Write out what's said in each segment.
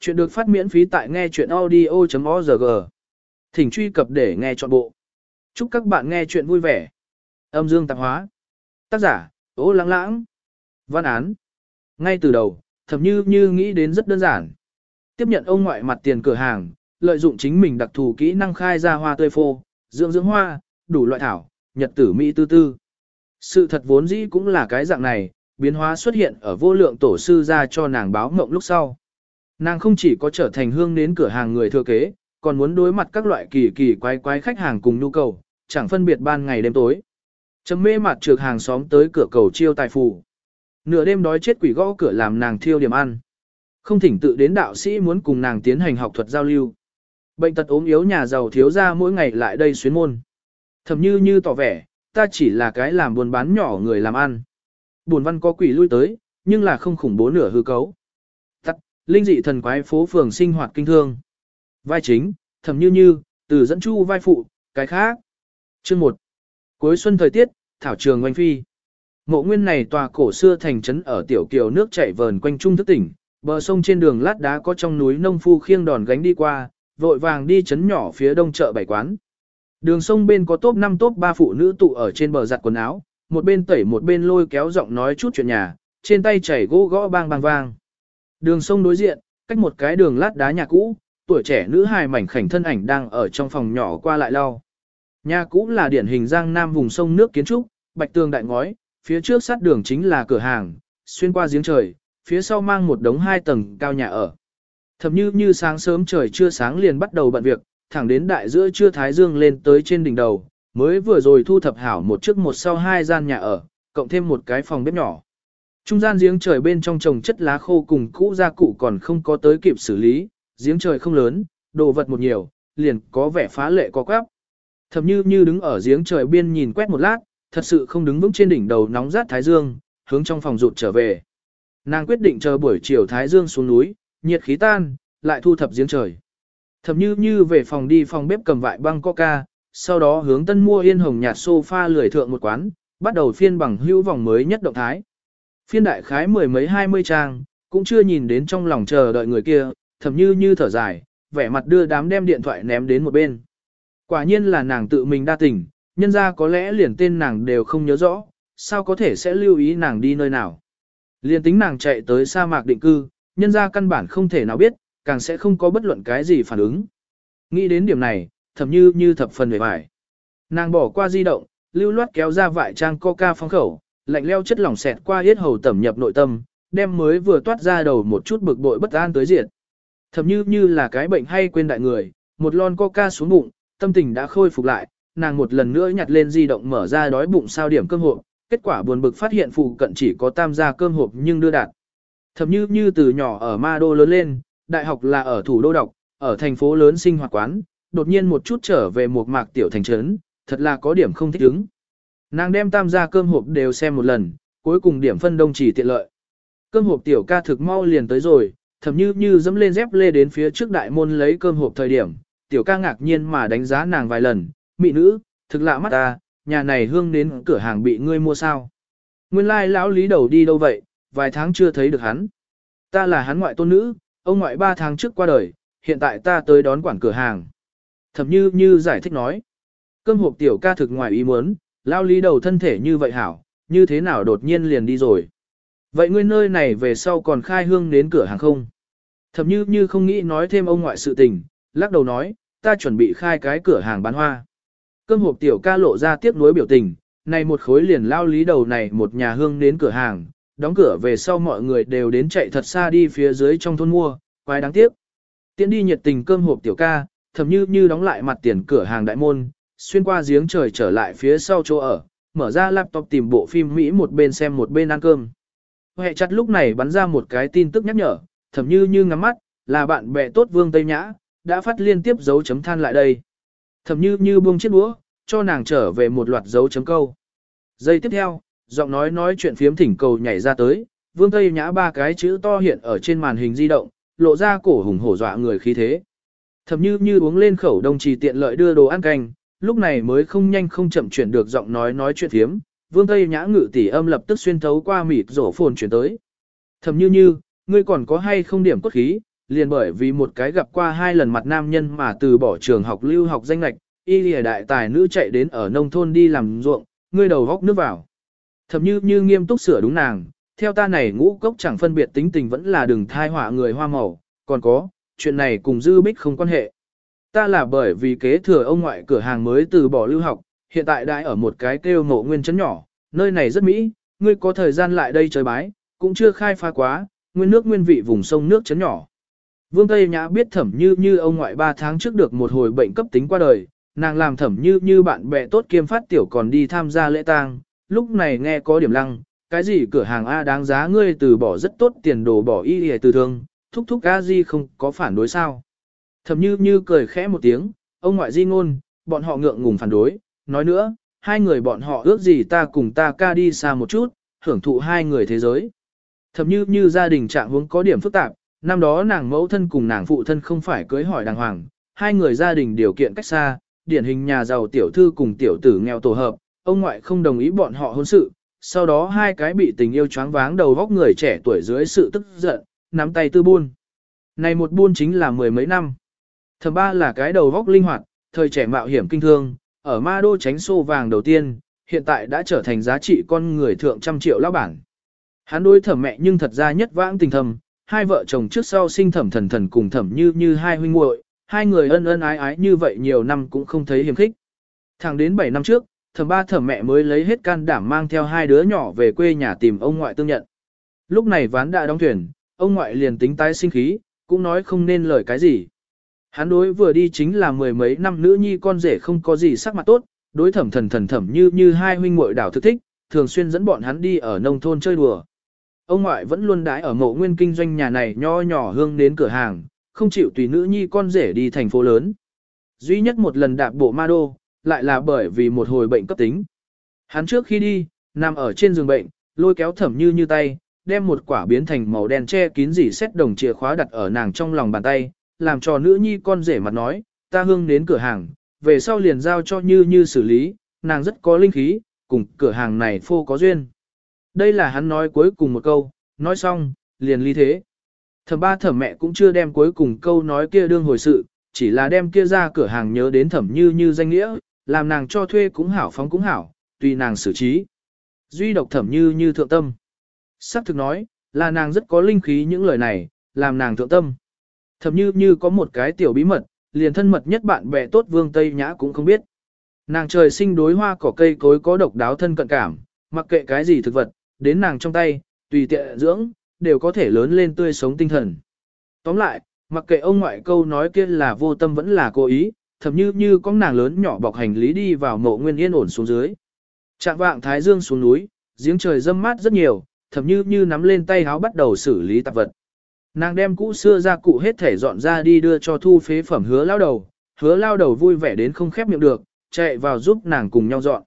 Chuyện được phát miễn phí tại nghe chuyện audio.org. Thỉnh truy cập để nghe trọn bộ. Chúc các bạn nghe chuyện vui vẻ. Âm dương tạp hóa. Tác giả, Ô Lãng Lãng. Văn án. Ngay từ đầu, thầm như như nghĩ đến rất đơn giản. Tiếp nhận ông ngoại mặt tiền cửa hàng, lợi dụng chính mình đặc thù kỹ năng khai ra hoa tươi phô, dưỡng dưỡng hoa, đủ loại thảo, nhật tử mỹ tư tư. Sự thật vốn dĩ cũng là cái dạng này, biến hóa xuất hiện ở vô lượng tổ sư ra cho nàng báo mộng lúc sau. Nàng không chỉ có trở thành hương đến cửa hàng người thừa kế, còn muốn đối mặt các loại kỳ kỳ quái quái khách hàng cùng nhu cầu, chẳng phân biệt ban ngày đêm tối. Chấm mê mặt trược hàng xóm tới cửa cầu chiêu tài phù. Nửa đêm đói chết quỷ gõ cửa làm nàng thiêu điểm ăn. Không thỉnh tự đến đạo sĩ muốn cùng nàng tiến hành học thuật giao lưu. Bệnh tật ốm yếu nhà giàu thiếu ra mỗi ngày lại đây xuyến môn. Thầm như như tỏ vẻ, ta chỉ là cái làm buôn bán nhỏ người làm ăn. Buồn văn có quỷ lui tới, nhưng là không khủng bố nửa hư cấu. Linh dị thần quái phố phường sinh hoạt kinh thương. Vai chính, thầm như như, từ dẫn chu vai phụ, cái khác. Chương 1. Cuối xuân thời tiết, thảo trường oanh phi. Mộ nguyên này tòa cổ xưa thành trấn ở tiểu kiều nước chảy vờn quanh trung thức tỉnh, bờ sông trên đường lát đá có trong núi nông phu khiêng đòn gánh đi qua, vội vàng đi trấn nhỏ phía đông chợ bảy quán. Đường sông bên có top 5 top 3 phụ nữ tụ ở trên bờ giặt quần áo, một bên tẩy một bên lôi kéo giọng nói chút chuyện nhà, trên tay chảy gỗ gõ bang bang vang. Đường sông đối diện, cách một cái đường lát đá nhà cũ, tuổi trẻ nữ hài mảnh khảnh thân ảnh đang ở trong phòng nhỏ qua lại lau. Nhà cũ là điển hình giang nam vùng sông nước kiến trúc, bạch tường đại ngói, phía trước sát đường chính là cửa hàng, xuyên qua giếng trời, phía sau mang một đống hai tầng cao nhà ở. Thậm như như sáng sớm trời chưa sáng liền bắt đầu bận việc, thẳng đến đại giữa trưa thái dương lên tới trên đỉnh đầu, mới vừa rồi thu thập hảo một trước một sau hai gian nhà ở, cộng thêm một cái phòng bếp nhỏ. Trung gian giếng trời bên trong trồng chất lá khô cùng cũ gia cụ còn không có tới kịp xử lý, giếng trời không lớn, đồ vật một nhiều, liền có vẻ phá lệ có quáp. Thầm như như đứng ở giếng trời biên nhìn quét một lát, thật sự không đứng vững trên đỉnh đầu nóng rát thái dương, hướng trong phòng rụt trở về. Nàng quyết định chờ buổi chiều thái dương xuống núi, nhiệt khí tan, lại thu thập giếng trời. Thầm như như về phòng đi phòng bếp cầm vại băng coca, sau đó hướng tân mua yên hồng nhạt sofa lười thượng một quán, bắt đầu phiên bằng hữu vòng mới nhất động thái. Phiên đại khái mười mấy hai mươi trang, cũng chưa nhìn đến trong lòng chờ đợi người kia, thầm như như thở dài, vẻ mặt đưa đám đem điện thoại ném đến một bên. Quả nhiên là nàng tự mình đa tình, nhân ra có lẽ liền tên nàng đều không nhớ rõ, sao có thể sẽ lưu ý nàng đi nơi nào. Liền tính nàng chạy tới sa mạc định cư, nhân ra căn bản không thể nào biết, càng sẽ không có bất luận cái gì phản ứng. Nghĩ đến điểm này, thầm như như thập phần về vải. Nàng bỏ qua di động, lưu loát kéo ra vải trang coca phong khẩu, lạnh leo chất lỏng xẹt qua yết hầu tẩm nhập nội tâm, đem mới vừa toát ra đầu một chút bực bội bất an tới diệt. Thầm như như là cái bệnh hay quên đại người, một lon coca xuống bụng, tâm tình đã khôi phục lại, nàng một lần nữa nhặt lên di động mở ra đói bụng sao điểm cơm hộp, kết quả buồn bực phát hiện phụ cận chỉ có tam gia cơm hộp nhưng đưa đạt. Thầm như như từ nhỏ ở ma đô lớn lên, đại học là ở thủ đô đọc, ở thành phố lớn sinh hoạt quán, đột nhiên một chút trở về một mạc tiểu thành trấn, thật là có điểm không thích ứng. Nàng đem tam gia cơm hộp đều xem một lần, cuối cùng điểm phân đông chỉ tiện lợi. Cơm hộp tiểu ca thực mau liền tới rồi, thầm như như dẫm lên dép lê đến phía trước đại môn lấy cơm hộp thời điểm, tiểu ca ngạc nhiên mà đánh giá nàng vài lần, mị nữ, thực lạ mắt ta, nhà này hương đến cửa hàng bị ngươi mua sao. Nguyên lai lão lý đầu đi đâu vậy, vài tháng chưa thấy được hắn. Ta là hắn ngoại tôn nữ, ông ngoại ba tháng trước qua đời, hiện tại ta tới đón quản cửa hàng. Thầm như như giải thích nói. Cơm hộp tiểu ca thực ngoài ý muốn, lao lý đầu thân thể như vậy hảo, như thế nào đột nhiên liền đi rồi. Vậy ngươi nơi này về sau còn khai hương đến cửa hàng không? Thẩm như như không nghĩ nói thêm ông ngoại sự tình, lắc đầu nói, ta chuẩn bị khai cái cửa hàng bán hoa. Cơm hộp tiểu ca lộ ra tiếc nuối biểu tình, này một khối liền lao lý đầu này một nhà hương đến cửa hàng, đóng cửa về sau mọi người đều đến chạy thật xa đi phía dưới trong thôn mua, quái đáng tiếc. Tiến đi nhiệt tình cơm hộp tiểu ca, thầm như như đóng lại mặt tiền cửa hàng đại môn, xuyên qua giếng trời trở lại phía sau chỗ ở, mở ra laptop tìm bộ phim Mỹ một bên xem một bên ăn cơm. Hệ chặt lúc này bắn ra một cái tin tức nhắc nhở, thầm như như ngắm mắt, là bạn bè tốt Vương Tây Nhã, đã phát liên tiếp dấu chấm than lại đây. Thầm như như buông chiếc đũa, cho nàng trở về một loạt dấu chấm câu. Giây tiếp theo, giọng nói nói chuyện phiếm thỉnh cầu nhảy ra tới, Vương Tây Nhã ba cái chữ to hiện ở trên màn hình di động, lộ ra cổ hùng hổ dọa người khí thế. thầm như như uống lên khẩu đồng trì tiện lợi đưa đồ ăn canh, lúc này mới không nhanh không chậm chuyển được giọng nói nói chuyện thiếm, vương tây nhã ngự tỷ âm lập tức xuyên thấu qua mịt rổ phồn chuyển tới. thầm như như, ngươi còn có hay không điểm cốt khí, liền bởi vì một cái gặp qua hai lần mặt nam nhân mà từ bỏ trường học lưu học danh lạch, y lìa đại tài nữ chạy đến ở nông thôn đi làm ruộng, ngươi đầu góc nước vào. thầm như như nghiêm túc sửa đúng nàng, theo ta này ngũ cốc chẳng phân biệt tính tình vẫn là đừng thai họa người hoa màu, còn có, chuyện này cùng dư bích không quan hệ. Ta là bởi vì kế thừa ông ngoại cửa hàng mới từ bỏ lưu học, hiện tại đã ở một cái kêu ngộ nguyên chấn nhỏ, nơi này rất mỹ, ngươi có thời gian lại đây chơi bái, cũng chưa khai phá quá, nguyên nước nguyên vị vùng sông nước chấn nhỏ. Vương Tây Nhã biết thẩm như như ông ngoại 3 tháng trước được một hồi bệnh cấp tính qua đời, nàng làm thẩm như như bạn bè tốt kiêm phát tiểu còn đi tham gia lễ tang, lúc này nghe có điểm lăng, cái gì cửa hàng A đáng giá ngươi từ bỏ rất tốt tiền đồ bỏ y hề từ thương, thúc thúc A Di không có phản đối sao. Thẩm như như cười khẽ một tiếng, ông ngoại di ngôn, bọn họ ngượng ngùng phản đối, nói nữa, hai người bọn họ ước gì ta cùng ta ca đi xa một chút, hưởng thụ hai người thế giới. Thẩm như như gia đình trạng huống có điểm phức tạp, năm đó nàng mẫu thân cùng nàng phụ thân không phải cưới hỏi đàng hoàng, hai người gia đình điều kiện cách xa, điển hình nhà giàu tiểu thư cùng tiểu tử nghèo tổ hợp, ông ngoại không đồng ý bọn họ hôn sự, sau đó hai cái bị tình yêu choáng váng đầu góc người trẻ tuổi dưới sự tức giận, nắm tay tư buôn. Này một buôn chính là mười mấy năm. Thẩm ba là cái đầu vóc linh hoạt, thời trẻ mạo hiểm kinh thương, ở ma đô tránh xô vàng đầu tiên, hiện tại đã trở thành giá trị con người thượng trăm triệu lão bản. Hắn đối thẩm mẹ nhưng thật ra nhất vãng tình thầm, hai vợ chồng trước sau sinh thẩm thần thần cùng thẩm như như hai huynh muội, hai người ân ân ái ái như vậy nhiều năm cũng không thấy hiếm khích. Thẳng đến 7 năm trước, thẩm ba thẩm mẹ mới lấy hết can đảm mang theo hai đứa nhỏ về quê nhà tìm ông ngoại tương nhận. Lúc này ván đã đóng thuyền, ông ngoại liền tính tái sinh khí, cũng nói không nên lời cái gì. Hắn đối vừa đi chính là mười mấy năm nữ nhi con rể không có gì sắc mặt tốt, đối thẩm thần thần thẩm như như hai huynh muội đảo thực thích, thường xuyên dẫn bọn hắn đi ở nông thôn chơi đùa. Ông ngoại vẫn luôn đái ở mộ nguyên kinh doanh nhà này nho nhỏ hương đến cửa hàng, không chịu tùy nữ nhi con rể đi thành phố lớn. Duy nhất một lần đạp bộ ma đô, lại là bởi vì một hồi bệnh cấp tính. Hắn trước khi đi, nằm ở trên giường bệnh, lôi kéo thẩm như như tay, đem một quả biến thành màu đen che kín dỉ xét đồng chìa khóa đặt ở nàng trong lòng bàn tay, làm cho nữ nhi con rể mặt nói, ta hương đến cửa hàng, về sau liền giao cho như như xử lý, nàng rất có linh khí, cùng cửa hàng này phô có duyên. Đây là hắn nói cuối cùng một câu, nói xong, liền ly thế. Thẩm ba thẩm mẹ cũng chưa đem cuối cùng câu nói kia đương hồi sự, chỉ là đem kia ra cửa hàng nhớ đến thẩm như như danh nghĩa, làm nàng cho thuê cũng hảo phóng cũng hảo, tùy nàng xử trí. Duy độc thẩm như như thượng tâm. Sắc thực nói, là nàng rất có linh khí những lời này, làm nàng thượng tâm thậm như như có một cái tiểu bí mật, liền thân mật nhất bạn bè tốt vương Tây Nhã cũng không biết. Nàng trời sinh đối hoa cỏ cây cối có độc đáo thân cận cảm, mặc kệ cái gì thực vật, đến nàng trong tay, tùy tiện dưỡng, đều có thể lớn lên tươi sống tinh thần. Tóm lại, mặc kệ ông ngoại câu nói kia là vô tâm vẫn là cố ý, thậm như như có nàng lớn nhỏ bọc hành lý đi vào mộ nguyên yên ổn xuống dưới. Trạng vạng thái dương xuống núi, giếng trời dâm mát rất nhiều, thậm như như nắm lên tay háo bắt đầu xử lý tạp vật. Nàng đem cũ xưa ra cụ hết thể dọn ra đi đưa cho thu phế phẩm hứa lao đầu, hứa lao đầu vui vẻ đến không khép miệng được, chạy vào giúp nàng cùng nhau dọn.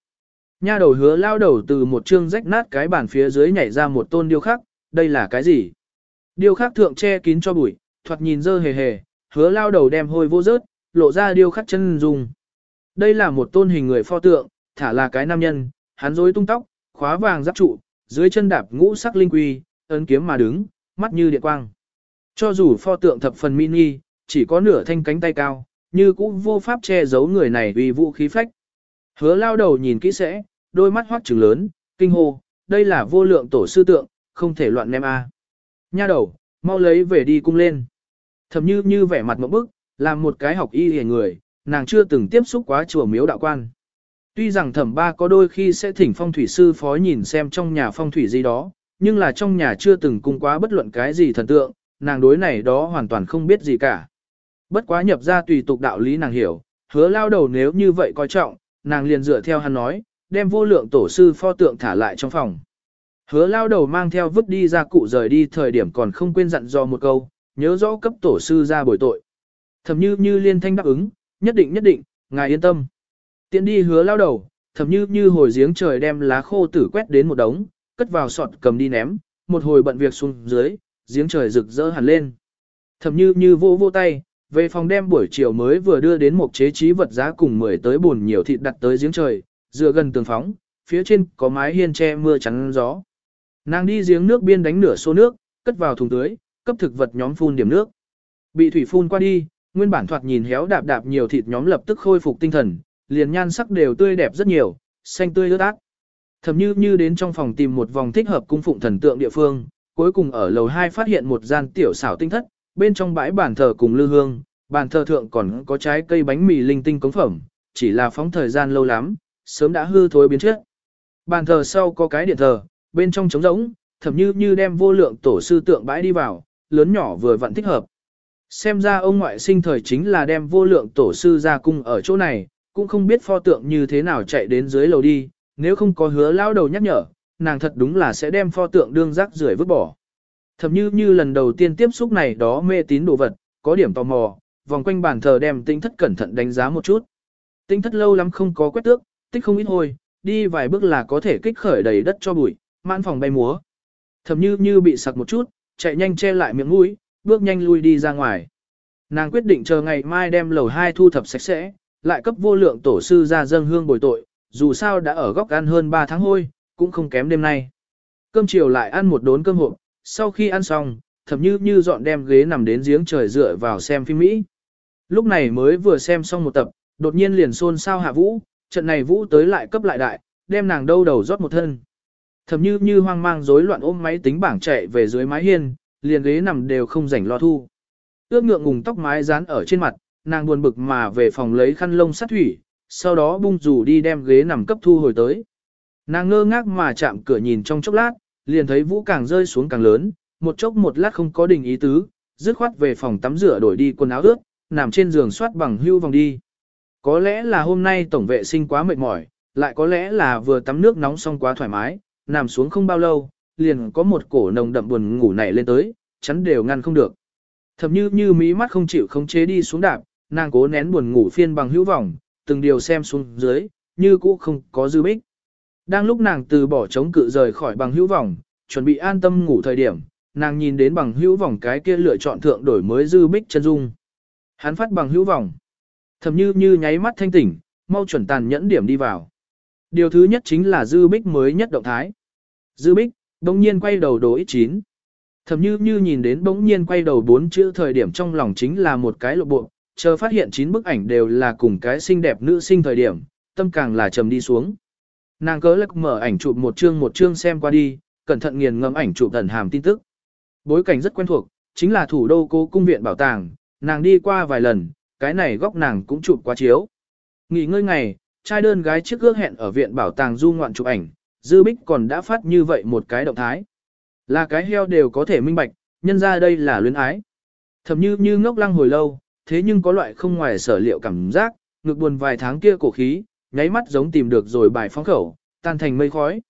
Nha đầu hứa lao đầu từ một chương rách nát cái bàn phía dưới nhảy ra một tôn điêu khắc, đây là cái gì? Điêu khắc thượng che kín cho bụi, thoạt nhìn dơ hề hề, hứa lao đầu đem hôi vô rớt, lộ ra điêu khắc chân dung. Đây là một tôn hình người pho tượng, thả là cái nam nhân, hắn rối tung tóc, khóa vàng giáp trụ, dưới chân đạp ngũ sắc linh quy, ấn kiếm mà đứng, mắt như điện quang. Cho dù pho tượng thập phần mini, chỉ có nửa thanh cánh tay cao, như cũng vô pháp che giấu người này vì vũ khí phách. Hứa lao đầu nhìn kỹ sẽ, đôi mắt hoắc trừng lớn, kinh hô, đây là vô lượng tổ sư tượng, không thể loạn ném a. Nha đầu, mau lấy về đi cung lên. Thầm như như vẻ mặt mộng bức, làm một cái học y hề người, nàng chưa từng tiếp xúc quá chùa miếu đạo quan. Tuy rằng thẩm ba có đôi khi sẽ thỉnh phong thủy sư phó nhìn xem trong nhà phong thủy gì đó, nhưng là trong nhà chưa từng cung quá bất luận cái gì thần tượng, nàng đối này đó hoàn toàn không biết gì cả. Bất quá nhập ra tùy tục đạo lý nàng hiểu, hứa lao đầu nếu như vậy coi trọng, nàng liền dựa theo hắn nói, đem vô lượng tổ sư pho tượng thả lại trong phòng. Hứa lao đầu mang theo vứt đi ra cụ rời đi thời điểm còn không quên dặn dò một câu, nhớ rõ cấp tổ sư ra bồi tội. Thầm như như liên thanh đáp ứng, nhất định nhất định, ngài yên tâm. Tiến đi hứa lao đầu, thầm như như hồi giếng trời đem lá khô tử quét đến một đống, cất vào sọt cầm đi ném, một hồi bận việc xuống dưới, giếng trời rực rỡ hẳn lên. Thầm như như vô vô tay, về phòng đem buổi chiều mới vừa đưa đến một chế trí vật giá cùng mười tới buồn nhiều thịt đặt tới giếng trời, dựa gần tường phóng, phía trên có mái hiên che mưa chắn gió. Nàng đi giếng nước biên đánh nửa xô nước, cất vào thùng tưới, cấp thực vật nhóm phun điểm nước. Bị thủy phun qua đi, nguyên bản thoạt nhìn héo đạp đạp nhiều thịt nhóm lập tức khôi phục tinh thần, liền nhan sắc đều tươi đẹp rất nhiều, xanh tươi ướt át. Thầm như như đến trong phòng tìm một vòng thích hợp cung phụng thần tượng địa phương, cuối cùng ở lầu 2 phát hiện một gian tiểu xảo tinh thất, bên trong bãi bàn thờ cùng lư hương, bàn thờ thượng còn có trái cây bánh mì linh tinh cống phẩm, chỉ là phóng thời gian lâu lắm, sớm đã hư thối biến chất. Bàn thờ sau có cái điện thờ, bên trong trống rỗng, thậm như như đem vô lượng tổ sư tượng bãi đi vào, lớn nhỏ vừa vặn thích hợp. Xem ra ông ngoại sinh thời chính là đem vô lượng tổ sư ra cung ở chỗ này, cũng không biết pho tượng như thế nào chạy đến dưới lầu đi, nếu không có hứa lao đầu nhắc nhở, nàng thật đúng là sẽ đem pho tượng đương rác rưởi vứt bỏ. Thậm như như lần đầu tiên tiếp xúc này đó mê tín đồ vật, có điểm tò mò, vòng quanh bàn thờ đem tinh thất cẩn thận đánh giá một chút. Tinh thất lâu lắm không có quét tước, tích không ít hôi, đi vài bước là có thể kích khởi đầy đất cho bụi, mãn phòng bay múa. Thậm như như bị sặc một chút, chạy nhanh che lại miệng mũi, bước nhanh lui đi ra ngoài. Nàng quyết định chờ ngày mai đem lầu 2 thu thập sạch sẽ, lại cấp vô lượng tổ sư ra dâng hương bồi tội, dù sao đã ở góc ăn hơn 3 tháng hôi, cũng không kém đêm nay. Cơm chiều lại ăn một đốn cơm hộp, sau khi ăn xong, thậm như như dọn đem ghế nằm đến giếng trời dựa vào xem phim Mỹ. Lúc này mới vừa xem xong một tập, đột nhiên liền xôn xao hạ vũ, trận này vũ tới lại cấp lại đại, đem nàng đâu đầu rót một thân. Thậm như như hoang mang rối loạn ôm máy tính bảng chạy về dưới mái hiên, liền ghế nằm đều không rảnh lo thu. Ước ngượng ngùng tóc mái dán ở trên mặt, nàng buồn bực mà về phòng lấy khăn lông sát thủy, sau đó bung rủ đi đem ghế nằm cấp thu hồi tới. Nàng ngơ ngác mà chạm cửa nhìn trong chốc lát, liền thấy vũ càng rơi xuống càng lớn, một chốc một lát không có đình ý tứ, dứt khoát về phòng tắm rửa đổi đi quần áo ướt, nằm trên giường soát bằng hưu vòng đi. Có lẽ là hôm nay tổng vệ sinh quá mệt mỏi, lại có lẽ là vừa tắm nước nóng xong quá thoải mái, nằm xuống không bao lâu, liền có một cổ nồng đậm buồn ngủ nảy lên tới, chắn đều ngăn không được. Thậm như như mí mắt không chịu không chế đi xuống đạp, nàng cố nén buồn ngủ phiên bằng hữu vọng, từng điều xem xuống dưới, như cũ không có dư bích. Đang lúc nàng từ bỏ chống cự rời khỏi bằng hữu vòng chuẩn bị an tâm ngủ thời điểm, nàng nhìn đến bằng hữu vòng cái kia lựa chọn thượng đổi mới dư bích chân dung. Hắn phát bằng hữu vòng Thầm như như nháy mắt thanh tỉnh, mau chuẩn tàn nhẫn điểm đi vào. Điều thứ nhất chính là dư bích mới nhất động thái. Dư bích, bỗng nhiên quay đầu đồ ít chín. Thầm như như nhìn đến bỗng nhiên quay đầu bốn chữ thời điểm trong lòng chính là một cái lộ bộ, chờ phát hiện chín bức ảnh đều là cùng cái xinh đẹp nữ sinh thời điểm, tâm càng là trầm đi xuống. Nàng cớ lực mở ảnh chụp một chương một chương xem qua đi, cẩn thận nghiền ngẫm ảnh chụp thần hàm tin tức. Bối cảnh rất quen thuộc, chính là thủ đô cố cung viện bảo tàng, nàng đi qua vài lần, cái này góc nàng cũng chụp qua chiếu. Nghỉ ngơi ngày, trai đơn gái trước ước hẹn ở viện bảo tàng du ngoạn chụp ảnh, Dư Bích còn đã phát như vậy một cái động thái. Là cái heo đều có thể minh bạch, nhân ra đây là luyến ái. Thầm như như ngốc lăng hồi lâu, thế nhưng có loại không ngoài sở liệu cảm giác, ngực buồn vài tháng kia cổ khí, nháy mắt giống tìm được rồi bài phóng khẩu, tan thành mây khói.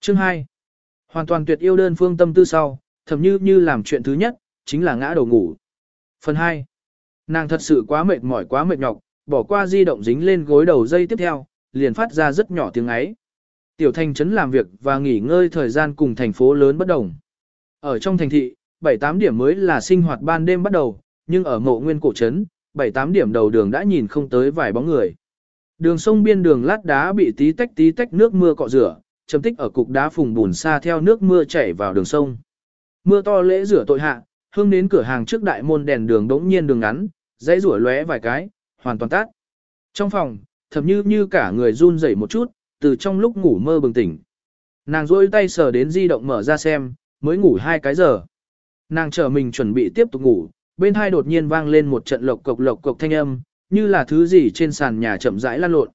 Chương 2. Hoàn toàn tuyệt yêu đơn phương tâm tư sau, thầm như như làm chuyện thứ nhất, chính là ngã đầu ngủ. Phần 2. Nàng thật sự quá mệt mỏi quá mệt nhọc, bỏ qua di động dính lên gối đầu dây tiếp theo, liền phát ra rất nhỏ tiếng ấy. Tiểu thành trấn làm việc và nghỉ ngơi thời gian cùng thành phố lớn bất đồng. Ở trong thành thị, 7-8 điểm mới là sinh hoạt ban đêm bắt đầu, nhưng ở mộ nguyên cổ trấn, 7-8 điểm đầu đường đã nhìn không tới vài bóng người. Đường sông biên đường lát đá bị tí tách tí tách nước mưa cọ rửa, chấm tích ở cục đá phùng bùn xa theo nước mưa chảy vào đường sông. Mưa to lễ rửa tội hạ, hương đến cửa hàng trước đại môn đèn đường đống nhiên đường ngắn, dãy rủa lóe vài cái, hoàn toàn tắt. Trong phòng, thầm như như cả người run rẩy một chút, từ trong lúc ngủ mơ bừng tỉnh. Nàng rôi tay sờ đến di động mở ra xem, mới ngủ hai cái giờ. Nàng chờ mình chuẩn bị tiếp tục ngủ, bên hai đột nhiên vang lên một trận lộc cộc lộc cộc thanh âm, như là thứ gì trên sàn nhà chậm rãi lan lộn.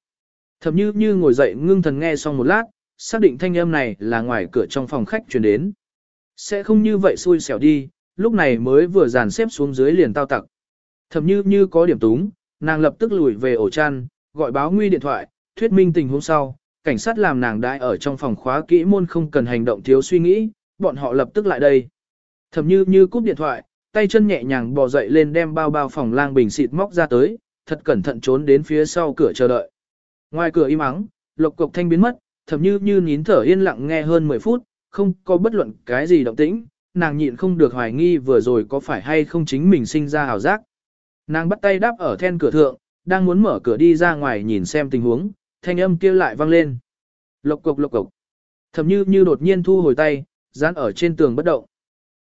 Thẩm như như ngồi dậy ngưng thần nghe xong một lát, xác định thanh âm này là ngoài cửa trong phòng khách truyền đến. Sẽ không như vậy xui xẻo đi, lúc này mới vừa dàn xếp xuống dưới liền tao tặc. Thẩm như như có điểm túng, nàng lập tức lùi về ổ chăn, gọi báo nguy điện thoại, thuyết minh tình huống sau, cảnh sát làm nàng đại ở trong phòng khóa kỹ môn không cần hành động thiếu suy nghĩ, bọn họ lập tức lại đây. Thẩm như như cúp điện thoại, tay chân nhẹ nhàng bò dậy lên đem bao bao phòng lang bình xịt móc ra tới, thật cẩn thận trốn đến phía sau cửa chờ đợi. Ngoài cửa im ắng, lộc cục thanh biến mất, thầm như như nín thở yên lặng nghe hơn 10 phút, không có bất luận cái gì động tĩnh, nàng nhịn không được hoài nghi vừa rồi có phải hay không chính mình sinh ra hào giác. Nàng bắt tay đáp ở then cửa thượng, đang muốn mở cửa đi ra ngoài nhìn xem tình huống, thanh âm kia lại vang lên. Lộc cục lộc cục. Thầm như như đột nhiên thu hồi tay, dán ở trên tường bất động.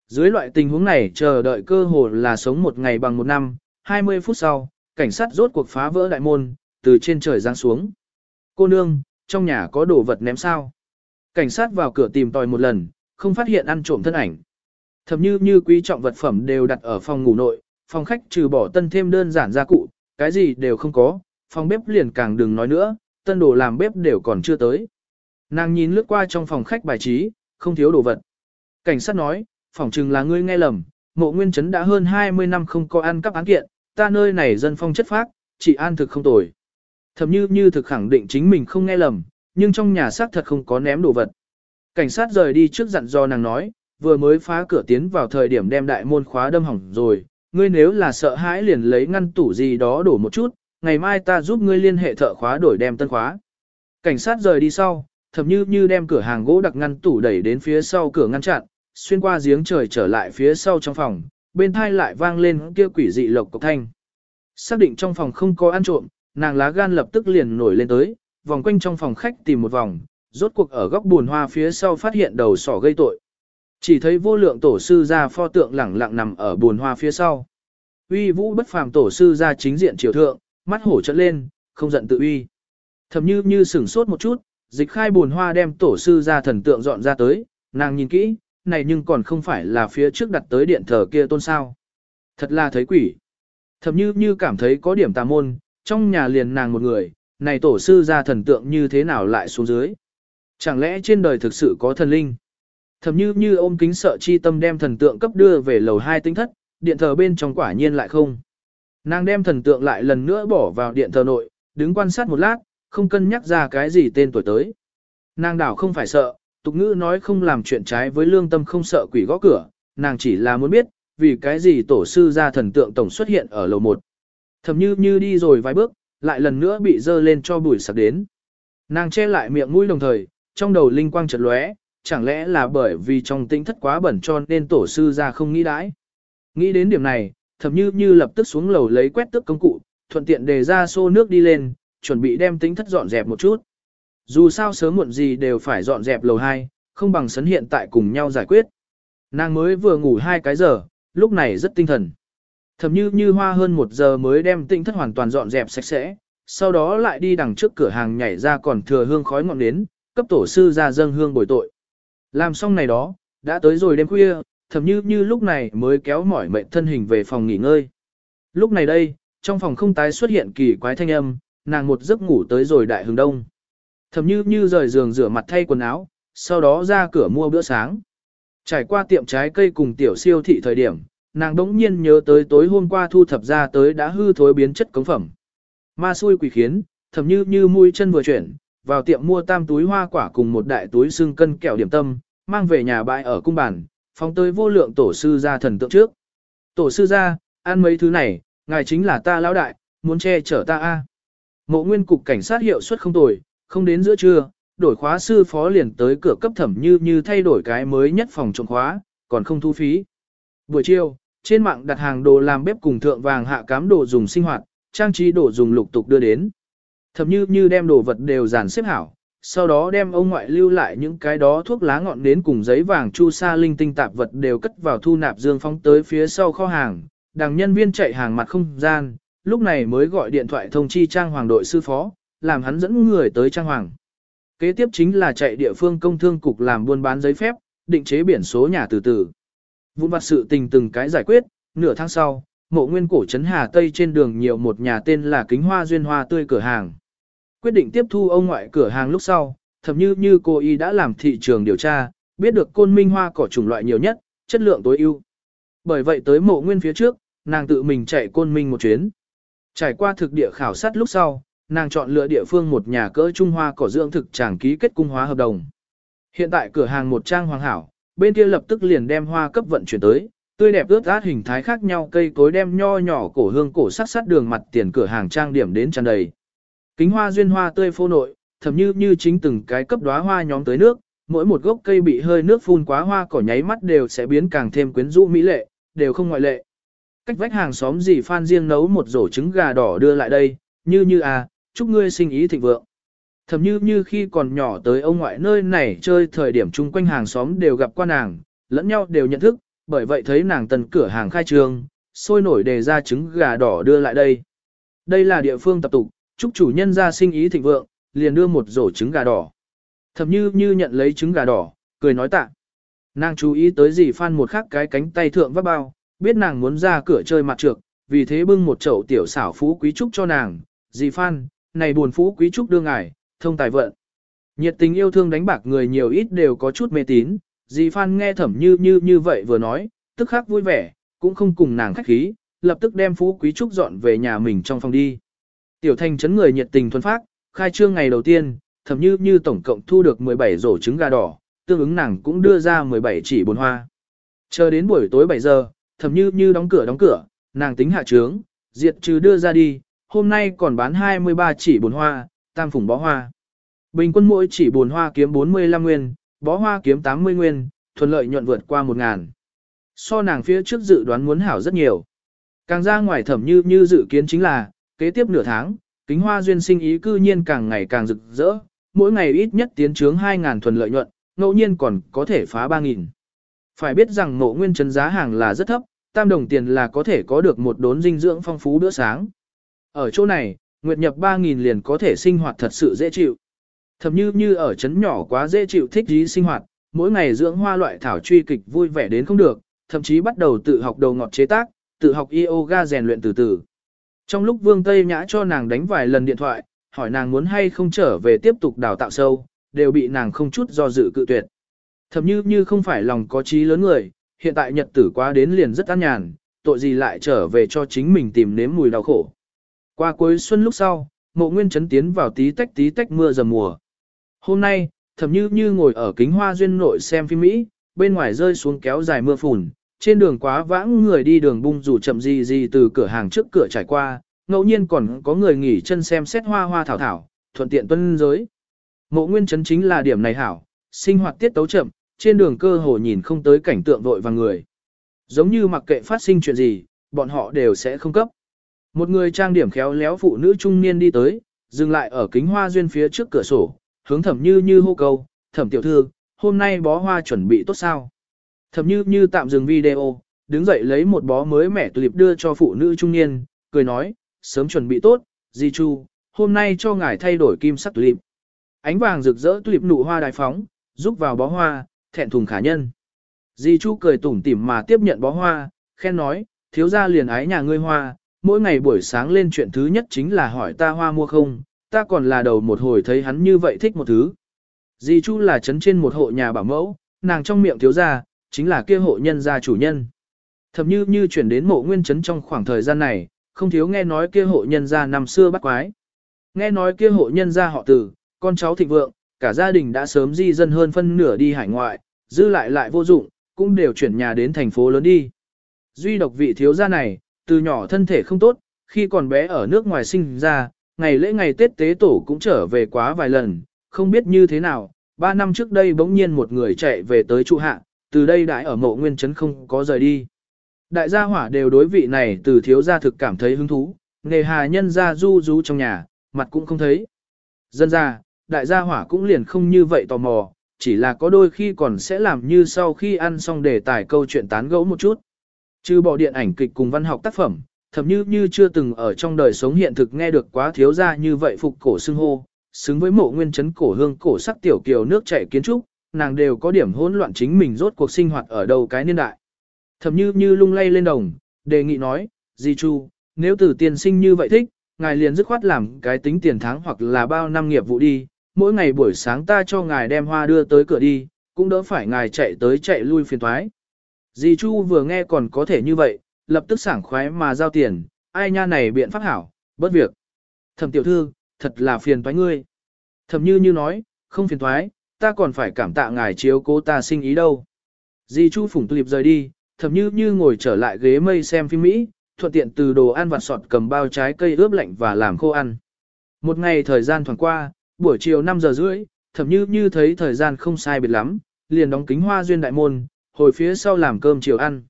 Dưới loại tình huống này chờ đợi cơ hồ là sống một ngày bằng một năm, 20 phút sau, cảnh sát rốt cuộc phá vỡ đại môn, từ trên trời giáng xuống. Cô nương, trong nhà có đồ vật ném sao? Cảnh sát vào cửa tìm tòi một lần, không phát hiện ăn trộm thân ảnh. Thậm như như quý trọng vật phẩm đều đặt ở phòng ngủ nội, phòng khách trừ bỏ tân thêm đơn giản gia cụ, cái gì đều không có, phòng bếp liền càng đừng nói nữa, tân đồ làm bếp đều còn chưa tới. Nàng nhìn lướt qua trong phòng khách bài trí, không thiếu đồ vật. Cảnh sát nói, phòng chừng là ngươi nghe lầm, mộ nguyên chấn đã hơn 20 năm không có ăn cắp án kiện, ta nơi này dân phong chất phác, chị an thực không tồi. Thầm như như thực khẳng định chính mình không nghe lầm, nhưng trong nhà xác thật không có ném đồ vật. Cảnh sát rời đi trước dặn do nàng nói, vừa mới phá cửa tiến vào thời điểm đem đại môn khóa đâm hỏng rồi, ngươi nếu là sợ hãi liền lấy ngăn tủ gì đó đổ một chút, ngày mai ta giúp ngươi liên hệ thợ khóa đổi đem tân khóa. Cảnh sát rời đi sau, thầm như như đem cửa hàng gỗ đặc ngăn tủ đẩy đến phía sau cửa ngăn chặn, xuyên qua giếng trời trở lại phía sau trong phòng, bên thai lại vang lên kia quỷ dị lộc cộc thanh. Xác định trong phòng không có ăn trộm, nàng lá gan lập tức liền nổi lên tới, vòng quanh trong phòng khách tìm một vòng, rốt cuộc ở góc buồn hoa phía sau phát hiện đầu sỏ gây tội. Chỉ thấy vô lượng tổ sư ra pho tượng lẳng lặng nằm ở buồn hoa phía sau. Uy vũ bất phàm tổ sư ra chính diện triều thượng, mắt hổ trận lên, không giận tự uy. Thầm như như sửng sốt một chút, dịch khai buồn hoa đem tổ sư ra thần tượng dọn ra tới, nàng nhìn kỹ, này nhưng còn không phải là phía trước đặt tới điện thờ kia tôn sao. Thật là thấy quỷ. Thầm như như cảm thấy có điểm tà môn, trong nhà liền nàng một người, này tổ sư ra thần tượng như thế nào lại xuống dưới. Chẳng lẽ trên đời thực sự có thần linh? Thầm như như ôm kính sợ chi tâm đem thần tượng cấp đưa về lầu hai tinh thất, điện thờ bên trong quả nhiên lại không. Nàng đem thần tượng lại lần nữa bỏ vào điện thờ nội, đứng quan sát một lát, không cân nhắc ra cái gì tên tuổi tới. Nàng đảo không phải sợ, tục ngữ nói không làm chuyện trái với lương tâm không sợ quỷ gõ cửa, nàng chỉ là muốn biết, vì cái gì tổ sư ra thần tượng tổng xuất hiện ở lầu 1. Thầm như như đi rồi vài bước, lại lần nữa bị dơ lên cho bụi sặc đến. Nàng che lại miệng mũi đồng thời, trong đầu linh quang chợt lóe, chẳng lẽ là bởi vì trong tinh thất quá bẩn cho nên tổ sư ra không nghĩ đãi. Nghĩ đến điểm này, thầm như như lập tức xuống lầu lấy quét tước công cụ, thuận tiện đề ra xô nước đi lên, chuẩn bị đem tính thất dọn dẹp một chút. Dù sao sớm muộn gì đều phải dọn dẹp lầu 2, không bằng sấn hiện tại cùng nhau giải quyết. Nàng mới vừa ngủ hai cái giờ, lúc này rất tinh thần. Thầm như như hoa hơn một giờ mới đem tinh thất hoàn toàn dọn dẹp sạch sẽ, sau đó lại đi đằng trước cửa hàng nhảy ra còn thừa hương khói ngọn nến, cấp tổ sư ra dâng hương bồi tội. Làm xong này đó, đã tới rồi đêm khuya, thầm như như lúc này mới kéo mỏi mệnh thân hình về phòng nghỉ ngơi. Lúc này đây, trong phòng không tái xuất hiện kỳ quái thanh âm, nàng một giấc ngủ tới rồi đại hướng đông. Thầm như như rời giường rửa mặt thay quần áo, sau đó ra cửa mua bữa sáng. Trải qua tiệm trái cây cùng tiểu siêu thị thời điểm, nàng đống nhiên nhớ tới tối hôm qua thu thập ra tới đã hư thối biến chất cống phẩm. Ma xui quỷ khiến, thầm như như mũi chân vừa chuyển, vào tiệm mua tam túi hoa quả cùng một đại túi xương cân kẹo điểm tâm, mang về nhà bãi ở cung bản, phóng tới vô lượng tổ sư ra thần tượng trước. Tổ sư ra, ăn mấy thứ này, ngài chính là ta lão đại, muốn che chở ta a. Mộ nguyên cục cảnh sát hiệu suất không tồi, không đến giữa trưa, đổi khóa sư phó liền tới cửa cấp thẩm như như thay đổi cái mới nhất phòng trộm khóa, còn không thu phí. Buổi chiều, trên mạng đặt hàng đồ làm bếp cùng thượng vàng hạ cám đồ dùng sinh hoạt, trang trí đồ dùng lục tục đưa đến. Thẩm như như đem đồ vật đều dàn xếp hảo, sau đó đem ông ngoại lưu lại những cái đó thuốc lá ngọn đến cùng giấy vàng chu sa linh tinh tạp vật đều cất vào thu nạp dương phóng tới phía sau kho hàng, đằng nhân viên chạy hàng mặt không gian, lúc này mới gọi điện thoại thông chi trang hoàng đội sư phó, làm hắn dẫn người tới trang hoàng. Kế tiếp chính là chạy địa phương công thương cục làm buôn bán giấy phép, định chế biển số nhà từ từ. Vụn vặt sự tình từng cái giải quyết, nửa tháng sau, mộ nguyên cổ trấn Hà Tây trên đường nhiều một nhà tên là Kính Hoa Duyên Hoa Tươi cửa hàng. Quyết định tiếp thu ông ngoại cửa hàng lúc sau, thậm như như cô y đã làm thị trường điều tra, biết được côn minh hoa cỏ chủng loại nhiều nhất, chất lượng tối ưu. Bởi vậy tới mộ nguyên phía trước, nàng tự mình chạy côn minh một chuyến. Trải qua thực địa khảo sát lúc sau, nàng chọn lựa địa phương một nhà cỡ Trung Hoa cỏ dưỡng thực chẳng ký kết cung hóa hợp đồng. Hiện tại cửa hàng một trang hoàng hảo, bên kia lập tức liền đem hoa cấp vận chuyển tới, tươi đẹp ướt át hình thái khác nhau cây cối đem nho nhỏ cổ hương cổ sắc sát đường mặt tiền cửa hàng trang điểm đến tràn đầy. Kính hoa duyên hoa tươi phô nội, thậm như như chính từng cái cấp đóa hoa nhóm tới nước, mỗi một gốc cây bị hơi nước phun quá hoa cỏ nháy mắt đều sẽ biến càng thêm quyến rũ mỹ lệ, đều không ngoại lệ. Cách vách hàng xóm gì phan riêng nấu một rổ trứng gà đỏ đưa lại đây, như như à, chúc ngươi sinh ý thịnh vượng. Thầm như như khi còn nhỏ tới ông ngoại nơi này chơi thời điểm chung quanh hàng xóm đều gặp qua nàng, lẫn nhau đều nhận thức, bởi vậy thấy nàng tần cửa hàng khai trương, sôi nổi đề ra trứng gà đỏ đưa lại đây. Đây là địa phương tập tục, chúc chủ nhân ra sinh ý thịnh vượng, liền đưa một rổ trứng gà đỏ. thầm như như nhận lấy trứng gà đỏ, cười nói tạ. Nàng chú ý tới gì phan một khắc cái cánh tay thượng vấp bao, biết nàng muốn ra cửa chơi mặt trược, vì thế bưng một chậu tiểu xảo phú quý trúc cho nàng. Dì phan, này buồn phú quý trúc đương ngài, thông tài vận. Nhiệt tình yêu thương đánh bạc người nhiều ít đều có chút mê tín, dì phan nghe thẩm như như như vậy vừa nói, tức khắc vui vẻ, cũng không cùng nàng khách khí, lập tức đem phú quý trúc dọn về nhà mình trong phòng đi. Tiểu thành chấn người nhiệt tình thuần phát, khai trương ngày đầu tiên, thẩm như như tổng cộng thu được 17 rổ trứng gà đỏ, tương ứng nàng cũng đưa ra 17 chỉ bồn hoa. Chờ đến buổi tối 7 giờ, thẩm như như đóng cửa đóng cửa, nàng tính hạ trướng, diệt trừ đưa ra đi, hôm nay còn bán 23 chỉ bồn hoa, tam phủng bó hoa. Bình quân mỗi chỉ bồn hoa kiếm 45 nguyên, bó hoa kiếm 80 nguyên, thuận lợi nhuận vượt qua 1 ngàn. So nàng phía trước dự đoán muốn hảo rất nhiều. Càng ra ngoài thẩm như như dự kiến chính là, kế tiếp nửa tháng, kính hoa duyên sinh ý cư nhiên càng ngày càng rực rỡ, mỗi ngày ít nhất tiến trướng 2.000 thuần lợi nhuận, ngẫu nhiên còn có thể phá 3.000. Phải biết rằng mộ nguyên trấn giá hàng là rất thấp, tam đồng tiền là có thể có được một đốn dinh dưỡng phong phú bữa sáng. Ở chỗ này, nguyệt nhập 3.000 liền có thể sinh hoạt thật sự dễ chịu. Thậm như như ở chấn nhỏ quá dễ chịu thích dí sinh hoạt, mỗi ngày dưỡng hoa loại thảo truy kịch vui vẻ đến không được, thậm chí bắt đầu tự học đầu ngọt chế tác, tự học yoga rèn luyện từ từ. Trong lúc Vương Tây Nhã cho nàng đánh vài lần điện thoại, hỏi nàng muốn hay không trở về tiếp tục đào tạo sâu, đều bị nàng không chút do dự cự tuyệt. Thậm như như không phải lòng có trí lớn người, hiện tại nhật tử quá đến liền rất an nhàn, tội gì lại trở về cho chính mình tìm nếm mùi đau khổ. Qua cuối xuân lúc sau, mộ nguyên chấn tiến vào tí tách tí tách mưa dầm mùa. Hôm nay, thậm như như ngồi ở kính hoa duyên nội xem phim Mỹ, bên ngoài rơi xuống kéo dài mưa phùn, trên đường quá vãng người đi đường bung rủ chậm gì gì từ cửa hàng trước cửa trải qua, ngẫu nhiên còn có người nghỉ chân xem xét hoa hoa thảo thảo, thuận tiện tuân giới. Mộ nguyên chấn chính là điểm này hảo, sinh hoạt tiết tấu chậm, trên đường cơ hồ nhìn không tới cảnh tượng vội vàng người. Giống như mặc kệ phát sinh chuyện gì, bọn họ đều sẽ không cấp. Một người trang điểm khéo léo phụ nữ trung niên đi tới, dừng lại ở kính hoa duyên phía trước cửa sổ, hướng thẩm như như hô câu, thẩm tiểu thư, hôm nay bó hoa chuẩn bị tốt sao. Thẩm như như tạm dừng video, đứng dậy lấy một bó mới mẻ tulip đưa cho phụ nữ trung niên, cười nói, sớm chuẩn bị tốt, di chu, hôm nay cho ngài thay đổi kim sắc tulip. Ánh vàng rực rỡ tulip nụ hoa đại phóng, giúp vào bó hoa, thẹn thùng khả nhân. Di chu cười tủm tỉm mà tiếp nhận bó hoa, khen nói, thiếu gia liền ái nhà ngươi hoa, mỗi ngày buổi sáng lên chuyện thứ nhất chính là hỏi ta hoa mua không, ta còn là đầu một hồi thấy hắn như vậy thích một thứ. Dì chu là chấn trên một hộ nhà bảo mẫu, nàng trong miệng thiếu gia, chính là kia hộ nhân gia chủ nhân. Thậm như như chuyển đến mộ nguyên chấn trong khoảng thời gian này, không thiếu nghe nói kia hộ nhân gia năm xưa bắt quái. Nghe nói kia hộ nhân gia họ tử, con cháu thịnh vượng, cả gia đình đã sớm di dân hơn phân nửa đi hải ngoại, dư lại lại vô dụng, cũng đều chuyển nhà đến thành phố lớn đi. Duy độc vị thiếu gia này, từ nhỏ thân thể không tốt, khi còn bé ở nước ngoài sinh ra, ngày lễ ngày Tết tế tổ cũng trở về quá vài lần, không biết như thế nào, ba năm trước đây bỗng nhiên một người chạy về tới trụ hạ, từ đây đãi ở mộ nguyên trấn không có rời đi. Đại gia hỏa đều đối vị này từ thiếu gia thực cảm thấy hứng thú, nề hà nhân gia du rú trong nhà, mặt cũng không thấy. Dân ra, đại gia hỏa cũng liền không như vậy tò mò, chỉ là có đôi khi còn sẽ làm như sau khi ăn xong để tải câu chuyện tán gẫu một chút. Trừ bỏ điện ảnh kịch cùng văn học tác phẩm, thậm như như chưa từng ở trong đời sống hiện thực nghe được quá thiếu gia như vậy phục cổ xưng hô, xứng với mộ nguyên chấn cổ hương cổ sắc tiểu kiều nước chảy kiến trúc, nàng đều có điểm hỗn loạn chính mình rốt cuộc sinh hoạt ở đâu cái niên đại. Thậm như như lung lay lên đồng, đề nghị nói, Di Chu, nếu từ tiền sinh như vậy thích, ngài liền dứt khoát làm cái tính tiền tháng hoặc là bao năm nghiệp vụ đi, mỗi ngày buổi sáng ta cho ngài đem hoa đưa tới cửa đi, cũng đỡ phải ngài chạy tới chạy lui phiền thoái. Di Chu vừa nghe còn có thể như vậy, lập tức sảng khoái mà giao tiền, ai nha này biện pháp hảo, bất việc. Thẩm tiểu thư, thật là phiền toái ngươi. Thẩm như như nói, không phiền toái, ta còn phải cảm tạ ngài chiếu cố ta sinh ý đâu. Di Chu phủng tulip rời đi, thẩm như như ngồi trở lại ghế mây xem phim Mỹ, thuận tiện từ đồ ăn vặt sọt cầm bao trái cây ướp lạnh và làm khô ăn. Một ngày thời gian thoảng qua, buổi chiều 5 giờ rưỡi, thẩm như như thấy thời gian không sai biệt lắm, liền đóng kính hoa duyên đại môn, hồi phía sau làm cơm chiều ăn.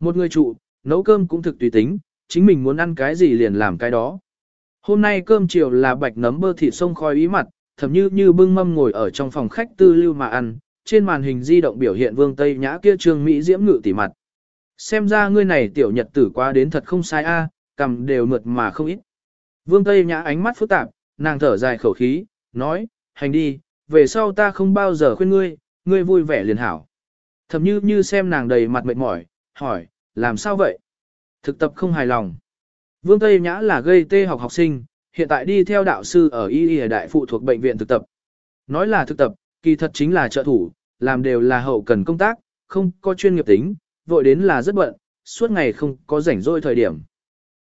Một người trụ, nấu cơm cũng thực tùy tính, chính mình muốn ăn cái gì liền làm cái đó. Hôm nay cơm chiều là bạch nấm bơ thịt sông khói ý mặt, thậm như như bưng mâm ngồi ở trong phòng khách tư lưu mà ăn, trên màn hình di động biểu hiện vương Tây Nhã kia trương Mỹ diễm ngự tỉ mặt. Xem ra ngươi này tiểu nhật tử quá đến thật không sai a, cầm đều mượt mà không ít. Vương Tây Nhã ánh mắt phức tạp, nàng thở dài khẩu khí, nói, hành đi, về sau ta không bao giờ khuyên ngươi, ngươi vui vẻ liền hảo. Thầm như như xem nàng đầy mặt mệt mỏi, hỏi, làm sao vậy? Thực tập không hài lòng. Vương Tây Nhã là gây tê học học sinh, hiện tại đi theo đạo sư ở Y Y Đại phụ thuộc bệnh viện thực tập. Nói là thực tập, kỳ thật chính là trợ thủ, làm đều là hậu cần công tác, không có chuyên nghiệp tính, vội đến là rất bận, suốt ngày không có rảnh rỗi thời điểm.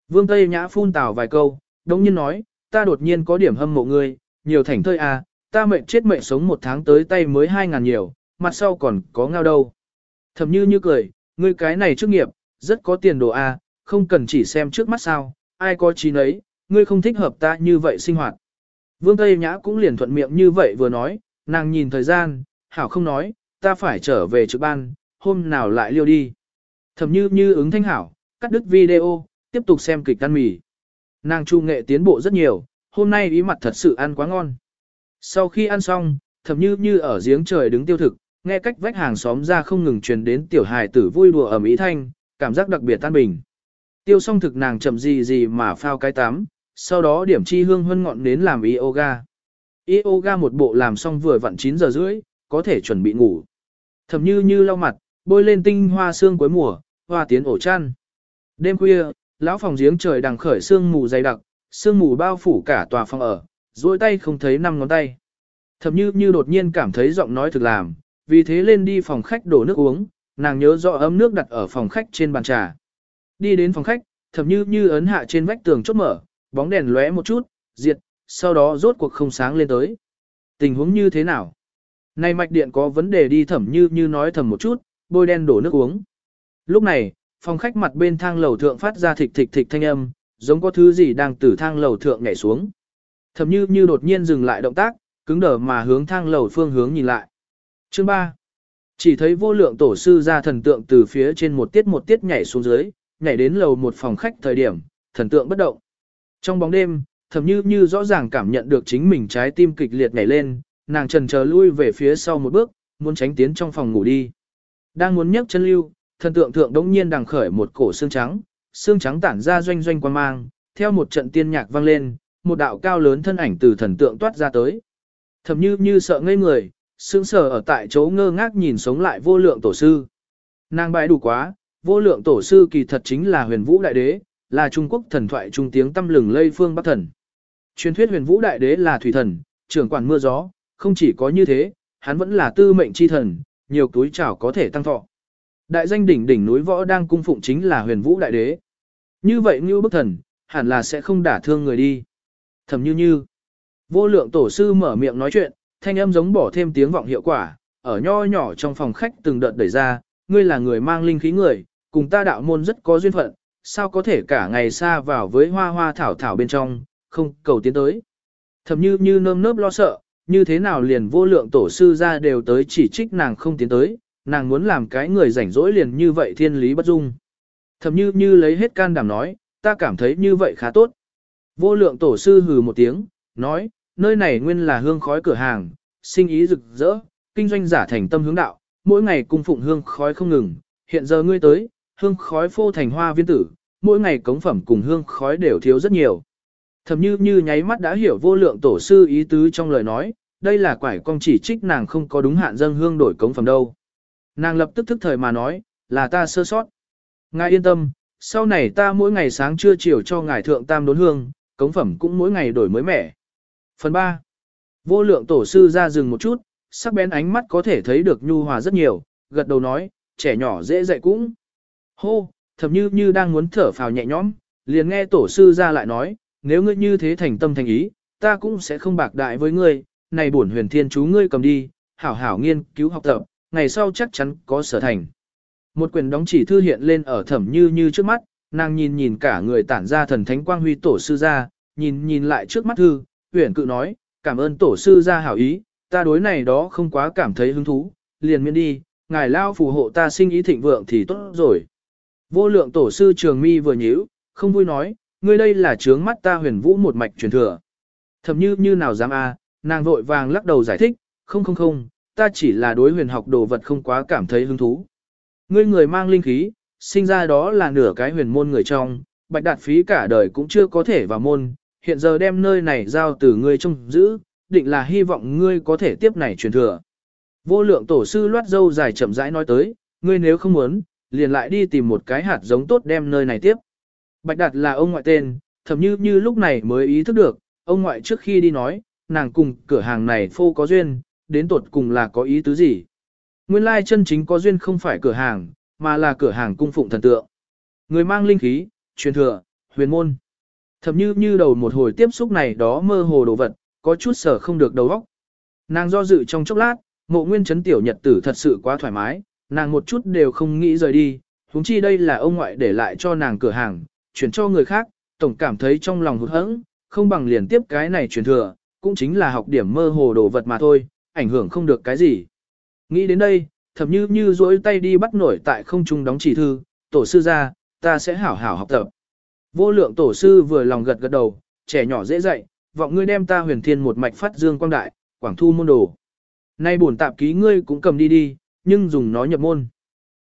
Vương Tây Nhã phun tào vài câu, đống nhiên nói, ta đột nhiên có điểm hâm mộ ngươi, nhiều thảnh thơi à, ta mệnh chết mệnh sống một tháng tới tay mới hai ngàn nhiều, mặt sau còn có ngao đâu. Thẩm như như cười, ngươi cái này chức nghiệp, rất có tiền đồ à, không cần chỉ xem trước mắt sao, ai có trí nấy, ngươi không thích hợp ta như vậy sinh hoạt. Vương Tây Nhã cũng liền thuận miệng như vậy vừa nói, nàng nhìn thời gian, hảo không nói, ta phải trở về trực ban, hôm nào lại liêu đi. Thẩm như như ứng thanh hảo, cắt đứt video, tiếp tục xem kịch ăn mì. Nàng trung nghệ tiến bộ rất nhiều, hôm nay ý mặt thật sự ăn quá ngon. Sau khi ăn xong, thẩm như như ở giếng trời đứng tiêu thực, nghe cách vách hàng xóm ra không ngừng truyền đến tiểu hài tử vui đùa ở Mỹ Thanh, cảm giác đặc biệt tan bình. Tiêu xong thực nàng chậm gì gì mà phao cái tắm, sau đó điểm chi hương hơn ngọn đến làm yoga. Yoga một bộ làm xong vừa vặn 9 giờ rưỡi, có thể chuẩn bị ngủ. Thầm như như lau mặt, bôi lên tinh hoa xương cuối mùa, hoa tiến ổ chăn. Đêm khuya, lão phòng giếng trời đằng khởi sương mù dày đặc, sương mù bao phủ cả tòa phòng ở, duỗi tay không thấy năm ngón tay. Thầm như như đột nhiên cảm thấy giọng nói thực làm, vì thế lên đi phòng khách đổ nước uống, nàng nhớ rõ ấm nước đặt ở phòng khách trên bàn trà. Đi đến phòng khách, thầm như như ấn hạ trên vách tường chốt mở, bóng đèn lóe một chút, diệt, sau đó rốt cuộc không sáng lên tới. Tình huống như thế nào? Này mạch điện có vấn đề đi thẩm như như nói thầm một chút, bôi đen đổ nước uống. Lúc này, phòng khách mặt bên thang lầu thượng phát ra thịch thịch thịch thanh âm, giống có thứ gì đang từ thang lầu thượng nhảy xuống. Thẩm như như đột nhiên dừng lại động tác, cứng đờ mà hướng thang lầu phương hướng nhìn lại. Chương 3. Chỉ thấy vô lượng tổ sư ra thần tượng từ phía trên một tiết một tiết nhảy xuống dưới, nhảy đến lầu một phòng khách thời điểm, thần tượng bất động. Trong bóng đêm, thầm như như rõ ràng cảm nhận được chính mình trái tim kịch liệt nhảy lên, nàng trần chờ lui về phía sau một bước, muốn tránh tiến trong phòng ngủ đi. Đang muốn nhấc chân lưu, thần tượng thượng đống nhiên đằng khởi một cổ xương trắng, xương trắng tản ra doanh doanh quan mang, theo một trận tiên nhạc vang lên, một đạo cao lớn thân ảnh từ thần tượng toát ra tới. Thầm như như sợ ngây người, sững sờ ở tại chỗ ngơ ngác nhìn sống lại vô lượng tổ sư. Nàng bại đủ quá, vô lượng tổ sư kỳ thật chính là huyền vũ đại đế, là Trung Quốc thần thoại trung tiếng tâm lừng lây phương Bắc thần. Truyền thuyết huyền vũ đại đế là thủy thần, trưởng quản mưa gió, không chỉ có như thế, hắn vẫn là tư mệnh chi thần, nhiều túi chảo có thể tăng thọ. Đại danh đỉnh đỉnh núi võ đang cung phụng chính là huyền vũ đại đế. Như vậy như bức thần, hẳn là sẽ không đả thương người đi. Thầm như như. Vô lượng tổ sư mở miệng nói chuyện, thanh âm giống bỏ thêm tiếng vọng hiệu quả, ở nho nhỏ trong phòng khách từng đợt đẩy ra, ngươi là người mang linh khí người, cùng ta đạo môn rất có duyên phận, sao có thể cả ngày xa vào với hoa hoa thảo thảo bên trong, không cầu tiến tới. Thầm như như nơm nớp lo sợ, như thế nào liền vô lượng tổ sư ra đều tới chỉ trích nàng không tiến tới, nàng muốn làm cái người rảnh rỗi liền như vậy thiên lý bất dung. Thầm như như lấy hết can đảm nói, ta cảm thấy như vậy khá tốt. Vô lượng tổ sư hừ một tiếng, nói, nơi này nguyên là hương khói cửa hàng, sinh ý rực rỡ, kinh doanh giả thành tâm hướng đạo, mỗi ngày cung phụng hương khói không ngừng, hiện giờ ngươi tới, hương khói phô thành hoa viên tử, mỗi ngày cống phẩm cùng hương khói đều thiếu rất nhiều. Thầm như như nháy mắt đã hiểu vô lượng tổ sư ý tứ trong lời nói, đây là quải con chỉ trích nàng không có đúng hạn dâng hương đổi cống phẩm đâu. Nàng lập tức thức thời mà nói, là ta sơ sót. Ngài yên tâm, sau này ta mỗi ngày sáng trưa chiều cho ngài thượng tam đốn hương, cống phẩm cũng mỗi ngày đổi mới mẻ. Phần 3. Vô lượng tổ sư ra dừng một chút, sắc bén ánh mắt có thể thấy được nhu hòa rất nhiều, gật đầu nói, trẻ nhỏ dễ dạy cũng. Hô, thầm như như đang muốn thở phào nhẹ nhõm, liền nghe tổ sư ra lại nói, nếu ngươi như thế thành tâm thành ý, ta cũng sẽ không bạc đại với ngươi, này bổn huyền thiên chú ngươi cầm đi, hảo hảo nghiên cứu học tập, ngày sau chắc chắn có sở thành. Một quyển đóng chỉ thư hiện lên ở thẩm như như trước mắt, nàng nhìn nhìn cả người tản ra thần thánh quang huy tổ sư ra, nhìn nhìn lại trước mắt thư, huyền cự nói, cảm ơn tổ sư ra hảo ý, ta đối này đó không quá cảm thấy hứng thú, liền miễn đi, ngài lao phù hộ ta sinh ý thịnh vượng thì tốt rồi. Vô lượng tổ sư trường mi vừa nhíu, không vui nói, ngươi đây là trướng mắt ta huyền vũ một mạch truyền thừa. Thầm như như nào dám a, à, nàng vội vàng lắc đầu giải thích, không không không, ta chỉ là đối huyền học đồ vật không quá cảm thấy hứng thú. Ngươi người mang linh khí, sinh ra đó là nửa cái huyền môn người trong, bạch đạt phí cả đời cũng chưa có thể vào môn, hiện giờ đem nơi này giao từ ngươi trông giữ, định là hy vọng ngươi có thể tiếp này truyền thừa. Vô lượng tổ sư loát dâu dài chậm rãi nói tới, ngươi nếu không muốn, liền lại đi tìm một cái hạt giống tốt đem nơi này tiếp. Bạch Đạt là ông ngoại tên, thậm như như lúc này mới ý thức được, ông ngoại trước khi đi nói, nàng cùng cửa hàng này phô có duyên, đến tột cùng là có ý tứ gì. Nguyên lai chân chính có duyên không phải cửa hàng, mà là cửa hàng cung phụng thần tượng. Người mang linh khí, truyền thừa, huyền môn. Thậm như như đầu một hồi tiếp xúc này đó mơ hồ đồ vật, có chút sở không được đầu óc. Nàng do dự trong chốc lát, mộ nguyên chấn tiểu nhật tử thật sự quá thoải mái, nàng một chút đều không nghĩ rời đi, huống chi đây là ông ngoại để lại cho nàng cửa hàng, chuyển cho người khác, tổng cảm thấy trong lòng hụt hẫng, không bằng liền tiếp cái này truyền thừa, cũng chính là học điểm mơ hồ đồ vật mà thôi, ảnh hưởng không được cái gì. Nghĩ đến đây, thậm như như duỗi tay đi bắt nổi tại không trung đóng chỉ thư, tổ sư ra, ta sẽ hảo hảo học tập. Vô lượng tổ sư vừa lòng gật gật đầu, trẻ nhỏ dễ dạy, vọng ngươi đem ta huyền thiên một mạch phát dương quang đại, quảng thu môn đồ. Nay bổn tạp ký ngươi cũng cầm đi đi, nhưng dùng nó nhập môn.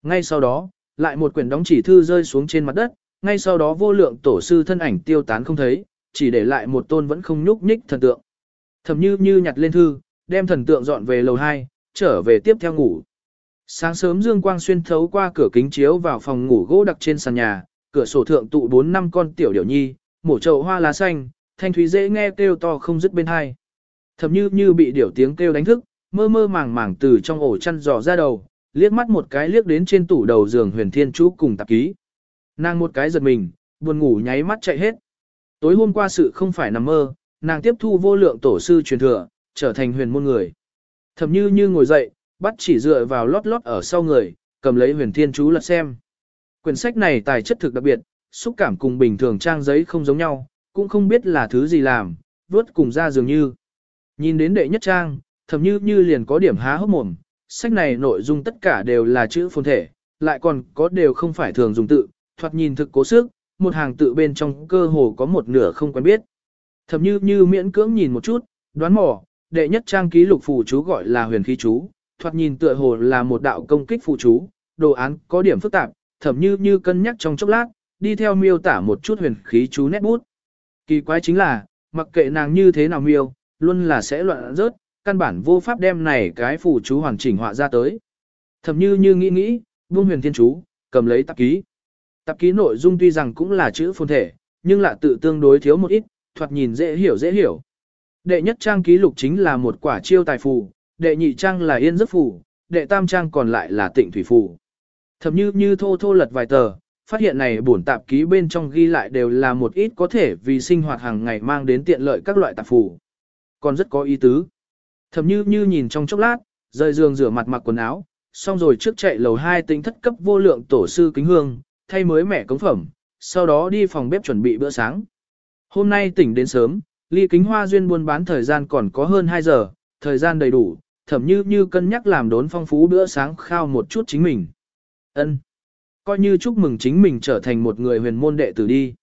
Ngay sau đó, lại một quyển đóng chỉ thư rơi xuống trên mặt đất, ngay sau đó vô lượng tổ sư thân ảnh tiêu tán không thấy, chỉ để lại một tôn vẫn không nhúc nhích thần tượng. Thầm như như nhặt lên thư, đem thần tượng dọn về lầu 2, trở về tiếp theo ngủ. Sáng sớm dương quang xuyên thấu qua cửa kính chiếu vào phòng ngủ gỗ đặc trên sàn nhà, cửa sổ thượng tụ 4 năm con tiểu điểu nhi, mổ chậu hoa lá xanh, thanh thúy dễ nghe kêu to không dứt bên hai. Thầm như như bị điểu tiếng kêu đánh thức, mơ mơ màng màng từ trong ổ chăn dò ra đầu, liếc mắt một cái liếc đến trên tủ đầu giường huyền thiên chú cùng tạp ký. Nàng một cái giật mình, buồn ngủ nháy mắt chạy hết. Tối hôm qua sự không phải nằm mơ, nàng tiếp thu vô lượng tổ sư truyền thừa, trở thành huyền môn người. Thầm như như ngồi dậy, bắt chỉ dựa vào lót lót ở sau người, cầm lấy huyền thiên chú lật xem. Quyển sách này tài chất thực đặc biệt, xúc cảm cùng bình thường trang giấy không giống nhau, cũng không biết là thứ gì làm, vớt cùng ra dường như. Nhìn đến đệ nhất trang, thầm như như liền có điểm há hốc mồm, sách này nội dung tất cả đều là chữ phồn thể, lại còn có đều không phải thường dùng tự, thoạt nhìn thực cố sức, một hàng tự bên trong cơ hồ có một nửa không quen biết. Thầm như như miễn cưỡng nhìn một chút, đoán mò, đệ nhất trang ký lục phù chú gọi là huyền khí chú, thoạt nhìn tựa hồ là một đạo công kích phù chú, đồ án có điểm phức tạp, Thẩm như như cân nhắc trong chốc lát, đi theo miêu tả một chút huyền khí chú nét bút. Kỳ quái chính là, mặc kệ nàng như thế nào miêu, luôn là sẽ loạn rớt, căn bản vô pháp đem này cái phù chú hoàn chỉnh họa ra tới. Thẩm như như nghĩ nghĩ, buông huyền thiên chú, cầm lấy tạp ký. Tạp ký nội dung tuy rằng cũng là chữ phồn thể, nhưng là tự tương đối thiếu một ít, thoạt nhìn dễ hiểu dễ hiểu. Đệ nhất trang ký lục chính là một quả chiêu tài phù, đệ nhị trang là yên giấc phù, đệ tam trang còn lại là tịnh thủy phù thậm như như thô thô lật vài tờ, phát hiện này bổn tạp ký bên trong ghi lại đều là một ít có thể vì sinh hoạt hàng ngày mang đến tiện lợi các loại tạp phủ. Còn rất có ý tứ. Thầm như như nhìn trong chốc lát, rời giường rửa mặt mặc quần áo, xong rồi trước chạy lầu 2 tính thất cấp vô lượng tổ sư kính hương, thay mới mẻ cống phẩm, sau đó đi phòng bếp chuẩn bị bữa sáng. Hôm nay tỉnh đến sớm, ly kính hoa duyên buôn bán thời gian còn có hơn 2 giờ, thời gian đầy đủ, thẩm như như cân nhắc làm đốn phong phú bữa sáng khao một chút chính mình ân Coi như chúc mừng chính mình trở thành một người huyền môn đệ tử đi.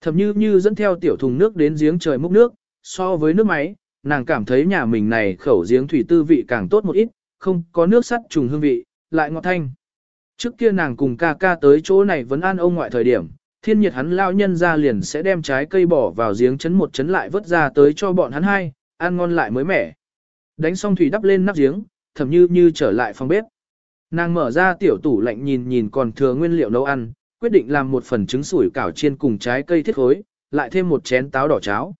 Thầm như như dẫn theo tiểu thùng nước đến giếng trời múc nước, so với nước máy, nàng cảm thấy nhà mình này khẩu giếng thủy tư vị càng tốt một ít, không có nước sắt trùng hương vị, lại ngọt thanh. Trước kia nàng cùng ca ca tới chỗ này vẫn an ông ngoại thời điểm, thiên nhiệt hắn lao nhân ra liền sẽ đem trái cây bỏ vào giếng chấn một chấn lại vớt ra tới cho bọn hắn hai, ăn ngon lại mới mẻ. Đánh xong thủy đắp lên nắp giếng, thầm như như trở lại phòng bếp. Nàng mở ra tiểu tủ lạnh nhìn nhìn còn thừa nguyên liệu nấu ăn, quyết định làm một phần trứng sủi cảo chiên cùng trái cây thiết khối, lại thêm một chén táo đỏ cháo.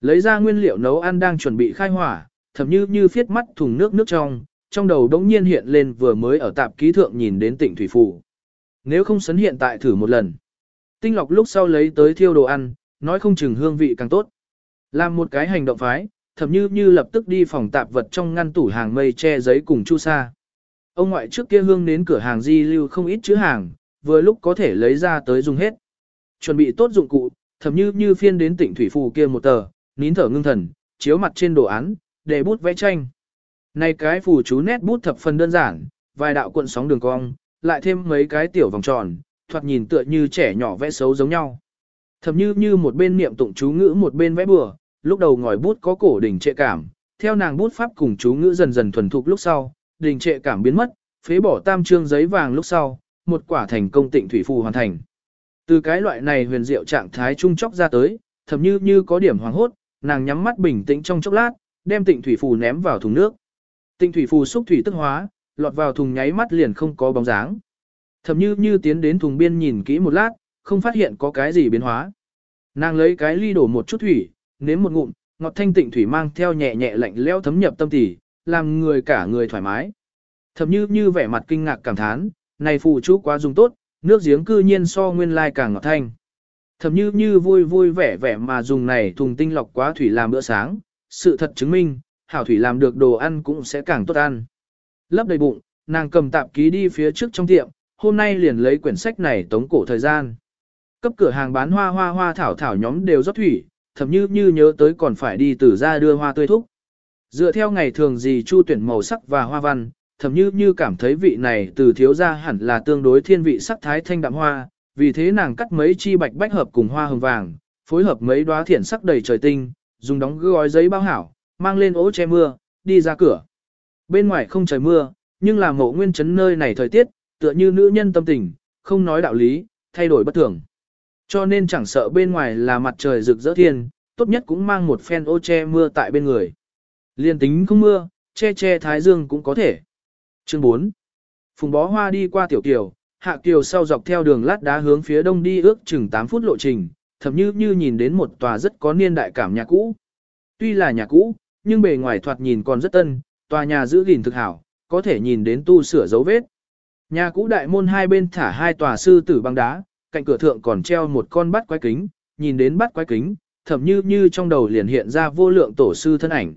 Lấy ra nguyên liệu nấu ăn đang chuẩn bị khai hỏa, thậm như như phiết mắt thùng nước nước trong, trong đầu đống nhiên hiện lên vừa mới ở tạp ký thượng nhìn đến tỉnh Thủy Phủ. Nếu không sấn hiện tại thử một lần. Tinh lọc lúc sau lấy tới thiêu đồ ăn, nói không chừng hương vị càng tốt. Làm một cái hành động phái, thậm như như lập tức đi phòng tạp vật trong ngăn tủ hàng mây che giấy cùng chu sa. Ông ngoại trước kia hương đến cửa hàng di lưu không ít chữ hàng, vừa lúc có thể lấy ra tới dùng hết. Chuẩn bị tốt dụng cụ, thậm như như phiên đến tỉnh Thủy Phù kia một tờ, nín thở ngưng thần, chiếu mặt trên đồ án, để bút vẽ tranh. Này cái phù chú nét bút thập phần đơn giản, vài đạo cuộn sóng đường cong, lại thêm mấy cái tiểu vòng tròn, thoạt nhìn tựa như trẻ nhỏ vẽ xấu giống nhau. Thầm như như một bên niệm tụng chú ngữ một bên vẽ bừa, lúc đầu ngòi bút có cổ đỉnh trệ cảm, theo nàng bút pháp cùng chú ngữ dần dần thuần thục lúc sau, đình trệ cảm biến mất, phế bỏ tam trương giấy vàng lúc sau, một quả thành công tịnh thủy phù hoàn thành. Từ cái loại này huyền diệu trạng thái trung chốc ra tới, thậm như như có điểm hoàng hốt, nàng nhắm mắt bình tĩnh trong chốc lát, đem tịnh thủy phù ném vào thùng nước. Tịnh thủy phù xúc thủy tức hóa, lọt vào thùng nháy mắt liền không có bóng dáng. Thậm như như tiến đến thùng biên nhìn kỹ một lát, không phát hiện có cái gì biến hóa. Nàng lấy cái ly đổ một chút thủy, nếm một ngụm, ngọt thanh tịnh thủy mang theo nhẹ nhẹ lạnh lẽo thấm nhập tâm tỉ, làm người cả người thoải mái. Thậm như như vẻ mặt kinh ngạc cảm thán, này phù chú quá dùng tốt, nước giếng cư nhiên so nguyên lai càng ngọt thanh. Thậm như như vui vui vẻ vẻ mà dùng này thùng tinh lọc quá thủy làm bữa sáng, sự thật chứng minh, hảo thủy làm được đồ ăn cũng sẽ càng tốt ăn. Lấp đầy bụng, nàng cầm tạp ký đi phía trước trong tiệm, hôm nay liền lấy quyển sách này tống cổ thời gian. Cấp cửa hàng bán hoa hoa hoa thảo thảo nhóm đều rót thủy, thậm như như nhớ tới còn phải đi từ ra đưa hoa tươi thúc. Dựa theo ngày thường gì chu tuyển màu sắc và hoa văn, thậm như như cảm thấy vị này từ thiếu ra hẳn là tương đối thiên vị sắc thái thanh đạm hoa, vì thế nàng cắt mấy chi bạch bách hợp cùng hoa hồng vàng, phối hợp mấy đóa thiển sắc đầy trời tinh, dùng đóng gói giấy bao hảo, mang lên ố che mưa, đi ra cửa. Bên ngoài không trời mưa, nhưng là mộ nguyên chấn nơi này thời tiết, tựa như nữ nhân tâm tình, không nói đạo lý, thay đổi bất thường. Cho nên chẳng sợ bên ngoài là mặt trời rực rỡ thiên, tốt nhất cũng mang một phen ô che mưa tại bên người. Liên tính không mưa, che che thái dương cũng có thể. Chương 4. Phùng bó hoa đi qua tiểu kiều, hạ kiều sau dọc theo đường lát đá hướng phía đông đi ước chừng 8 phút lộ trình, thậm như như nhìn đến một tòa rất có niên đại cảm nhà cũ. Tuy là nhà cũ, nhưng bề ngoài thoạt nhìn còn rất tân, tòa nhà giữ gìn thực hảo, có thể nhìn đến tu sửa dấu vết. Nhà cũ đại môn hai bên thả hai tòa sư tử băng đá, cạnh cửa thượng còn treo một con bắt quái kính, nhìn đến bắt quái kính, thậm như như trong đầu liền hiện ra vô lượng tổ sư thân ảnh.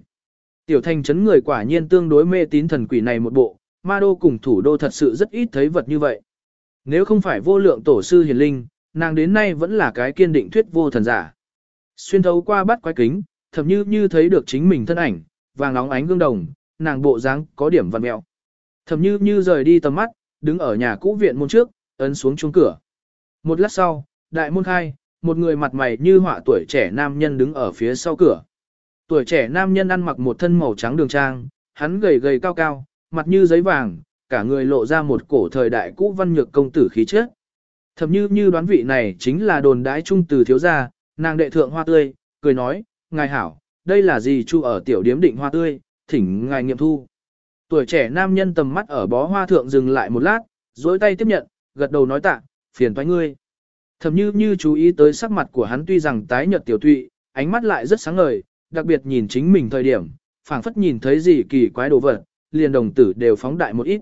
Tiểu thành chấn người quả nhiên tương đối mê tín thần quỷ này một bộ, ma đô cùng thủ đô thật sự rất ít thấy vật như vậy. Nếu không phải vô lượng tổ sư hiền linh, nàng đến nay vẫn là cái kiên định thuyết vô thần giả. Xuyên thấu qua bắt quái kính, thậm như như thấy được chính mình thân ảnh, vàng nóng ánh gương đồng, nàng bộ dáng có điểm văn mẹo. Thậm như như rời đi tầm mắt, đứng ở nhà cũ viện môn trước, ấn xuống chuông cửa. Một lát sau, đại môn khai, một người mặt mày như họa tuổi trẻ nam nhân đứng ở phía sau cửa. Tuổi trẻ nam nhân ăn mặc một thân màu trắng đường trang, hắn gầy gầy cao cao, mặt như giấy vàng, cả người lộ ra một cổ thời đại cũ văn nhược công tử khí chất. Thậm như như đoán vị này chính là đồn đái trung từ thiếu gia, nàng đệ thượng hoa tươi, cười nói, ngài hảo, đây là gì chu ở tiểu điếm định hoa tươi, thỉnh ngài nghiệm thu. Tuổi trẻ nam nhân tầm mắt ở bó hoa thượng dừng lại một lát, dối tay tiếp nhận, gật đầu nói tạ, phiền toái ngươi. Thầm như như chú ý tới sắc mặt của hắn tuy rằng tái nhợt tiểu tụy, ánh mắt lại rất sáng ngời, đặc biệt nhìn chính mình thời điểm, phảng phất nhìn thấy gì kỳ quái đồ vật, liền đồng tử đều phóng đại một ít.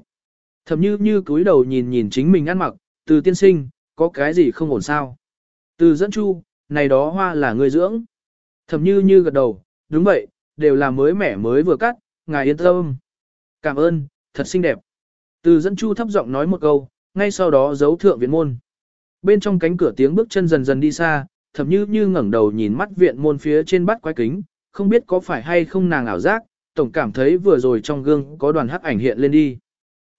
Thầm như như cúi đầu nhìn nhìn chính mình ăn mặc, từ tiên sinh, có cái gì không ổn sao? Từ dẫn chu, này đó hoa là người dưỡng. Thầm như như gật đầu, đúng vậy, đều là mới mẻ mới vừa cắt, ngài yên tâm. Cảm ơn, thật xinh đẹp. Từ dẫn chu thấp giọng nói một câu, ngay sau đó giấu thượng viện môn. Bên trong cánh cửa tiếng bước chân dần dần đi xa, thậm như như ngẩng đầu nhìn mắt viện môn phía trên bắt quái kính, không biết có phải hay không nàng ảo giác, tổng cảm thấy vừa rồi trong gương có đoàn hắc ảnh hiện lên đi.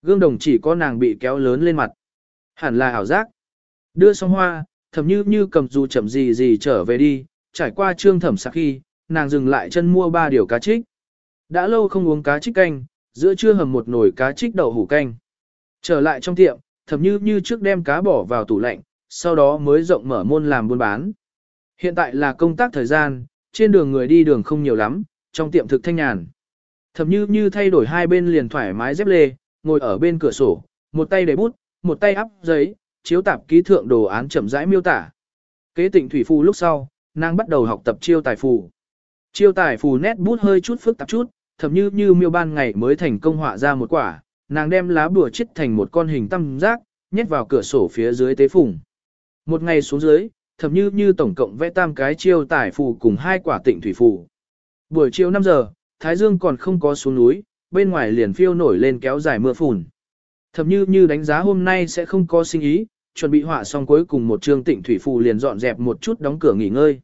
Gương đồng chỉ có nàng bị kéo lớn lên mặt. Hẳn là ảo giác. Đưa xong hoa, thầm như như cầm dù chậm gì gì trở về đi, trải qua trương thẩm sạc khi, nàng dừng lại chân mua ba điều cá trích. Đã lâu không uống cá trích canh, giữa trưa hầm một nồi cá trích đậu hủ canh. Trở lại trong tiệm, thầm như như trước đem cá bỏ vào tủ lạnh, sau đó mới rộng mở môn làm buôn bán. Hiện tại là công tác thời gian, trên đường người đi đường không nhiều lắm, trong tiệm thực thanh nhàn. Thẩm như như thay đổi hai bên liền thoải mái dép lê, ngồi ở bên cửa sổ, một tay để bút, một tay áp giấy, chiếu tạp ký thượng đồ án chậm rãi miêu tả. Kế tịnh thủy phù lúc sau, nàng bắt đầu học tập chiêu tài phù. Chiêu tài phù nét bút hơi chút phức tạp chút, thậm như như miêu ban ngày mới thành công họa ra một quả, nàng đem lá bùa chít thành một con hình tam giác, nhét vào cửa sổ phía dưới tế phùng. Một ngày xuống dưới, thậm như như tổng cộng vẽ tam cái chiêu tải phù cùng hai quả tịnh thủy phù. Buổi chiều 5 giờ, Thái Dương còn không có xuống núi, bên ngoài liền phiêu nổi lên kéo dài mưa phùn. Thậm như như đánh giá hôm nay sẽ không có sinh ý, chuẩn bị họa xong cuối cùng một chương tịnh thủy phù liền dọn dẹp một chút đóng cửa nghỉ ngơi.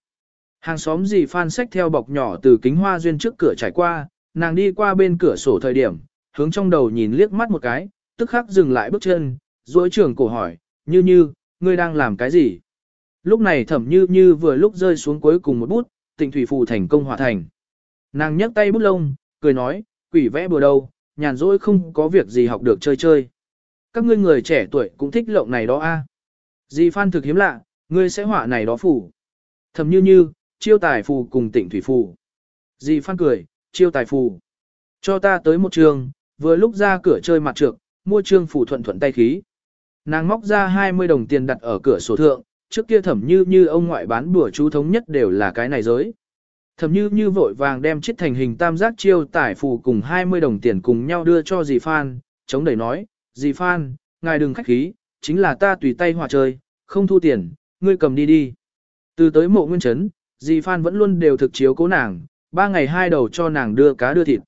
Hàng xóm gì phan sách theo bọc nhỏ từ kính hoa duyên trước cửa trải qua, nàng đi qua bên cửa sổ thời điểm, hướng trong đầu nhìn liếc mắt một cái, tức khắc dừng lại bước chân, duỗi trường cổ hỏi, như như, ngươi đang làm cái gì? Lúc này thẩm như như vừa lúc rơi xuống cuối cùng một bút, tịnh thủy phù thành công hòa thành. Nàng nhấc tay bút lông, cười nói, quỷ vẽ bừa đâu, nhàn rỗi không có việc gì học được chơi chơi. Các ngươi người trẻ tuổi cũng thích lộng này đó a. Dì Phan thực hiếm lạ, ngươi sẽ họa này đó phủ. thẩm như như, chiêu tài phù cùng tịnh thủy phù. Dì Phan cười, chiêu tài phù. Cho ta tới một trường, vừa lúc ra cửa chơi mặt trược, mua trương phù thuận thuận tay khí. Nàng móc ra 20 đồng tiền đặt ở cửa sổ thượng, trước kia thẩm như như ông ngoại bán bùa chú thống nhất đều là cái này giới. Thẩm như như vội vàng đem chiếc thành hình tam giác chiêu tải phù cùng 20 đồng tiền cùng nhau đưa cho dì Phan, chống đẩy nói, dì Phan, ngài đừng khách khí, chính là ta tùy tay hòa chơi, không thu tiền, ngươi cầm đi đi. Từ tới mộ nguyên chấn, dì Phan vẫn luôn đều thực chiếu cố nàng, ba ngày hai đầu cho nàng đưa cá đưa thịt.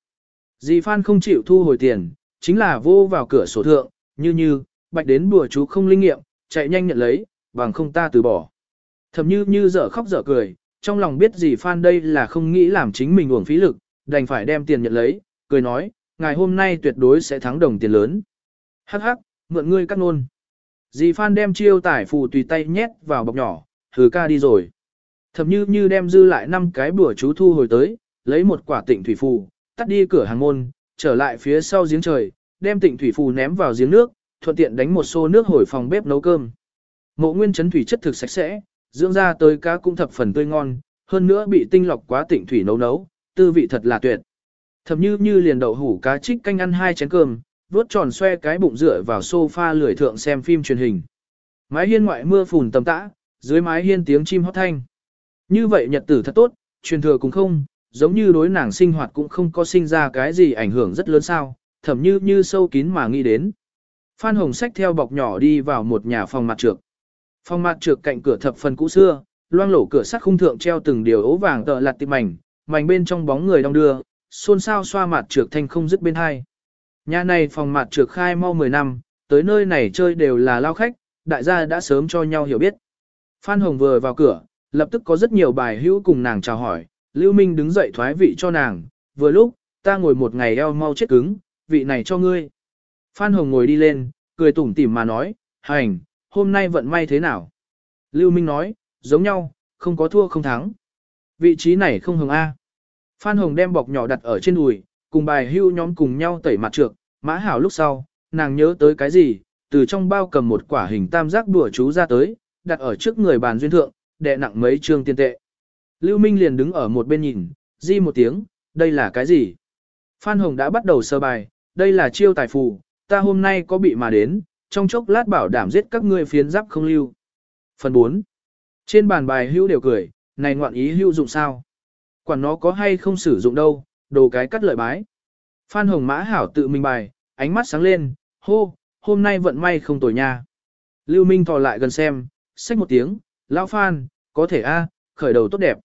Dì Phan không chịu thu hồi tiền, chính là vô vào cửa sổ thượng, như như, bạch đến bùa chú không linh nghiệm, chạy nhanh nhận lấy, bằng không ta từ bỏ. Thầm như như dở khóc dở cười, trong lòng biết gì Phan đây là không nghĩ làm chính mình uổng phí lực, đành phải đem tiền nhận lấy, cười nói, ngày hôm nay tuyệt đối sẽ thắng đồng tiền lớn. Hắc hắc, mượn ngươi cắt nôn. Dì Phan đem chiêu tải phù tùy tay nhét vào bọc nhỏ, thử ca đi rồi. Thầm như như đem dư lại năm cái bùa chú thu hồi tới, lấy một quả tịnh thủy phù, tắt đi cửa hàng môn, trở lại phía sau giếng trời, đem tịnh thủy phù ném vào giếng nước, thuận tiện đánh một xô nước hồi phòng bếp nấu cơm. Mộ nguyên chấn thủy chất thực sạch sẽ, dưỡng ra tới cá cũng thập phần tươi ngon, hơn nữa bị tinh lọc quá tịnh thủy nấu nấu, tư vị thật là tuyệt. Thầm như như liền đậu hủ cá trích canh ăn hai chén cơm, vuốt tròn xoe cái bụng dựa vào sofa lười thượng xem phim truyền hình. Mái hiên ngoại mưa phùn tầm tã, dưới mái hiên tiếng chim hót thanh. Như vậy nhật tử thật tốt, truyền thừa cũng không, giống như đối nàng sinh hoạt cũng không có sinh ra cái gì ảnh hưởng rất lớn sao, thầm như như sâu kín mà nghĩ đến. Phan Hồng sách theo bọc nhỏ đi vào một nhà phòng mặt trược. Phòng mặt trược cạnh cửa thập phần cũ xưa, loang lổ cửa sắt khung thượng treo từng điều ố vàng tợ lặt tim mảnh, mảnh bên trong bóng người đong đưa, xôn xao xoa mặt trược thanh không dứt bên hai. Nhà này phòng mặt trược khai mau 10 năm, tới nơi này chơi đều là lao khách, đại gia đã sớm cho nhau hiểu biết. Phan Hồng vừa vào cửa, lập tức có rất nhiều bài hữu cùng nàng chào hỏi, Lưu Minh đứng dậy thoái vị cho nàng, vừa lúc, ta ngồi một ngày eo mau chết cứng, vị này cho ngươi. Phan Hồng ngồi đi lên, cười tủm tỉm mà nói, hành, hôm nay vận may thế nào? Lưu Minh nói, giống nhau, không có thua không thắng. Vị trí này không hồng A. Phan Hồng đem bọc nhỏ đặt ở trên đùi, cùng bài hưu nhóm cùng nhau tẩy mặt trược, mã hảo lúc sau, nàng nhớ tới cái gì, từ trong bao cầm một quả hình tam giác đùa chú ra tới, đặt ở trước người bàn duyên thượng, đè nặng mấy trương tiền tệ. Lưu Minh liền đứng ở một bên nhìn, di một tiếng, đây là cái gì? Phan Hồng đã bắt đầu sơ bài, đây là chiêu tài phù, ta hôm nay có bị mà đến, trong chốc lát bảo đảm giết các ngươi phiến giáp không lưu. Phần 4. Trên bàn bài hưu đều cười, này ngoạn ý hưu dụng sao? Quản nó có hay không sử dụng đâu, đồ cái cắt lợi bái. Phan Hồng Mã Hảo tự mình bài, ánh mắt sáng lên, hô, hôm nay vận may không tồi nha. Lưu Minh thò lại gần xem, xách một tiếng, lão Phan, có thể a, khởi đầu tốt đẹp.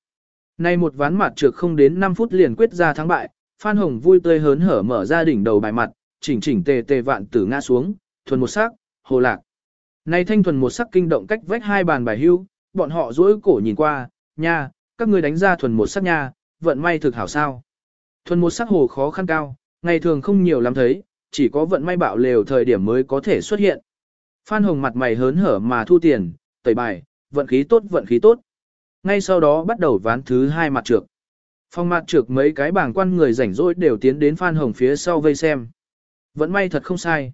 Nay một ván mặt trược không đến 5 phút liền quyết ra thắng bại, Phan Hồng vui tươi hớn hở mở ra đỉnh đầu bài mặt, chỉnh chỉnh tề tề vạn tử ngã xuống, thuần một sắc, hồ lạc. Này thanh thuần một sắc kinh động cách vách hai bàn bài hưu, bọn họ dối cổ nhìn qua, nha, các ngươi đánh ra thuần một sắc nha, vận may thực hảo sao. Thuần một sắc hồ khó khăn cao, ngày thường không nhiều lắm thấy, chỉ có vận may bạo lều thời điểm mới có thể xuất hiện. Phan Hồng mặt mày hớn hở mà thu tiền, tẩy bài, vận khí tốt vận khí tốt. Ngay sau đó bắt đầu ván thứ hai mặt trược. Phong mặt trược mấy cái bảng quan người rảnh rỗi đều tiến đến Phan Hồng phía sau vây xem. Vẫn may thật không sai.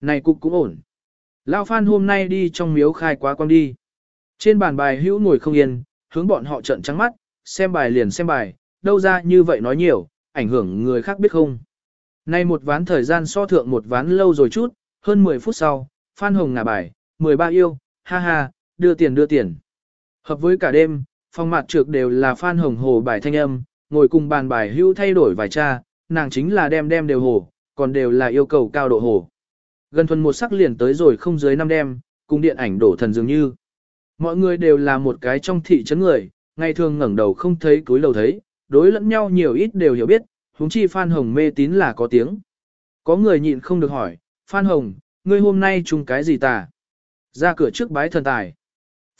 Này cục cũng ổn. Lao Phan hôm nay đi trong miếu khai quá quang đi. Trên bàn bài hữu ngồi không yên, hướng bọn họ trận trắng mắt, xem bài liền xem bài, đâu ra như vậy nói nhiều, ảnh hưởng người khác biết không. Nay một ván thời gian so thượng một ván lâu rồi chút, hơn 10 phút sau, Phan Hồng ngả bài, 13 yêu, ha ha, đưa tiền đưa tiền. Hợp với cả đêm, phòng mặt trược đều là Phan Hồng hồ bài thanh âm, ngồi cùng bàn bài hưu thay đổi vài cha, nàng chính là đem đem đều hồ, còn đều là yêu cầu cao độ hồ. Gần thuần một sắc liền tới rồi không dưới năm đêm, cùng điện ảnh đổ thần dường như. Mọi người đều là một cái trong thị trấn người, ngày thường ngẩng đầu không thấy túi lầu thấy, đối lẫn nhau nhiều ít đều hiểu biết, huống chi Phan Hồng mê tín là có tiếng. Có người nhịn không được hỏi, Phan Hồng, ngươi hôm nay chung cái gì tà? Ra cửa trước bái thần tài.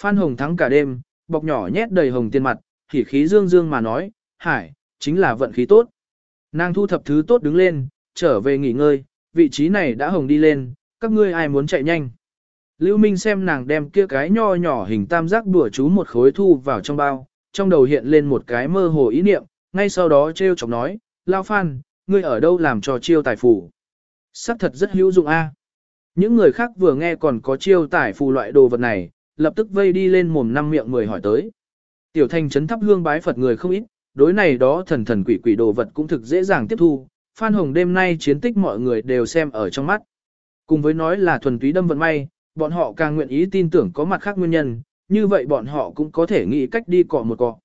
Phan Hồng thắng cả đêm, bọc nhỏ nhét đầy hồng tiền mặt, khỉ khí dương dương mà nói, hải, chính là vận khí tốt. Nàng thu thập thứ tốt đứng lên, trở về nghỉ ngơi, vị trí này đã hồng đi lên, các ngươi ai muốn chạy nhanh. Lưu Minh xem nàng đem kia cái nho nhỏ hình tam giác đùa chú một khối thu vào trong bao, trong đầu hiện lên một cái mơ hồ ý niệm, ngay sau đó treo chọc nói, Lao Phan, ngươi ở đâu làm trò chiêu tài phủ? Sắc thật rất hữu dụng a. Những người khác vừa nghe còn có chiêu tài phù loại đồ vật này, lập tức vây đi lên mồm năm miệng người hỏi tới. Tiểu Thanh trấn thắp hương bái Phật người không ít, đối này đó thần thần quỷ quỷ đồ vật cũng thực dễ dàng tiếp thu. Phan Hồng đêm nay chiến tích mọi người đều xem ở trong mắt. Cùng với nói là thuần túy đâm vận may, bọn họ càng nguyện ý tin tưởng có mặt khác nguyên nhân, như vậy bọn họ cũng có thể nghĩ cách đi cọ một cọ.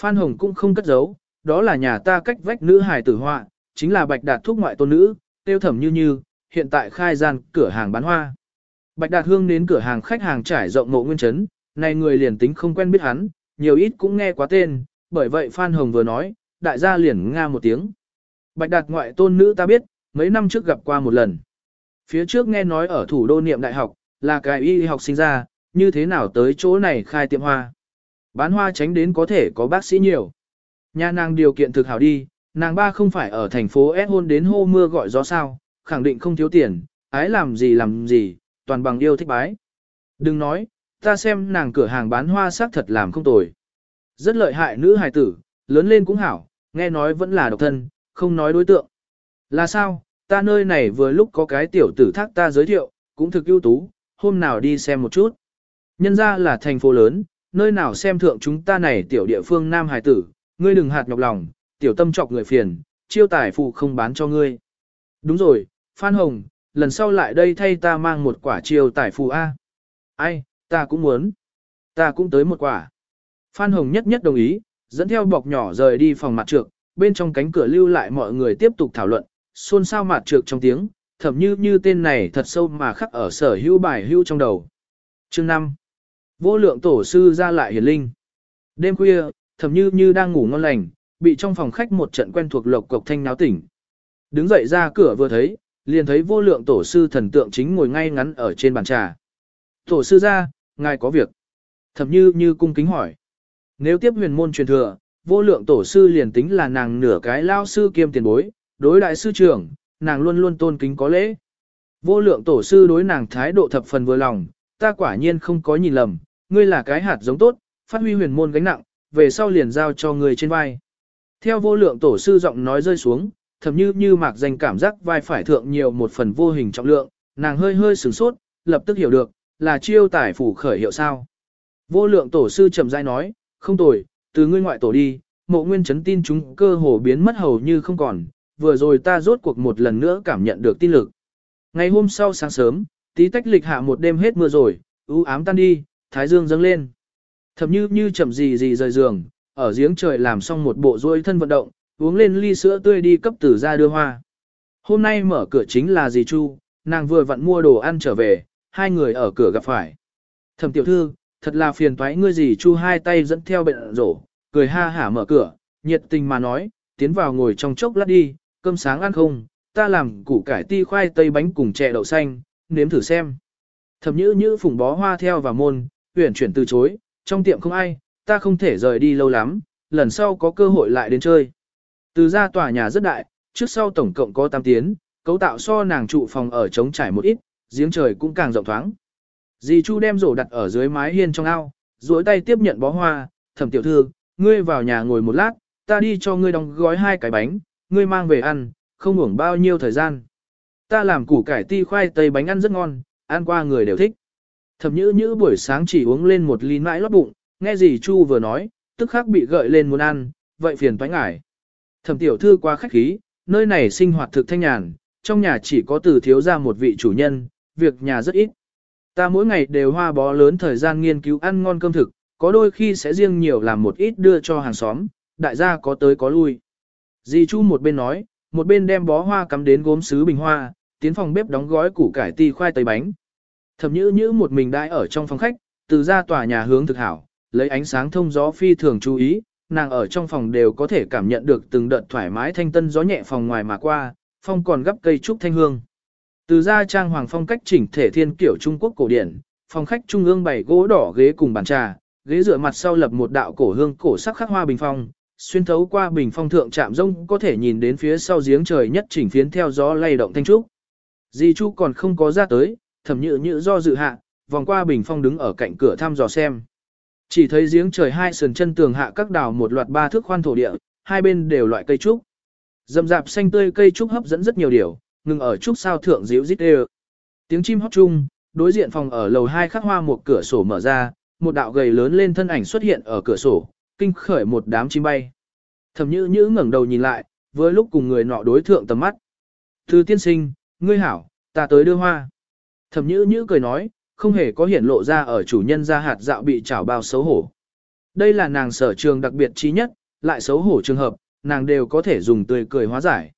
Phan Hồng cũng không cất giấu, đó là nhà ta cách vách nữ hài tử họa, chính là Bạch Đạt thuốc ngoại tôn nữ, tiêu thẩm như như, hiện tại khai gian cửa hàng bán hoa. Bạch Đạt Hương đến cửa hàng khách hàng trải rộng mộ nguyên chấn, này người liền tính không quen biết hắn, nhiều ít cũng nghe quá tên, bởi vậy Phan Hồng vừa nói, đại gia liền nga một tiếng. Bạch Đạt ngoại tôn nữ ta biết, mấy năm trước gặp qua một lần. Phía trước nghe nói ở thủ đô niệm đại học, là cái y học sinh ra, như thế nào tới chỗ này khai tiệm hoa. Bán hoa tránh đến có thể có bác sĩ nhiều. Nhà nàng điều kiện thực hảo đi, nàng ba không phải ở thành phố S hôn đến hô mưa gọi gió sao, khẳng định không thiếu tiền, ái làm gì làm gì, toàn bằng yêu thích bái. Đừng nói, ta xem nàng cửa hàng bán hoa xác thật làm không tồi. Rất lợi hại nữ hài tử, lớn lên cũng hảo, nghe nói vẫn là độc thân, không nói đối tượng. Là sao, ta nơi này vừa lúc có cái tiểu tử thác ta giới thiệu, cũng thực ưu tú, hôm nào đi xem một chút. Nhân ra là thành phố lớn, nơi nào xem thượng chúng ta này tiểu địa phương nam Hải tử, ngươi đừng hạt nhọc lòng, tiểu tâm trọc người phiền, chiêu tài phụ không bán cho ngươi. Đúng rồi, Phan Hồng, lần sau lại đây thay ta mang một quả chiêu tài phụ A. Ai, ta cũng muốn. Ta cũng tới một quả. Phan Hồng nhất nhất đồng ý, dẫn theo bọc nhỏ rời đi phòng mặt trược, bên trong cánh cửa lưu lại mọi người tiếp tục thảo luận, xôn xao mặt trược trong tiếng, thậm như như tên này thật sâu mà khắc ở sở hữu bài hữu trong đầu. Chương 5. Vô lượng tổ sư ra lại hiển linh. Đêm khuya, thậm như như đang ngủ ngon lành, bị trong phòng khách một trận quen thuộc lộc cộc thanh náo tỉnh. Đứng dậy ra cửa vừa thấy, liền thấy vô lượng tổ sư thần tượng chính ngồi ngay ngắn ở trên bàn trà. Tổ sư ra, ngài có việc. Thậm như như cung kính hỏi. Nếu tiếp huyền môn truyền thừa, vô lượng tổ sư liền tính là nàng nửa cái lao sư kiêm tiền bối, đối đại sư trưởng, nàng luôn luôn tôn kính có lễ. Vô lượng tổ sư đối nàng thái độ thập phần vừa lòng, ta quả nhiên không có nhìn lầm, ngươi là cái hạt giống tốt, phát huy huyền môn gánh nặng, về sau liền giao cho người trên vai. Theo vô lượng tổ sư giọng nói rơi xuống, thậm như như mạc danh cảm giác vai phải thượng nhiều một phần vô hình trọng lượng, nàng hơi hơi sửng sốt, lập tức hiểu được, là chiêu tải phủ khởi hiệu sao. Vô lượng tổ sư chậm rãi nói, không tồi, từ ngươi ngoại tổ đi, mộ nguyên chấn tin chúng cơ hồ biến mất hầu như không còn, vừa rồi ta rốt cuộc một lần nữa cảm nhận được tin lực. Ngày hôm sau sáng sớm, tí tách lịch hạ một đêm hết mưa rồi, ưu ám tan đi, thái dương dâng lên. thầm như như chậm gì gì rời giường, ở giếng trời làm xong một bộ ruôi thân vận động, uống lên ly sữa tươi đi cấp tử ra đưa hoa. Hôm nay mở cửa chính là dì Chu, nàng vừa vặn mua đồ ăn trở về, hai người ở cửa gặp phải. Thẩm tiểu thư, thật là phiền toái ngươi gì Chu hai tay dẫn theo bệnh rổ, cười ha hả mở cửa, nhiệt tình mà nói, tiến vào ngồi trong chốc lát đi, cơm sáng ăn không, ta làm củ cải ti khoai tây bánh cùng chè đậu xanh, nếm thử xem. Thẩm nhữ nhữ phùng bó hoa theo vào môn, huyển chuyển từ chối, trong tiệm không ai, ta không thể rời đi lâu lắm, lần sau có cơ hội lại đến chơi. Từ ra tòa nhà rất đại, trước sau tổng cộng có 8 tiến, cấu tạo so nàng trụ phòng ở trống trải một ít, giếng trời cũng càng rộng thoáng. Dì Chu đem rổ đặt ở dưới mái hiên trong ao, duỗi tay tiếp nhận bó hoa, thẩm tiểu thư, ngươi vào nhà ngồi một lát, ta đi cho ngươi đóng gói hai cái bánh, ngươi mang về ăn, không hưởng bao nhiêu thời gian. Ta làm củ cải ti khoai tây bánh ăn rất ngon, ăn qua người đều thích. Thẩm nhữ nhữ buổi sáng chỉ uống lên một ly mãi lót bụng, nghe Dì Chu vừa nói, tức khắc bị gợi lên muốn ăn, vậy phiền toái ngải. Thẩm tiểu thư qua khách khí, nơi này sinh hoạt thực thanh nhàn, trong nhà chỉ có từ thiếu ra một vị chủ nhân, việc nhà rất ít. Ta mỗi ngày đều hoa bó lớn thời gian nghiên cứu ăn ngon cơm thực, có đôi khi sẽ riêng nhiều làm một ít đưa cho hàng xóm, đại gia có tới có lui. Dì Chu một bên nói, một bên đem bó hoa cắm đến gốm sứ bình hoa, tiến phòng bếp đóng gói củ cải ti khoai tây bánh. Thẩm nhữ nhữ một mình đãi ở trong phòng khách, từ ra tòa nhà hướng thực hảo, lấy ánh sáng thông gió phi thường chú ý, nàng ở trong phòng đều có thể cảm nhận được từng đợt thoải mái thanh tân gió nhẹ phòng ngoài mà qua, phong còn gấp cây trúc thanh hương. Từ ra trang hoàng phong cách chỉnh thể thiên kiểu Trung Quốc cổ điển, phòng khách trung ương bày gỗ đỏ ghế cùng bàn trà, ghế dựa mặt sau lập một đạo cổ hương cổ sắc khắc hoa bình phong, xuyên thấu qua bình phong thượng chạm rông có thể nhìn đến phía sau giếng trời nhất chỉnh phiến theo gió lay động thanh trúc. Di Chu còn không có ra tới, thẩm nhự nhự do dự hạ, vòng qua bình phong đứng ở cạnh cửa thăm dò xem. Chỉ thấy giếng trời hai sườn chân tường hạ các đào một loạt ba thước khoan thổ địa, hai bên đều loại cây trúc. Dầm dạp xanh tươi cây trúc hấp dẫn rất nhiều điều, ngừng ở trúc sao thượng diễu dít đều. Tiếng chim hót chung, đối diện phòng ở lầu 2 khắc hoa một cửa sổ mở ra, một đạo gầy lớn lên thân ảnh xuất hiện ở cửa sổ, kinh khởi một đám chim bay. Thẩm Nhữ Nhữ ngẩng đầu nhìn lại, với lúc cùng người nọ đối thượng tầm mắt. Thư tiên sinh, ngươi hảo, ta tới đưa hoa. Thẩm Nhữ Nhữ cười nói, không hề có hiển lộ ra ở chủ nhân ra hạt dạo bị chảo bao xấu hổ. Đây là nàng sở trường đặc biệt trí nhất, lại xấu hổ trường hợp, nàng đều có thể dùng tươi cười hóa giải.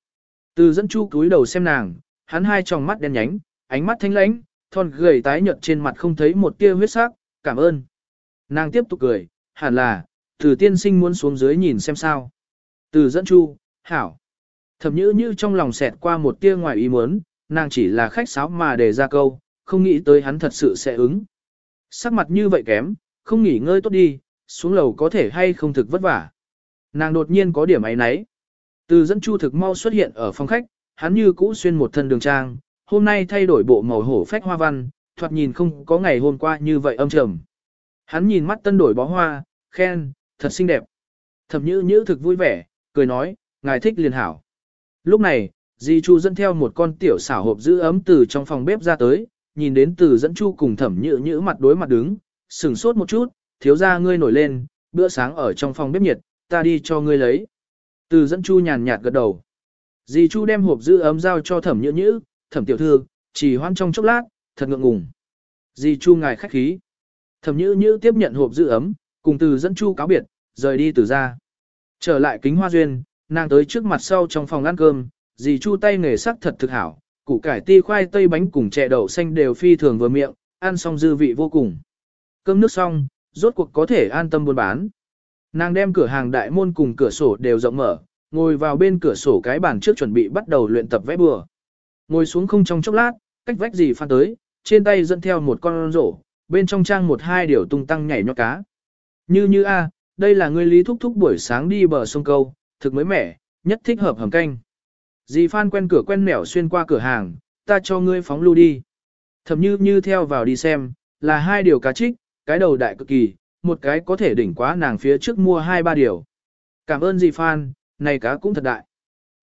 Từ dẫn chu cúi đầu xem nàng, hắn hai tròng mắt đen nhánh, ánh mắt thanh lãnh, thon gầy tái nhợt trên mặt không thấy một tia huyết sắc, cảm ơn. Nàng tiếp tục cười, hẳn là, từ tiên sinh muốn xuống dưới nhìn xem sao. Từ dẫn chu, hảo. Thẩm nhữ như trong lòng xẹt qua một tia ngoài ý muốn, nàng chỉ là khách sáo mà để ra câu, không nghĩ tới hắn thật sự sẽ ứng. Sắc mặt như vậy kém, không nghỉ ngơi tốt đi, xuống lầu có thể hay không thực vất vả. Nàng đột nhiên có điểm ấy nấy. Từ dẫn chu thực mau xuất hiện ở phòng khách, hắn như cũ xuyên một thân đường trang, hôm nay thay đổi bộ màu hổ phách hoa văn, thoạt nhìn không có ngày hôm qua như vậy âm trầm. Hắn nhìn mắt tân đổi bó hoa, khen, thật xinh đẹp. Thẩm nhữ nhữ thực vui vẻ, cười nói, ngài thích liền hảo. Lúc này, Di Chu dẫn theo một con tiểu xảo hộp giữ ấm từ trong phòng bếp ra tới, nhìn đến từ dẫn Chu cùng thẩm nhữ nhữ mặt đối mặt đứng, sừng sốt một chút, thiếu ra ngươi nổi lên, bữa sáng ở trong phòng bếp nhiệt, ta đi cho ngươi lấy. Từ dẫn Chu nhàn nhạt gật đầu. Di Chu đem hộp giữ ấm giao cho thẩm nhữ nhữ, thẩm tiểu thư, chỉ hoan trong chốc lát, thật ngượng ngùng. Di Chu ngài khách khí. Thẩm nhữ nhữ tiếp nhận hộp giữ ấm, cùng từ dẫn Chu cáo biệt, rời đi từ ra. Trở lại kính hoa duyên, nàng tới trước mặt sau trong phòng ăn cơm, dì chu tay nghề sắc thật thực hảo, củ cải ti khoai tây bánh cùng chè đậu xanh đều phi thường vừa miệng, ăn xong dư vị vô cùng. Cơm nước xong, rốt cuộc có thể an tâm buôn bán. Nàng đem cửa hàng đại môn cùng cửa sổ đều rộng mở, ngồi vào bên cửa sổ cái bàn trước chuẩn bị bắt đầu luyện tập vẽ bừa. Ngồi xuống không trong chốc lát, cách vách gì phan tới, trên tay dẫn theo một con rổ, bên trong trang một hai điều tung tăng nhảy nhót cá. Như như a, đây là người lý thúc thúc buổi sáng đi bờ sông câu, thực mới mẻ, nhất thích hợp hầm canh. Dì Phan quen cửa quen mẻo xuyên qua cửa hàng, ta cho ngươi phóng lưu đi. Thầm như như theo vào đi xem, là hai điều cá trích, cái đầu đại cực kỳ, một cái có thể đỉnh quá nàng phía trước mua hai ba điều. Cảm ơn dì Phan, này cá cũng thật đại.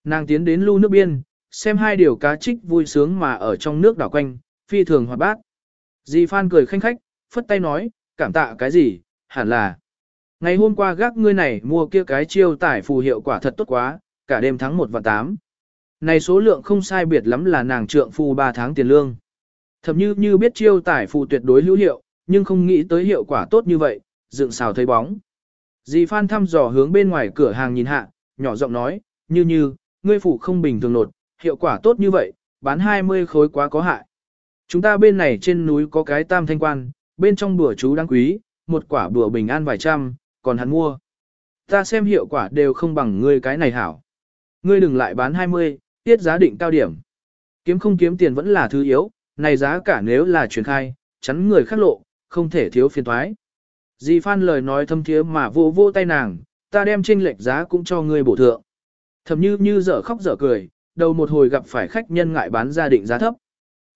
Nàng tiến đến lưu nước biên, xem hai điều cá trích vui sướng mà ở trong nước đảo quanh, phi thường hoạt bát. Dì Phan cười khanh khách, phất tay nói, cảm tạ cái gì, hẳn là. Ngày hôm qua gác ngươi này mua kia cái chiêu tải phù hiệu quả thật tốt quá, cả đêm tháng 1 và 8. Này số lượng không sai biệt lắm là nàng trượng phù 3 tháng tiền lương. Thậm như như biết chiêu tải phù tuyệt đối hữu hiệu, nhưng không nghĩ tới hiệu quả tốt như vậy, dựng xào thấy bóng. Dì Phan thăm dò hướng bên ngoài cửa hàng nhìn hạ, nhỏ giọng nói, như như, ngươi phủ không bình thường nột, hiệu quả tốt như vậy, bán 20 khối quá có hại. Chúng ta bên này trên núi có cái tam thanh quan, bên trong bữa chú đáng quý, một quả bữa bình an vài trăm, còn hắn mua. Ta xem hiệu quả đều không bằng ngươi cái này hảo. Ngươi đừng lại bán 20, tiết giá định cao điểm. Kiếm không kiếm tiền vẫn là thứ yếu, này giá cả nếu là truyền khai, chắn người khác lộ, không thể thiếu phiền thoái. Dì Phan lời nói thâm thiế mà vô vô tay nàng, ta đem chênh lệch giá cũng cho ngươi bổ thượng. Thầm như như dở khóc dở cười, đầu một hồi gặp phải khách nhân ngại bán gia định giá thấp.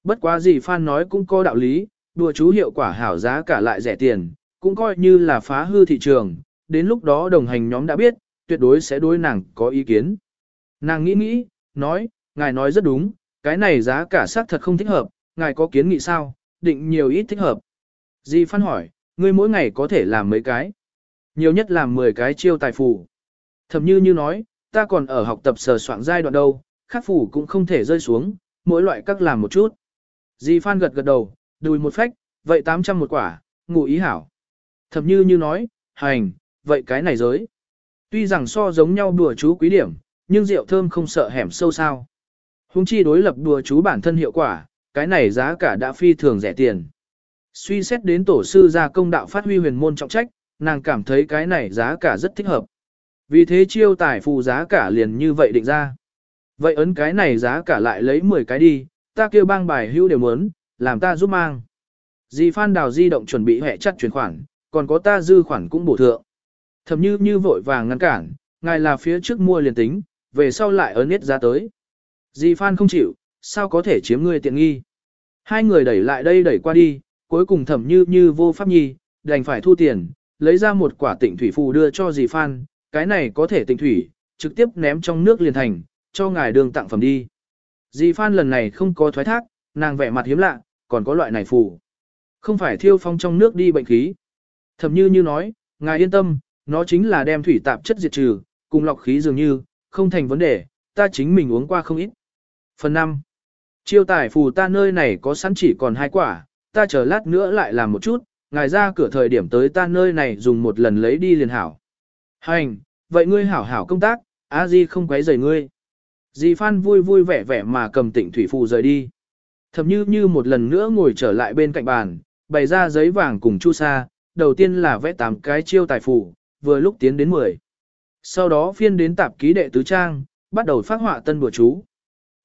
Bất quá dì Phan nói cũng có đạo lý, đùa chú hiệu quả hảo giá cả lại rẻ tiền, cũng coi như là phá hư thị trường, đến lúc đó đồng hành nhóm đã biết, tuyệt đối sẽ đối nàng có ý kiến. Nàng nghĩ nghĩ, nói, ngài nói rất đúng, cái này giá cả xác thật không thích hợp, ngài có kiến nghị sao, định nhiều ít thích hợp. Di Phan hỏi, ngươi mỗi ngày có thể làm mấy cái? Nhiều nhất làm 10 cái chiêu tài phù. Thẩm như như nói, ta còn ở học tập sờ soạn giai đoạn đâu, khắc phủ cũng không thể rơi xuống, mỗi loại các làm một chút. Di Phan gật gật đầu, đùi một phách, vậy 800 một quả, ngủ ý hảo. Thẩm như như nói, hành, vậy cái này giới. Tuy rằng so giống nhau đùa chú quý điểm, nhưng rượu thơm không sợ hẻm sâu sao. Hùng chi đối lập đùa chú bản thân hiệu quả, cái này giá cả đã phi thường rẻ tiền. Suy xét đến tổ sư gia công đạo phát huy huyền môn trọng trách, nàng cảm thấy cái này giá cả rất thích hợp. Vì thế chiêu tài phù giá cả liền như vậy định ra. Vậy ấn cái này giá cả lại lấy 10 cái đi, ta kêu bang bài hữu đều muốn, làm ta giúp mang. Dì Phan Đào di động chuẩn bị hệ chặt chuyển khoản, còn có ta dư khoản cũng bổ thượng. Thầm như như vội vàng ngăn cản, ngài là phía trước mua liền tính, về sau lại ấn nết ra tới. Dì Phan không chịu, sao có thể chiếm ngươi tiện nghi. Hai người đẩy lại đây đẩy qua đi, cuối cùng thẩm như như vô pháp nhi, đành phải thu tiền, lấy ra một quả tịnh thủy phù đưa cho dì Phan, cái này có thể tịnh thủy, trực tiếp ném trong nước liền thành, cho ngài đường tặng phẩm đi. Dì Phan lần này không có thoái thác, nàng vẻ mặt hiếm lạ, còn có loại này phù. Không phải thiêu phong trong nước đi bệnh khí. Thẩm như như nói, ngài yên tâm, nó chính là đem thủy tạp chất diệt trừ, cùng lọc khí dường như, không thành vấn đề, ta chính mình uống qua không ít. Phần 5. Chiêu tải phù ta nơi này có sẵn chỉ còn hai quả, ta chờ lát nữa lại làm một chút, ngài ra cửa thời điểm tới ta nơi này dùng một lần lấy đi liền hảo. Hành, vậy ngươi hảo hảo công tác, a di không quấy rầy ngươi. Di Phan vui vui vẻ vẻ mà cầm tịnh thủy phù rời đi. Thầm như như một lần nữa ngồi trở lại bên cạnh bàn, bày ra giấy vàng cùng chu sa, đầu tiên là vẽ tám cái chiêu tài phù, vừa lúc tiến đến 10. Sau đó phiên đến tạp ký đệ tứ trang, bắt đầu phát họa tân bùa chú.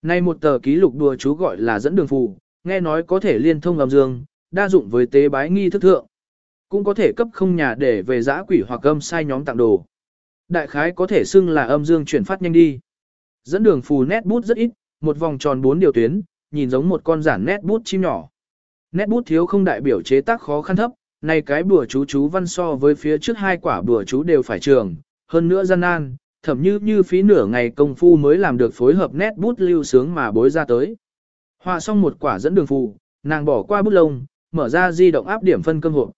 Nay một tờ ký lục đùa chú gọi là dẫn đường phù, nghe nói có thể liên thông âm dương, đa dụng với tế bái nghi thức thượng. Cũng có thể cấp không nhà để về giã quỷ hoặc âm sai nhóm tặng đồ. Đại khái có thể xưng là âm dương chuyển phát nhanh đi. Dẫn đường phù nét bút rất ít, một vòng tròn bốn điều tuyến, nhìn giống một con giản nét bút chim nhỏ. Nét bút thiếu không đại biểu chế tác khó khăn thấp, này cái bùa chú chú văn so với phía trước hai quả bùa chú đều phải trường, hơn nữa gian nan, thậm như như phí nửa ngày công phu mới làm được phối hợp nét bút lưu sướng mà bối ra tới. Họa xong một quả dẫn đường phù, nàng bỏ qua bút lông, mở ra di động áp điểm phân cơm hộp.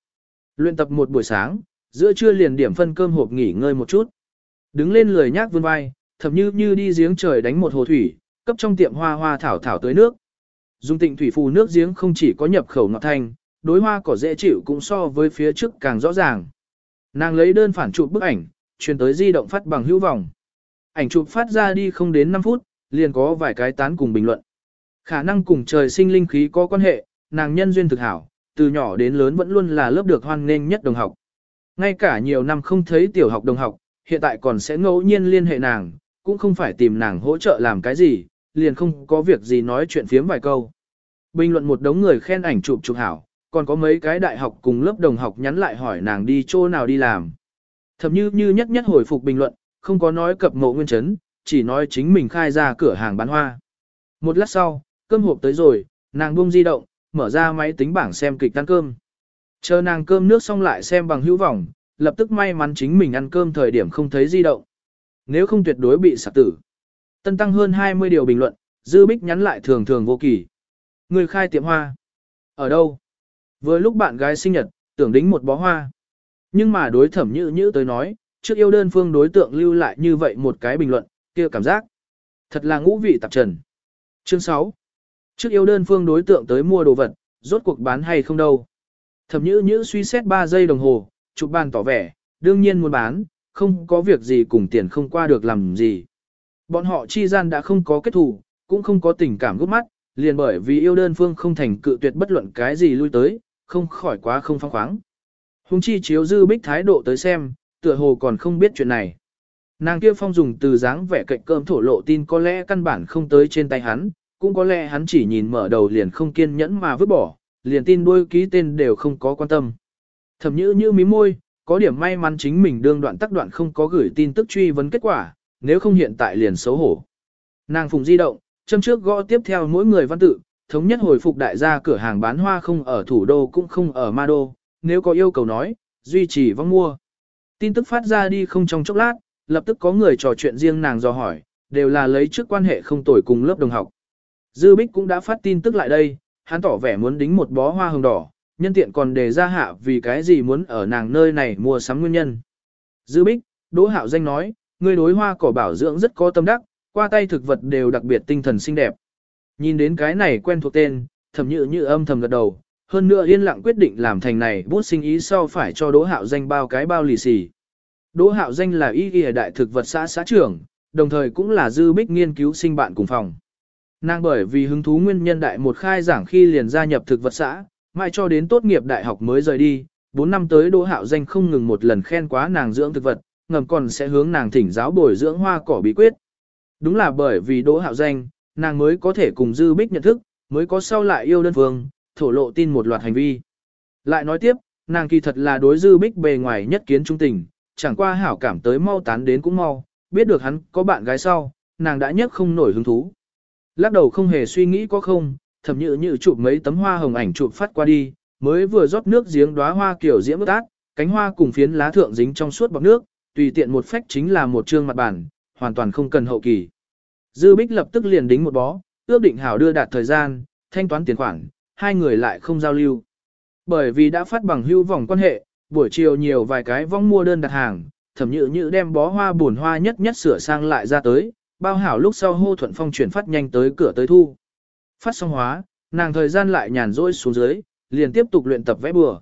Luyện tập một buổi sáng, giữa trưa liền điểm phân cơm hộp nghỉ ngơi một chút. Đứng lên lười nhác vươn vai, thậm như như đi giếng trời đánh một hồ thủy, cấp trong tiệm hoa hoa thảo thảo tới nước. Dùng tịnh thủy phù nước giếng không chỉ có nhập khẩu ngọt thanh, đối hoa cỏ dễ chịu cũng so với phía trước càng rõ ràng. Nàng lấy đơn phản chụp bức ảnh, truyền tới di động phát bằng hữu vọng. Ảnh chụp phát ra đi không đến 5 phút, liền có vài cái tán cùng bình luận. Khả năng cùng trời sinh linh khí có quan hệ, nàng nhân duyên thực hảo, từ nhỏ đến lớn vẫn luôn là lớp được hoan nghênh nhất đồng học. Ngay cả nhiều năm không thấy tiểu học đồng học, hiện tại còn sẽ ngẫu nhiên liên hệ nàng, cũng không phải tìm nàng hỗ trợ làm cái gì, liền không có việc gì nói chuyện phiếm vài câu. Bình luận một đống người khen ảnh chụp chụp hảo, còn có mấy cái đại học cùng lớp đồng học nhắn lại hỏi nàng đi chỗ nào đi làm. Thậm như như nhất nhất hồi phục bình luận, không có nói cập mộ nguyên chấn, chỉ nói chính mình khai ra cửa hàng bán hoa. Một lát sau, cơm hộp tới rồi, nàng buông di động, mở ra máy tính bảng xem kịch ăn cơm. Chờ nàng cơm nước xong lại xem bằng hữu vọng, lập tức may mắn chính mình ăn cơm thời điểm không thấy di động. Nếu không tuyệt đối bị sạc tử. Tân tăng hơn 20 điều bình luận, dư bích nhắn lại thường thường vô kỳ. Người khai tiệm hoa. Ở đâu? Vừa lúc bạn gái sinh nhật, tưởng đính một bó hoa. Nhưng mà đối thẩm như như tới nói, trước yêu đơn phương đối tượng lưu lại như vậy một cái bình luận, kia cảm giác. Thật là ngũ vị tạp trần. Chương 6. Trước yêu đơn phương đối tượng tới mua đồ vật, rốt cuộc bán hay không đâu. Thẩm nhữ nhữ suy xét 3 giây đồng hồ, chụp bàn tỏ vẻ, đương nhiên muốn bán, không có việc gì cùng tiền không qua được làm gì. Bọn họ chi gian đã không có kết thù, cũng không có tình cảm gút mắt, liền bởi vì yêu đơn phương không thành cự tuyệt bất luận cái gì lui tới, không khỏi quá không phong khoáng. Hùng chi chiếu dư bích thái độ tới xem, tựa hồ còn không biết chuyện này. Nàng kia phong dùng từ dáng vẻ cạnh cơm thổ lộ tin có lẽ căn bản không tới trên tay hắn, cũng có lẽ hắn chỉ nhìn mở đầu liền không kiên nhẫn mà vứt bỏ, liền tin đôi ký tên đều không có quan tâm. Thẩm nhữ như mí môi, có điểm may mắn chính mình đương đoạn tắc đoạn không có gửi tin tức truy vấn kết quả, nếu không hiện tại liền xấu hổ. Nàng phùng di động, châm trước gõ tiếp theo mỗi người văn tự, thống nhất hồi phục đại gia cửa hàng bán hoa không ở thủ đô cũng không ở ma đô, nếu có yêu cầu nói, duy trì vong mua. Tin tức phát ra đi không trong chốc lát, lập tức có người trò chuyện riêng nàng dò hỏi, đều là lấy trước quan hệ không tồi cùng lớp đồng học. Dư Bích cũng đã phát tin tức lại đây, hắn tỏ vẻ muốn đính một bó hoa hồng đỏ, nhân tiện còn đề ra hạ vì cái gì muốn ở nàng nơi này mua sắm nguyên nhân. Dư Bích, Đỗ Hạo Danh nói, người đối hoa cỏ bảo dưỡng rất có tâm đắc, qua tay thực vật đều đặc biệt tinh thần xinh đẹp. Nhìn đến cái này quen thuộc tên, thẩm nhự như âm thầm gật đầu, hơn nữa yên lặng quyết định làm thành này bút sinh ý sau phải cho Đỗ Hạo Danh bao cái bao lì xì. Đỗ Hạo Danh là y y đại thực vật xã xã trưởng, đồng thời cũng là dư bích nghiên cứu sinh bạn cùng phòng. Nàng bởi vì hứng thú nguyên nhân đại một khai giảng khi liền gia nhập thực vật xã, mãi cho đến tốt nghiệp đại học mới rời đi, 4 năm tới Đỗ Hạo Danh không ngừng một lần khen quá nàng dưỡng thực vật, ngầm còn sẽ hướng nàng thỉnh giáo bồi dưỡng hoa cỏ bí quyết. Đúng là bởi vì Đỗ Hạo Danh, nàng mới có thể cùng Dư Bích nhận thức, mới có sau lại yêu đơn phương, thổ lộ tin một loạt hành vi. Lại nói tiếp, nàng kỳ thật là đối Dư Bích bề ngoài nhất kiến trung tình, chẳng qua hảo cảm tới mau tán đến cũng mau, biết được hắn có bạn gái sau, nàng đã nhất không nổi hứng thú. Lắc đầu không hề suy nghĩ có không, thậm nhự như chụp mấy tấm hoa hồng ảnh chụp phát qua đi, mới vừa rót nước giếng đóa hoa kiểu diễm ướt át, cánh hoa cùng phiến lá thượng dính trong suốt bọc nước, tùy tiện một phách chính là một trương mặt bản, hoàn toàn không cần hậu kỳ. Dư Bích lập tức liền đính một bó, ước định hảo đưa đạt thời gian, thanh toán tiền khoản, hai người lại không giao lưu. Bởi vì đã phát bằng hưu vòng quan hệ, buổi chiều nhiều vài cái vong mua đơn đặt hàng, thẩm nhự nhự đem bó hoa buồn hoa nhất nhất sửa sang lại ra tới, bao hảo lúc sau hô thuận phong chuyển phát nhanh tới cửa tới thu. Phát xong hóa, nàng thời gian lại nhàn rỗi xuống dưới, liền tiếp tục luyện tập vẽ bừa.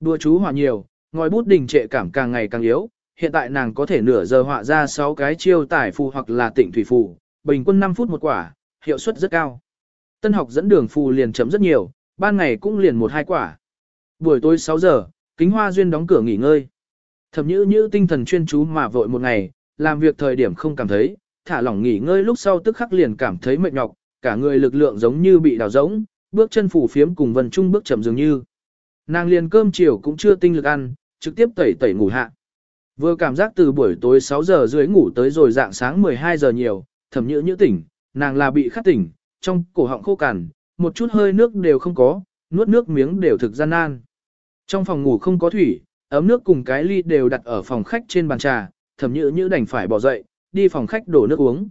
Đùa chú họa nhiều, ngòi bút đình trệ cảm càng ngày càng yếu, hiện tại nàng có thể nửa giờ họa ra 6 cái chiêu tải phù hoặc là tịnh thủy phù, bình quân 5 phút một quả, hiệu suất rất cao. Tân học dẫn đường phù liền chấm rất nhiều, ban ngày cũng liền một hai quả. Buổi tối 6 giờ, kính hoa duyên đóng cửa nghỉ ngơi. Thẩm nhữ như tinh thần chuyên chú mà vội một ngày, làm việc thời điểm không cảm thấy, thả lỏng nghỉ ngơi lúc sau tức khắc liền cảm thấy mệt nhọc, cả người lực lượng giống như bị đào rỗng, bước chân phủ phiếm cùng vần trung bước chậm dường như. Nàng liền cơm chiều cũng chưa tinh lực ăn, trực tiếp tẩy tẩy ngủ hạ. Vừa cảm giác từ buổi tối 6 giờ dưới ngủ tới rồi dạng sáng 12 giờ nhiều, thẩm nhữ như tỉnh, nàng là bị khát tỉnh, trong cổ họng khô cằn, một chút hơi nước đều không có, nuốt nước miếng đều thực gian nan. Trong phòng ngủ không có thủy, ấm nước cùng cái ly đều đặt ở phòng khách trên bàn trà, thẩm nhữ như đành phải bỏ dậy, đi phòng khách đổ nước uống.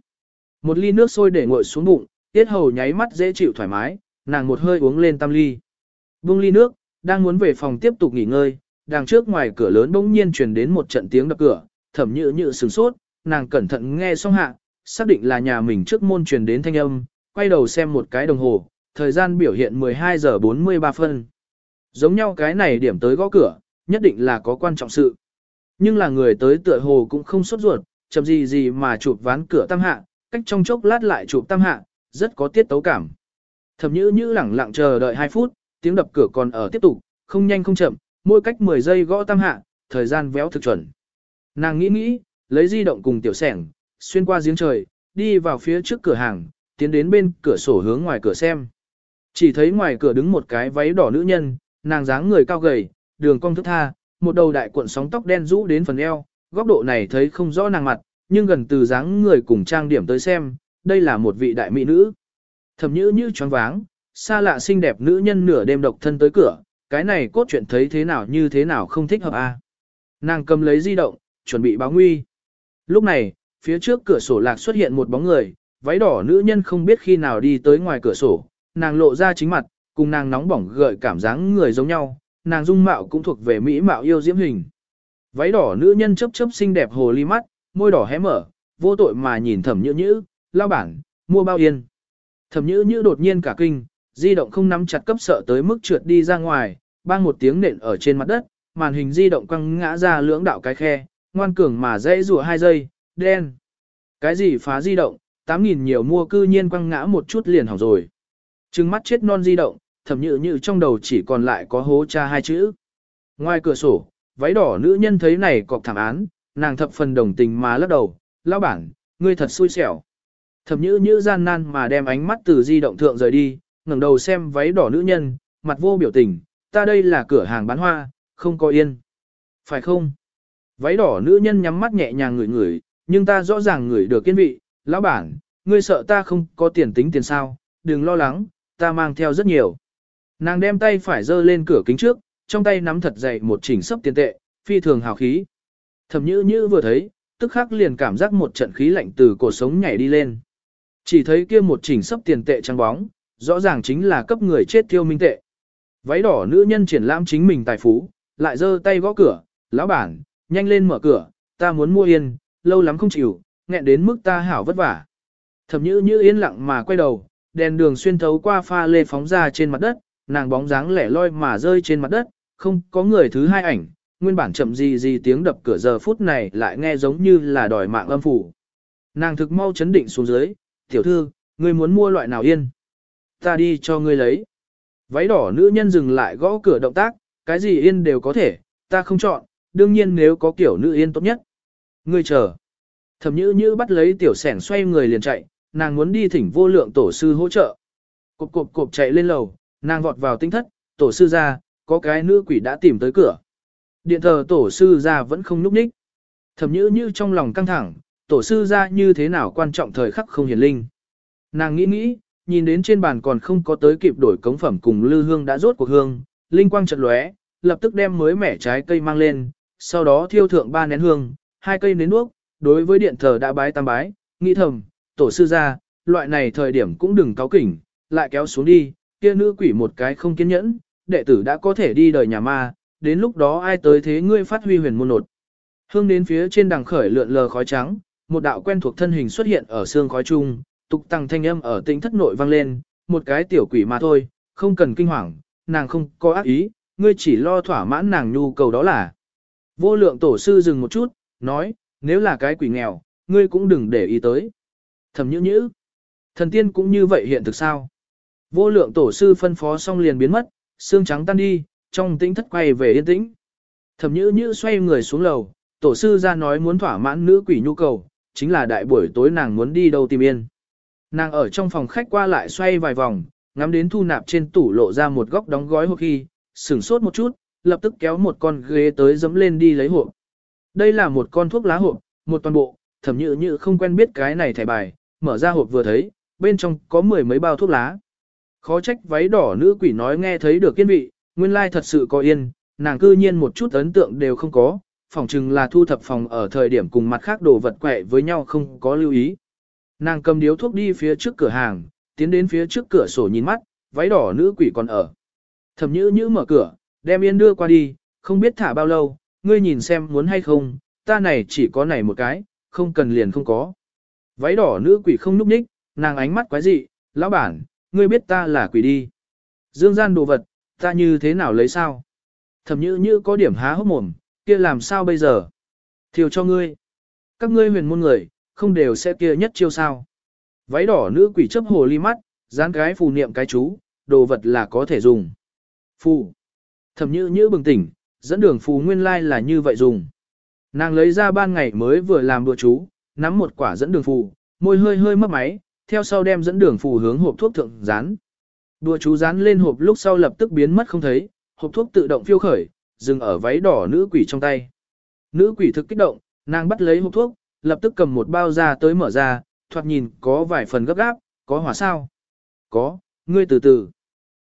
Một ly nước sôi để nguội xuống bụng, tiết hầu nháy mắt dễ chịu thoải mái, nàng một hơi uống lên tam ly. Buông ly nước, đang muốn về phòng tiếp tục nghỉ ngơi, đằng trước ngoài cửa lớn bỗng nhiên truyền đến một trận tiếng đập cửa, thẩm nhự nhự sửng sốt, nàng cẩn thận nghe xong hạ, xác định là nhà mình trước môn truyền đến thanh âm, quay đầu xem một cái đồng hồ, thời gian biểu hiện 12 giờ 43 phân. Giống nhau cái này điểm tới gõ cửa, nhất định là có quan trọng sự. Nhưng là người tới tựa hồ cũng không sốt ruột, chậm gì gì mà chụp ván cửa tam hạ, cách trong chốc lát lại chụp tam hạ, rất có tiết tấu cảm. Thẩm nhữ nhữ lẳng lặng chờ đợi 2 phút, tiếng đập cửa còn ở tiếp tục, không nhanh không chậm, mỗi cách 10 giây gõ tam hạ, thời gian véo thực chuẩn. Nàng nghĩ nghĩ, lấy di động cùng tiểu sẻng, xuyên qua giếng trời, đi vào phía trước cửa hàng, tiến đến bên cửa sổ hướng ngoài cửa xem. Chỉ thấy ngoài cửa đứng một cái váy đỏ nữ nhân, nàng dáng người cao gầy, đường cong thức tha, một đầu đại cuộn sóng tóc đen rũ đến phần eo, góc độ này thấy không rõ nàng mặt, nhưng gần từ dáng người cùng trang điểm tới xem, đây là một vị đại mỹ nữ. Thẩm nhữ như choáng váng, xa lạ xinh đẹp nữ nhân nửa đêm độc thân tới cửa, cái này cốt truyện thấy thế nào như thế nào không thích hợp a. À. Nàng cầm lấy di động, chuẩn bị báo nguy. Lúc này, phía trước cửa sổ lạc xuất hiện một bóng người, váy đỏ nữ nhân không biết khi nào đi tới ngoài cửa sổ, nàng lộ ra chính mặt, cùng nàng nóng bỏng gợi cảm dáng người giống nhau, nàng dung mạo cũng thuộc về mỹ mạo yêu diễm hình. Váy đỏ nữ nhân chớp chớp xinh đẹp hồ ly mắt, môi đỏ hé mở, vô tội mà nhìn thẩm nhữ nhữ, lao bản, mua bao yên. Thẩm nhữ nhữ đột nhiên cả kinh, di động không nắm chặt cấp sợ tới mức trượt đi ra ngoài, bang một tiếng nện ở trên mặt đất, màn hình di động quăng ngã ra lưỡng đạo cái khe, ngoan cường mà dễ rùa hai giây, đen. Cái gì phá di động, 8.000 nhiều mua cư nhiên quăng ngã một chút liền hỏng rồi. Trừng mắt chết non di động, thẩm nhự nhự trong đầu chỉ còn lại có hố cha hai chữ. Ngoài cửa sổ, váy đỏ nữ nhân thấy này cọc thảm án, nàng thập phần đồng tình mà lắc đầu, lão bản, ngươi thật xui xẻo. Thẩm nhữ nhữ gian nan mà đem ánh mắt từ di động thượng rời đi, ngẩng đầu xem váy đỏ nữ nhân, mặt vô biểu tình, ta đây là cửa hàng bán hoa, không có yên. Phải không? Váy đỏ nữ nhân nhắm mắt nhẹ nhàng ngửi ngửi, nhưng ta rõ ràng ngửi được kiên vị, lão bản, ngươi sợ ta không có tiền tính tiền sao, đừng lo lắng, ta mang theo rất nhiều. Nàng đem tay phải dơ lên cửa kính trước, trong tay nắm thật dày một chỉnh sấp tiền tệ, phi thường hào khí. Thẩm nhữ nhữ vừa thấy, tức khắc liền cảm giác một trận khí lạnh từ cổ sống nhảy đi lên. Chỉ thấy kia một chỉnh sấp tiền tệ trắng bóng, rõ ràng chính là cấp người chết tiêu minh tệ. Váy đỏ nữ nhân triển lãm chính mình tài phú, lại giơ tay gõ cửa, lão bản, nhanh lên mở cửa, ta muốn mua yên, lâu lắm không chịu, nghẹn đến mức ta hảo vất vả. Thẩm nhữ Nhữ yên lặng mà quay đầu, đèn đường xuyên thấu qua pha lê phóng ra trên mặt đất, nàng bóng dáng lẻ loi mà rơi trên mặt đất, không có người thứ hai ảnh, nguyên bản chậm gì gì tiếng đập cửa giờ phút này lại nghe giống như là đòi mạng âm phủ. Nàng thực mau chấn định xuống dưới, tiểu thư, ngươi muốn mua loại nào yên? Ta đi cho ngươi lấy. Váy đỏ nữ nhân dừng lại gõ cửa động tác, cái gì yên đều có thể, ta không chọn, đương nhiên nếu có kiểu nữ yên tốt nhất. Ngươi chờ. Thẩm nhữ nhữ bắt lấy tiểu sẻn xoay người liền chạy, nàng muốn đi thỉnh vô lượng tổ sư hỗ trợ. Cộp cộp cộp chạy lên lầu, nàng vọt vào tinh thất, tổ sư ra, có cái nữ quỷ đã tìm tới cửa. Điện thờ tổ sư ra vẫn không núp ních. Thẩm nhữ như trong lòng căng thẳng, tổ sư ra như thế nào quan trọng thời khắc không hiển linh. Nàng nghĩ nghĩ, nhìn đến trên bàn còn không có tới kịp đổi cống phẩm cùng lư hương đã rốt cuộc hương, linh quang chợt lóe, lập tức đem mới mẻ trái cây mang lên, sau đó thiêu thượng ba nén hương, hai cây nến đuốc, đối với điện thờ đã bái tam bái, nghĩ thầm, tổ sư ra, loại này thời điểm cũng đừng cáo kỉnh, lại kéo xuống đi, kia nữ quỷ một cái không kiên nhẫn, đệ tử đã có thể đi đời nhà ma, đến lúc đó ai tới thế ngươi phát huy huyền môn nột. Hương đến phía trên đằng khởi lượn lờ khói trắng, một đạo quen thuộc thân hình xuất hiện ở xương khói trung, tục tăng thanh âm ở tĩnh thất nội vang lên, một cái tiểu quỷ mà thôi, không cần kinh hoàng, nàng không có ác ý, ngươi chỉ lo thỏa mãn nàng nhu cầu đó là. Vô lượng tổ sư dừng một chút, nói, nếu là cái quỷ nghèo, ngươi cũng đừng để ý tới. Thẩm nhữ nhữ, thần tiên cũng như vậy hiện thực sao? Vô lượng tổ sư phân phó xong liền biến mất, xương trắng tan đi, trong tĩnh thất quay về yên tĩnh. Thẩm nhữ nhữ xoay người xuống lầu, tổ sư ra nói muốn thỏa mãn nữ quỷ nhu cầu, chính là đại buổi tối nàng muốn đi đâu tìm yên. Nàng ở trong phòng khách qua lại xoay vài vòng, ngắm đến thu nạp trên tủ lộ ra một góc đóng gói hộp khi, sửng sốt một chút, lập tức kéo một con ghế tới dẫm lên đi lấy hộp. Đây là một con thuốc lá hộp, một toàn bộ, thẩm nhự nhự không quen biết cái này thẻ bài, mở ra hộp vừa thấy, bên trong có mười mấy bao thuốc lá. Khó trách váy đỏ nữ quỷ nói nghe thấy được kiên vị, nguyên lai thật sự có yên, nàng cư nhiên một chút ấn tượng đều không có, phỏng chừng là thu thập phòng ở thời điểm cùng mặt khác đồ vật quẹ với nhau không có lưu ý. Nàng cầm điếu thuốc đi phía trước cửa hàng, tiến đến phía trước cửa sổ nhìn mắt, váy đỏ nữ quỷ còn ở. Thẩm nhữ nhữ mở cửa, đem yên đưa qua đi, không biết thả bao lâu, ngươi nhìn xem muốn hay không, ta này chỉ có này một cái, không cần liền không có. Váy đỏ nữ quỷ không núp ních, nàng ánh mắt quái dị, lão bản, ngươi biết ta là quỷ đi. Dương gian đồ vật, ta như thế nào lấy sao? Thẩm nhữ như có điểm há hốc mồm, kia làm sao bây giờ? Thiêu cho ngươi. Các ngươi huyền môn người, không đều sẽ kia nhất chiêu sao? Váy đỏ nữ quỷ chấp hồ ly mắt, dán cái phù niệm cái chú, đồ vật là có thể dùng. Phù. Thẩm nhữ nhữ bừng tỉnh, dẫn đường phù nguyên lai là như vậy dùng. Nàng lấy ra ban ngày mới vừa làm đùa chú, nắm một quả dẫn đường phù, môi hơi hơi mấp máy, theo sau đem dẫn đường phù hướng hộp thuốc thượng dán. Đùa chú dán lên hộp lúc sau lập tức biến mất không thấy, hộp thuốc tự động phiêu khởi, dừng ở váy đỏ nữ quỷ trong tay. Nữ quỷ thực kích động, nàng bắt lấy hộp thuốc, lập tức cầm một bao ra tới mở ra, thoạt nhìn có vài phần gấp gáp, có hỏa sao? Có, ngươi từ từ.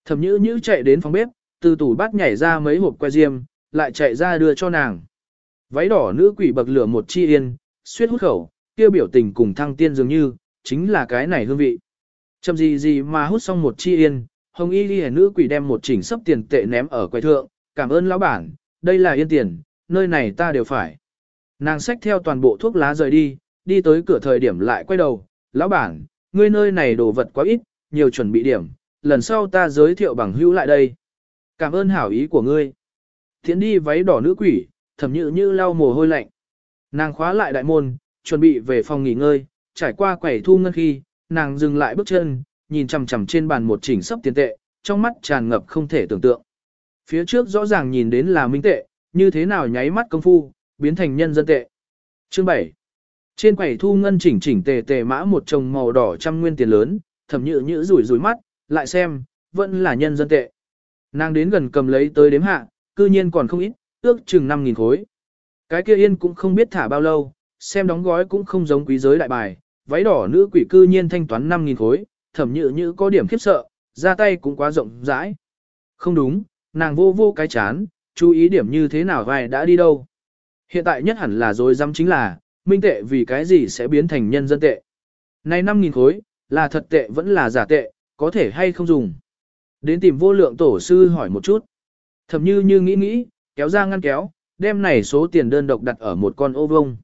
Thẩm nhữ nhữ chạy đến phòng bếp, từ tủ bát nhảy ra mấy hộp que diêm, lại chạy ra đưa cho nàng. Váy đỏ nữ quỷ bậc lửa một chi yên, suýt hút khẩu, kia biểu tình cùng thăng tiên dường như, chính là cái này hương vị. Chầm gì gì mà hút xong một chi yên, hồng y ghi nữ quỷ đem một chỉnh sấp tiền tệ ném ở quầy thượng, cảm ơn lão bản, đây là yên tiền, nơi này ta đều phải. Nàng xách theo toàn bộ thuốc lá rời đi, đi tới cửa thời điểm lại quay đầu, lão bản, ngươi nơi này đồ vật quá ít, nhiều chuẩn bị điểm, lần sau ta giới thiệu bằng hữu lại đây. Cảm ơn hảo ý của ngươi. Thiện đi váy đỏ nữ quỷ, thẩm nhự như lau mồ hôi lạnh. Nàng khóa lại đại môn, chuẩn bị về phòng nghỉ ngơi, trải qua quẩy thu ngân khi, nàng dừng lại bước chân, nhìn chằm chằm trên bàn một chỉnh sấp tiền tệ, trong mắt tràn ngập không thể tưởng tượng. Phía trước rõ ràng nhìn đến là minh tệ, như thế nào nháy mắt công phu, biến thành nhân dân tệ. Chương 7 Trên quầy thu ngân chỉnh chỉnh tề tề mã một chồng màu đỏ trăm nguyên tiền lớn, thẩm nhự nhữ rủi rủi mắt, lại xem, vẫn là nhân dân tệ. Nàng đến gần cầm lấy tới đếm hạ, cư nhiên còn không ít, ước chừng 5.000 khối. Cái kia yên cũng không biết thả bao lâu, xem đóng gói cũng không giống quý giới đại bài, váy đỏ nữ quỷ cư nhiên thanh toán 5.000 khối, thẩm nhự như có điểm khiếp sợ, ra tay cũng quá rộng rãi. Không đúng, nàng vô vô cái chán, chú ý điểm như thế nào vai đã đi đâu. Hiện tại nhất hẳn là dối dám chính là, minh tệ vì cái gì sẽ biến thành nhân dân tệ. Này 5.000 khối, là thật tệ vẫn là giả tệ, có thể hay không dùng. Đến tìm vô lượng tổ sư hỏi một chút. Thẩm như như nghĩ nghĩ, kéo ra ngăn kéo, đem này số tiền đơn độc đặt ở một con ô vông.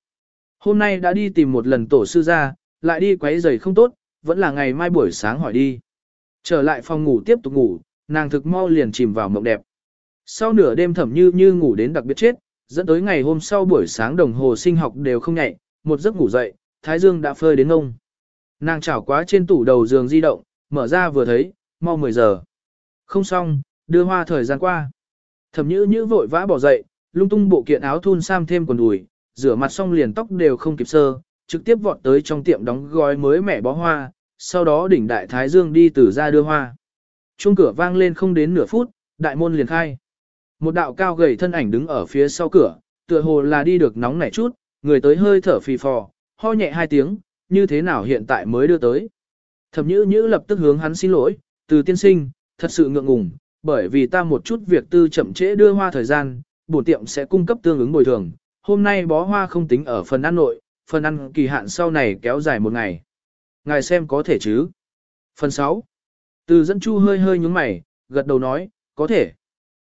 Hôm nay đã đi tìm một lần tổ sư ra, lại đi quấy giày không tốt, vẫn là ngày mai buổi sáng hỏi đi. Trở lại phòng ngủ tiếp tục ngủ, nàng thực mau liền chìm vào mộng đẹp. Sau nửa đêm thẩm như như ngủ đến đặc biệt chết, dẫn tới ngày hôm sau buổi sáng đồng hồ sinh học đều không nhạy, một giấc ngủ dậy, thái dương đã phơi đến ngông. Nàng chảo quá trên tủ đầu giường di động, mở ra vừa thấy, mau 10 giờ. Không xong, đưa hoa thời gian qua. Thẩm nhữ nhữ vội vã bỏ dậy, lung tung bộ kiện áo thun sam thêm quần đùi, rửa mặt xong liền tóc đều không kịp sơ, trực tiếp vọt tới trong tiệm đóng gói mới mẻ bó hoa, sau đó đỉnh đại thái dương đi từ ra đưa hoa. Chuông cửa vang lên không đến nửa phút, đại môn liền khai. Một đạo cao gầy thân ảnh đứng ở phía sau cửa, tựa hồ là đi được nóng nảy chút, người tới hơi thở phì phò, ho nhẹ hai tiếng, như thế nào hiện tại mới đưa tới. Thẩm nhữ nhữ lập tức hướng hắn xin lỗi, từ tiên sinh, thật sự ngượng ngùng, bởi vì ta một chút việc tư chậm trễ đưa hoa thời gian, bổ tiệm sẽ cung cấp tương ứng bồi thường. Hôm nay bó hoa không tính ở phần ăn nội, phần ăn kỳ hạn sau này kéo dài một ngày. Ngài xem có thể chứ. Phần 6. Từ dẫn chu hơi hơi nhúng mày, gật đầu nói, có thể.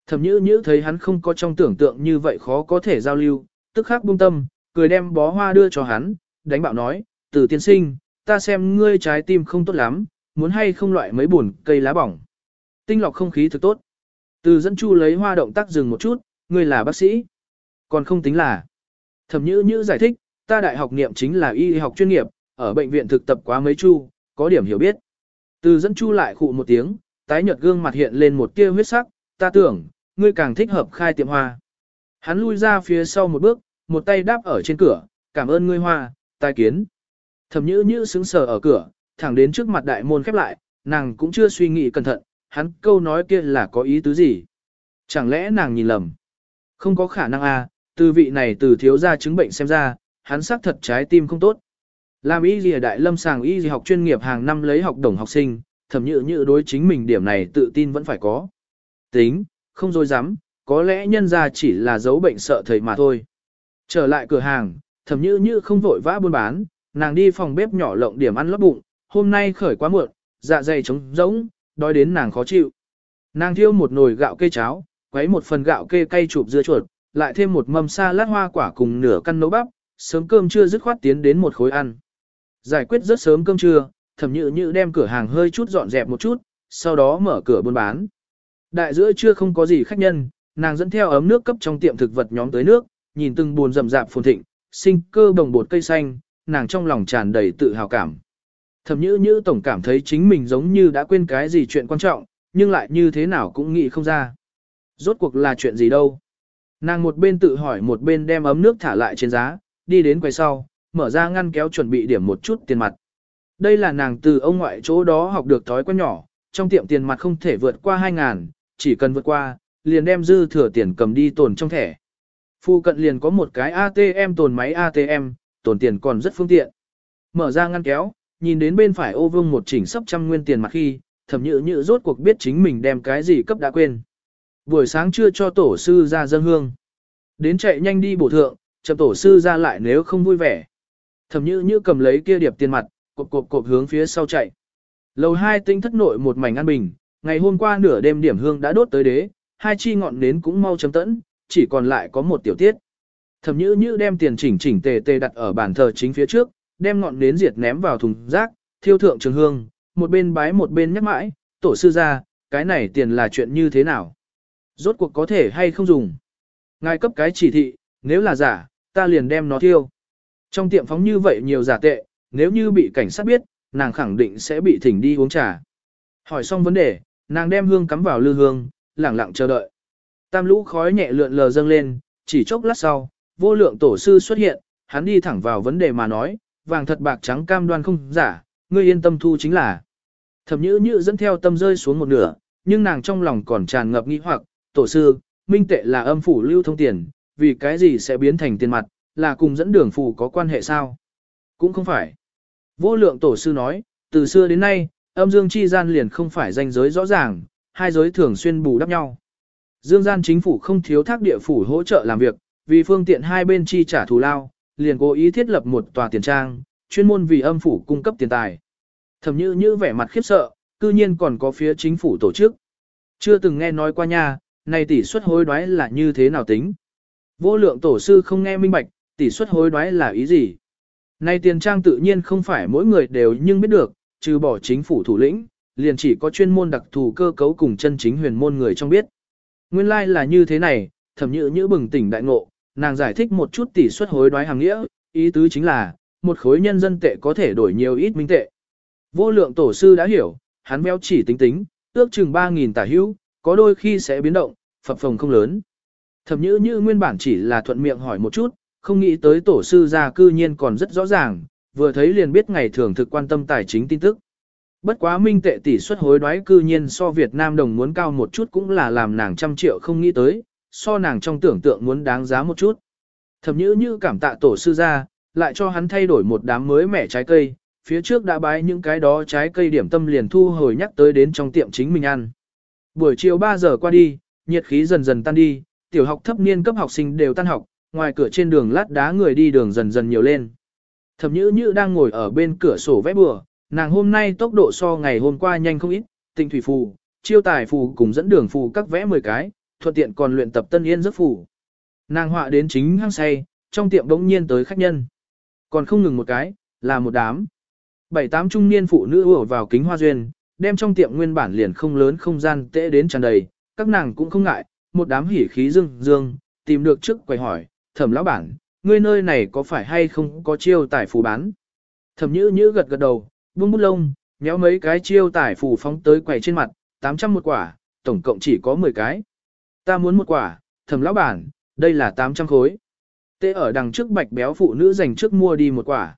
Thẩm nhữ nhữ thấy hắn không có trong tưởng tượng như vậy khó có thể giao lưu, tức khắc buông tâm, cười đem bó hoa đưa cho hắn, đánh bạo nói, từ tiên sinh, ta xem ngươi trái tim không tốt lắm, muốn hay không loại mấy buồn cây lá bỏng. Tinh lọc không khí thực tốt. Từ dẫn chu lấy hoa động tác dừng một chút, ngươi là bác sĩ. Còn không tính là. Thẩm nhữ nhữ giải thích, ta đại học niệm chính là y học chuyên nghiệp, ở bệnh viện thực tập quá mấy chu, có điểm hiểu biết. Từ dẫn chu lại khụ một tiếng, tái nhợt gương mặt hiện lên một tia huyết sắc, ta tưởng, ngươi càng thích hợp khai tiệm hoa. Hắn lui ra phía sau một bước, một tay đáp ở trên cửa, cảm ơn ngươi hoa, tai kiến. Thẩm nhữ nhữ sững sờ ở cửa, thẳng đến trước mặt đại môn khép lại, nàng cũng chưa suy nghĩ cẩn thận, hắn câu nói kia là có ý tứ gì. Chẳng lẽ nàng nhìn lầm? Không có khả năng a, à, từ vị này từ thiếu gia chứng bệnh xem ra, hắn xác thật trái tim không tốt. Làm y gì đại lâm sàng y gì học chuyên nghiệp hàng năm lấy học đồng học sinh, thẩm nhự như đối chính mình điểm này tự tin vẫn phải có. Tính, không dối dám, có lẽ nhân ra chỉ là dấu bệnh sợ thầy mà thôi. Trở lại cửa hàng, thẩm nhự như không vội vã buôn bán, nàng đi phòng bếp nhỏ lộng điểm ăn lót bụng, hôm nay khởi quá muộn, dạ dày trống rỗng, đói đến nàng khó chịu. Nàng thiêu một nồi gạo kê cháo, quấy một phần gạo kê cay chụp dưa chuột, lại thêm một mâm sa lát hoa quả cùng nửa căn nấu bắp, sớm cơm trưa dứt khoát tiến đến một khối ăn. Giải quyết rất sớm cơm trưa, thẩm nhự nhự đem cửa hàng hơi chút dọn dẹp một chút, sau đó mở cửa buôn bán. Đại giữa trưa không có gì khách nhân, nàng dẫn theo ấm nước cấp trong tiệm thực vật nhóm tới nước, nhìn từng buồn rậm rạp phồn thịnh, sinh cơ bồng bột cây xanh, nàng trong lòng tràn đầy tự hào cảm. Thẩm nhữ nhữ tổng cảm thấy chính mình giống như đã quên cái gì chuyện quan trọng, nhưng lại như thế nào cũng nghĩ không ra. Rốt cuộc là chuyện gì đâu. Nàng một bên tự hỏi một bên đem ấm nước thả lại trên giá, đi đến quầy sau, mở ra ngăn kéo chuẩn bị điểm một chút tiền mặt. Đây là nàng từ ông ngoại chỗ đó học được thói quen nhỏ, trong tiệm tiền mặt không thể vượt qua 2.000, chỉ cần vượt qua, liền đem dư thừa tiền cầm đi tồn trong thẻ. Phu cận liền có một cái ATM tồn máy ATM, tồn tiền còn rất phương tiện. Mở ra ngăn kéo, nhìn đến bên phải ô vương một chỉnh sắp trăm nguyên tiền mặt khi, thẩm nhự nhự rốt cuộc biết chính mình đem cái gì cấp đã quên. Buổi sáng chưa cho tổ sư ra dân hương. Đến chạy nhanh đi bổ thượng, chậm tổ sư ra lại nếu không vui vẻ. Thẩm Như Như cầm lấy kia điệp tiền mặt, cộp cộp cộp hướng phía sau chạy. Lầu hai tinh thất nội một mảnh an bình, ngày hôm qua nửa đêm điểm hương đã đốt tới đế, hai chi ngọn nến cũng mau chấm tẫn, chỉ còn lại có một tiểu tiết. Thẩm Như Như đem tiền chỉnh chỉnh tề tề đặt ở bàn thờ chính phía trước, đem ngọn nến diệt ném vào thùng rác, thiêu thượng trường hương, một bên bái một bên nhắc mãi, tổ sư ra, cái này tiền là chuyện như thế nào? Rốt cuộc có thể hay không dùng? Ngài cấp cái chỉ thị, nếu là giả, ta liền đem nó thiêu. Trong tiệm phóng như vậy nhiều giả tệ, nếu như bị cảnh sát biết, nàng khẳng định sẽ bị thỉnh đi uống trà. Hỏi xong vấn đề, nàng đem hương cắm vào lư hương, lẳng lặng chờ đợi. Tam lũ khói nhẹ lượn lờ dâng lên, chỉ chốc lát sau, vô lượng tổ sư xuất hiện, hắn đi thẳng vào vấn đề mà nói, vàng thật bạc trắng cam đoan không giả, ngươi yên tâm thu chính là. Thẩm nhữ nhữ dẫn theo tâm rơi xuống một nửa, nhưng nàng trong lòng còn tràn ngập nghi hoặc, tổ sư, minh tệ là âm phủ lưu thông tiền, vì cái gì sẽ biến thành tiền mặt, là cùng dẫn đường phù có quan hệ sao? Cũng không phải. Vô lượng tổ sư nói, từ xưa đến nay, âm dương chi gian liền không phải danh giới rõ ràng, hai giới thường xuyên bù đắp nhau. Dương gian chính phủ không thiếu thác địa phủ hỗ trợ làm việc, vì phương tiện hai bên chi trả thù lao, liền cố ý thiết lập một tòa tiền trang, chuyên môn vì âm phủ cung cấp tiền tài. Thẩm như như vẻ mặt khiếp sợ, cư nhiên còn có phía chính phủ tổ chức. Chưa từng nghe nói qua nha, này tỷ suất hối đoái là như thế nào tính. Vô lượng tổ sư không nghe minh bạch, tỷ suất hối đoái là ý gì. Nay tiền trang tự nhiên không phải mỗi người đều nhưng biết được, trừ bỏ chính phủ thủ lĩnh, liền chỉ có chuyên môn đặc thù cơ cấu cùng chân chính huyền môn người trong biết. Nguyên lai like là như thế này, thẩm nhữ như bừng tỉnh đại ngộ, nàng giải thích một chút tỷ suất hối đoái hàng nghĩa, ý tứ chính là, một khối nhân dân tệ có thể đổi nhiều ít minh tệ. Vô lượng tổ sư đã hiểu, hắn béo chỉ tính tính, ước chừng 3.000 tả hữu, có đôi khi sẽ biến động, phập phồng không lớn. Thẩm nhữ như nguyên bản chỉ là thuận miệng hỏi một chút, không nghĩ tới tổ sư gia cư nhiên còn rất rõ ràng, vừa thấy liền biết ngày thường thực quan tâm tài chính tin tức. Bất quá minh tệ tỷ suất hối đoái cư nhiên so Việt Nam đồng muốn cao một chút cũng là làm nàng trăm triệu không nghĩ tới, so nàng trong tưởng tượng muốn đáng giá một chút. Thẩm nhữ như cảm tạ tổ sư gia, lại cho hắn thay đổi một đám mới mẻ trái cây, phía trước đã bái những cái đó trái cây điểm tâm liền thu hồi nhắc tới đến trong tiệm chính mình ăn. Buổi chiều 3 giờ qua đi, nhiệt khí dần dần tan đi, tiểu học thấp niên cấp học sinh đều tan học, ngoài cửa trên đường lát đá người đi đường dần dần nhiều lên. Thẩm nhữ như đang ngồi ở bên cửa sổ vẽ bừa, nàng hôm nay tốc độ so ngày hôm qua nhanh không ít, tinh thủy phù, chiêu tài phù cùng dẫn đường phù các vẽ 10 cái, thuận tiện còn luyện tập tân yên giấc phù. Nàng họa đến chính hăng say, trong tiệm đống nhiên tới khách nhân. Còn không ngừng một cái, là một đám. Bảy tám trung niên phụ nữ ùa vào kính hoa duyên, đem trong tiệm nguyên bản liền không lớn không gian tễ đến tràn đầy, các nàng cũng không ngại, một đám hỉ khí dương dương, tìm được trước quầy hỏi, thẩm lão bản, ngươi nơi này có phải hay không có chiêu tài phù bán? Thẩm nhữ nhữ gật gật đầu, buông bút lông, nhéo mấy cái chiêu tài phù phóng tới quầy trên mặt, 800 một quả, tổng cộng chỉ có 10 cái. Ta muốn một quả, thẩm lão bản, đây là 800 khối. Tê ở đằng trước bạch béo phụ nữ dành trước mua đi một quả.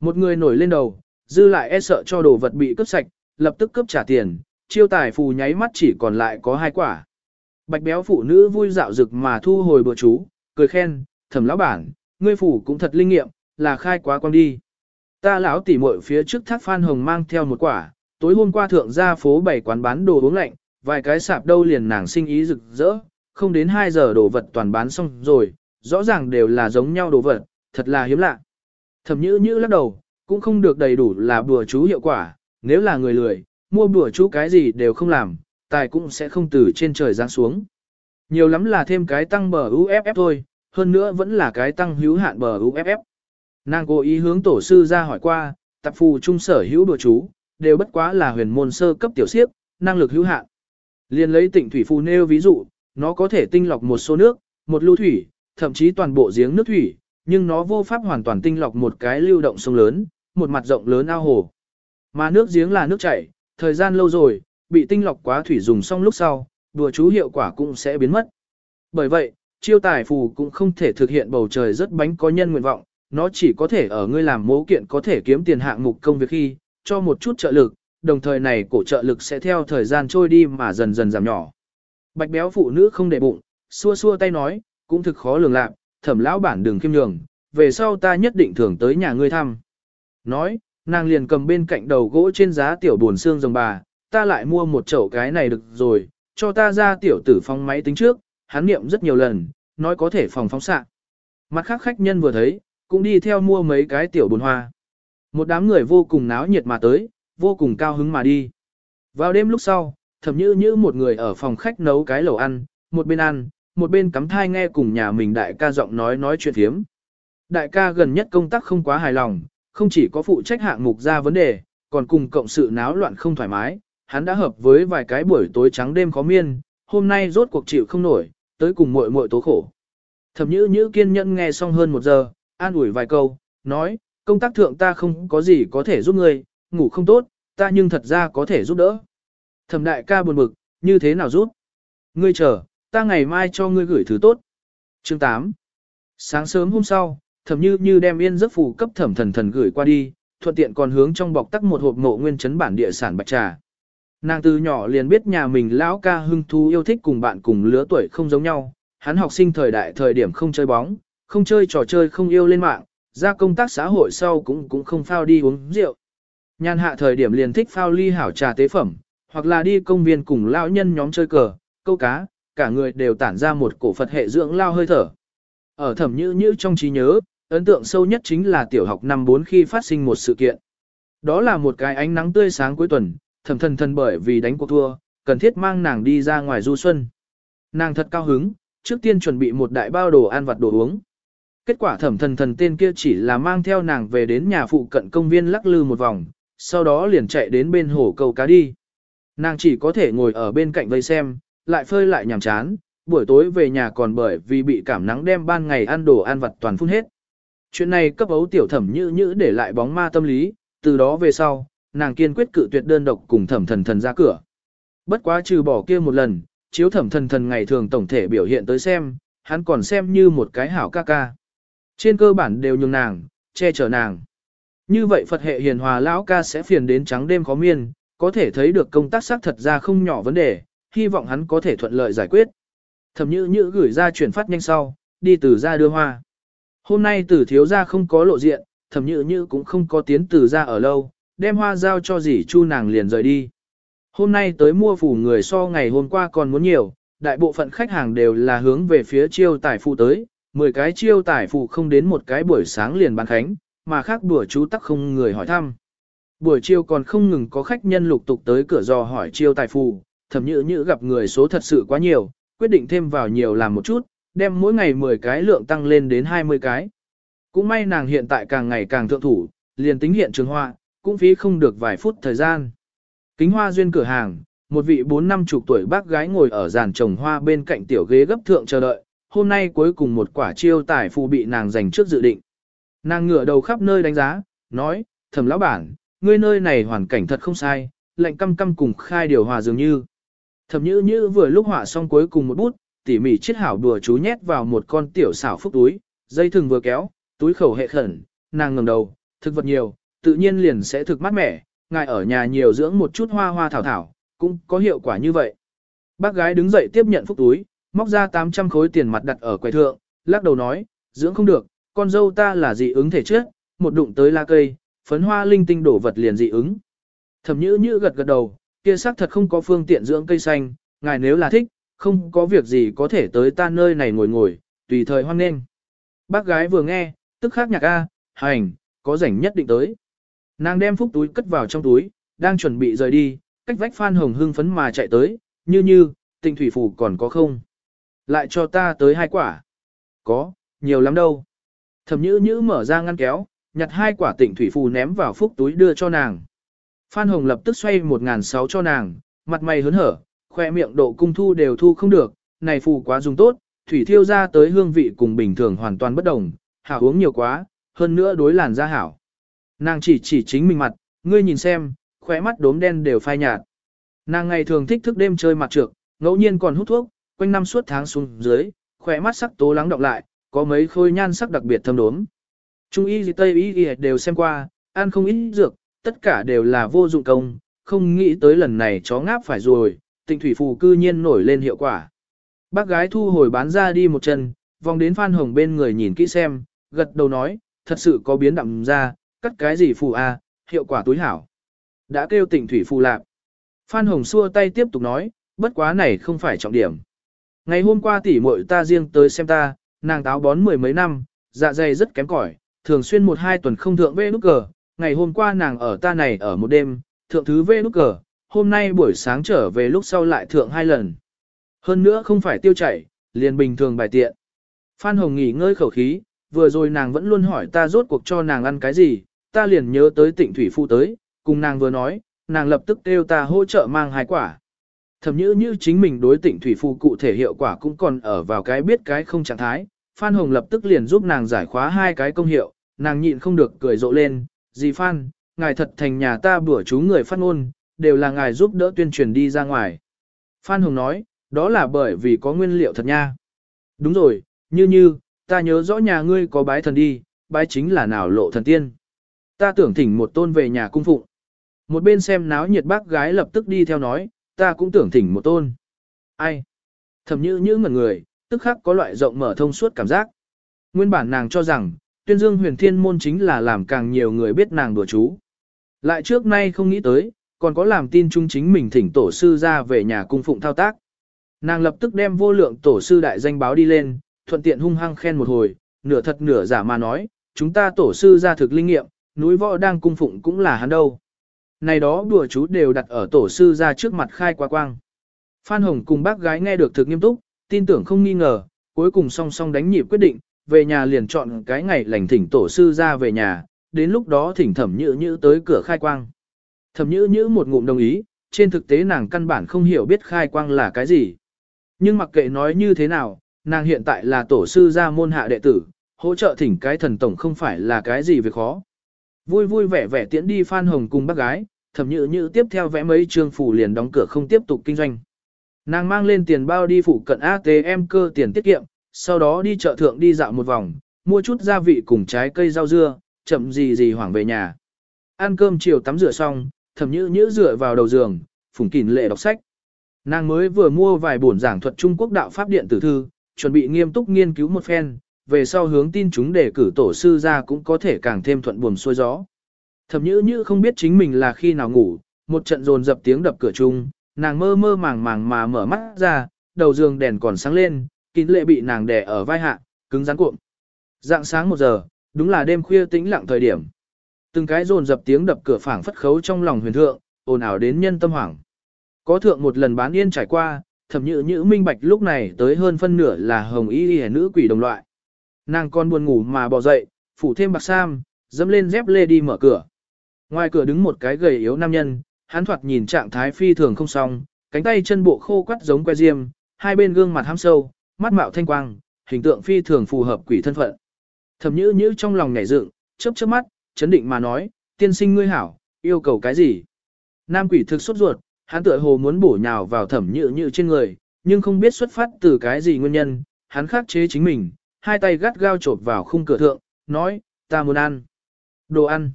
Một người nổi lên đầu, dư lại e sợ cho đồ vật bị cướp sạch, lập tức cướp trả tiền, chiêu tài phù nháy mắt chỉ còn lại có hai quả. Bạch béo phụ nữ vui dạo rực mà thu hồi bữa chú, cười khen, thẩm lão bản, ngươi phủ cũng thật linh nghiệm, là khai quá quang đi. Ta lão tỉ muội phía trước thác phan hồng mang theo một quả, tối hôm qua thượng ra phố bảy quán bán đồ uống lạnh, vài cái sạp đâu liền nàng sinh ý rực rỡ, không đến 2 giờ đồ vật toàn bán xong rồi, rõ ràng đều là giống nhau đồ vật, thật là hiếm lạ. Thẩm nhữ nhữ lắc đầu, cũng không được đầy đủ là bùa chú hiệu quả, nếu là người lười, mua bùa chú cái gì đều không làm, tài cũng sẽ không từ trên trời giáng xuống. Nhiều lắm là thêm cái tăng bờ UFF thôi, hơn nữa vẫn là cái tăng hữu hạn bờ UFF. Nàng cố ý hướng tổ sư ra hỏi qua, tập phù trung sở hữu đồ chú, đều bất quá là huyền môn sơ cấp tiểu siếp, năng lực hữu hạn. Liên lấy tịnh thủy phù nêu ví dụ, nó có thể tinh lọc một số nước, một lưu thủy, thậm chí toàn bộ giếng nước thủy, nhưng nó vô pháp hoàn toàn tinh lọc một cái lưu động sông lớn, một mặt rộng lớn ao hồ. Mà nước giếng là nước chảy, thời gian lâu rồi, bị tinh lọc quá thủy dùng xong lúc sau, đùa chú hiệu quả cũng sẽ biến mất. Bởi vậy, chiêu tài phù cũng không thể thực hiện bầu trời rất bánh có nhân nguyện vọng, nó chỉ có thể ở ngươi làm mố kiện có thể kiếm tiền hạng mục công việc khi, cho một chút trợ lực, đồng thời này cổ trợ lực sẽ theo thời gian trôi đi mà dần dần giảm nhỏ. Bạch béo phụ nữ không để bụng, xua xua tay nói, cũng thực khó lường lạc, thẩm lão bản đừng khiêm nhường, về sau ta nhất định thường tới nhà ngươi thăm. Nói, nàng liền cầm bên cạnh đầu gỗ trên giá tiểu buồn xương rồng bà, ta lại mua một chậu cái này được rồi, cho ta ra tiểu tử phong máy tính trước, hắn niệm rất nhiều lần, nói có thể phòng phóng xạ. Mặt khác khách nhân vừa thấy, cũng đi theo mua mấy cái tiểu bồn hoa. Một đám người vô cùng náo nhiệt mà tới, vô cùng cao hứng mà đi. Vào đêm lúc sau, thầm như như một người ở phòng khách nấu cái lẩu ăn, một bên ăn, một bên cắm thai nghe cùng nhà mình đại ca giọng nói nói chuyện thiếm. Đại ca gần nhất công tác không quá hài lòng, không chỉ có phụ trách hạng mục ra vấn đề, còn cùng cộng sự náo loạn không thoải mái, hắn đã hợp với vài cái buổi tối trắng đêm khó miên, hôm nay rốt cuộc chịu không nổi, tới cùng muội muội tố khổ. Thẩm nhữ nhữ kiên nhẫn nghe xong hơn một giờ, an ủi vài câu, nói, công tác thượng ta không có gì có thể giúp ngươi, ngủ không tốt, ta nhưng thật ra có thể giúp đỡ. Thẩm đại ca buồn bực, như thế nào giúp? Ngươi chờ, ta ngày mai cho ngươi gửi thứ tốt. Chương 8 Sáng sớm hôm sau, thẩm như như đem yên giấc phù cấp thẩm thần thần gửi qua đi, thuận tiện còn hướng trong bọc tắc một hộp ngộ nguyên chấn bản địa sản bạch trà. Nàng từ nhỏ liền biết nhà mình lão ca hưng thú yêu thích cùng bạn cùng lứa tuổi không giống nhau, hắn học sinh thời đại thời điểm không chơi bóng, không chơi trò chơi không yêu lên mạng, ra công tác xã hội sau cũng cũng không phao đi uống rượu. Nhàn hạ thời điểm liền thích phao ly hảo trà tế phẩm, hoặc là đi công viên cùng lão nhân nhóm chơi cờ, câu cá, cả người đều tản ra một cổ Phật hệ dưỡng lao hơi thở. Ở thẩm như như trong trí nhớ, ấn tượng sâu nhất chính là tiểu học năm 4 khi phát sinh một sự kiện. Đó là một cái ánh nắng tươi sáng cuối tuần, thẩm thần thần bởi vì đánh cuộc thua, cần thiết mang nàng đi ra ngoài du xuân. Nàng thật cao hứng, trước tiên chuẩn bị một đại bao đồ ăn vặt đồ uống. Kết quả thẩm thần thần tên kia chỉ là mang theo nàng về đến nhà phụ cận công viên lắc lư một vòng, sau đó liền chạy đến bên hồ câu cá đi. Nàng chỉ có thể ngồi ở bên cạnh vây xem, lại phơi lại nhàm chán, buổi tối về nhà còn bởi vì bị cảm nắng đem ban ngày ăn đồ ăn vặt toàn phun hết. Chuyện này cấp ấu tiểu thẩm như như để lại bóng ma tâm lý, từ đó về sau, nàng kiên quyết cự tuyệt đơn độc cùng thẩm thần thần ra cửa. Bất quá trừ bỏ kia một lần, chiếu thẩm thần thần ngày thường tổng thể biểu hiện tới xem, hắn còn xem như một cái hảo ca ca. Trên cơ bản đều nhường nàng, che chở nàng. Như vậy Phật hệ hiền hòa lão ca sẽ phiền đến trắng đêm khó miên, có thể thấy được công tác xác thật ra không nhỏ vấn đề, hy vọng hắn có thể thuận lợi giải quyết. Thẩm Như Như gửi ra chuyển phát nhanh sau, đi từ ra đưa hoa. Hôm nay tử thiếu ra không có lộ diện, Thẩm Như Như cũng không có tiến từ ra ở lâu, đem hoa giao cho dì Chu nàng liền rời đi. Hôm nay tới mua phủ người so ngày hôm qua còn muốn nhiều, đại bộ phận khách hàng đều là hướng về phía chiêu tải phụ tới, 10 cái chiêu tải phụ không đến một cái buổi sáng liền bán khánh, mà khác bữa chú tắc không người hỏi thăm. Buổi chiều còn không ngừng có khách nhân lục tục tới cửa dò hỏi chiêu tài phù, thẩm nhữ nhữ gặp người số thật sự quá nhiều, quyết định thêm vào nhiều làm một chút, đem mỗi ngày 10 cái lượng tăng lên đến 20 cái. Cũng may nàng hiện tại càng ngày càng thượng thủ, liền tính hiện trường hoa, cũng phí không được vài phút thời gian. Kính hoa duyên cửa hàng, một vị bốn năm chục tuổi bác gái ngồi ở giàn trồng hoa bên cạnh tiểu ghế gấp thượng chờ đợi, hôm nay cuối cùng một quả chiêu tài phù bị nàng dành trước dự định. Nàng ngửa đầu khắp nơi đánh giá, nói, thẩm lão bản, ngươi nơi này hoàn cảnh thật không sai, lạnh căm căm cùng khai điều hòa dường như. Thẩm nhữ như vừa lúc họa xong cuối cùng một bút, tỉ mỉ chiết hảo đùa chú nhét vào một con tiểu xảo phúc túi, dây thừng vừa kéo, túi khẩu hệ khẩn, nàng ngẩng đầu, thực vật nhiều, tự nhiên liền sẽ thực mát mẻ, ngài ở nhà nhiều dưỡng một chút hoa hoa thảo thảo, cũng có hiệu quả như vậy. Bác gái đứng dậy tiếp nhận phúc túi, móc ra 800 khối tiền mặt đặt ở quầy thượng, lắc đầu nói, dưỡng không được, con dâu ta là dị ứng thể trước, một đụng tới la cây, phấn hoa linh tinh đổ vật liền dị ứng. Thẩm nhữ nhữ gật gật đầu, kia xác thật không có phương tiện dưỡng cây xanh, ngài nếu là thích, không có việc gì có thể tới ta nơi này ngồi ngồi, tùy thời hoan nghênh. Bác gái vừa nghe, tức khắc nhạc A, hành, có rảnh nhất định tới. Nàng đem phúc túi cất vào trong túi, đang chuẩn bị rời đi, cách vách Phan Hồng hưng phấn mà chạy tới, như như, tình thủy phủ còn có không? Lại cho ta tới hai quả. Có, nhiều lắm đâu. Thẩm nhữ nhữ mở ra ngăn kéo, nhặt hai quả tịnh thủy phù ném vào phúc túi đưa cho nàng. Phan Hồng lập tức xoay một ngàn sáu cho nàng, mặt mày hớn hở, khoe miệng độ cung thu đều thu không được, này phù quá dùng tốt, thủy thiêu ra tới hương vị cùng bình thường hoàn toàn bất đồng, hảo uống nhiều quá, hơn nữa đối làn da hảo. Nàng chỉ chỉ chính mình mặt, ngươi nhìn xem, khóe mắt đốm đen đều phai nhạt. Nàng ngày thường thích thức đêm chơi mặt trược, ngẫu nhiên còn hút thuốc, quanh năm suốt tháng xuống dưới, khóe mắt sắc tố lắng đọng lại, có mấy khôi nhan sắc đặc biệt thâm đốm. Trung y gì tây y gì đều xem qua, ăn không ít dược, tất cả đều là vô dụng công, không nghĩ tới lần này chó ngáp phải rồi, tịnh thủy phù cư nhiên nổi lên hiệu quả. Bác gái thu hồi bán ra đi một chân, vòng đến Phan Hồng bên người nhìn kỹ xem, gật đầu nói, thật sự có biến đậm ra, cắt cái gì phù a, hiệu quả túi hảo. Đã kêu tỉnh thủy phù lạc. Phan Hồng xua tay tiếp tục nói, bất quá này không phải trọng điểm. Ngày hôm qua tỷ muội ta riêng tới xem ta, nàng táo bón mười mấy năm, dạ dày rất kém cỏi, thường xuyên một hai tuần không thượng vê nút cờ. Ngày hôm qua nàng ở ta này ở một đêm, thượng thứ vê nút cờ, hôm nay buổi sáng trở về lúc sau lại thượng hai lần. Hơn nữa không phải tiêu chảy, liền bình thường bài tiện. Phan Hồng nghỉ ngơi khẩu khí, vừa rồi nàng vẫn luôn hỏi ta rốt cuộc cho nàng ăn cái gì, ta liền nhớ tới tịnh thủy phu tới, cùng nàng vừa nói, nàng lập tức kêu ta hỗ trợ mang hai quả. Thầm như như chính mình đối tịnh thủy phu cụ thể hiệu quả cũng còn ở vào cái biết cái không trạng thái, Phan Hồng lập tức liền giúp nàng giải khóa hai cái công hiệu, nàng nhịn không được cười rộ lên, gì Phan, ngài thật thành nhà ta bữa chú người phát ngôn, đều là ngài giúp đỡ tuyên truyền đi ra ngoài. Phan Hồng nói, đó là bởi vì có nguyên liệu thật nha. Đúng rồi, như như, ta nhớ rõ nhà ngươi có bái thần đi, bái chính là nào lộ thần tiên. Ta tưởng thỉnh một tôn về nhà cung phụng. Một bên xem náo nhiệt bác gái lập tức đi theo nói, ta cũng tưởng thỉnh một tôn. Ai? Thầm như như ngẩn người, tức khắc có loại rộng mở thông suốt cảm giác. Nguyên bản nàng cho rằng, tuyên dương huyền thiên môn chính là làm càng nhiều người biết nàng đùa chú. Lại trước nay không nghĩ tới, còn có làm tin chung chính mình thỉnh tổ sư ra về nhà cung phụng thao tác. Nàng lập tức đem vô lượng tổ sư đại danh báo đi lên, thuận tiện hung hăng khen một hồi, nửa thật nửa giả mà nói, chúng ta tổ sư ra thực linh nghiệm, núi võ đang cung phụng cũng là hắn đâu. Này đó đùa chú đều đặt ở tổ sư ra trước mặt khai qua quang. Phan Hồng cùng bác gái nghe được thực nghiêm túc, tin tưởng không nghi ngờ, cuối cùng song song đánh nhịp quyết định, về nhà liền chọn cái ngày lành thỉnh tổ sư ra về nhà, đến lúc đó thỉnh thẩm nhữ nhữ tới cửa khai quang. Thẩm nhữ nhữ một ngụm đồng ý, trên thực tế nàng căn bản không hiểu biết khai quang là cái gì. Nhưng mặc kệ nói như thế nào, nàng hiện tại là tổ sư gia môn hạ đệ tử, hỗ trợ thỉnh cái thần tổng không phải là cái gì việc khó. Vui vui vẻ vẻ tiễn đi Phan Hồng cùng bác gái, thẩm nhự nhữ tiếp theo vẽ mấy trương phủ liền đóng cửa không tiếp tục kinh doanh. Nàng mang lên tiền bao đi phụ cận ATM cơ tiền tiết kiệm, sau đó đi chợ thượng đi dạo một vòng, mua chút gia vị cùng trái cây rau dưa, chậm gì gì hoảng về nhà. Ăn cơm chiều tắm rửa xong, thẩm nhữ nhữ rửa vào đầu giường, phùng kín lệ đọc sách. Nàng mới vừa mua vài bổn giảng thuật Trung Quốc đạo pháp điện tử thư, chuẩn bị nghiêm túc nghiên cứu một phen, về sau hướng tin chúng để cử tổ sư ra cũng có thể càng thêm thuận buồm xuôi gió. Thẩm nhữ như không biết chính mình là khi nào ngủ, một trận dồn dập tiếng đập cửa chung, nàng mơ mơ màng màng mà mở mắt ra, đầu giường đèn còn sáng lên, kín lệ bị nàng đè ở vai hạ, cứng rắn cuộn. Dạng sáng một giờ, đúng là đêm khuya tĩnh lặng thời điểm. Từng cái dồn dập tiếng đập cửa phảng phất khấu trong lòng huyền thượng, ồn ào đến nhân tâm hoảng. Có thượng một lần bán yên trải qua, thẩm nhữ nhữ minh bạch lúc này tới hơn phân nửa là hồng y y nữ quỷ đồng loại. Nàng con buồn ngủ mà bò dậy, phủ thêm bạc sam, dẫm lên dép lê đi mở cửa. Ngoài cửa đứng một cái gầy yếu nam nhân, hắn thoạt nhìn trạng thái phi thường không xong, cánh tay chân bộ khô quắt giống que diêm, hai bên gương mặt hám sâu, mắt mạo thanh quang, hình tượng phi thường phù hợp quỷ thân phận. Thẩm nhữ nhữ trong lòng nhảy dựng, chớp chớp mắt, chấn định mà nói, tiên sinh ngươi hảo, yêu cầu cái gì? Nam quỷ thực sốt ruột, hắn tựa hồ muốn bổ nhào vào thẩm nhữ nhữ trên người, nhưng không biết xuất phát từ cái gì nguyên nhân, hắn khắc chế chính mình, hai tay gắt gao chộp vào khung cửa thượng, nói, ta muốn ăn. Đồ ăn.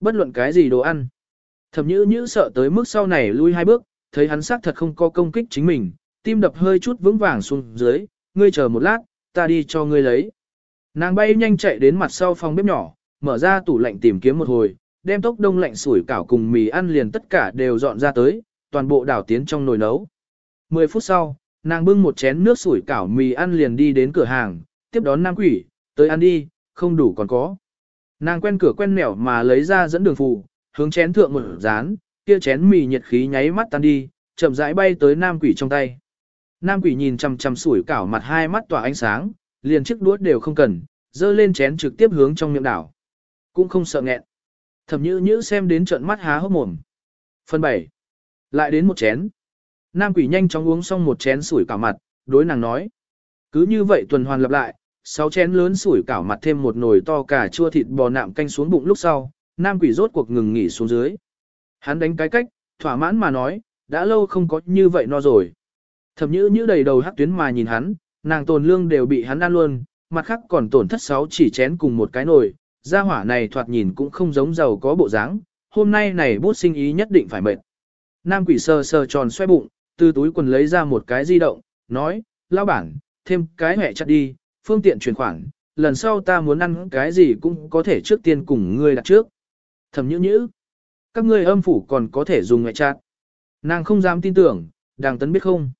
Bất luận cái gì đồ ăn. Thẩm nhữ nhữ sợ tới mức sau này lui hai bước, thấy hắn xác thật không có công kích chính mình, tim đập hơi chút vững vàng xuống dưới, ngươi chờ một lát, ta đi cho ngươi lấy. Nàng bay nhanh chạy đến mặt sau phòng bếp nhỏ, mở ra tủ lạnh tìm kiếm một hồi, đem tốc đông lạnh sủi cảo cùng mì ăn liền tất cả đều dọn ra tới, toàn bộ đảo tiến trong nồi nấu. 10 phút sau, nàng bưng một chén nước sủi cảo mì ăn liền đi đến cửa hàng, tiếp đón nam quỷ, tới ăn đi, không đủ còn có. Nàng quen cửa quen nẻo mà lấy ra dẫn đường phù, hướng chén thượng một dán, kia chén mì nhiệt khí nháy mắt tan đi, chậm rãi bay tới nam quỷ trong tay. Nam quỷ nhìn chằm chằm sủi cảo mặt hai mắt tỏa ánh sáng, liền chiếc đuốt đều không cần, dơ lên chén trực tiếp hướng trong miệng đảo. Cũng không sợ nghẹn. Thẩm nhữ nhữ xem đến trận mắt há hốc mồm. Phần 7. Lại đến một chén. Nam quỷ nhanh chóng uống xong một chén sủi cảo mặt, đối nàng nói. Cứ như vậy tuần hoàn lặp lại, sáu chén lớn sủi cảo mặt thêm một nồi to cà chua thịt bò nạm canh xuống bụng lúc sau, nam quỷ rốt cuộc ngừng nghỉ xuống dưới. Hắn đánh cái cách, thỏa mãn mà nói, đã lâu không có như vậy no rồi. Thẩm nhữ như đầy đầu hắc tuyến mà nhìn hắn, nàng tồn lương đều bị hắn ăn luôn, mặt khác còn tổn thất sáu chỉ chén cùng một cái nồi, gia hỏa này thoạt nhìn cũng không giống giàu có bộ dáng, hôm nay này bút sinh ý nhất định phải mệt. Nam quỷ sờ sờ tròn xoay bụng, từ túi quần lấy ra một cái di động, nói, lao bản, thêm cái hẹ chặt đi, phương tiện chuyển khoản, lần sau ta muốn ăn cái gì cũng có thể trước tiên cùng ngươi đặt trước. Thẩm nhữ nhữ, các ngươi âm phủ còn có thể dùng ngoại chặt. Nàng không dám tin tưởng, đàng tấn biết không.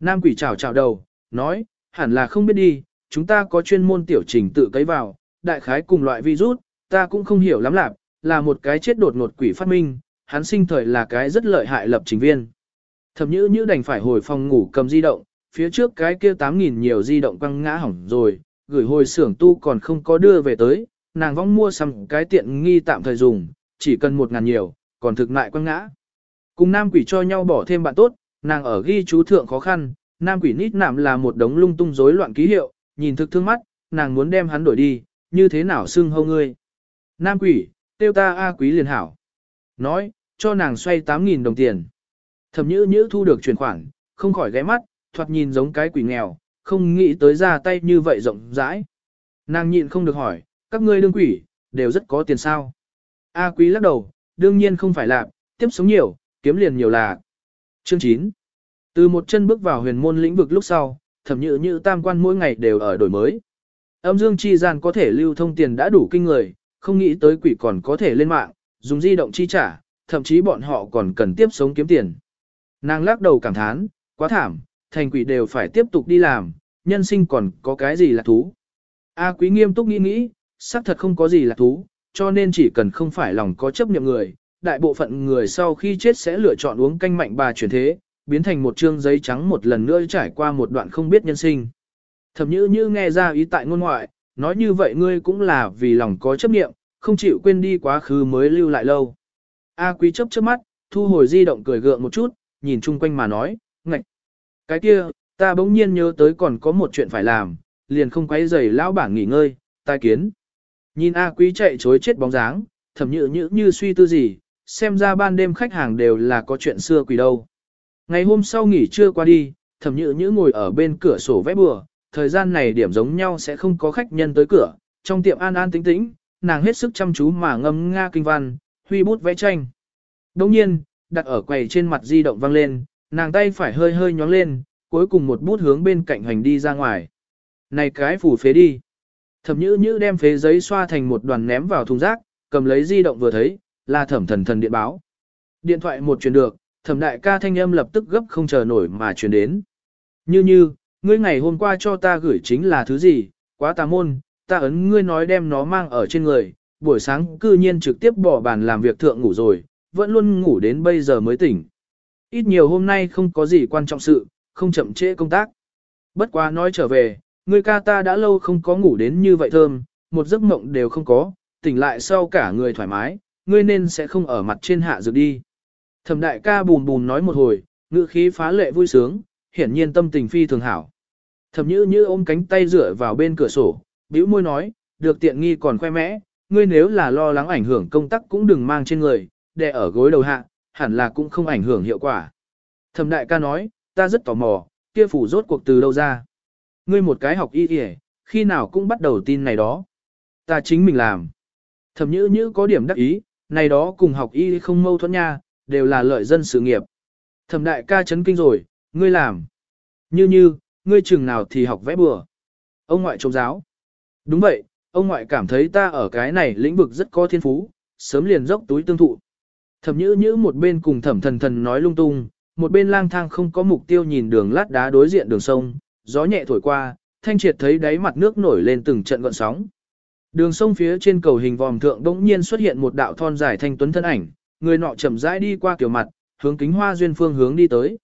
Nam quỷ chào chào đầu, nói, hẳn là không biết đi, chúng ta có chuyên môn tiểu trình tự cấy vào, đại khái cùng loại virus, ta cũng không hiểu lắm lạc, là một cái chết đột ngột quỷ phát minh, hắn sinh thời là cái rất lợi hại lập trình viên. Thẩm nhữ nhữ đành phải hồi phòng ngủ cầm di động, phía trước cái kia 8.000 nhiều di động quăng ngã hỏng rồi, gửi hồi xưởng tu còn không có đưa về tới, nàng vong mua xăm cái tiện nghi tạm thời dùng, chỉ cần 1.000 nhiều, còn thực lại quăng ngã. Cùng nam quỷ cho nhau bỏ thêm bạn tốt, nàng ở ghi chú thượng khó khăn, nam quỷ nít nạm là một đống lung tung rối loạn ký hiệu, nhìn thực thương mắt, nàng muốn đem hắn đổi đi, như thế nào xưng hâu ngươi. Nam quỷ, tiêu ta A quý liền hảo. Nói, cho nàng xoay 8.000 đồng tiền. Thẩm nhữ nhữ thu được chuyển khoản, không khỏi ghé mắt, thoạt nhìn giống cái quỷ nghèo, không nghĩ tới ra tay như vậy rộng rãi. Nàng nhịn không được hỏi, các ngươi đương quỷ, đều rất có tiền sao. A quý lắc đầu, đương nhiên không phải là, tiếp sống nhiều, kiếm liền nhiều là. Chương 9. Từ một chân bước vào huyền môn lĩnh vực lúc sau, thẩm nhự như tam quan mỗi ngày đều ở đổi mới. Âm dương chi gian có thể lưu thông tiền đã đủ kinh người, không nghĩ tới quỷ còn có thể lên mạng, dùng di động chi trả, thậm chí bọn họ còn cần tiếp sống kiếm tiền. Nàng lắc đầu cảm thán, quá thảm, thành quỷ đều phải tiếp tục đi làm, nhân sinh còn có cái gì là thú. A quý nghiêm túc nghĩ nghĩ, xác thật không có gì là thú, cho nên chỉ cần không phải lòng có chấp niệm người, đại bộ phận người sau khi chết sẽ lựa chọn uống canh mạnh bà chuyển thế, biến thành một trương giấy trắng một lần nữa trải qua một đoạn không biết nhân sinh. Thẩm nhữ như nghe ra ý tại ngôn ngoại, nói như vậy ngươi cũng là vì lòng có chấp niệm, không chịu quên đi quá khứ mới lưu lại lâu. A quý chấp chớp mắt, thu hồi di động cười gượng một chút, nhìn chung quanh mà nói, ngạch. Cái kia, ta bỗng nhiên nhớ tới còn có một chuyện phải làm, liền không quấy rầy lão bản nghỉ ngơi, tai kiến. Nhìn A quý chạy chối chết bóng dáng, thẩm nhữ như, suy tư gì, xem ra ban đêm khách hàng đều là có chuyện xưa quỷ đâu. Ngày hôm sau nghỉ trưa qua đi, thẩm nhữ ngồi ở bên cửa sổ vẽ bừa, thời gian này điểm giống nhau sẽ không có khách nhân tới cửa, trong tiệm an an tĩnh tĩnh, nàng hết sức chăm chú mà ngâm nga kinh văn, huy bút vẽ tranh. Đồng nhiên, đặt ở quầy trên mặt di động văng lên, nàng tay phải hơi hơi nhóng lên, cuối cùng một bút hướng bên cạnh hành đi ra ngoài. Này cái phủ phế đi. Thẩm nhữ nhữ đem phế giấy xoa thành một đoàn ném vào thùng rác, cầm lấy di động vừa thấy, là thẩm thần thần điện báo. Điện thoại một truyền được, thẩm đại ca thanh âm lập tức gấp không chờ nổi mà truyền đến. Như như, ngươi ngày hôm qua cho ta gửi chính là thứ gì, quá tà môn, ta ấn ngươi nói đem nó mang ở trên người, buổi sáng cư nhiên trực tiếp bỏ bàn làm việc thượng ngủ rồi, vẫn luôn ngủ đến bây giờ mới tỉnh. Ít nhiều hôm nay không có gì quan trọng sự, không chậm trễ công tác. Bất quá nói trở về, người ca ta đã lâu không có ngủ đến như vậy thơm, một giấc mộng đều không có, tỉnh lại sau cả người thoải mái, ngươi nên sẽ không ở mặt trên hạ dược đi. Thẩm đại ca bùn bùn nói một hồi, ngữ khí phá lệ vui sướng, hiển nhiên tâm tình phi thường hảo. Thẩm nhữ như ôm cánh tay dựa vào bên cửa sổ, bĩu môi nói, được tiện nghi còn khoe mẽ, ngươi nếu là lo lắng ảnh hưởng công tác cũng đừng mang trên người, để ở gối đầu hạ, hẳn là cũng không ảnh hưởng hiệu quả. Thẩm đại ca nói, ta rất tò mò, kia phủ rốt cuộc từ đâu ra. Ngươi một cái học y y, khi nào cũng bắt đầu tin này đó. Ta chính mình làm. Thẩm nhữ nhữ có điểm đắc ý, này đó cùng học y không mâu thuẫn nha, đều là lợi dân sự nghiệp. Thẩm đại ca chấn kinh rồi, ngươi làm. Như như, ngươi chừng nào thì học vẽ bừa. Ông ngoại trông giáo. Đúng vậy, ông ngoại cảm thấy ta ở cái này lĩnh vực rất có thiên phú, sớm liền dốc túi tương thụ. Thẩm nhữ nhữ một bên cùng thẩm thần thần nói lung tung, một bên lang thang không có mục tiêu nhìn đường lát đá đối diện đường sông, gió nhẹ thổi qua, thanh triệt thấy đáy mặt nước nổi lên từng trận gọn sóng. Đường sông phía trên cầu hình vòm thượng đống nhiên xuất hiện một đạo thon dài thanh tuấn thân ảnh, người nọ chậm rãi đi qua kiểu mặt, hướng kính hoa duyên phương hướng đi tới.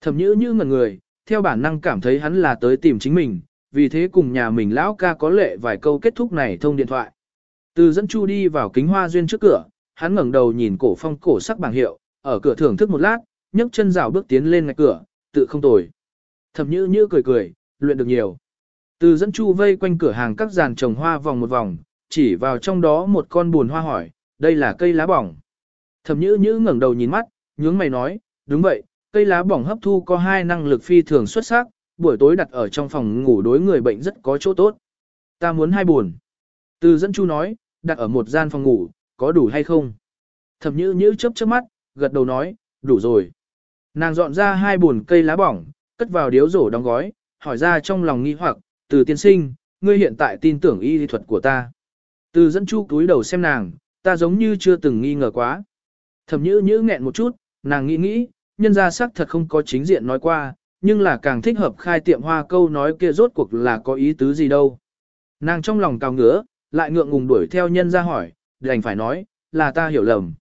Thẩm nhữ như ngần người, theo bản năng cảm thấy hắn là tới tìm chính mình, vì thế cùng nhà mình lão ca có lệ vài câu kết thúc này thông điện thoại. Từ dẫn chu đi vào kính hoa duyên trước cửa, hắn ngẩng đầu nhìn cổ phong cổ sắc bảng hiệu, ở cửa thưởng thức một lát, nhấc chân rào bước tiến lên ngạch cửa, tự không tồi. Thẩm nhữ nhữ cười cười, luyện được nhiều. Từ dẫn chu vây quanh cửa hàng các giàn trồng hoa vòng một vòng, chỉ vào trong đó một con buồn hoa hỏi, đây là cây lá bỏng. Thẩm nhữ nhữ ngẩng đầu nhìn mắt, nhướng mày nói, đúng vậy, cây lá bỏng hấp thu có hai năng lực phi thường xuất sắc, buổi tối đặt ở trong phòng ngủ đối người bệnh rất có chỗ tốt. Ta muốn hai buồn. Từ dẫn chu nói, đặt ở một gian phòng ngủ, có đủ hay không? Thẩm nhữ nhữ chớp chớp mắt, gật đầu nói, đủ rồi. Nàng dọn ra hai buồn cây lá bỏng, cất vào điếu rổ đóng gói, hỏi ra trong lòng nghi hoặc, từ tiên sinh, ngươi hiện tại tin tưởng y lý thuật của ta. Từ dẫn chu túi đầu xem nàng, ta giống như chưa từng nghi ngờ quá. Thẩm nhữ nhữ nghẹn một chút, nàng nghĩ nghĩ, nhân ra sắc thật không có chính diện nói qua, nhưng là càng thích hợp khai tiệm hoa câu nói kia rốt cuộc là có ý tứ gì đâu. Nàng trong lòng cao ngứa, lại ngượng ngùng đuổi theo nhân ra hỏi, đành phải nói, là ta hiểu lầm.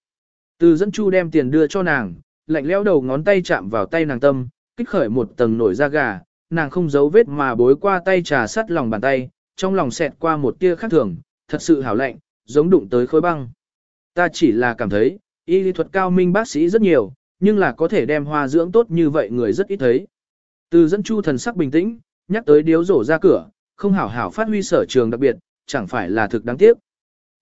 Từ dẫn chu đem tiền đưa cho nàng, lạnh lẽo đầu ngón tay chạm vào tay nàng tâm, kích khởi một tầng nổi da gà, nàng không giấu vết mà bối qua tay trà sắt lòng bàn tay, trong lòng xẹt qua một tia khác thường, thật sự hảo lạnh, giống đụng tới khối băng. Ta chỉ là cảm thấy, y lý thuật cao minh bác sĩ rất nhiều, nhưng là có thể đem hoa dưỡng tốt như vậy người rất ít thấy. Từ dẫn chu thần sắc bình tĩnh, nhắc tới điếu rổ ra cửa, không hảo hảo phát huy sở trường đặc biệt, chẳng phải là thực đáng tiếc.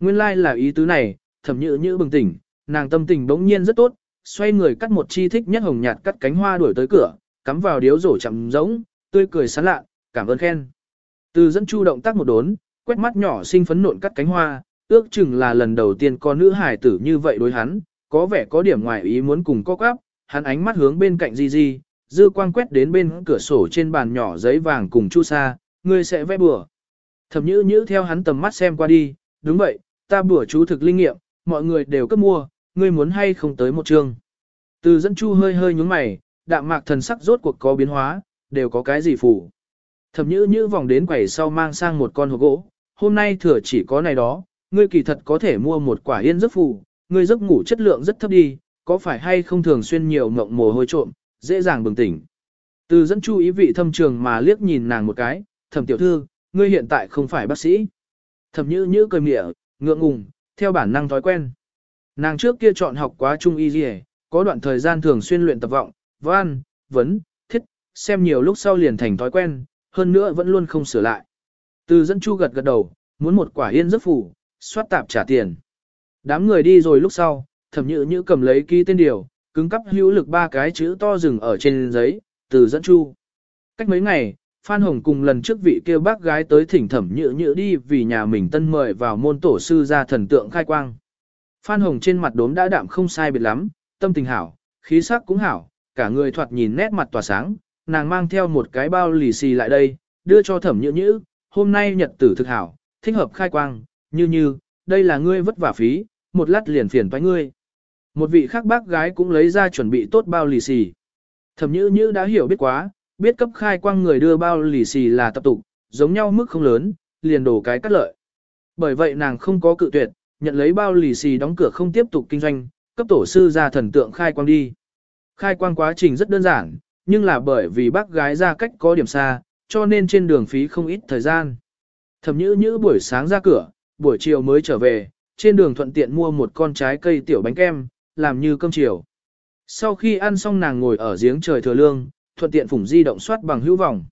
Nguyên lai like là ý tứ này, thẩm nhữ như bừng tỉnh, nàng tâm tình bỗng nhiên rất tốt, xoay người cắt một chi thích nhất hồng nhạt cắt cánh hoa đuổi tới cửa, cắm vào điếu rổ chậm giống, tươi cười sán lạ, cảm ơn khen. Từ dẫn chu động tác một đốn, quét mắt nhỏ xinh phấn nộn cắt cánh hoa, ước chừng là lần đầu tiên con nữ hài tử như vậy đối hắn, có vẻ có điểm ngoài ý muốn cùng co quắp, hắn ánh mắt hướng bên cạnh Di Di, dư quang quét đến bên cửa sổ trên bàn nhỏ giấy vàng cùng chu sa, ngươi sẽ vẽ bừa. Thẩm nhữ nhữ theo hắn tầm mắt xem qua đi, đúng vậy, ta bữa chú thực linh nghiệm, mọi người đều cấp mua, ngươi muốn hay không tới một trường. Từ dẫn chu hơi hơi nhúng mày, đạm mạc thần sắc rốt cuộc có biến hóa, đều có cái gì phủ. Thẩm nhữ nhữ vòng đến quầy sau mang sang một con hộp gỗ, hôm nay thừa chỉ có này đó, ngươi kỳ thật có thể mua một quả yên giấc phủ, ngươi giấc ngủ chất lượng rất thấp đi, có phải hay không thường xuyên nhiều mộng mồ hôi trộm, dễ dàng bừng tỉnh. Từ dẫn chu ý vị thâm trường mà liếc nhìn nàng một cái, thẩm tiểu thư, ngươi hiện tại không phải bác sĩ. Thẩm nhữ nhữ cười mịa, ngượng ngùng, theo bản năng thói quen. Nàng trước kia chọn học quá trung y gì, có đoạn thời gian thường xuyên luyện tập vọng, văn, vấn, thiết, xem nhiều lúc sau liền thành thói quen, hơn nữa vẫn luôn không sửa lại. Từ dẫn chu gật gật đầu, muốn một quả yên giấc phủ, soát tạp trả tiền. Đám người đi rồi lúc sau, thẩm nhự nhữ cầm lấy ký tên điều, cứng cắp hữu lực ba cái chữ to rừng ở trên giấy, từ dẫn chu. Cách mấy ngày, Phan Hồng cùng lần trước vị kêu bác gái tới thỉnh thẩm nhự nhự đi vì nhà mình tân mời vào môn tổ sư ra thần tượng khai quang. Phan Hồng trên mặt đốm đã đạm không sai biệt lắm, tâm tình hảo, khí sắc cũng hảo, cả người thoạt nhìn nét mặt tỏa sáng, nàng mang theo một cái bao lì xì lại đây, đưa cho thẩm nhữ nhữ, hôm nay nhật tử thực hảo, thích hợp khai quang, như như, đây là ngươi vất vả phí, một lát liền phiền toái ngươi. Một vị khác bác gái cũng lấy ra chuẩn bị tốt bao lì xì. Thẩm nhữ nhữ đã hiểu biết quá, biết cấp khai quang người đưa bao lì xì là tập tục, giống nhau mức không lớn, liền đổ cái cắt lợi. Bởi vậy nàng không có cự tuyệt, nhận lấy bao lì xì đóng cửa không tiếp tục kinh doanh, cấp tổ sư ra thần tượng khai quang đi. Khai quang quá trình rất đơn giản, nhưng là bởi vì bác gái ra cách có điểm xa, cho nên trên đường phí không ít thời gian. Thẩm nhữ nhữ buổi sáng ra cửa, buổi chiều mới trở về, trên đường thuận tiện mua một con trái cây tiểu bánh kem, làm như cơm chiều. Sau khi ăn xong nàng ngồi ở giếng trời thừa lương, thuận tiện phủng di động soát bằng hữu vòng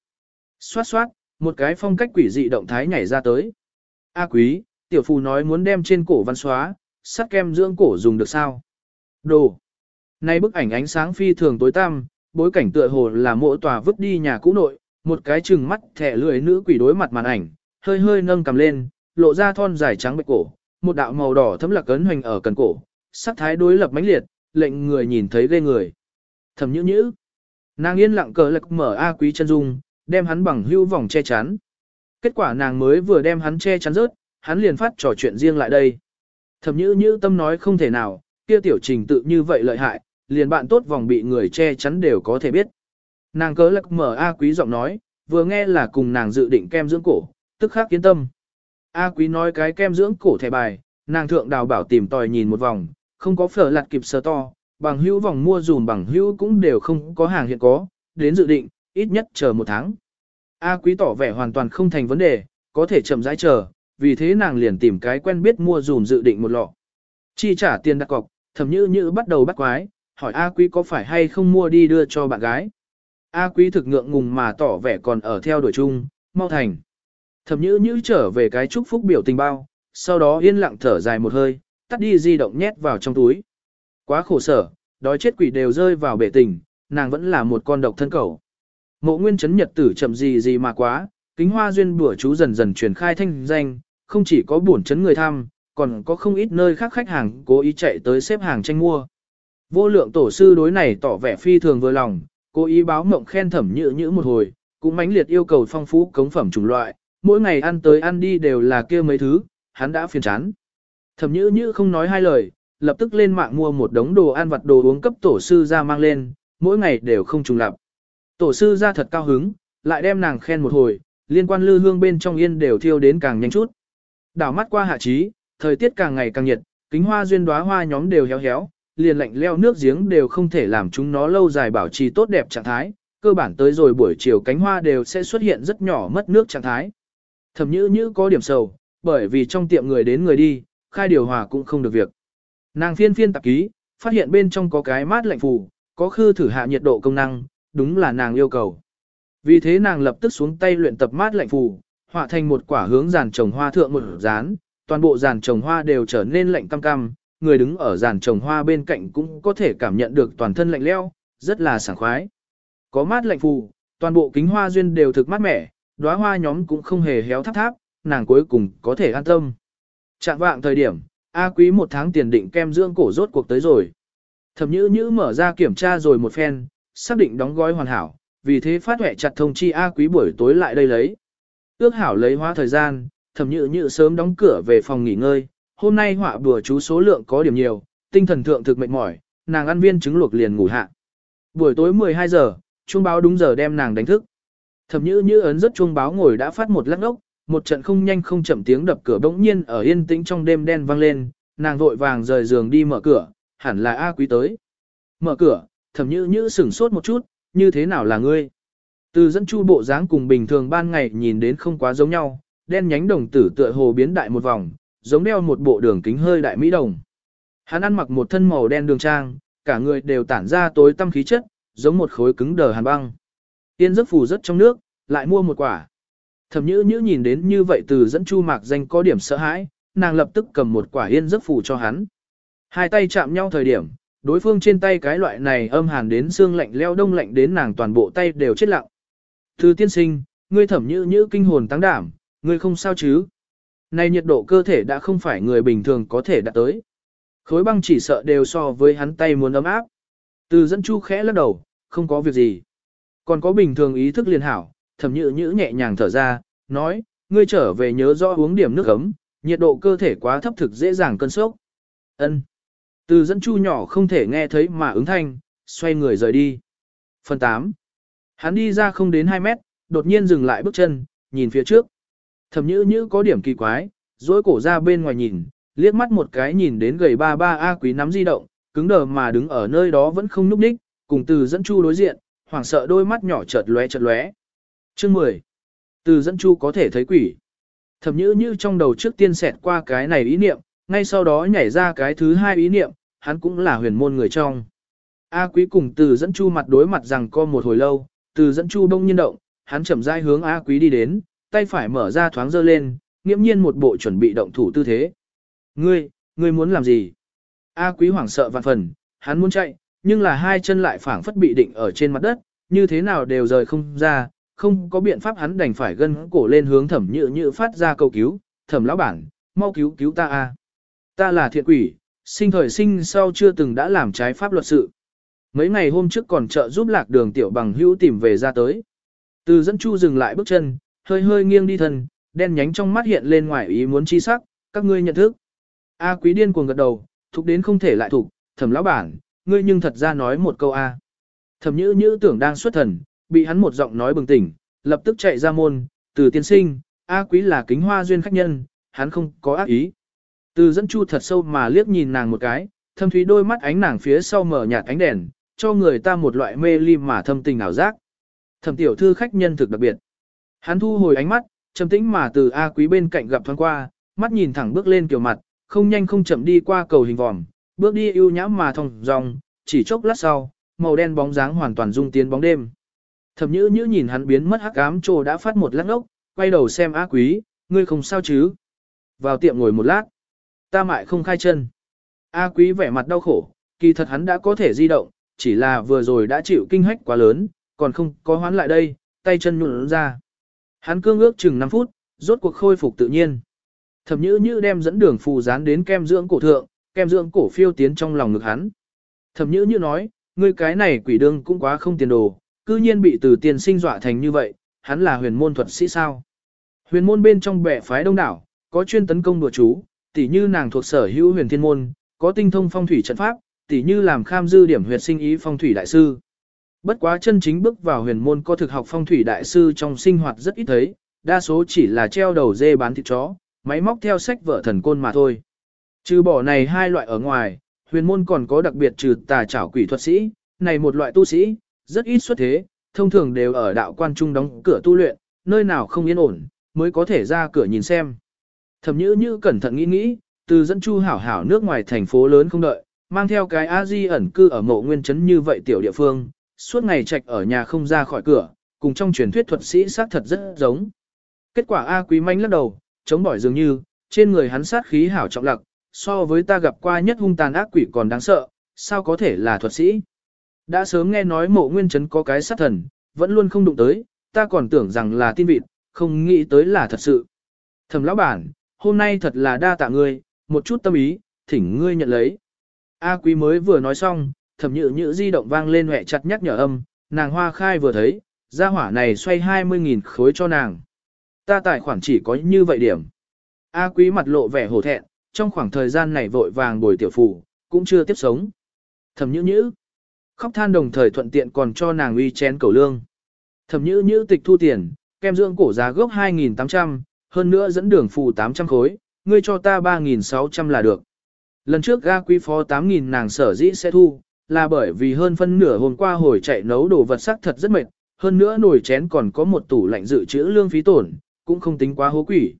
Xoát xoát, một cái phong cách quỷ dị động thái nhảy ra tới. A quý, tiểu phù nói muốn đem trên cổ văn xóa, sắt kem dưỡng cổ dùng được sao? Đồ. Nay bức ảnh ánh sáng phi thường tối tăm, bối cảnh tựa hồ là mỗi tòa vứt đi nhà cũ nội, một cái trừng mắt thẻ lưỡi nữ quỷ đối mặt màn ảnh, hơi hơi nâng cầm lên, lộ ra thon dài trắng bạch cổ, một đạo màu đỏ thấm lạc cấn hoành ở cần cổ, sắc thái đối lập mãnh liệt, lệnh người nhìn thấy ghê người. Thẩm nhữ nhữ. Nàng yên lặng cờ lạc mở A quý chân dung, đem hắn bằng hưu vòng che chắn. Kết quả nàng mới vừa đem hắn che chắn rớt, hắn liền phát trò chuyện riêng lại đây. Thẩm nhữ nhữ tâm nói không thể nào, kia tiểu trình tự như vậy lợi hại, liền bạn tốt vòng bị người che chắn đều có thể biết. Nàng cớ lạc mở A quý giọng nói, vừa nghe là cùng nàng dự định kem dưỡng cổ, tức khắc kiến tâm. A quý nói cái kem dưỡng cổ thẻ bài, nàng thượng đào bảo tìm tòi nhìn một vòng, không có phở lạt kịp sơ to, bằng hữu vòng mua dùm bằng hữu cũng đều không có hàng hiện có, đến dự định, ít nhất chờ một tháng. A quý tỏ vẻ hoàn toàn không thành vấn đề, có thể chậm rãi chờ, vì thế nàng liền tìm cái quen biết mua dùm dự định một lọ. Chi trả tiền đặt cọc, thầm như như bắt đầu bắt quái, hỏi A quý có phải hay không mua đi đưa cho bạn gái. A quý thực ngượng ngùng mà tỏ vẻ còn ở theo đuổi chung, mau thành. Thẩm như như trở về cái chúc phúc biểu tình bao, sau đó yên lặng thở dài một hơi, tắt đi di động nhét vào trong túi. Quá khổ sở, đói chết quỷ đều rơi vào bể tình, nàng vẫn là một con độc thân cầu. Mộ nguyên chấn nhật tử chậm gì gì mà quá, kính hoa duyên bữa chú dần dần truyền khai thanh danh, không chỉ có buồn chấn người tham, còn có không ít nơi khác khách hàng cố ý chạy tới xếp hàng tranh mua. Vô lượng tổ sư đối này tỏ vẻ phi thường vừa lòng, cố ý báo mộng khen thẩm nhữ nhữ một hồi, cũng mãnh liệt yêu cầu phong phú cống phẩm chủng loại, mỗi ngày ăn tới ăn đi đều là kia mấy thứ, hắn đã phiền chán. Thẩm nhữ nhữ không nói hai lời, lập tức lên mạng mua một đống đồ ăn vặt đồ uống cấp tổ sư ra mang lên, mỗi ngày đều không trùng lặp. Tổ sư ra thật cao hứng, lại đem nàng khen một hồi, liên quan lư hương bên trong yên đều thiêu đến càng nhanh chút. Đảo mắt qua hạ trí, thời tiết càng ngày càng nhiệt, kính hoa duyên đóa hoa nhóm đều héo héo, liền lạnh leo nước giếng đều không thể làm chúng nó lâu dài bảo trì tốt đẹp trạng thái, cơ bản tới rồi buổi chiều cánh hoa đều sẽ xuất hiện rất nhỏ mất nước trạng thái. Thẩm nhữ nhữ có điểm sầu, bởi vì trong tiệm người đến người đi, khai điều hòa cũng không được việc. Nàng phiên phiên tạp ký, phát hiện bên trong có cái mát lạnh phù, có khư thử hạ nhiệt độ công năng, đúng là nàng yêu cầu. Vì thế nàng lập tức xuống tay luyện tập mát lạnh phù, họa thành một quả hướng giàn trồng hoa thượng một dán, toàn bộ giàn trồng hoa đều trở nên lạnh cam cam, người đứng ở giàn trồng hoa bên cạnh cũng có thể cảm nhận được toàn thân lạnh leo, rất là sảng khoái. Có mát lạnh phù, toàn bộ kính hoa duyên đều thực mát mẻ, đóa hoa nhóm cũng không hề héo tháp tháp, nàng cuối cùng có thể an tâm. Trạng vạng thời điểm, A quý một tháng tiền định kem dưỡng cổ rốt cuộc tới rồi. Thẩm nhữ nhữ mở ra kiểm tra rồi một phen, xác định đóng gói hoàn hảo, vì thế phát huệ chặt thông chi A quý buổi tối lại đây lấy. Ước hảo lấy hóa thời gian, thẩm nhữ nhữ sớm đóng cửa về phòng nghỉ ngơi, hôm nay họa bùa chú số lượng có điểm nhiều, tinh thần thượng thực mệt mỏi, nàng ăn viên trứng luộc liền ngủ hạ. Buổi tối 12 giờ, chuông báo đúng giờ đem nàng đánh thức. Thẩm nhữ nhữ ấn rất chuông báo ngồi đã phát một lắc ốc, một trận không nhanh không chậm tiếng đập cửa bỗng nhiên ở yên tĩnh trong đêm đen vang lên, nàng vội vàng rời giường đi mở cửa, hẳn là A quý tới. Mở cửa, thẩm như nhữ sửng sốt một chút, như thế nào là ngươi? Từ dẫn chu bộ dáng cùng bình thường ban ngày nhìn đến không quá giống nhau, đen nhánh đồng tử tựa hồ biến đại một vòng, giống đeo một bộ đường kính hơi đại mỹ đồng. Hắn ăn mặc một thân màu đen đường trang, cả người đều tản ra tối tăm khí chất, giống một khối cứng đờ hàn băng. Tiên giấc phù rất trong nước, lại mua một quả. Thẩm nhữ nhữ nhìn đến như vậy từ dẫn chu mạc danh có điểm sợ hãi, nàng lập tức cầm một quả yên giấc phù cho hắn. Hai tay chạm nhau thời điểm, đối phương trên tay cái loại này âm hàn đến xương lạnh leo đông lạnh đến nàng toàn bộ tay đều chết lặng. Thư tiên sinh, ngươi thẩm nhữ nhữ kinh hồn tăng đảm, ngươi không sao chứ? Này nhiệt độ cơ thể đã không phải người bình thường có thể đạt tới. Khối băng chỉ sợ đều so với hắn tay muốn ấm áp. Từ dẫn chu khẽ lắc đầu, không có việc gì. Còn có bình thường ý thức liền hảo, thẩm nhữ nhữ nhẹ nhàng thở ra, nói, ngươi trở về nhớ rõ uống điểm nước ấm, nhiệt độ cơ thể quá thấp thực dễ dàng cơn sốc. Ân. Từ dẫn chu nhỏ không thể nghe thấy mà ứng thanh, xoay người rời đi. Phần 8. Hắn đi ra không đến 2 mét, đột nhiên dừng lại bước chân, nhìn phía trước. Thẩm nhữ nhữ có điểm kỳ quái, dối cổ ra bên ngoài nhìn, liếc mắt một cái nhìn đến gầy ba ba A quý nắm di động, cứng đờ mà đứng ở nơi đó vẫn không nhúc đích, cùng từ dẫn chu đối diện, hoảng sợ đôi mắt nhỏ chợt lóe chợt lóe. Chương 10. Từ dẫn chu có thể thấy quỷ. Thẩm nhữ như trong đầu trước tiên xẹt qua cái này ý niệm, ngay sau đó nhảy ra cái thứ hai ý niệm, hắn cũng là huyền môn người trong. A quý cùng từ dẫn chu mặt đối mặt rằng co một hồi lâu, từ dẫn chu đông nhiên động, hắn chậm rãi hướng A quý đi đến, tay phải mở ra thoáng dơ lên, nghiễm nhiên một bộ chuẩn bị động thủ tư thế. Ngươi, ngươi muốn làm gì? A quý hoảng sợ vạn phần, hắn muốn chạy, nhưng là hai chân lại phảng phất bị định ở trên mặt đất, như thế nào đều rời không ra, không có biện pháp hắn đành phải gân cổ lên hướng thẩm nhự nhự phát ra cầu cứu, thẩm lão bản, mau cứu cứu ta a. Ta là thiện quỷ, sinh thời sinh sau chưa từng đã làm trái pháp luật sự. Mấy ngày hôm trước còn trợ giúp lạc đường tiểu bằng hữu tìm về ra tới. Từ dẫn chu dừng lại bước chân, hơi hơi nghiêng đi thân, đen nhánh trong mắt hiện lên ngoài ý muốn chi sắc, các ngươi nhận thức. A quý điên cuồng gật đầu, thục đến không thể lại thục, thẩm lão bản, ngươi nhưng thật ra nói một câu A. Thẩm nhữ nhữ tưởng đang xuất thần, bị hắn một giọng nói bừng tỉnh, lập tức chạy ra môn, từ tiên sinh, A quý là kính hoa duyên khách nhân, hắn không có ác ý. Từ dẫn chu thật sâu mà liếc nhìn nàng một cái, thâm thúy đôi mắt ánh nàng phía sau mở nhạt ánh đèn, cho người ta một loại mê ly mà thâm tình ảo giác. Thẩm tiểu thư khách nhân thực đặc biệt. Hắn thu hồi ánh mắt, trầm tĩnh mà từ A quý bên cạnh gặp thoáng qua, mắt nhìn thẳng bước lên kiểu mặt, không nhanh không chậm đi qua cầu hình vòm, bước đi ưu nhãm mà thong dong, chỉ chốc lát sau, màu đen bóng dáng hoàn toàn dung tiến bóng đêm. Thẩm nhữ nhữ nhìn hắn biến mất hắc ám trồ đã phát một lát ốc, quay đầu xem A quý, ngươi không sao chứ. Vào tiệm ngồi một lát, ta mại không khai chân. A quý vẻ mặt đau khổ, kỳ thật hắn đã có thể di động, chỉ là vừa rồi đã chịu kinh hách quá lớn, còn không có hoán lại đây, tay chân nhũn ra. Hắn cương ước chừng 5 phút, rốt cuộc khôi phục tự nhiên. Thẩm nhữ như đem dẫn đường phù dán đến kem dưỡng cổ thượng, kem dưỡng cổ phiêu tiến trong lòng ngực hắn. Thẩm nhữ như nói, ngươi cái này quỷ đương cũng quá không tiền đồ, cư nhiên bị từ tiền sinh dọa thành như vậy, hắn là huyền môn thuật sĩ sao. Huyền môn bên trong bẻ phái đông đảo, có chuyên tấn công đùa chú, tỉ như nàng thuộc sở hữu huyền thiên môn, có tinh thông phong thủy trận pháp, tỉ như làm kham dư điểm huyệt sinh ý phong thủy đại sư. Bất quá chân chính bước vào huyền môn có thực học phong thủy đại sư trong sinh hoạt rất ít thấy, đa số chỉ là treo đầu dê bán thịt chó, máy móc theo sách vợ thần côn mà thôi. Trừ bỏ này hai loại ở ngoài, huyền môn còn có đặc biệt trừ tà chảo quỷ thuật sĩ, này một loại tu sĩ, rất ít xuất thế, thông thường đều ở đạo quan trung đóng cửa tu luyện, nơi nào không yên ổn, mới có thể ra cửa nhìn xem. Thẩm nhữ như cẩn thận nghĩ nghĩ, từ dẫn chu hảo hảo nước ngoài thành phố lớn không đợi, mang theo cái a di ẩn cư ở mộ nguyên trấn như vậy tiểu địa phương, suốt ngày trạch ở nhà không ra khỏi cửa, cùng trong truyền thuyết thuật sĩ sát thật rất giống. Kết quả A Quý Manh lắc đầu, chống bỏi dường như, trên người hắn sát khí hảo trọng lặc, so với ta gặp qua nhất hung tàn ác quỷ còn đáng sợ, sao có thể là thuật sĩ. Đã sớm nghe nói mộ nguyên trấn có cái sát thần, vẫn luôn không đụng tới, ta còn tưởng rằng là tin vịt, không nghĩ tới là thật sự. Thẩm lão bản, hôm nay thật là đa tạ ngươi, một chút tâm ý, thỉnh ngươi nhận lấy. A quý mới vừa nói xong, thẩm nhự nhự di động vang lên hẹ chặt nhắc nhở âm, nàng hoa khai vừa thấy, gia hỏa này xoay 20.000 khối cho nàng. Ta tài khoản chỉ có như vậy điểm. A quý mặt lộ vẻ hổ thẹn, trong khoảng thời gian này vội vàng bồi tiểu phủ, cũng chưa tiếp sống. Thẩm nhữ nhữ. Khóc than đồng thời thuận tiện còn cho nàng uy chén cầu lương. Thẩm nhữ nhữ tịch thu tiền, kem dưỡng cổ giá gốc 2.800, hơn nữa dẫn đường phù 800 khối, ngươi cho ta 3.600 là được. Lần trước ga quý phó 8.000 nàng sở dĩ sẽ thu, là bởi vì hơn phân nửa hôm qua hồi chạy nấu đồ vật sắc thật rất mệt, hơn nữa nồi chén còn có một tủ lạnh dự trữ lương phí tổn, cũng không tính quá hố quỷ.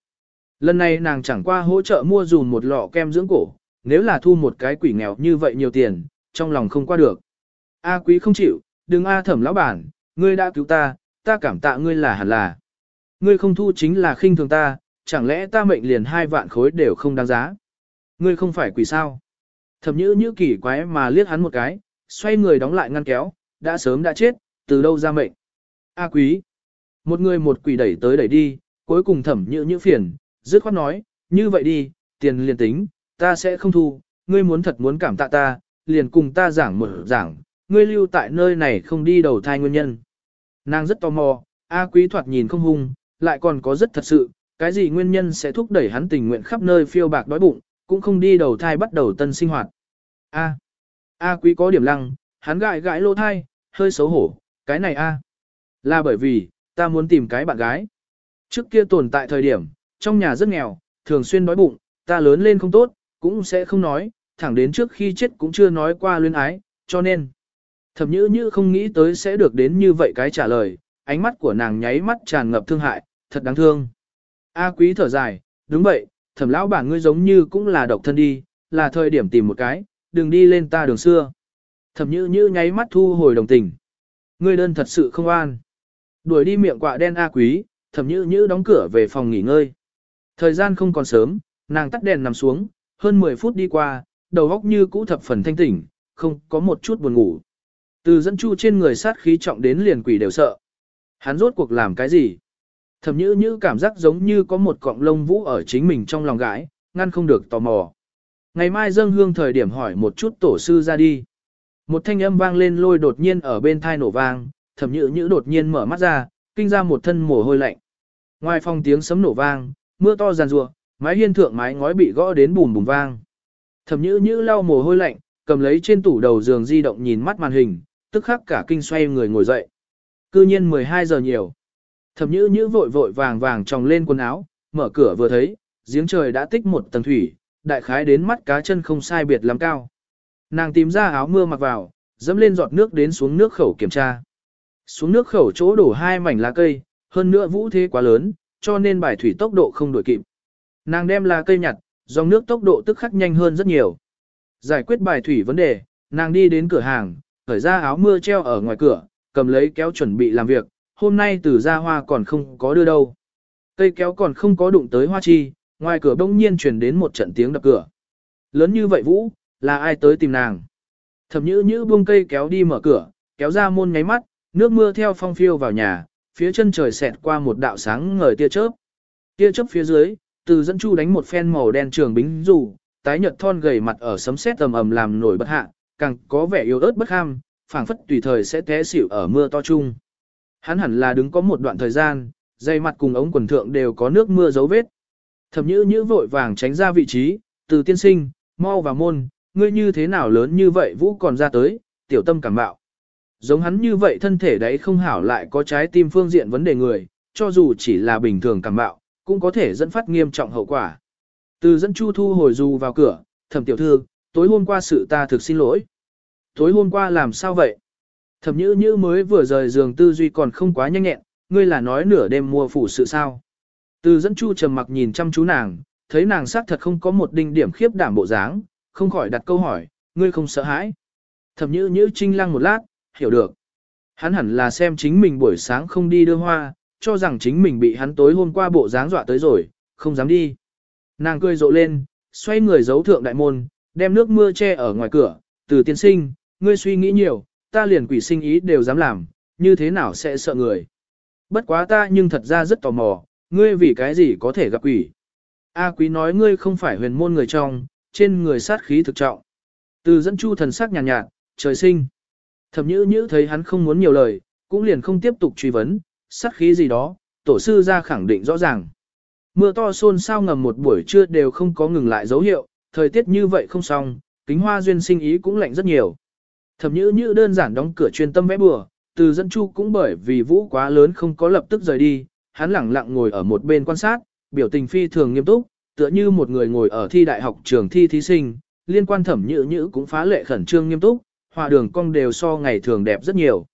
Lần này nàng chẳng qua hỗ trợ mua dùm một lọ kem dưỡng cổ, nếu là thu một cái quỷ nghèo như vậy nhiều tiền, trong lòng không qua được. A quý không chịu, đừng A thẩm lão bản, ngươi đã cứu ta, ta cảm tạ ngươi là hẳn là. Ngươi không thu chính là khinh thường ta, chẳng lẽ ta mệnh liền hai vạn khối đều không đáng giá. Ngươi không phải quỷ sao. Thẩm nhữ như kỳ quái mà liếc hắn một cái, xoay người đóng lại ngăn kéo, đã sớm đã chết, từ đâu ra mệnh. A quý. Một người một quỷ đẩy tới đẩy đi, cuối cùng thẩm nhữ như phiền, dứt khoát nói, như vậy đi, tiền liền tính, ta sẽ không thu, ngươi muốn thật muốn cảm tạ ta, liền cùng ta giảng một giảng, ngươi lưu tại nơi này không đi đầu thai nguyên nhân. Nàng rất tò mò, A quý thoạt nhìn không hung, lại còn có rất thật sự, cái gì nguyên nhân sẽ thúc đẩy hắn tình nguyện khắp nơi phiêu bạc đói bụng, cũng không đi đầu thai bắt đầu tân sinh hoạt. A. A quý có điểm lăng, hắn gãi gãi lô thai, hơi xấu hổ, cái này A. Là bởi vì, ta muốn tìm cái bạn gái. Trước kia tồn tại thời điểm, trong nhà rất nghèo, thường xuyên đói bụng, ta lớn lên không tốt, cũng sẽ không nói, thẳng đến trước khi chết cũng chưa nói qua luyến ái, cho nên. Thẩm nhữ như không nghĩ tới sẽ được đến như vậy cái trả lời, ánh mắt của nàng nháy mắt tràn ngập thương hại, thật đáng thương. A quý thở dài, đúng vậy, thẩm lão bản ngươi giống như cũng là độc thân đi, là thời điểm tìm một cái, đừng đi lên ta đường xưa. Thẩm nhữ như nháy mắt thu hồi đồng tình. Ngươi đơn thật sự không an. Đuổi đi miệng quạ đen A quý, thẩm nhữ nhữ đóng cửa về phòng nghỉ ngơi. Thời gian không còn sớm, nàng tắt đèn nằm xuống, hơn 10 phút đi qua, đầu óc như cũ thập phần thanh tỉnh, không có một chút buồn ngủ. Từ dẫn chu trên người sát khí trọng đến liền quỷ đều sợ. Hắn rốt cuộc làm cái gì? Thẩm nhữ nhữ cảm giác giống như có một cọng lông vũ ở chính mình trong lòng gái, ngăn không được tò mò. Ngày mai dâng hương thời điểm hỏi một chút tổ sư ra đi. Một thanh âm vang lên lôi đột nhiên ở bên thai nổ vang, thẩm nhữ nhữ đột nhiên mở mắt ra, kinh ra một thân mồ hôi lạnh. Ngoài phòng tiếng sấm nổ vang, mưa to giàn rùa, mái hiên thượng mái ngói bị gõ đến bùm bùm vang. Thẩm nhữ nhữ lau mồ hôi lạnh, cầm lấy trên tủ đầu giường di động nhìn mắt màn hình, tức khắc cả kinh xoay người ngồi dậy. Cư nhiên 12 giờ nhiều. Thẩm nhữ nhữ vội vội vàng vàng tròng lên quần áo, mở cửa vừa thấy, giếng trời đã tích một tầng thủy, đại khái đến mắt cá chân không sai biệt lắm cao. Nàng tìm ra áo mưa mặc vào, dẫm lên giọt nước đến xuống nước khẩu kiểm tra. Xuống nước khẩu chỗ đổ hai mảnh lá cây, hơn nữa vũ thế quá lớn, cho nên bài thủy tốc độ không đổi kịp. Nàng đem lá cây nhặt, dòng nước tốc độ tức khắc nhanh hơn rất nhiều. Giải quyết bài thủy vấn đề, nàng đi đến cửa hàng, khởi ra áo mưa treo ở ngoài cửa, cầm lấy kéo chuẩn bị làm việc, hôm nay từ ra hoa còn không có đưa đâu. Cây kéo còn không có đụng tới hoa chi, ngoài cửa bỗng nhiên truyền đến một trận tiếng đập cửa. Lớn như vậy Vũ, là ai tới tìm nàng? Thẩm nhữ nhữ buông cây kéo đi mở cửa, kéo ra môn nháy mắt, nước mưa theo phong phiêu vào nhà, phía chân trời xẹt qua một đạo sáng ngời tia chớp. Tia chớp phía dưới, từ dẫn chu đánh một phen màu đen trường bính dù, tái nhợt thon gầy mặt ở sấm sét tầm ầm làm nổi bất hạ, càng có vẻ yếu ớt bất ham, phảng phất tùy thời sẽ té xỉu ở mưa to chung. Hắn hẳn là đứng có một đoạn thời gian, dây mặt cùng ống quần thượng đều có nước mưa dấu vết. Thẩm nhữ nhữ vội vàng tránh ra vị trí, từ tiên sinh, mau vào môn, ngươi như thế nào lớn như vậy vũ còn ra tới, tiểu tâm cảm bạo. Giống hắn như vậy thân thể đấy không hảo lại có trái tim phương diện vấn đề người, cho dù chỉ là bình thường cảm bạo, cũng có thể dẫn phát nghiêm trọng hậu quả. Từ dẫn Chu Thu hồi dù vào cửa, thẩm tiểu thư, tối hôm qua sự ta thực xin lỗi. Tối hôm qua làm sao vậy? Thẩm nhữ nhữ mới vừa rời giường tư duy còn không quá nhanh nhẹn, ngươi là nói nửa đêm mua phủ sự sao. Từ dẫn Chu trầm mặc nhìn chăm chú nàng, thấy nàng xác thật không có một đinh điểm khiếp đảm bộ dáng, không khỏi đặt câu hỏi, ngươi không sợ hãi. Thẩm nhữ nhữ trinh lăng một lát, hiểu được. Hắn hẳn là xem chính mình buổi sáng không đi đưa hoa, cho rằng chính mình bị hắn tối hôm qua bộ dáng dọa tới rồi, không dám đi. Nàng cười rộ lên, xoay người giấu thượng đại môn, đem nước mưa che ở ngoài cửa, từ tiên sinh, ngươi suy nghĩ nhiều, ta liền quỷ sinh ý đều dám làm, như thế nào sẽ sợ người. Bất quá ta nhưng thật ra rất tò mò, ngươi vì cái gì có thể gặp quỷ. A quý nói ngươi không phải huyền môn người trong, trên người sát khí thực trọng. Từ dẫn chu thần sắc nhàn nhạt, nhạt, trời sinh. Thẩm nhữ nhữ thấy hắn không muốn nhiều lời, cũng liền không tiếp tục truy vấn, sát khí gì đó, tổ sư ra khẳng định rõ ràng. Mưa to xôn sao ngầm một buổi trưa đều không có ngừng lại dấu hiệu, thời tiết như vậy không xong, kính hoa duyên sinh ý cũng lạnh rất nhiều. Thẩm nhữ nhữ đơn giản đóng cửa chuyên tâm vẽ bừa, từ dân chu cũng bởi vì vũ quá lớn không có lập tức rời đi, hắn lẳng lặng ngồi ở một bên quan sát, biểu tình phi thường nghiêm túc, tựa như một người ngồi ở thi đại học trường thi thí sinh, liên quan thẩm nhữ nhữ cũng phá lệ khẩn trương nghiêm túc, hòa đường cong đều so ngày thường đẹp rất nhiều.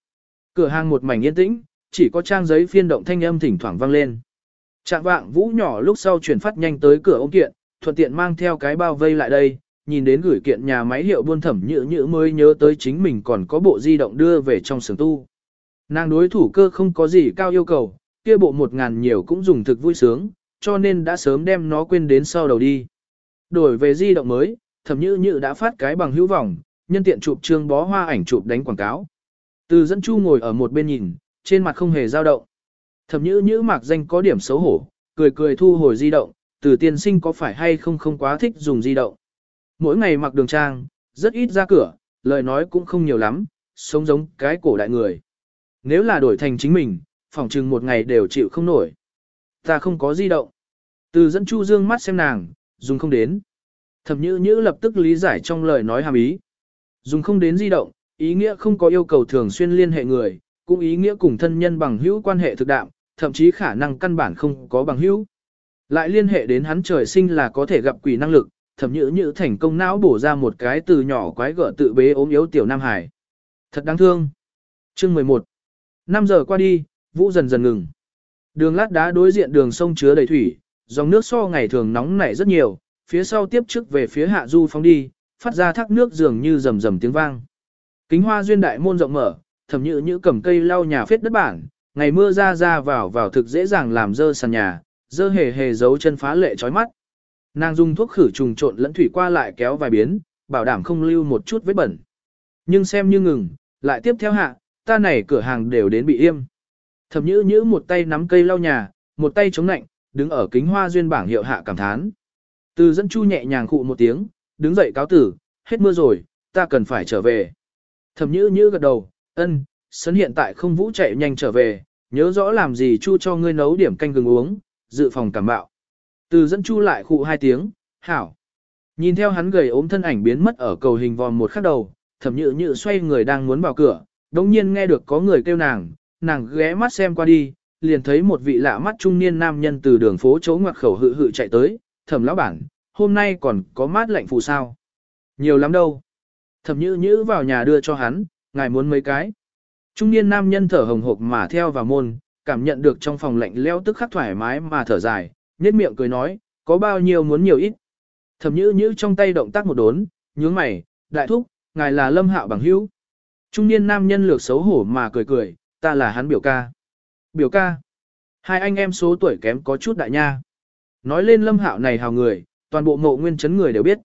Cửa hàng một mảnh yên tĩnh, chỉ có trang giấy phiên động thanh âm thỉnh thoảng vang lên. Trạng vạng vũ nhỏ lúc sau chuyển phát nhanh tới cửa ông kiện, thuận tiện mang theo cái bao vây lại đây, nhìn đến gửi kiện nhà máy hiệu buôn thẩm nhữ nhữ mới nhớ tới chính mình còn có bộ di động đưa về trong sưởng tu. Nàng đối thủ cơ không có gì cao yêu cầu, kia bộ một ngàn nhiều cũng dùng thực vui sướng, cho nên đã sớm đem nó quên đến sau đầu đi. Đổi về di động mới, thẩm nhữ nhữ đã phát cái bằng hữu vọng, nhân tiện chụp trương bó hoa ảnh chụp đánh quảng cáo. Từ dẫn chu ngồi ở một bên nhìn, trên mặt không hề dao động. Thẩm nhữ nhữ mạc danh có điểm xấu hổ, cười cười thu hồi di động, từ tiên sinh có phải hay không không quá thích dùng di động. Mỗi ngày mặc đường trang, rất ít ra cửa, lời nói cũng không nhiều lắm, sống giống cái cổ đại người. Nếu là đổi thành chính mình, phỏng chừng một ngày đều chịu không nổi. Ta không có di động. Từ dẫn Chu Dương mắt xem nàng, dùng không đến. Thẩm nhữ nhữ lập tức lý giải trong lời nói hàm ý. Dùng không đến di động, ý nghĩa không có yêu cầu thường xuyên liên hệ người, cũng ý nghĩa cùng thân nhân bằng hữu quan hệ thực đạm, thậm chí khả năng căn bản không có bằng hữu. Lại liên hệ đến hắn trời sinh là có thể gặp quỷ năng lực, thẩm nhữ nhữ thành công não bổ ra một cái từ nhỏ quái gở tự bế ốm yếu tiểu Nam Hải. Thật đáng thương. Chương 11 5 giờ qua đi, vũ dần dần ngừng. Đường lát đá đối diện đường sông chứa đầy thủy, dòng nước so ngày thường nóng nảy rất nhiều, phía sau tiếp trước về phía hạ du phóng đi, phát ra thác nước dường như rầm rầm tiếng vang. Kính hoa duyên đại môn rộng mở, thẩm nhữ như cầm cây lau nhà phết đất bản, ngày mưa ra ra vào vào thực dễ dàng làm dơ sàn nhà, dơ hề hề giấu chân phá lệ chói mắt. Nàng dùng thuốc khử trùng trộn lẫn thủy qua lại kéo vài biến, bảo đảm không lưu một chút vết bẩn. Nhưng xem như ngừng, lại tiếp theo hạ, ta này cửa hàng đều đến bị im. Thẩm nhữ nhữ một tay nắm cây lau nhà, một tay chống nạnh, đứng ở kính hoa duyên bảng hiệu hạ cảm thán. Từ dẫn chu nhẹ nhàng khụ một tiếng, đứng dậy cáo tử, hết mưa rồi, ta cần phải trở về. Thẩm nhữ nhữ gật đầu, ân, sấn hiện tại không vũ chạy nhanh trở về, nhớ rõ làm gì chu cho ngươi nấu điểm canh gừng uống, dự phòng cảm bạo. Từ dẫn chu lại khụ hai tiếng, hảo. Nhìn theo hắn gầy ốm thân ảnh biến mất ở cầu hình vòm một khắc đầu, thẩm Nhự Nhự xoay người đang muốn vào cửa, đồng nhiên nghe được có người kêu nàng, nàng ghé mắt xem qua đi, liền thấy một vị lạ mắt trung niên nam nhân từ đường phố chỗ ngoặc khẩu hự hự chạy tới, thẩm lão bản, hôm nay còn có mát lạnh phù sao. Nhiều lắm đâu. Thẩm nhữ nhữ vào nhà đưa cho hắn, ngài muốn mấy cái. Trung niên nam nhân thở hồng hộc mà theo vào môn, cảm nhận được trong phòng lạnh leo tức khắc thoải mái mà thở dài, nhếch miệng cười nói, có bao nhiêu muốn nhiều ít. Thẩm nhữ nhữ trong tay động tác một đốn, nhướng mày, đại thúc, ngài là lâm hạo bằng hữu. Trung niên nam nhân lược xấu hổ mà cười cười, ta là hắn biểu ca. Biểu ca. Hai anh em số tuổi kém có chút đại nha. Nói lên lâm hạo này hào người, toàn bộ mộ nguyên chấn người đều biết.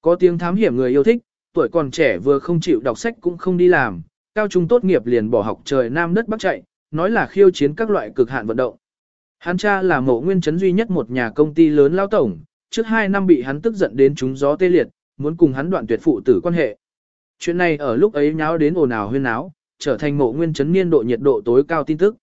Có tiếng thám hiểm người yêu thích, tuổi còn trẻ vừa không chịu đọc sách cũng không đi làm, cao trung tốt nghiệp liền bỏ học trời nam đất bắc chạy, nói là khiêu chiến các loại cực hạn vận động. Hắn cha là mộ nguyên chấn duy nhất một nhà công ty lớn lao tổng, trước hai năm bị hắn tức giận đến trúng gió tê liệt, muốn cùng hắn đoạn tuyệt phụ tử quan hệ. Chuyện này ở lúc ấy nháo đến ồn ào huyên náo, trở thành mộ nguyên chấn niên độ nhiệt độ tối cao tin tức.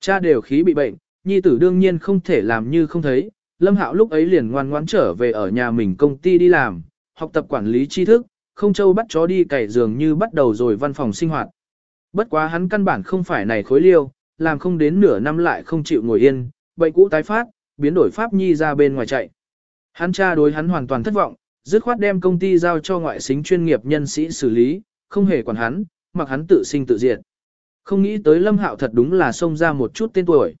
Cha đều khí bị bệnh, nhi tử đương nhiên không thể làm như không thấy, Lâm Hạo lúc ấy liền ngoan ngoãn trở về ở nhà mình công ty đi làm, học tập quản lý tri thức, không châu bắt chó đi cày giường như bắt đầu rồi văn phòng sinh hoạt. Bất quá hắn căn bản không phải này khối liêu, làm không đến nửa năm lại không chịu ngồi yên, bệnh cũ tái phát, biến đổi pháp nhi ra bên ngoài chạy. Hắn cha đối hắn hoàn toàn thất vọng, dứt khoát đem công ty giao cho ngoại xính chuyên nghiệp nhân sĩ xử lý, không hề quản hắn, mặc hắn tự sinh tự diệt. Không nghĩ tới Lâm Hạo thật đúng là xông ra một chút tên tuổi.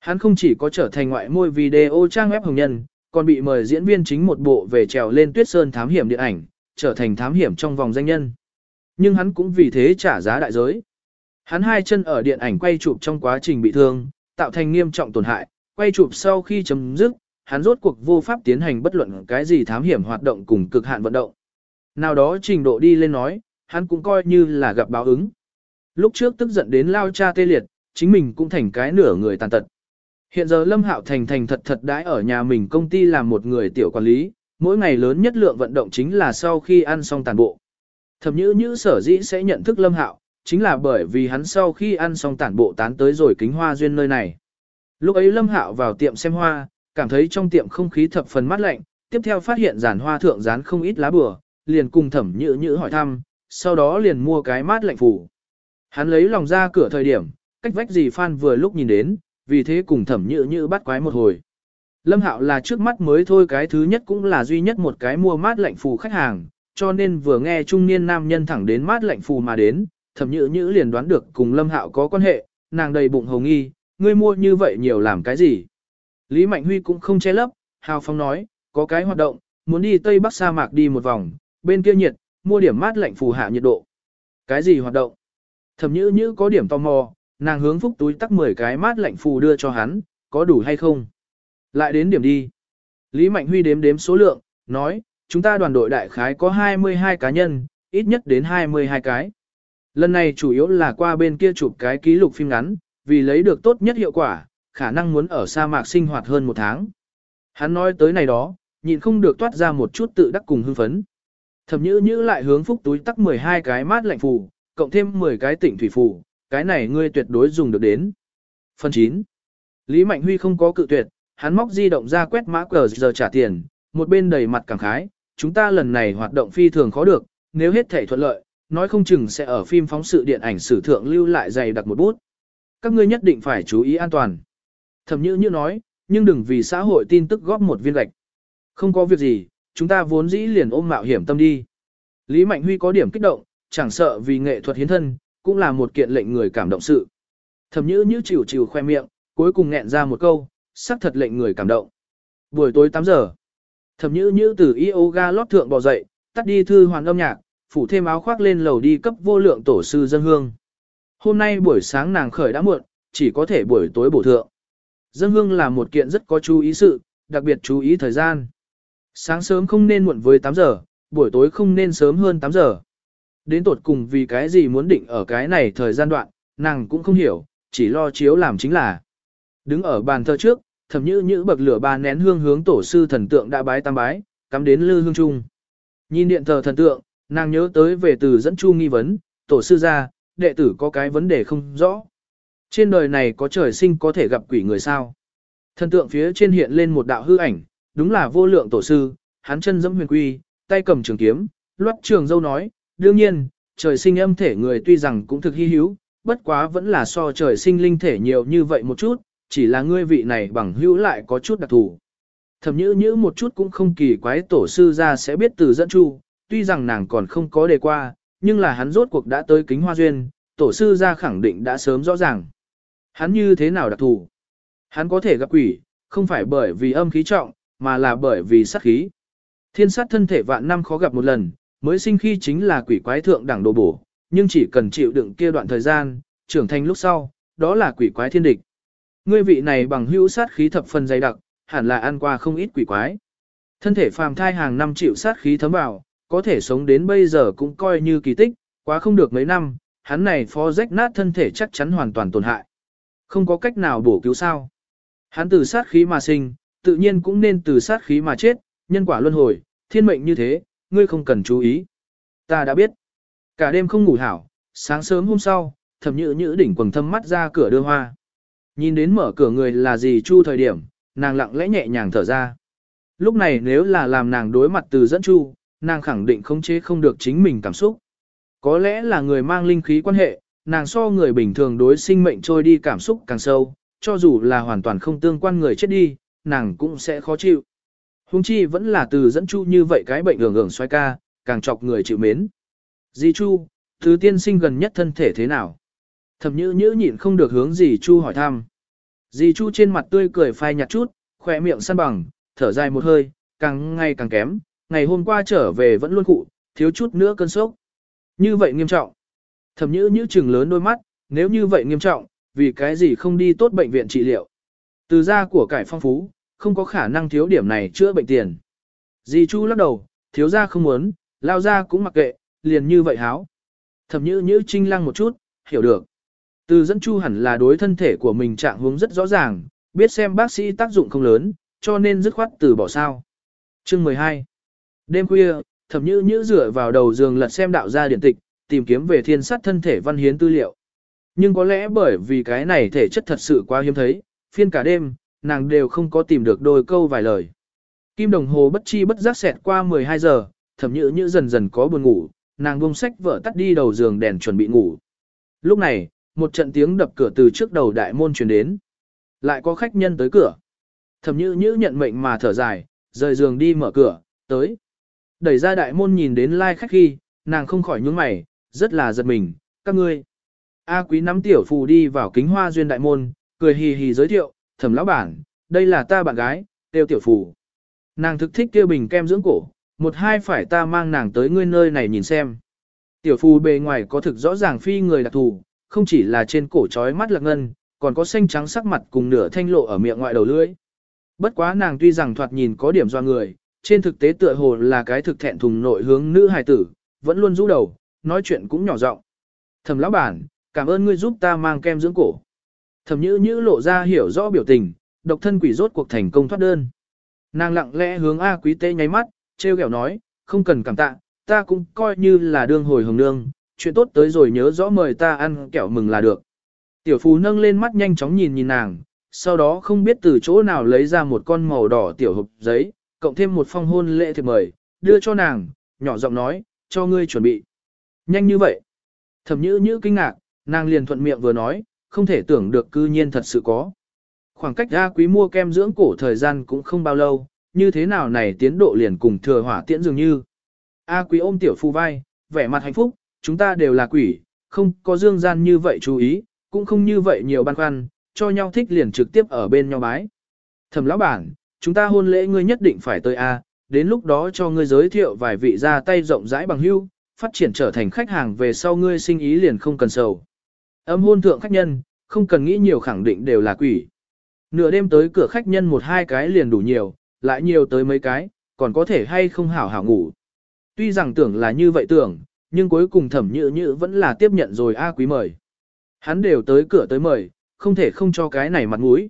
Hắn không chỉ có trở thành ngoại môi video trang web hồng nhân, còn bị mời diễn viên chính một bộ về trèo lên tuyết sơn thám hiểm điện ảnh, trở thành thám hiểm trong vòng danh nhân. Nhưng hắn cũng vì thế trả giá đại giới. Hắn hai chân ở điện ảnh quay chụp trong quá trình bị thương, tạo thành nghiêm trọng tổn hại, quay chụp sau khi chấm dứt, hắn rốt cuộc vô pháp tiến hành bất luận cái gì thám hiểm hoạt động cùng cực hạn vận động. Nào đó trình độ đi lên nói, hắn cũng coi như là gặp báo ứng. Lúc trước tức giận đến lao cha tê liệt, chính mình cũng thành cái nửa người tàn tật. Hiện giờ Lâm Hạo thành thành thật thật đãi ở nhà mình công ty làm một người tiểu quản lý, mỗi ngày lớn nhất lượng vận động chính là sau khi ăn xong tàn bộ. Thẩm nhữ nhữ sở dĩ sẽ nhận thức Lâm Hạo, chính là bởi vì hắn sau khi ăn xong tản bộ tán tới rồi kính hoa duyên nơi này. Lúc ấy Lâm Hạo vào tiệm xem hoa, cảm thấy trong tiệm không khí thập phần mát lạnh, tiếp theo phát hiện giàn hoa thượng dán không ít lá bừa, liền cùng thẩm nhữ nhữ hỏi thăm, sau đó liền mua cái mát lạnh phủ. Hắn lấy lòng ra cửa thời điểm, cách vách gì Phan vừa lúc nhìn đến, vì thế cùng thẩm nhữ nhữ bắt quái một hồi. Lâm Hạo là trước mắt mới thôi cái thứ nhất cũng là duy nhất một cái mua mát lạnh phù khách hàng, cho nên vừa nghe trung niên nam nhân thẳng đến mát lạnh phù mà đến, thẩm nhữ nhữ liền đoán được cùng Lâm Hạo có quan hệ, nàng đầy bụng hồng nghi, ngươi mua như vậy nhiều làm cái gì. Lý Mạnh Huy cũng không che lấp, Hào Phong nói, có cái hoạt động, muốn đi Tây Bắc sa mạc đi một vòng, bên kia nhiệt, mua điểm mát lạnh phù hạ nhiệt độ. Cái gì hoạt động? Thẩm nhữ nhữ có điểm tò mò, nàng hướng phúc túi tắc 10 cái mát lạnh phù đưa cho hắn, có đủ hay không? Lại đến điểm đi. Lý Mạnh Huy đếm đếm số lượng, nói, chúng ta đoàn đội đại khái có 22 cá nhân, ít nhất đến 22 cái. Lần này chủ yếu là qua bên kia chụp cái ký lục phim ngắn, vì lấy được tốt nhất hiệu quả, khả năng muốn ở sa mạc sinh hoạt hơn một tháng. Hắn nói tới này đó, nhịn không được toát ra một chút tự đắc cùng hưng phấn. Thẩm nhữ nhữ lại hướng phúc túi tắc 12 cái mát lạnh phù, cộng thêm 10 cái tỉnh thủy phù, cái này ngươi tuyệt đối dùng được đến. Phần 9. Lý Mạnh Huy không có cự tuyệt, hắn móc di động ra quét mã qr giờ trả tiền, một bên đầy mặt cảm khái, chúng ta lần này hoạt động phi thường khó được, nếu hết thể thuận lợi, nói không chừng sẽ ở phim phóng sự điện ảnh sử thượng lưu lại dày đặc một bút. Các ngươi nhất định phải chú ý an toàn. Thẩm Nhữ Như nói, nhưng đừng vì xã hội tin tức góp một viên gạch. Không có việc gì, chúng ta vốn dĩ liền ôm mạo hiểm tâm đi. Lý Mạnh Huy có điểm kích động, chẳng sợ vì nghệ thuật hiến thân, cũng là một kiện lệnh người cảm động sự. Thẩm nhữ như chịu chịu khoe miệng, cuối cùng nghẹn ra một câu, sắc thật lệnh người cảm động. Buổi tối 8 giờ, thẩm nhữ Nhữ từ yoga lót thượng bò dậy, tắt đi thư hoàn âm nhạc, phủ thêm áo khoác lên lầu đi cấp vô lượng tổ sư dân hương. Hôm nay buổi sáng nàng khởi đã muộn, chỉ có thể buổi tối bổ thượng. Dân hương là một kiện rất có chú ý sự, đặc biệt chú ý thời gian. Sáng sớm không nên muộn với 8 giờ, buổi tối không nên sớm hơn 8 giờ. Đến tột cùng vì cái gì muốn định ở cái này thời gian đoạn, nàng cũng không hiểu, chỉ lo chiếu làm chính là. Đứng ở bàn thờ trước, thậm như như bậc lửa ba nén hương hướng tổ sư thần tượng đã bái tam bái, cắm đến lư hương trung. Nhìn điện thờ thần tượng, nàng nhớ tới về từ dẫn chu nghi vấn, tổ sư ra, đệ tử có cái vấn đề không rõ. Trên đời này có trời sinh có thể gặp quỷ người sao? Thần tượng phía trên hiện lên một đạo hư ảnh, đúng là vô lượng tổ sư, hắn chân dẫm huyền quy, tay cầm trường kiếm, loát trường dâu nói, đương nhiên, trời sinh âm thể người tuy rằng cũng thực hy hữu, bất quá vẫn là so trời sinh linh thể nhiều như vậy một chút, chỉ là ngươi vị này bằng hữu lại có chút đặc thù. Thẩm nhữ nhữ một chút cũng không kỳ quái tổ sư ra sẽ biết từ dẫn chu, tuy rằng nàng còn không có đề qua, nhưng là hắn rốt cuộc đã tới kính hoa duyên, tổ sư ra khẳng định đã sớm rõ ràng. Hắn như thế nào đặc thù? Hắn có thể gặp quỷ, không phải bởi vì âm khí trọng, mà là bởi vì sát khí. Thiên sát thân thể vạn năm khó gặp một lần, mới sinh khi chính là quỷ quái thượng đẳng đồ bổ, nhưng chỉ cần chịu đựng kia đoạn thời gian, trưởng thành lúc sau, đó là quỷ quái thiên địch. Ngươi vị này bằng hữu sát khí thập phần dày đặc, hẳn là ăn qua không ít quỷ quái. Thân thể phàm thai hàng năm chịu sát khí thấm vào, có thể sống đến bây giờ cũng coi như kỳ tích, quá không được mấy năm, hắn này phó rách nát thân thể chắc chắn hoàn toàn tổn hại. Không có cách nào bổ cứu sao. Hắn từ sát khí mà sinh, tự nhiên cũng nên từ sát khí mà chết, nhân quả luân hồi, thiên mệnh như thế, ngươi không cần chú ý. Ta đã biết. Cả đêm không ngủ hảo, sáng sớm hôm sau, thẩm nhữ nhữ đỉnh quần thâm mắt ra cửa đưa hoa. Nhìn đến mở cửa người là gì chu thời điểm, nàng lặng lẽ nhẹ nhàng thở ra. Lúc này nếu là làm nàng đối mặt từ dẫn chu, nàng khẳng định không chế không được chính mình cảm xúc. Có lẽ là người mang linh khí quan hệ, nàng so người bình thường đối sinh mệnh trôi đi cảm xúc càng sâu, cho dù là hoàn toàn không tương quan người chết đi, nàng cũng sẽ khó chịu. Hùng chi vẫn là từ dẫn chu như vậy cái bệnh hưởng hưởng xoay ca, càng chọc người chịu mến. Di chu, thứ tiên sinh gần nhất thân thể thế nào? Thẩm nhữ nhữ nhịn không được hướng dì chu hỏi thăm. Dì chu trên mặt tươi cười phai nhạt chút, khỏe miệng săn bằng, thở dài một hơi, càng ngày càng kém, ngày hôm qua trở về vẫn luôn cụ, thiếu chút nữa cơn sốc. Như vậy nghiêm trọng. Thẩm nhữ nhữ chừng lớn đôi mắt, nếu như vậy nghiêm trọng, vì cái gì không đi tốt bệnh viện trị liệu. Từ gia của cải phong phú, không có khả năng thiếu điểm này chữa bệnh tiền. Dì Chu lắc đầu, thiếu gia không muốn, lao gia cũng mặc kệ, liền như vậy háo. Thẩm nhữ nhữ trinh lăng một chút, hiểu được. Từ dẫn Chu hẳn là đối thân thể của mình trạng hướng rất rõ ràng, biết xem bác sĩ tác dụng không lớn, cho nên dứt khoát từ bỏ sao. Chương 12 Đêm khuya, thẩm như nhữ rửa vào đầu giường lật xem đạo gia điển tịch, tìm kiếm về thiên sát thân thể văn hiến tư liệu. Nhưng có lẽ bởi vì cái này thể chất thật sự quá hiếm thấy, phiên cả đêm, nàng đều không có tìm được đôi câu vài lời. Kim đồng hồ bất chi bất giác xẹt qua 12 giờ, thẩm như nhữ dần dần có buồn ngủ, nàng buông sách vợ tắt đi đầu giường đèn chuẩn bị ngủ. Lúc này, một trận tiếng đập cửa từ trước đầu đại môn truyền đến. Lại có khách nhân tới cửa. Thẩm nhữ nhữ nhận mệnh mà thở dài, rời giường đi mở cửa, tới. Đẩy ra đại môn nhìn đến lai like khách khi, nàng không khỏi nhướng mày, rất là giật mình, các ngươi. A quý nắm tiểu phù đi vào kính hoa duyên đại môn, cười hì hì giới thiệu, thẩm lão bản, đây là ta bạn gái, tiêu tiểu phù. Nàng thực thích kia bình kem dưỡng cổ, một hai phải ta mang nàng tới ngươi nơi này nhìn xem. Tiểu phù bề ngoài có thực rõ ràng phi người đặc thù, không chỉ là trên cổ trói mắt lạc ngân, còn có xanh trắng sắc mặt cùng nửa thanh lộ ở miệng ngoại đầu lưỡi. Bất quá nàng tuy rằng thoạt nhìn có điểm do người, trên thực tế tựa hồ là cái thực thẹn thùng nội hướng nữ hài tử, vẫn luôn rũ đầu, nói chuyện cũng nhỏ giọng. Thẩm lão bản, cảm ơn ngươi giúp ta mang kem dưỡng cổ. Thẩm nhữ nhữ lộ ra hiểu rõ biểu tình, độc thân quỷ rốt cuộc thành công thoát đơn. Nàng lặng lẽ hướng A quý tế nháy mắt, treo kẹo nói, không cần cảm tạ, ta cũng coi như là đương hồi hồng nương, chuyện tốt tới rồi nhớ rõ mời ta ăn kẹo mừng là được. Tiểu phú nâng lên mắt nhanh chóng nhìn nhìn nàng, sau đó không biết từ chỗ nào lấy ra một con màu đỏ tiểu hộp giấy, cộng thêm một phong hôn lễ thiệp mời, đưa cho nàng, nhỏ giọng nói, cho ngươi chuẩn bị. Nhanh như vậy. Thẩm nhữ nhữ kinh ngạc, nàng liền thuận miệng vừa nói, không thể tưởng được cư nhiên thật sự có. Khoảng cách ra quý mua kem dưỡng cổ thời gian cũng không bao lâu, như thế nào này tiến độ liền cùng thừa hỏa tiễn dường như. A quý ôm tiểu phu vai, vẻ mặt hạnh phúc, chúng ta đều là quỷ, không có dương gian như vậy chú ý, cũng không như vậy nhiều băn khoăn, cho nhau thích liền trực tiếp ở bên nhau bái. Thẩm lão bản, chúng ta hôn lễ ngươi nhất định phải tới A, đến lúc đó cho ngươi giới thiệu vài vị ra tay rộng rãi bằng hưu, phát triển trở thành khách hàng về sau ngươi sinh ý liền không cần sầu. Âm hôn thượng khách nhân, không cần nghĩ nhiều khẳng định đều là quỷ. Nửa đêm tới cửa khách nhân một hai cái liền đủ nhiều, lại nhiều tới mấy cái, còn có thể hay không hảo hảo ngủ. Tuy rằng tưởng là như vậy tưởng, nhưng cuối cùng thẩm nhự nhự vẫn là tiếp nhận rồi A quý mời. Hắn đều tới cửa tới mời, không thể không cho cái này mặt mũi.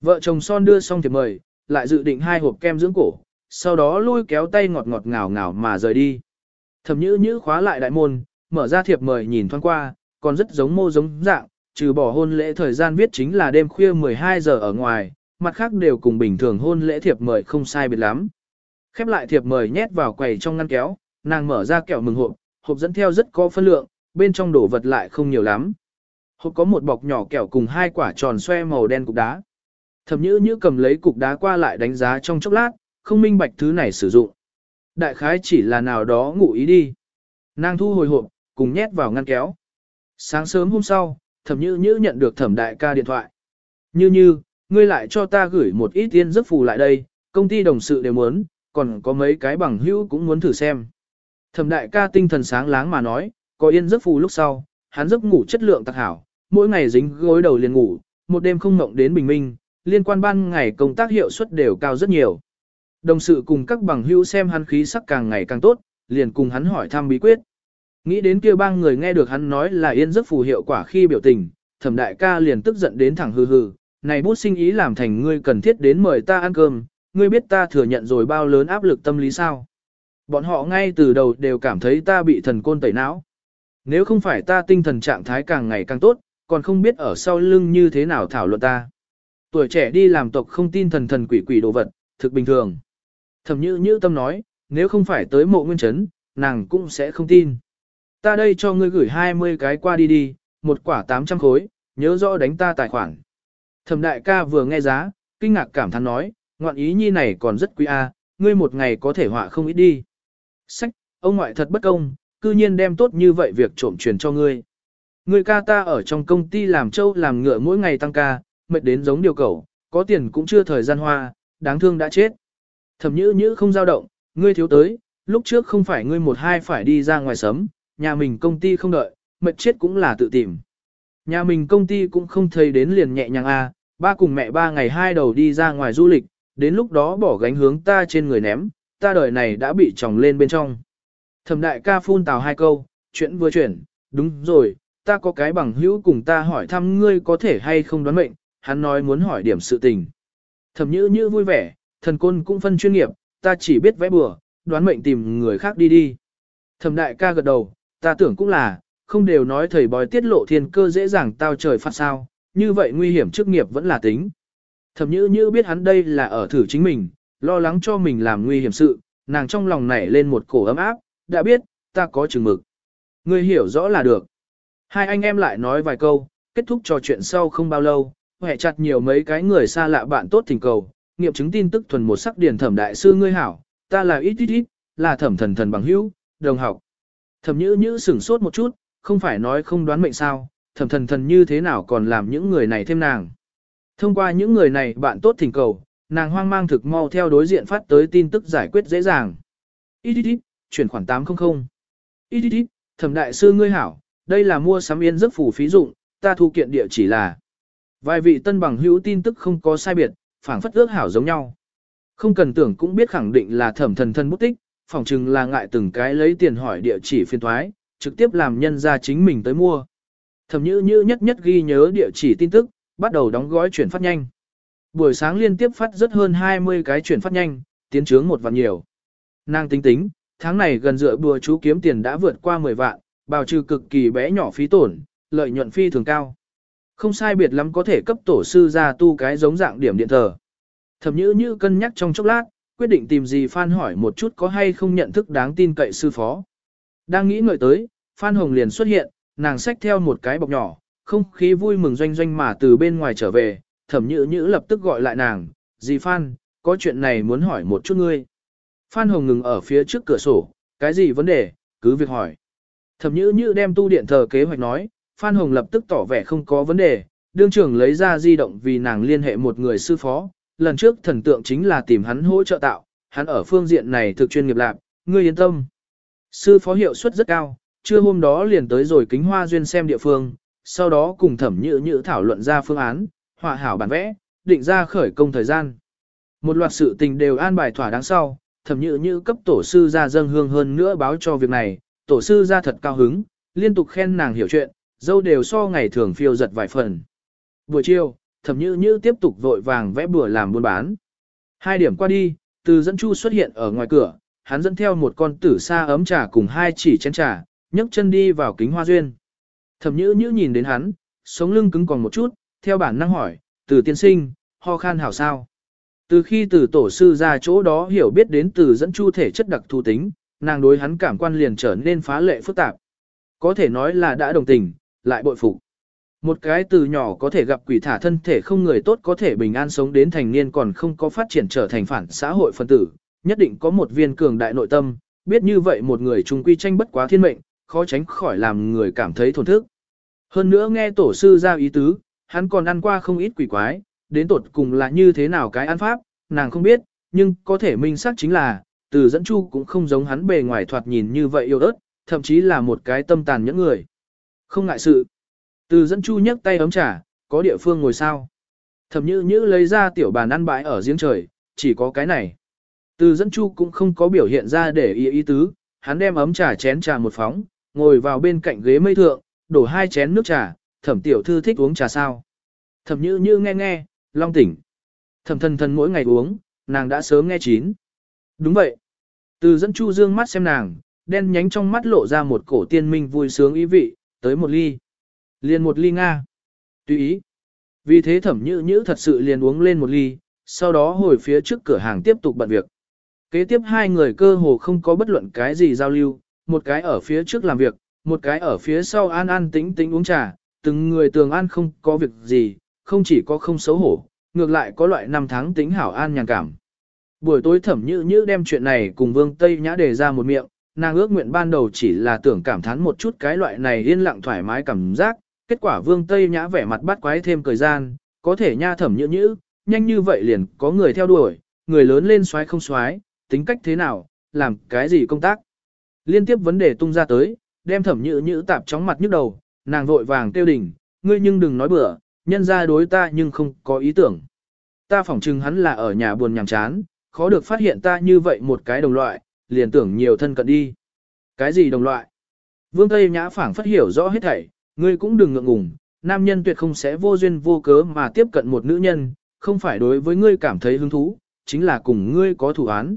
Vợ chồng son đưa xong thiệp mời, lại dự định hai hộp kem dưỡng cổ, sau đó lôi kéo tay ngọt ngọt ngào ngào mà rời đi. Thẩm nhữ nhữ khóa lại đại môn, mở ra thiệp mời nhìn thoáng qua, còn rất giống mô giống dạng, trừ bỏ hôn lễ thời gian viết chính là đêm khuya 12 giờ ở ngoài, mặt khác đều cùng bình thường hôn lễ thiệp mời không sai biệt lắm. Khép lại thiệp mời nhét vào quầy trong ngăn kéo, nàng mở ra kẹo mừng hộp, hộp dẫn theo rất có phân lượng, bên trong đổ vật lại không nhiều lắm. Hộp có một bọc nhỏ kẹo cùng hai quả tròn xoe màu đen cục đá. Thẩm nhữ nhữ cầm lấy cục đá qua lại đánh giá trong chốc lát, không minh bạch thứ này sử dụng. Đại khái chỉ là nào đó ngủ ý đi. Nàng thu hồi hộp, cùng nhét vào ngăn kéo. Sáng sớm hôm sau, thẩm nhữ nhữ nhận được thẩm đại ca điện thoại. Như như, ngươi lại cho ta gửi một ít tiên giấc phù lại đây, công ty đồng sự đều muốn, còn có mấy cái bằng hữu cũng muốn thử xem. Thẩm đại ca tinh thần sáng láng mà nói, có yên giấc phù lúc sau, hắn giấc ngủ chất lượng tặc hảo, mỗi ngày dính gối đầu liền ngủ, một đêm không mộng đến bình minh, liên quan ban ngày công tác hiệu suất đều cao rất nhiều. Đồng sự cùng các bằng hữu xem hắn khí sắc càng ngày càng tốt, liền cùng hắn hỏi thăm bí quyết. Nghĩ đến kia bang người nghe được hắn nói là yên giấc phù hiệu quả khi biểu tình, thẩm đại ca liền tức giận đến thẳng hừ hừ, này bút sinh ý làm thành ngươi cần thiết đến mời ta ăn cơm, ngươi biết ta thừa nhận rồi bao lớn áp lực tâm lý sao. Bọn họ ngay từ đầu đều cảm thấy ta bị thần côn tẩy não. Nếu không phải ta tinh thần trạng thái càng ngày càng tốt, còn không biết ở sau lưng như thế nào thảo luận ta. Tuổi trẻ đi làm tộc không tin thần thần quỷ quỷ đồ vật, thực bình thường. Thẩm nhữ nhữ tâm nói, nếu không phải tới mộ nguyên chấn, nàng cũng sẽ không tin. Ta đây cho ngươi gửi 20 cái qua đi đi, một quả 800 khối, nhớ rõ đánh ta tài khoản. Thẩm đại ca vừa nghe giá, kinh ngạc cảm thán nói, ngoạn ý nhi này còn rất quý a, ngươi một ngày có thể họa không ít đi. Sách, ông ngoại thật bất công, cư nhiên đem tốt như vậy việc trộm truyền cho ngươi. Ngươi ca ta ở trong công ty làm trâu làm ngựa mỗi ngày tăng ca, mệt đến giống điều cẩu, có tiền cũng chưa thời gian hoa, đáng thương đã chết. Thẩm nhữ nhữ không dao động, ngươi thiếu tới, lúc trước không phải ngươi một hai phải đi ra ngoài sớm, nhà mình công ty không đợi, mệt chết cũng là tự tìm. Nhà mình công ty cũng không thấy đến liền nhẹ nhàng a, à, ba cùng mẹ ba ngày hai đầu đi ra ngoài du lịch, đến lúc đó bỏ gánh hướng ta trên người ném, ta đời này đã bị tròng lên bên trong. Thẩm đại ca phun tào hai câu, chuyện vừa chuyển, đúng rồi, ta có cái bằng hữu cùng ta hỏi thăm ngươi có thể hay không đoán mệnh, hắn nói muốn hỏi điểm sự tình. Thẩm nhữ như vui vẻ, thần côn cũng phân chuyên nghiệp, ta chỉ biết vẽ bừa, đoán mệnh tìm người khác đi đi. Thẩm đại ca gật đầu, ta tưởng cũng là, không đều nói thầy bói tiết lộ thiên cơ dễ dàng tao trời phạt sao, như vậy nguy hiểm chức nghiệp vẫn là tính. Thẩm nhữ như biết hắn đây là ở thử chính mình, lo lắng cho mình làm nguy hiểm sự, nàng trong lòng nảy lên một cổ ấm áp, đã biết, ta có chừng mực. Ngươi hiểu rõ là được. Hai anh em lại nói vài câu, kết thúc trò chuyện sau không bao lâu, hẹ chặt nhiều mấy cái người xa lạ bạn tốt thỉnh cầu, nghiệm chứng tin tức thuần một sắc điển thẩm đại sư ngươi hảo, ta là ít ít ít, là thẩm thần thần bằng hữu, đồng học. Thẩm nhữ nhữ sửng sốt một chút, không phải nói không đoán mệnh sao, thẩm thần thần như thế nào còn làm những người này thêm nàng. Thông qua những người này bạn tốt thỉnh cầu, nàng hoang mang thực mau theo đối diện phát tới tin tức giải quyết dễ dàng. Ít ít ít, chuyển khoản 800. Ít ít ít, thẩm đại sư ngươi hảo, đây là mua sắm yên giấc phủ phí dụng, ta thu kiện địa chỉ là. Vài vị tân bằng hữu tin tức không có sai biệt, phảng phất ước hảo giống nhau. Không cần tưởng cũng biết khẳng định là thẩm thần thân bút tích, phỏng chừng là ngại từng cái lấy tiền hỏi địa chỉ phiên thoái, trực tiếp làm nhân ra chính mình tới mua. Thẩm nhữ như nhất nhất ghi nhớ địa chỉ tin tức, bắt đầu đóng gói chuyển phát nhanh. Buổi sáng liên tiếp phát rất hơn 20 cái chuyển phát nhanh, tiến trướng một vạn nhiều. Nàng tính tính, tháng này gần dựa bùa chú kiếm tiền đã vượt qua 10 vạn, bào trừ cực kỳ bé nhỏ phí tổn, lợi nhuận phi thường cao. Không sai biệt lắm có thể cấp tổ sư ra tu cái giống dạng điểm điện thờ. Thẩm nhữ như cân nhắc trong chốc lát, quyết định tìm gì Phan hỏi một chút có hay không nhận thức đáng tin cậy sư phó. Đang nghĩ ngợi tới, Phan Hồng liền xuất hiện, nàng xách theo một cái bọc nhỏ, không khí vui mừng doanh doanh mà từ bên ngoài trở về, thẩm nhữ nhữ lập tức gọi lại nàng, dì Phan, có chuyện này muốn hỏi một chút ngươi. Phan Hồng ngừng ở phía trước cửa sổ, cái gì vấn đề, cứ việc hỏi. Thẩm nhữ Nhữ đem tu điện thờ kế hoạch nói, Phan Hồng lập tức tỏ vẻ không có vấn đề, đương trưởng lấy ra di động vì nàng liên hệ một người sư phó, lần trước thần tượng chính là tìm hắn hỗ trợ tạo, hắn ở phương diện này thực chuyên nghiệp lạc, ngươi yên tâm. Sư phó hiệu suất rất cao, trưa hôm đó liền tới rồi kính hoa duyên xem địa phương, sau đó cùng thẩm nhữ nhữ thảo luận ra phương án, họa hảo bản vẽ, định ra khởi công thời gian. Một loạt sự tình đều an bài thỏa đáng sau, thẩm nhữ nhữ cấp tổ sư ra dâng hương hơn nữa báo cho việc này, tổ sư ra thật cao hứng, liên tục khen nàng hiểu chuyện, dâu đều so ngày thường phiêu giật vài phần. Buổi chiều, thẩm nhữ nhữ tiếp tục vội vàng vẽ bừa làm buôn bán. Hai điểm qua đi, từ dẫn chu xuất hiện ở ngoài cửa, hắn dẫn theo một con tử sa ấm trà cùng hai chỉ chén trà, nhấc chân đi vào kính hoa duyên. Thẩm nhữ nhữ nhìn đến hắn, sống lưng cứng còn một chút, theo bản năng hỏi, từ tiên sinh, ho khan hảo sao. Từ khi từ tổ sư ra chỗ đó hiểu biết đến từ dẫn chu thể chất đặc thù tính, nàng đối hắn cảm quan liền trở nên phá lệ phức tạp. Có thể nói là đã đồng tình, lại bội phục. Một cái từ nhỏ có thể gặp quỷ thả thân thể không người tốt có thể bình an sống đến thành niên còn không có phát triển trở thành phản xã hội phân tử, nhất định có một viên cường đại nội tâm, biết như vậy một người trung quy tranh bất quá thiên mệnh, khó tránh khỏi làm người cảm thấy thổn thức. Hơn nữa nghe tổ sư ra ý tứ, hắn còn ăn qua không ít quỷ quái, đến tột cùng là như thế nào cái ăn pháp, nàng không biết, nhưng có thể minh xác chính là, từ dẫn chu cũng không giống hắn bề ngoài thoạt nhìn như vậy yêu ớt, thậm chí là một cái tâm tàn những người. Không ngại sự. Từ dẫn chu nhấc tay ấm trà, có địa phương ngồi sao. Thẩm nhữ nhữ lấy ra tiểu bàn ăn bãi ở giếng trời, chỉ có cái này. Từ dẫn chu cũng không có biểu hiện ra để ý ý tứ, hắn đem ấm trà chén trà một phóng, ngồi vào bên cạnh ghế mây thượng, đổ hai chén nước trà, thẩm tiểu thư thích uống trà sao. Thẩm như như nghe nghe, long tỉnh. Thẩm thần thần mỗi ngày uống, nàng đã sớm nghe chín. Đúng vậy. Từ dẫn chu dương mắt xem nàng, đen nhánh trong mắt lộ ra một cổ tiên minh vui sướng ý vị, tới một ly. Liền một ly Nga. Tùy ý. Vì thế thẩm như như thật sự liền uống lên một ly, sau đó hồi phía trước cửa hàng tiếp tục bận việc. Kế tiếp hai người cơ hồ không có bất luận cái gì giao lưu, một cái ở phía trước làm việc, một cái ở phía sau an an tĩnh tĩnh uống trà, từng người tường an không có việc gì, không chỉ có không xấu hổ, ngược lại có loại năm tháng tính hảo an nhàn cảm. Buổi tối thẩm nhữ nhữ đem chuyện này cùng Vương Tây Nhã đề ra một miệng, nàng ước nguyện ban đầu chỉ là tưởng cảm thán một chút cái loại này yên lặng thoải mái cảm giác, kết quả Vương Tây Nhã vẻ mặt bắt quái thêm thời gian, có thể nha thẩm nhữ nhữ, nhanh như vậy liền có người theo đuổi, người lớn lên xoái không xoái, tính cách thế nào, làm cái gì công tác. Liên tiếp vấn đề tung ra tới, đem thẩm nhữ nhữ tạp chóng mặt nhức đầu, nàng vội vàng tiêu đỉnh, ngươi nhưng đừng nói bừa, nhân ra đối ta nhưng không có ý tưởng. Ta phỏng chừng hắn là ở nhà buồn nhàm chán, khó được phát hiện ta như vậy một cái đồng loại, liền tưởng nhiều thân cận đi. Cái gì đồng loại? Vương Tây Nhã phảng phát hiểu rõ hết thảy, ngươi cũng đừng ngượng ngùng, nam nhân tuyệt không sẽ vô duyên vô cớ mà tiếp cận một nữ nhân, không phải đối với ngươi cảm thấy hứng thú, chính là cùng ngươi có thủ án.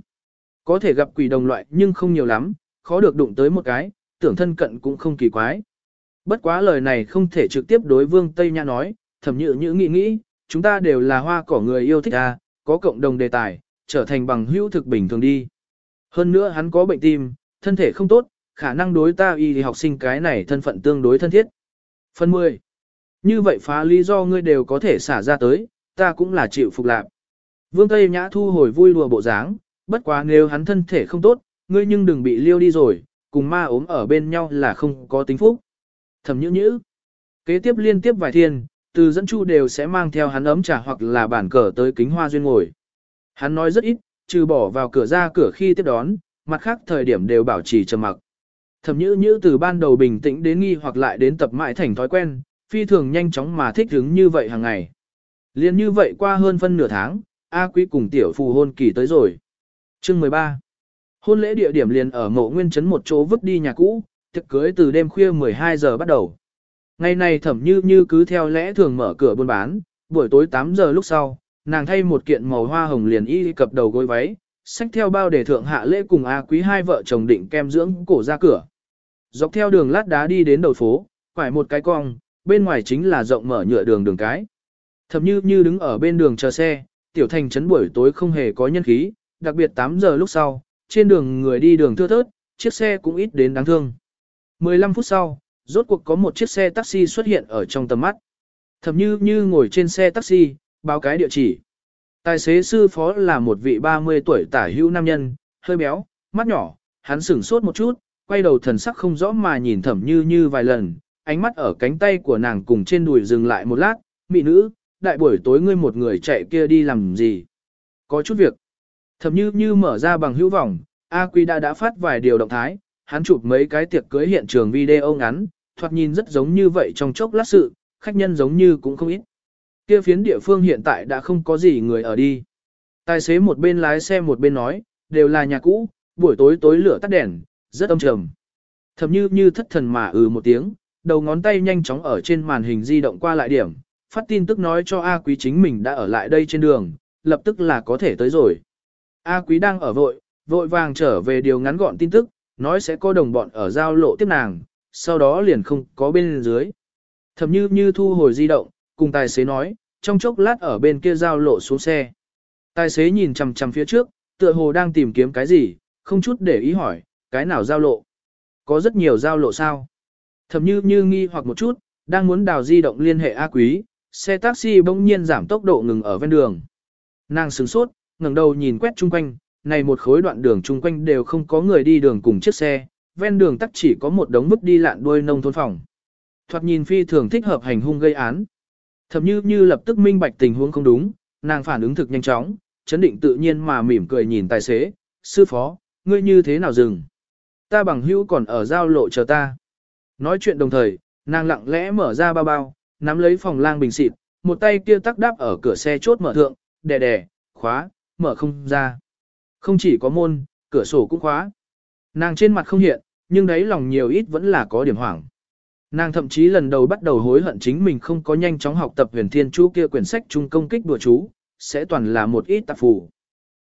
Có thể gặp quỷ đồng loại nhưng không nhiều lắm, khó được đụng tới một cái, tưởng thân cận cũng không kỳ quái. Bất quá lời này không thể trực tiếp đối Vương Tây Nhã nói, thẩm nhự như nghĩ nghĩ, chúng ta đều là hoa cỏ người yêu thích à, có cộng đồng đề tài, trở thành bằng hữu thực bình thường đi. Hơn nữa hắn có bệnh tim, thân thể không tốt, khả năng đối ta y thì học sinh cái này thân phận tương đối thân thiết. Phần 10. Như vậy phá lý do ngươi đều có thể xả ra tới, ta cũng là chịu phục lạc. Vương Tây Nhã thu hồi vui lùa bộ dáng, bất quá nếu hắn thân thể không tốt, ngươi nhưng đừng bị liêu đi rồi, cùng ma ốm ở bên nhau là không có tính phúc. Thẩm nhữ nhữ. Kế tiếp liên tiếp vài thiên, từ dẫn chu đều sẽ mang theo hắn ấm trà hoặc là bản cờ tới kính hoa duyên ngồi. Hắn nói rất ít, trừ bỏ vào cửa ra cửa khi tiếp đón, mặt khác thời điểm đều bảo trì trầm mặc. Thẩm nhữ nhữ từ ban đầu bình tĩnh đến nghi hoặc lại đến tập mãi thành thói quen, phi thường nhanh chóng mà thích ứng như vậy hàng ngày. Liên như vậy qua hơn phân nửa tháng, A Quý cùng tiểu phù hôn kỳ tới rồi. Chương 13 Hôn lễ địa điểm liền ở ngộ nguyên trấn một chỗ vứt đi nhà cũ, thực cưới từ đêm khuya 12 giờ bắt đầu. Ngày này thẩm như như cứ theo lẽ thường mở cửa buôn bán, buổi tối 8 giờ lúc sau, nàng thay một kiện màu hoa hồng liền y cập đầu gối váy, xách theo bao để thượng hạ lễ cùng A quý hai vợ chồng định kem dưỡng cổ ra cửa. Dọc theo đường lát đá đi đến đầu phố, phải một cái cong, bên ngoài chính là rộng mở nhựa đường đường cái. Thẩm như như đứng ở bên đường chờ xe, tiểu thành trấn buổi tối không hề có nhân khí, đặc biệt 8 giờ lúc sau, trên đường người đi đường thưa thớt, chiếc xe cũng ít đến đáng thương. 15 phút sau, rốt cuộc có một chiếc xe taxi xuất hiện ở trong tầm mắt. Thẩm như như ngồi trên xe taxi, báo cái địa chỉ. Tài xế sư phó là một vị 30 tuổi tả hữu nam nhân, hơi béo, mắt nhỏ, hắn sửng sốt một chút, quay đầu thần sắc không rõ mà nhìn thẩm như như vài lần, ánh mắt ở cánh tay của nàng cùng trên đùi dừng lại một lát, mị nữ, đại buổi tối ngươi một người chạy kia đi làm gì? Có chút việc. Thẩm như như mở ra bằng hữu vọng, A Quy đã đã phát vài điều động thái, hắn chụp mấy cái tiệc cưới hiện trường video ngắn, thoạt nhìn rất giống như vậy trong chốc lát sự, khách nhân giống như cũng không ít. Kia phiến địa phương hiện tại đã không có gì người ở đi. Tài xế một bên lái xe một bên nói, đều là nhà cũ, buổi tối tối lửa tắt đèn, rất âm trầm. Thầm như như thất thần mà ừ một tiếng, đầu ngón tay nhanh chóng ở trên màn hình di động qua lại điểm, phát tin tức nói cho A Quý chính mình đã ở lại đây trên đường, lập tức là có thể tới rồi. A Quý đang ở vội, vội vàng trở về điều ngắn gọn tin tức, nói sẽ có đồng bọn ở giao lộ tiếp nàng, sau đó liền không có bên dưới. Thầm như như thu hồi di động, cùng tài xế nói, trong chốc lát ở bên kia giao lộ xuống xe. Tài xế nhìn chằm chằm phía trước, tựa hồ đang tìm kiếm cái gì, không chút để ý hỏi, cái nào giao lộ? Có rất nhiều giao lộ sao? Thầm như như nghi hoặc một chút, đang muốn đào di động liên hệ A Quý, xe taxi bỗng nhiên giảm tốc độ ngừng ở ven đường. Nàng sửng sốt, ngẩng đầu nhìn quét chung quanh, này một khối đoạn đường chung quanh đều không có người đi đường cùng chiếc xe, ven đường tắc chỉ có một đống mức đi lạn đuôi nông thôn phòng. Thoạt nhìn phi thường thích hợp hành hung gây án. Thẩm như như lập tức minh bạch tình huống không đúng, nàng phản ứng thực nhanh chóng, chấn định tự nhiên mà mỉm cười nhìn tài xế, sư phó, ngươi như thế nào dừng? Ta bằng hữu còn ở giao lộ chờ ta. Nói chuyện đồng thời, nàng lặng lẽ mở ra bao bao, nắm lấy phòng lang bình xịt, một tay kia tắc đáp ở cửa xe chốt mở thượng, đè đè, khóa, mở không ra. Không chỉ có môn, cửa sổ cũng khóa. Nàng trên mặt không hiện, nhưng đấy lòng nhiều ít vẫn là có điểm hoảng. Nàng thậm chí lần đầu bắt đầu hối hận chính mình không có nhanh chóng học tập huyền thiên chú kia quyển sách trung công kích đùa chú, sẽ toàn là một ít tạp phù.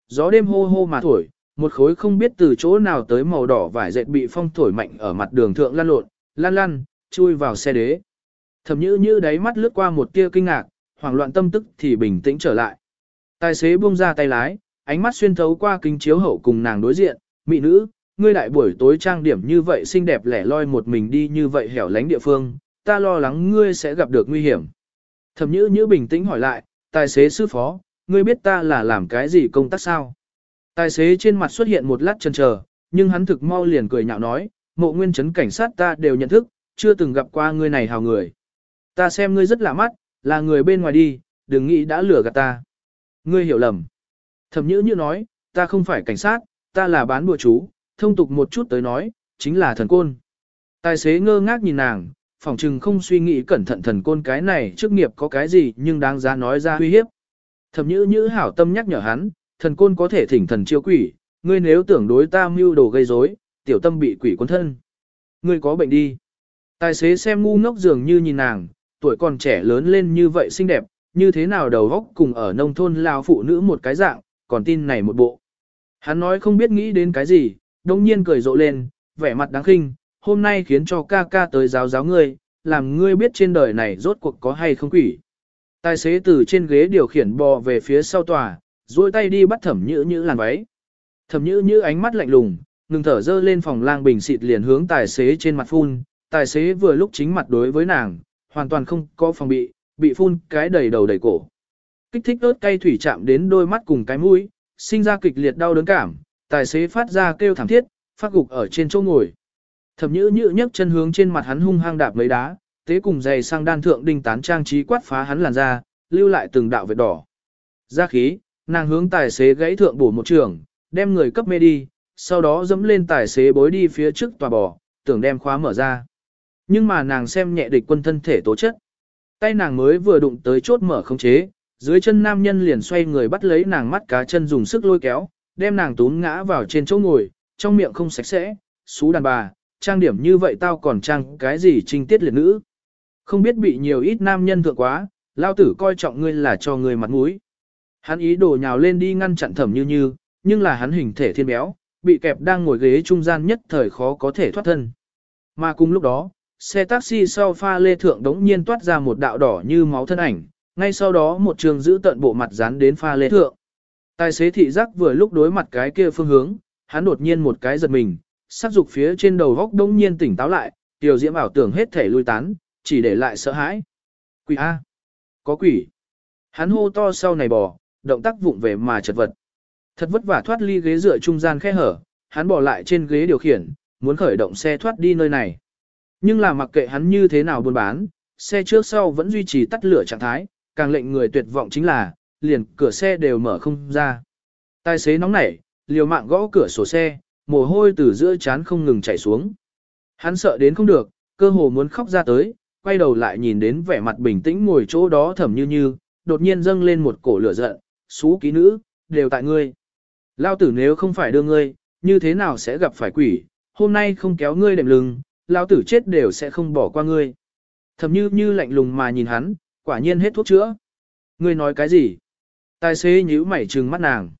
Gió đêm hô hô mà thổi, một khối không biết từ chỗ nào tới màu đỏ vải dệt bị phong thổi mạnh ở mặt đường thượng lăn lộn, lăn lăn, chui vào xe đế. Thẩm nhữ như đáy mắt lướt qua một tia kinh ngạc, hoảng loạn tâm tức thì bình tĩnh trở lại. Tài xế buông ra tay lái, ánh mắt xuyên thấu qua kính chiếu hậu cùng nàng đối diện, mỹ nữ, ngươi đại buổi tối trang điểm như vậy xinh đẹp lẻ loi một mình đi như vậy hẻo lánh địa phương, ta lo lắng ngươi sẽ gặp được nguy hiểm. Thẩm nhữ nhữ bình tĩnh hỏi lại, tài xế sư phó, ngươi biết ta là làm cái gì công tác sao? Tài xế trên mặt xuất hiện một lát chần chờ, nhưng hắn thực mau liền cười nhạo nói, mộ nguyên chấn cảnh sát ta đều nhận thức, chưa từng gặp qua ngươi này hào người. Ta xem ngươi rất lạ mắt, là người bên ngoài đi, đừng nghĩ đã lừa gạt ta. Ngươi hiểu lầm. Thẩm nhữ như nói, ta không phải cảnh sát, ta là bán bùa chú, thông tục một chút tới nói, chính là thần côn. Tài xế ngơ ngác nhìn nàng, phỏng chừng không suy nghĩ cẩn thận thần côn cái này trước nghiệp có cái gì nhưng đáng giá nói ra uy hiếp. Thẩm nhữ nhữ hảo tâm nhắc nhở hắn, thần côn có thể thỉnh thần chiêu quỷ, ngươi nếu tưởng đối ta mưu đồ gây rối, tiểu tâm bị quỷ cuốn thân. Ngươi có bệnh đi. Tài xế xem ngu ngốc dường như nhìn nàng, tuổi còn trẻ lớn lên như vậy xinh đẹp, như thế nào đầu góc cùng ở nông thôn lao phụ nữ một cái dạng, còn tin này một bộ. Hắn nói không biết nghĩ đến cái gì, đồng nhiên cười rộ lên, vẻ mặt đáng khinh, hôm nay khiến cho ca ca tới giáo giáo ngươi, làm ngươi biết trên đời này rốt cuộc có hay không quỷ. Tài xế từ trên ghế điều khiển bò về phía sau tòa, duỗi tay đi bắt thẩm nhữ nhữ làn váy. Thẩm nhữ nhữ ánh mắt lạnh lùng, ngừng thở dơ lên phòng lang bình xịt liền hướng tài xế trên mặt phun, tài xế vừa lúc chính mặt đối với nàng, hoàn toàn không có phòng bị, bị phun cái đầy đầu đầy cổ. Kích thích ớt cay thủy chạm đến đôi mắt cùng cái mũi, sinh ra kịch liệt đau đớn cảm, tài xế phát ra kêu thảm thiết, phát gục ở trên chỗ ngồi. Thẩm nhữ nhữ nhấc chân hướng trên mặt hắn hung hăng đạp mấy đá, tế cùng giày sang đan thượng đinh tán trang trí quát phá hắn làn da, lưu lại từng đạo vết đỏ. Ra khí, nàng hướng tài xế gãy thượng bổ một trường, đem người cấp mê đi, sau đó dẫm lên tài xế bối đi phía trước tòa bò, tưởng đem khóa mở ra. Nhưng mà nàng xem nhẹ địch quân thân thể tố chất. Tay nàng mới vừa đụng tới chốt mở không chế, dưới chân nam nhân liền xoay người bắt lấy nàng mắt cá chân dùng sức lôi kéo, đem nàng tún ngã vào trên chỗ ngồi, trong miệng không sạch sẽ, xú đàn bà, trang điểm như vậy tao còn trang cái gì trinh tiết liệt nữ. Không biết bị nhiều ít nam nhân thượng quá, lao tử coi trọng ngươi là cho ngươi mặt mũi. Hắn ý đồ nhào lên đi ngăn chặn thẩm như như, nhưng là hắn hình thể thiên béo, bị kẹp đang ngồi ghế trung gian nhất thời khó có thể thoát thân. Mà cùng lúc đó, xe taxi sau pha lê thượng đống nhiên toát ra một đạo đỏ như máu thân ảnh, ngay sau đó một trường giữ tận bộ mặt dán đến pha lê thượng. Tài xế thị giác vừa lúc đối mặt cái kia phương hướng, hắn đột nhiên một cái giật mình, sắc dục phía trên đầu góc đông nhiên tỉnh táo lại, tiểu diễm ảo tưởng hết thể lui tán, chỉ để lại sợ hãi. Quỷ A. Có quỷ. Hắn hô to sau này bò, động tác vụng về mà chật vật. Thật vất vả thoát ly ghế dựa trung gian khe hở, hắn bỏ lại trên ghế điều khiển, muốn khởi động xe thoát đi nơi này. Nhưng là mặc kệ hắn như thế nào buôn bán, xe trước sau vẫn duy trì tắt lửa trạng thái, càng lệnh người tuyệt vọng chính là, liền cửa xe đều mở không ra. Tài xế nóng nảy, liều mạng gõ cửa sổ xe, mồ hôi từ giữa chán không ngừng chảy xuống. Hắn sợ đến không được, cơ hồ muốn khóc ra tới, quay đầu lại nhìn đến vẻ mặt bình tĩnh ngồi chỗ đó thẩm như như, đột nhiên dâng lên một cổ lửa giận, xú ký nữ, đều tại ngươi. Lao tử nếu không phải đưa ngươi, như thế nào sẽ gặp phải quỷ, hôm nay không kéo ngươi đệm lưng, lao tử chết đều sẽ không bỏ qua ngươi. Thẩm như như lạnh lùng mà nhìn hắn, quả nhiên hết thuốc chữa. Ngươi nói cái gì? Tài xế nhíu mày trừng mắt nàng.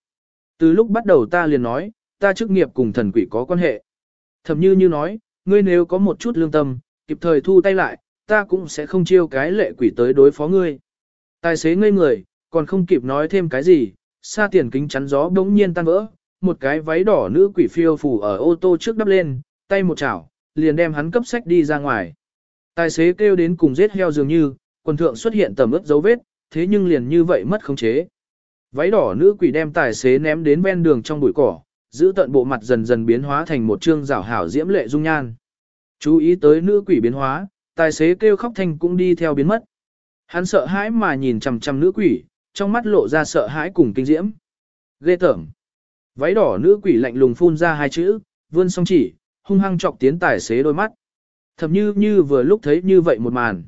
Từ lúc bắt đầu ta liền nói, ta chức nghiệp cùng thần quỷ có quan hệ. Thẩm như như nói, ngươi nếu có một chút lương tâm, kịp thời thu tay lại, ta cũng sẽ không chiêu cái lệ quỷ tới đối phó ngươi. Tài xế ngây người, còn không kịp nói thêm cái gì, xa tiền kính chắn gió bỗng nhiên tan vỡ, một cái váy đỏ nữ quỷ phiêu phủ ở ô tô trước đắp lên, tay một chảo, liền đem hắn cấp sách đi ra ngoài. Tài xế kêu đến cùng giết heo dường như, quần thượng xuất hiện tầm ướt dấu vết, thế nhưng liền như vậy mất khống chế. Váy đỏ nữ quỷ đem tài xế ném đến ven đường trong bụi cỏ, giữ tận bộ mặt dần dần biến hóa thành một trương rảo hảo diễm lệ dung nhan. Chú ý tới nữ quỷ biến hóa, tài xế kêu khóc thanh cũng đi theo biến mất. Hắn sợ hãi mà nhìn chằm chằm nữ quỷ, trong mắt lộ ra sợ hãi cùng kinh diễm. Ghê tởm. Váy đỏ nữ quỷ lạnh lùng phun ra hai chữ, vươn song chỉ, hung hăng chọc tiến tài xế đôi mắt. Thầm như như vừa lúc thấy như vậy một màn.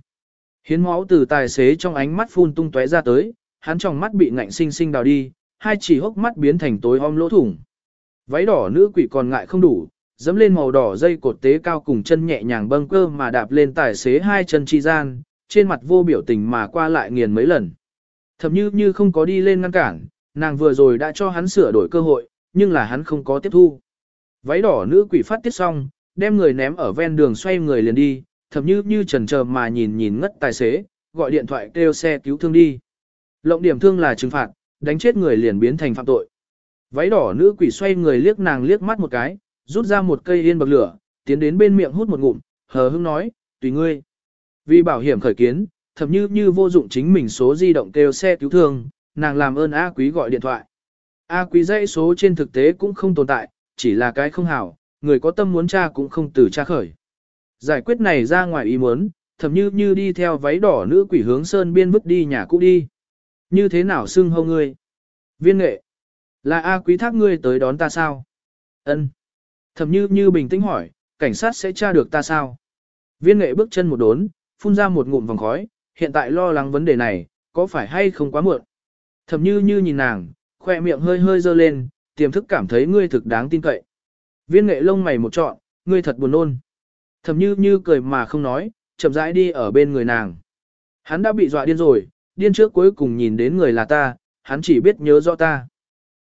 Hiến máu từ tài xế trong ánh mắt phun tung tóe ra tới, hắn trong mắt bị ngạnh sinh sinh đào đi, hai chỉ hốc mắt biến thành tối om lỗ thủng. Váy đỏ nữ quỷ còn ngại không đủ, dẫm lên màu đỏ dây cột tế cao cùng chân nhẹ nhàng bâng cơ mà đạp lên tài xế hai chân chi gian, trên mặt vô biểu tình mà qua lại nghiền mấy lần. Thậm như như không có đi lên ngăn cản, nàng vừa rồi đã cho hắn sửa đổi cơ hội, nhưng là hắn không có tiếp thu. Váy đỏ nữ quỷ phát tiết xong, đem người ném ở ven đường xoay người liền đi, thậm như như trần chờ mà nhìn nhìn ngất tài xế, gọi điện thoại kêu xe cứu thương đi. Lộng điểm thương là trừng phạt, đánh chết người liền biến thành phạm tội. Váy đỏ nữ quỷ xoay người liếc nàng liếc mắt một cái, rút ra một cây yên bậc lửa, tiến đến bên miệng hút một ngụm, hờ hững nói, tùy ngươi. Vì bảo hiểm khởi kiến, thậm như như vô dụng chính mình số di động kêu xe cứu thương, nàng làm ơn A quý gọi điện thoại. A quý dãy số trên thực tế cũng không tồn tại, chỉ là cái không hảo, người có tâm muốn tra cũng không từ tra khởi. Giải quyết này ra ngoài ý muốn, thậm như như đi theo váy đỏ nữ quỷ hướng sơn biên vứt đi nhà cũ đi. Như thế nào xưng hâu ngươi? Viên nghệ. Là A quý thác ngươi tới đón ta sao? Ân. thậm như như bình tĩnh hỏi, cảnh sát sẽ tra được ta sao? Viên nghệ bước chân một đốn, phun ra một ngụm vòng khói, hiện tại lo lắng vấn đề này, có phải hay không quá muộn? Thậm như như nhìn nàng, khoe miệng hơi hơi dơ lên, tiềm thức cảm thấy ngươi thực đáng tin cậy. Viên nghệ lông mày một trọn, ngươi thật buồn nôn. Thẩm như như cười mà không nói, chậm rãi đi ở bên người nàng. Hắn đã bị dọa điên rồi, điên trước cuối cùng nhìn đến người là ta, hắn chỉ biết nhớ rõ ta.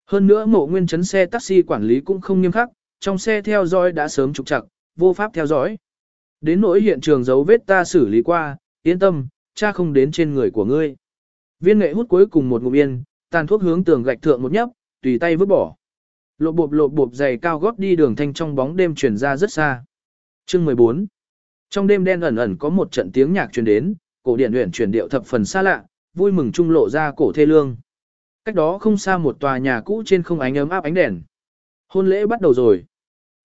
Hơn nữa mộ nguyên chấn xe taxi quản lý cũng không nghiêm khắc, trong xe theo dõi đã sớm trục chặt, vô pháp theo dõi. Đến nỗi hiện trường dấu vết ta xử lý qua, yên tâm, cha không đến trên người của ngươi. Viên nghệ hút cuối cùng một ngụm yên, tàn thuốc hướng tường gạch thượng một nhấp, tùy tay vứt bỏ. Lộp bộp lộp bộp giày cao gót đi đường thanh trong bóng đêm chuyển ra rất xa. Chương 14 Trong đêm đen ẩn ẩn có một trận tiếng nhạc truyền đến, cổ điển luyện truyền điệu thập phần xa lạ, vui mừng trung lộ ra cổ thê lương. Cách đó không xa một tòa nhà cũ trên không ánh ấm áp ánh đèn. Hôn lễ bắt đầu rồi.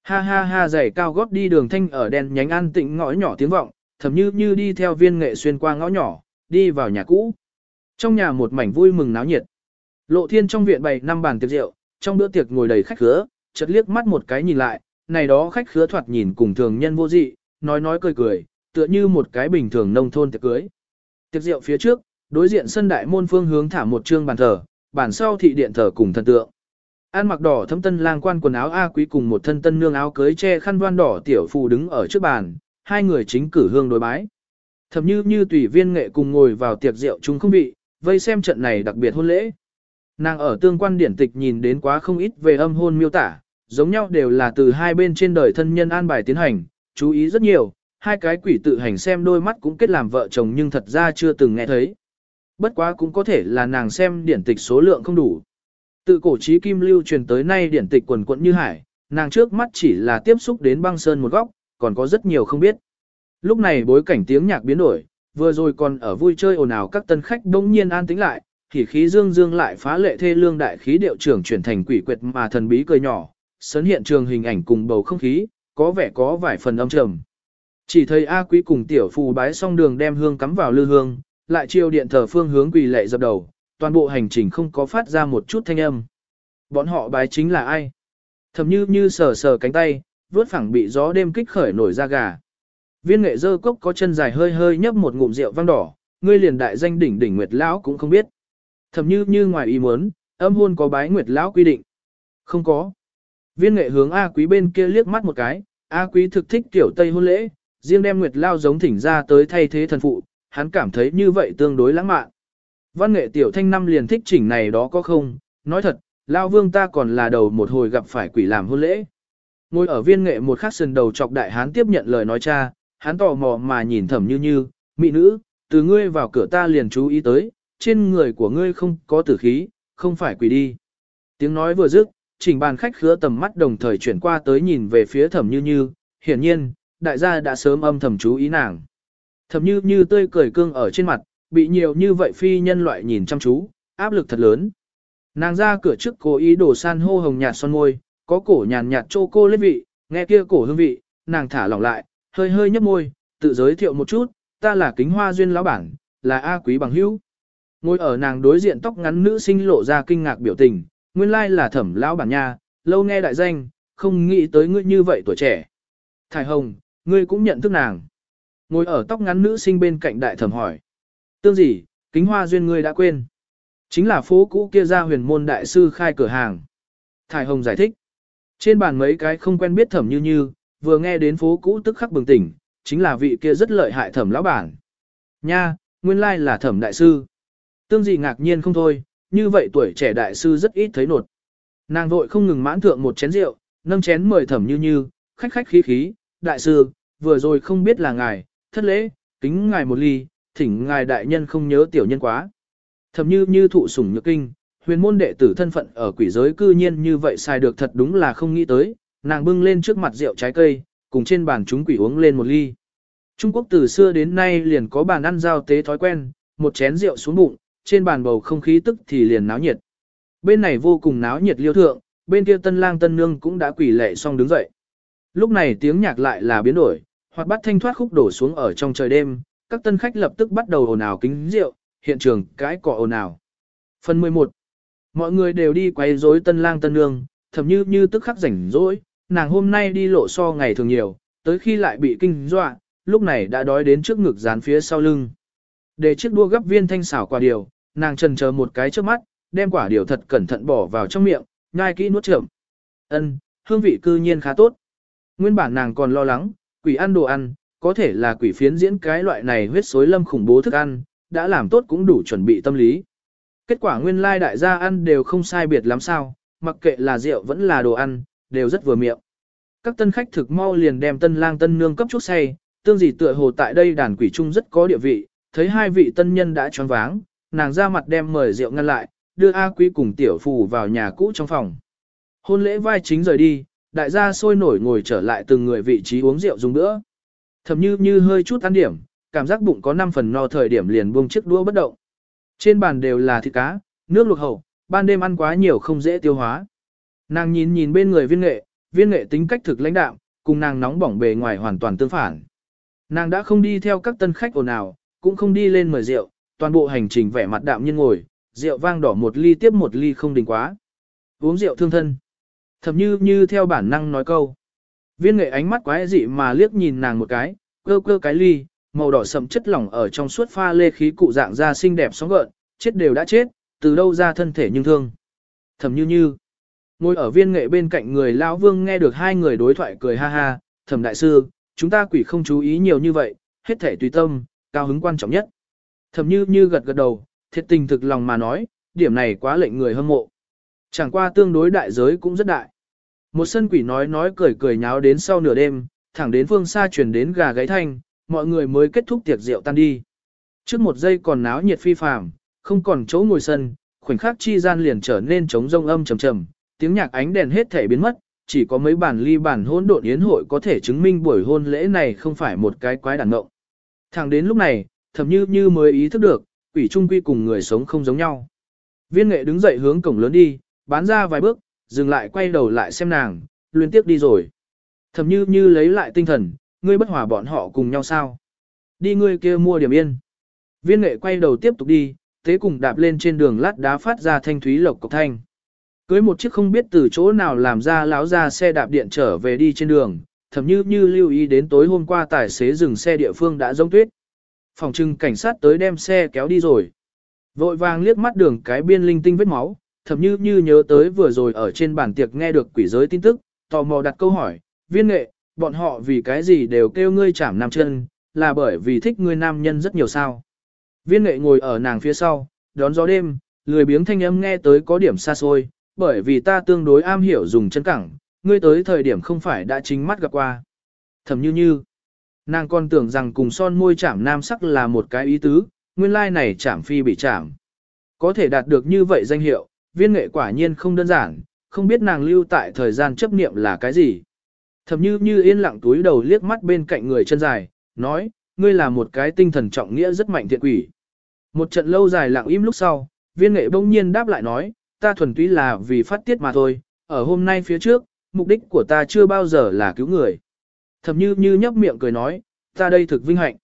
Ha ha ha giày cao gót đi đường thanh ở đèn nhánh an tịnh ngõ nhỏ tiếng vọng, thầm như như đi theo viên nghệ xuyên qua ngõ nhỏ, đi vào nhà cũ. Trong nhà một mảnh vui mừng náo nhiệt. Lộ thiên trong viện bày năm bàn tiệc rượu, trong bữa tiệc ngồi đầy khách khứa, chợt liếc mắt một cái nhìn lại, này đó khách khứa thoạt nhìn cùng thường nhân vô dị, nói nói cười cười, tựa như một cái bình thường nông thôn tiệc cưới. Tiệc rượu phía trước, đối diện sân đại môn phương hướng thả một trương bàn thờ, bàn sau thị điện thờ cùng thần tượng. An mặc đỏ thấm tân lang quan quần áo A quý cùng một thân tân nương áo cưới che khăn đoan đỏ tiểu phù đứng ở trước bàn, hai người chính cử hương đối bái. Thậm như như tùy viên nghệ cùng ngồi vào tiệc rượu chung không vị, vây xem trận này đặc biệt hôn lễ. Nàng ở tương quan điển tịch nhìn đến quá không ít về âm hôn miêu tả, giống nhau đều là từ hai bên trên đời thân nhân an bài tiến hành, chú ý rất nhiều, hai cái quỷ tự hành xem đôi mắt cũng kết làm vợ chồng nhưng thật ra chưa từng nghe thấy. Bất quá cũng có thể là nàng xem điển tịch số lượng không đủ. Tự cổ trí kim lưu truyền tới nay điển tịch quần quận như hải, nàng trước mắt chỉ là tiếp xúc đến băng sơn một góc, còn có rất nhiều không biết. Lúc này bối cảnh tiếng nhạc biến đổi, vừa rồi còn ở vui chơi ồn ào các tân khách đông nhiên an tĩnh lại, thì khí dương dương lại phá lệ thê lương đại khí điệu trưởng chuyển thành quỷ quyệt mà thần bí cười nhỏ, sấn hiện trường hình ảnh cùng bầu không khí, có vẻ có vài phần âm trầm. Chỉ thấy A Quý cùng tiểu phù bái xong đường đem hương cắm vào lư hương, lại chiêu điện thờ phương hướng quỳ lệ dập đầu, toàn bộ hành trình không có phát ra một chút thanh âm. Bọn họ bái chính là ai? Thầm như như sờ sờ cánh tay, vớt phẳng bị gió đêm kích khởi nổi ra gà. Viên nghệ dơ cốc có chân dài hơi hơi nhấp một ngụm rượu vang đỏ, ngươi liền đại danh đỉnh đỉnh Nguyệt Lão cũng không biết. Thầm như như ngoài ý muốn, âm hôn có bái Nguyệt Lão quy định. Không có. Viên nghệ hướng A quý bên kia liếc mắt một cái, A quý thực thích tiểu Tây hôn lễ, riêng đem Nguyệt Lao giống thỉnh ra tới thay thế thần phụ, hắn cảm thấy như vậy tương đối lãng mạn. Văn nghệ tiểu thanh năm liền thích chỉnh này đó có không, nói thật, Lao vương ta còn là đầu một hồi gặp phải quỷ làm hôn lễ. Ngồi ở viên nghệ một khắc sườn đầu chọc đại hán tiếp nhận lời nói cha, hắn tò mò mà nhìn thẩm như như, mỹ nữ, từ ngươi vào cửa ta liền chú ý tới, trên người của ngươi không có tử khí, không phải quỷ đi. Tiếng nói vừa dứt, chỉnh bàn khách khứa tầm mắt đồng thời chuyển qua tới nhìn về phía thẩm như như, hiển nhiên, đại gia đã sớm âm thầm chú ý nàng. Thẩm như như tươi cười cương ở trên mặt, bị nhiều như vậy phi nhân loại nhìn chăm chú, áp lực thật lớn. Nàng ra cửa trước cố ý đổ san hô hồng nhạt son môi, có cổ nhàn nhạt chô cô lên vị, nghe kia cổ hương vị, nàng thả lỏng lại, hơi hơi nhấp môi, tự giới thiệu một chút, ta là kính hoa duyên lão bản, là A quý bằng hữu. Ngồi ở nàng đối diện tóc ngắn nữ sinh lộ ra kinh ngạc biểu tình, nguyên lai là thẩm lão bản nha, lâu nghe đại danh, không nghĩ tới ngươi như vậy tuổi trẻ. Thải Hồng, ngươi cũng nhận thức nàng. Ngồi ở tóc ngắn nữ sinh bên cạnh đại thẩm hỏi. Tương gì, kính hoa duyên ngươi đã quên. Chính là phố cũ kia ra huyền môn đại sư khai cửa hàng. Thải Hồng giải thích. Trên bàn mấy cái không quen biết thẩm như như, vừa nghe đến phố cũ tức khắc bừng tỉnh, chính là vị kia rất lợi hại thẩm lão bản. Nha, nguyên lai là thẩm đại sư. Tương dị ngạc nhiên không thôi, như vậy tuổi trẻ đại sư rất ít thấy nột. Nàng vội không ngừng mãn thượng một chén rượu, nâng chén mời thẩm như như, khách khách khí khí, đại sư, vừa rồi không biết là ngài, thất lễ, kính ngài một ly, thỉnh ngài đại nhân không nhớ tiểu nhân quá. Thẩm như như thụ sủng nhược kinh, huyền môn đệ tử thân phận ở quỷ giới cư nhiên như vậy xài được thật đúng là không nghĩ tới, nàng bưng lên trước mặt rượu trái cây, cùng trên bàn chúng quỷ uống lên một ly. Trung Quốc từ xưa đến nay liền có bàn ăn giao tế thói quen, một chén rượu xuống bụng, trên bàn bầu không khí tức thì liền náo nhiệt. Bên này vô cùng náo nhiệt liêu thượng, bên kia tân lang tân nương cũng đã quỷ lệ xong đứng dậy. Lúc này tiếng nhạc lại là biến đổi, hoặc bắt thanh thoát khúc đổ xuống ở trong trời đêm, các tân khách lập tức bắt đầu ồn ào kính rượu, hiện trường cái cọ ồn ào. Phần 11 Mọi người đều đi quay rối tân lang tân nương, thậm như như tức khắc rảnh rỗi, nàng hôm nay đi lộ so ngày thường nhiều, tới khi lại bị kinh dọa, lúc này đã đói đến trước ngực dán phía sau lưng. Để chiếc đua gấp viên thanh xảo quả điều, nàng trần chờ một cái trước mắt, đem quả điều thật cẩn thận bỏ vào trong miệng, nhai kỹ nuốt chậm. Ân, hương vị cư nhiên khá tốt. Nguyên bản nàng còn lo lắng, quỷ ăn đồ ăn, có thể là quỷ phiến diễn cái loại này huyết xối lâm khủng bố thức ăn, đã làm tốt cũng đủ chuẩn bị tâm lý. Kết quả nguyên lai đại gia ăn đều không sai biệt lắm sao, mặc kệ là rượu vẫn là đồ ăn, đều rất vừa miệng. Các tân khách thực mau liền đem tân lang tân nương cấp chút say, tương gì tựa hồ tại đây đàn quỷ trung rất có địa vị, thấy hai vị tân nhân đã choáng váng, nàng ra mặt đem mời rượu ngăn lại, đưa A Quý cùng tiểu phù vào nhà cũ trong phòng. Hôn lễ vai chính rời đi, đại gia sôi nổi ngồi trở lại từng người vị trí uống rượu dùng nữa. Thầm như như hơi chút ăn điểm, cảm giác bụng có 5 phần no thời điểm liền buông chiếc đũa bất động. Trên bàn đều là thịt cá, nước luộc hậu, ban đêm ăn quá nhiều không dễ tiêu hóa. Nàng nhìn nhìn bên người viên nghệ, viên nghệ tính cách thực lãnh đạm, cùng nàng nóng bỏng bề ngoài hoàn toàn tương phản. Nàng đã không đi theo các tân khách ồn ào, cũng không đi lên mời rượu, toàn bộ hành trình vẻ mặt đạm nhiên ngồi, rượu vang đỏ một ly tiếp một ly không đình quá. Uống rượu thương thân. thầm như như theo bản năng nói câu. Viên nghệ ánh mắt quái dị mà liếc nhìn nàng một cái, cơ cơ cái ly, màu đỏ sậm chất lỏng ở trong suốt pha lê khí cụ dạng ra xinh đẹp sóng gợn, chết đều đã chết, từ đâu ra thân thể nhưng thương. Thẩm như như. Ngồi ở viên nghệ bên cạnh người lão vương nghe được hai người đối thoại cười ha ha, thẩm đại sư, chúng ta quỷ không chú ý nhiều như vậy, hết thể tùy tâm, cao hứng quan trọng nhất. Thầm như như gật gật đầu, thiệt tình thực lòng mà nói, điểm này quá lệnh người hâm mộ. Chẳng qua tương đối đại giới cũng rất đại. Một sân quỷ nói nói cười cười nháo đến sau nửa đêm, thẳng đến phương xa chuyển đến gà gáy thanh, mọi người mới kết thúc tiệc rượu tan đi. Trước một giây còn náo nhiệt phi phàm, không còn chỗ ngồi sân, khoảnh khắc chi gian liền trở nên trống rông âm trầm trầm, tiếng nhạc ánh đèn hết thể biến mất, chỉ có mấy bản ly bản hôn độn yến hội có thể chứng minh buổi hôn lễ này không phải một cái quái đàn ngộng. Thẳng đến lúc này, thầm như như mới ý thức được, quỷ trung quy cùng người sống không giống nhau. Viên nghệ đứng dậy hướng cổng lớn đi, bán ra vài bước, dừng lại quay đầu lại xem nàng, liên tiếp đi rồi. Thầm như như lấy lại tinh thần, ngươi bất hòa bọn họ cùng nhau sao. Đi ngươi kia mua điểm yên. Viên nghệ quay đầu tiếp tục đi, thế cùng đạp lên trên đường lát đá phát ra thanh thúy lộc cộc thanh. Cưới một chiếc không biết từ chỗ nào làm ra láo ra xe đạp điện trở về đi trên đường, thầm như như lưu ý đến tối hôm qua tài xế dừng xe địa phương đã giống tuyết. Phòng trưng cảnh sát tới đem xe kéo đi rồi. Vội vàng liếc mắt đường cái biên linh tinh vết máu, thầm như như nhớ tới vừa rồi ở trên bàn tiệc nghe được quỷ giới tin tức, tò mò đặt câu hỏi, viên nghệ, bọn họ vì cái gì đều kêu ngươi chảm nam chân, là bởi vì thích ngươi nam nhân rất nhiều sao. Viên nghệ ngồi ở nàng phía sau, đón gió đêm, lười biếng thanh âm nghe tới có điểm xa xôi, bởi vì ta tương đối am hiểu dùng chân cẳng, ngươi tới thời điểm không phải đã chính mắt gặp qua. Thầm như như, nàng còn tưởng rằng cùng son môi chảm nam sắc là một cái ý tứ, nguyên lai like này chảm phi bị chảm. Có thể đạt được như vậy danh hiệu, viên nghệ quả nhiên không đơn giản, không biết nàng lưu tại thời gian chấp niệm là cái gì. Thầm như như yên lặng túi đầu liếc mắt bên cạnh người chân dài, nói, ngươi là một cái tinh thần trọng nghĩa rất mạnh thiện quỷ. Một trận lâu dài lặng im lúc sau, viên nghệ bỗng nhiên đáp lại nói, ta thuần túy là vì phát tiết mà thôi, ở hôm nay phía trước, mục đích của ta chưa bao giờ là cứu người. Thẩm như như nhấp miệng cười nói, ta đây thực vinh hạnh.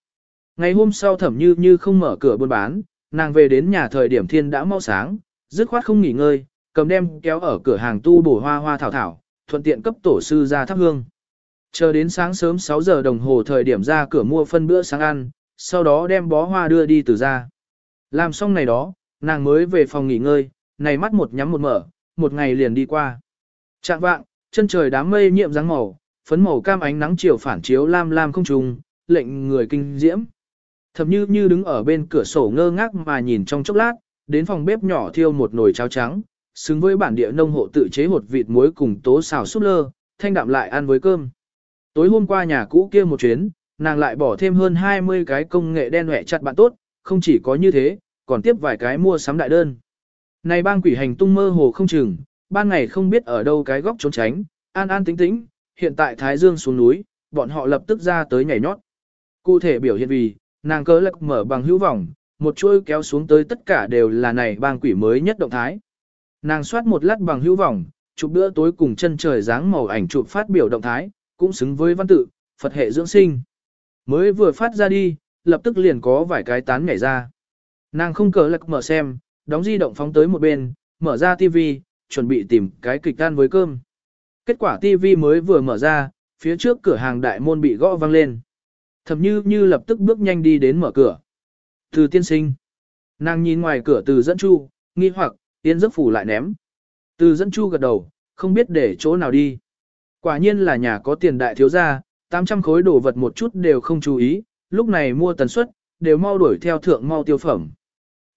Ngày hôm sau thẩm như như không mở cửa buôn bán, nàng về đến nhà thời điểm thiên đã mau sáng, dứt khoát không nghỉ ngơi, cầm đem kéo ở cửa hàng tu bổ hoa hoa thảo thảo, thuận tiện cấp tổ sư ra thắp hương. Chờ đến sáng sớm 6 giờ đồng hồ thời điểm ra cửa mua phân bữa sáng ăn, sau đó đem bó hoa đưa đi từ ra. Làm xong này đó, nàng mới về phòng nghỉ ngơi, này mắt một nhắm một mở, một ngày liền đi qua. Trạng vạng, chân trời đám mây nhiệm dáng màu, phấn màu cam ánh nắng chiều phản chiếu lam lam không trùng, lệnh người kinh diễm. Thầm như như đứng ở bên cửa sổ ngơ ngác mà nhìn trong chốc lát, đến phòng bếp nhỏ thiêu một nồi cháo trắng, xứng với bản địa nông hộ tự chế hột vịt muối cùng tố xào súp lơ, thanh đạm lại ăn với cơm. Tối hôm qua nhà cũ kia một chuyến, nàng lại bỏ thêm hơn 20 cái công nghệ đen hẹ chặt bạn tốt, không chỉ có như thế, còn tiếp vài cái mua sắm đại đơn. Này bang quỷ hành tung mơ hồ không chừng, ban ngày không biết ở đâu cái góc trốn tránh, an an tĩnh tĩnh, hiện tại Thái Dương xuống núi, bọn họ lập tức ra tới nhảy nhót. Cụ thể biểu hiện vì, nàng cớ lạc mở bằng hữu vọng, một chuôi kéo xuống tới tất cả đều là này bang quỷ mới nhất động thái. Nàng soát một lát bằng hữu vọng, chụp bữa tối cùng chân trời dáng màu ảnh chụp phát biểu động thái, cũng xứng với văn tự, Phật hệ dưỡng sinh. Mới vừa phát ra đi, lập tức liền có vài cái tán nhảy ra. Nàng không cờ lạc mở xem, đóng di động phóng tới một bên, mở ra tivi, chuẩn bị tìm cái kịch tan với cơm. Kết quả tivi mới vừa mở ra, phía trước cửa hàng đại môn bị gõ vang lên. Thẩm như như lập tức bước nhanh đi đến mở cửa. Từ tiên sinh. Nàng nhìn ngoài cửa từ dẫn chu, nghi hoặc, tiên giấc phủ lại ném. Từ dẫn chu gật đầu, không biết để chỗ nào đi. Quả nhiên là nhà có tiền đại thiếu gia, 800 khối đồ vật một chút đều không chú ý, lúc này mua tần suất, đều mau đuổi theo thượng mau tiêu phẩm.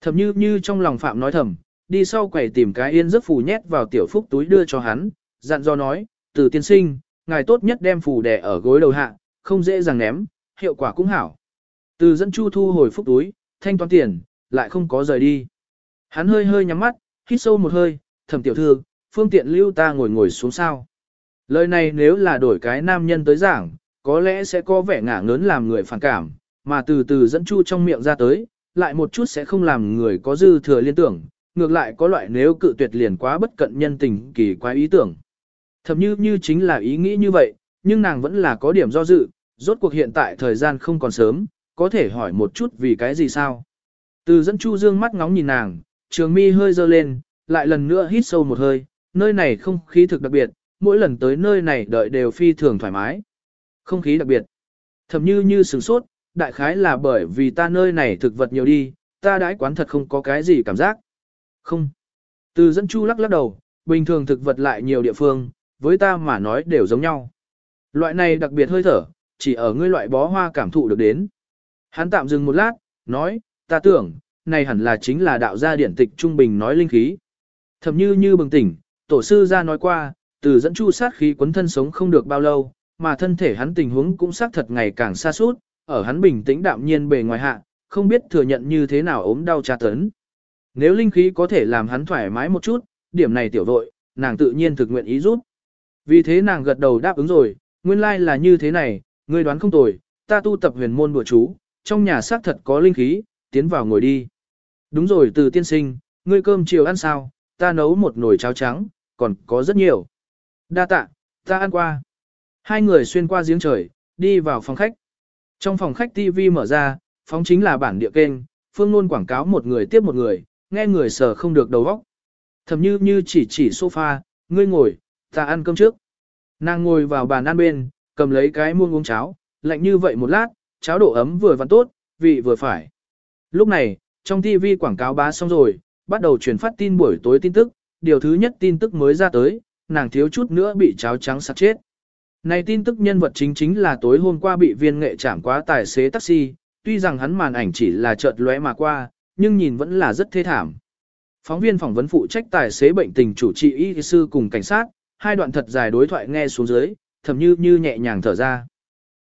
Thẩm như như trong lòng phạm nói thầm, đi sau quầy tìm cái yên giấc phủ nhét vào tiểu phúc túi đưa cho hắn, dặn do nói, từ tiên sinh, ngài tốt nhất đem phù đẻ ở gối đầu hạ, không dễ dàng ném, hiệu quả cũng hảo. Từ dẫn chu thu hồi phúc túi, thanh toán tiền, lại không có rời đi. Hắn hơi hơi nhắm mắt, hít sâu một hơi, thẩm tiểu thư, phương tiện lưu ta ngồi ngồi xuống sao. Lời này nếu là đổi cái nam nhân tới giảng, có lẽ sẽ có vẻ ngả ngớn làm người phản cảm, mà từ từ dẫn chu trong miệng ra tới, lại một chút sẽ không làm người có dư thừa liên tưởng, ngược lại có loại nếu cự tuyệt liền quá bất cận nhân tình kỳ quái ý tưởng. Thậm như như chính là ý nghĩ như vậy, nhưng nàng vẫn là có điểm do dự, rốt cuộc hiện tại thời gian không còn sớm, có thể hỏi một chút vì cái gì sao. Từ dẫn chu dương mắt ngóng nhìn nàng, trường mi hơi dơ lên, lại lần nữa hít sâu một hơi, nơi này không khí thực đặc biệt, mỗi lần tới nơi này đợi đều phi thường thoải mái. Không khí đặc biệt. Thầm như như sửng sốt, đại khái là bởi vì ta nơi này thực vật nhiều đi, ta đãi quán thật không có cái gì cảm giác. Không. Từ dẫn chu lắc lắc đầu, bình thường thực vật lại nhiều địa phương, với ta mà nói đều giống nhau. Loại này đặc biệt hơi thở, chỉ ở ngươi loại bó hoa cảm thụ được đến. Hắn tạm dừng một lát, nói, ta tưởng, này hẳn là chính là đạo gia điển tịch trung bình nói linh khí. Thầm như như bừng tỉnh, tổ sư ra nói qua, từ dẫn chu sát khí quấn thân sống không được bao lâu, mà thân thể hắn tình huống cũng xác thật ngày càng xa suốt, ở hắn bình tĩnh đạm nhiên bề ngoài hạ, không biết thừa nhận như thế nào ốm đau tra tấn. Nếu linh khí có thể làm hắn thoải mái một chút, điểm này tiểu vội, nàng tự nhiên thực nguyện ý rút. Vì thế nàng gật đầu đáp ứng rồi, nguyên lai like là như thế này, ngươi đoán không tồi, ta tu tập huyền môn bùa chú, trong nhà xác thật có linh khí, tiến vào ngồi đi. Đúng rồi từ tiên sinh, ngươi cơm chiều ăn sao, ta nấu một nồi cháo trắng, còn có rất nhiều. Đa tạ, ta ăn qua. Hai người xuyên qua giếng trời, đi vào phòng khách. Trong phòng khách TV mở ra, phóng chính là bản địa kênh, phương luôn quảng cáo một người tiếp một người, nghe người sở không được đầu óc. Thầm như như chỉ chỉ sofa, ngươi ngồi, ta ăn cơm trước. Nàng ngồi vào bàn ăn bên, cầm lấy cái muông uống cháo, lạnh như vậy một lát, cháo độ ấm vừa vặn tốt, vị vừa phải. Lúc này, trong TV quảng cáo bá xong rồi, bắt đầu truyền phát tin buổi tối tin tức, điều thứ nhất tin tức mới ra tới, nàng thiếu chút nữa bị cháo trắng sặc chết. Này tin tức nhân vật chính chính là tối hôm qua bị viên nghệ chạm quá tài xế taxi, tuy rằng hắn màn ảnh chỉ là chợt lóe mà qua, nhưng nhìn vẫn là rất thê thảm. Phóng viên phỏng vấn phụ trách tài xế bệnh tình chủ trị y sư cùng cảnh sát, hai đoạn thật dài đối thoại nghe xuống dưới, thầm như như nhẹ nhàng thở ra.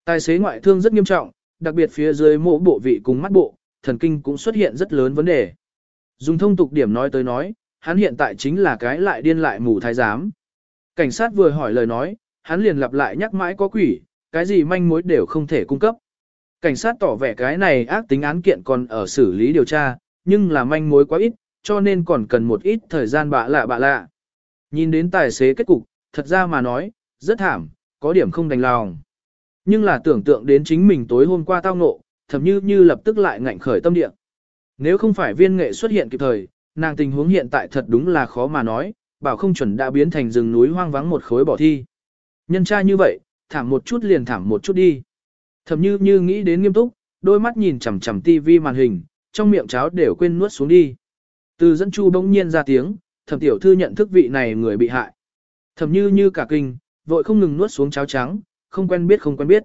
Tài xế ngoại thương rất nghiêm trọng, đặc biệt phía dưới mỗ bộ vị cùng mắt bộ, thần kinh cũng xuất hiện rất lớn vấn đề. Dùng thông tục điểm nói tới nói, hắn hiện tại chính là cái lại điên lại mù thái giám. Cảnh sát vừa hỏi lời nói, hắn liền lặp lại nhắc mãi có quỷ, cái gì manh mối đều không thể cung cấp. Cảnh sát tỏ vẻ cái này ác tính án kiện còn ở xử lý điều tra, nhưng là manh mối quá ít, cho nên còn cần một ít thời gian bạ lạ bạ lạ. Nhìn đến tài xế kết cục, thật ra mà nói, rất thảm, có điểm không đành lòng. Nhưng là tưởng tượng đến chính mình tối hôm qua tao ngộ, thậm như như lập tức lại ngạnh khởi tâm địa. Nếu không phải viên nghệ xuất hiện kịp thời, nàng tình huống hiện tại thật đúng là khó mà nói, bảo không chuẩn đã biến thành rừng núi hoang vắng một khối bỏ thi. Nhân tra như vậy, thảm một chút liền thảm một chút đi. Thẩm như như nghĩ đến nghiêm túc, đôi mắt nhìn chằm chằm tivi màn hình, trong miệng cháo đều quên nuốt xuống đi. Từ dẫn chu bỗng nhiên ra tiếng, thẩm tiểu thư nhận thức vị này người bị hại. Thẩm như như cả kinh, vội không ngừng nuốt xuống cháo trắng, không quen biết không quen biết.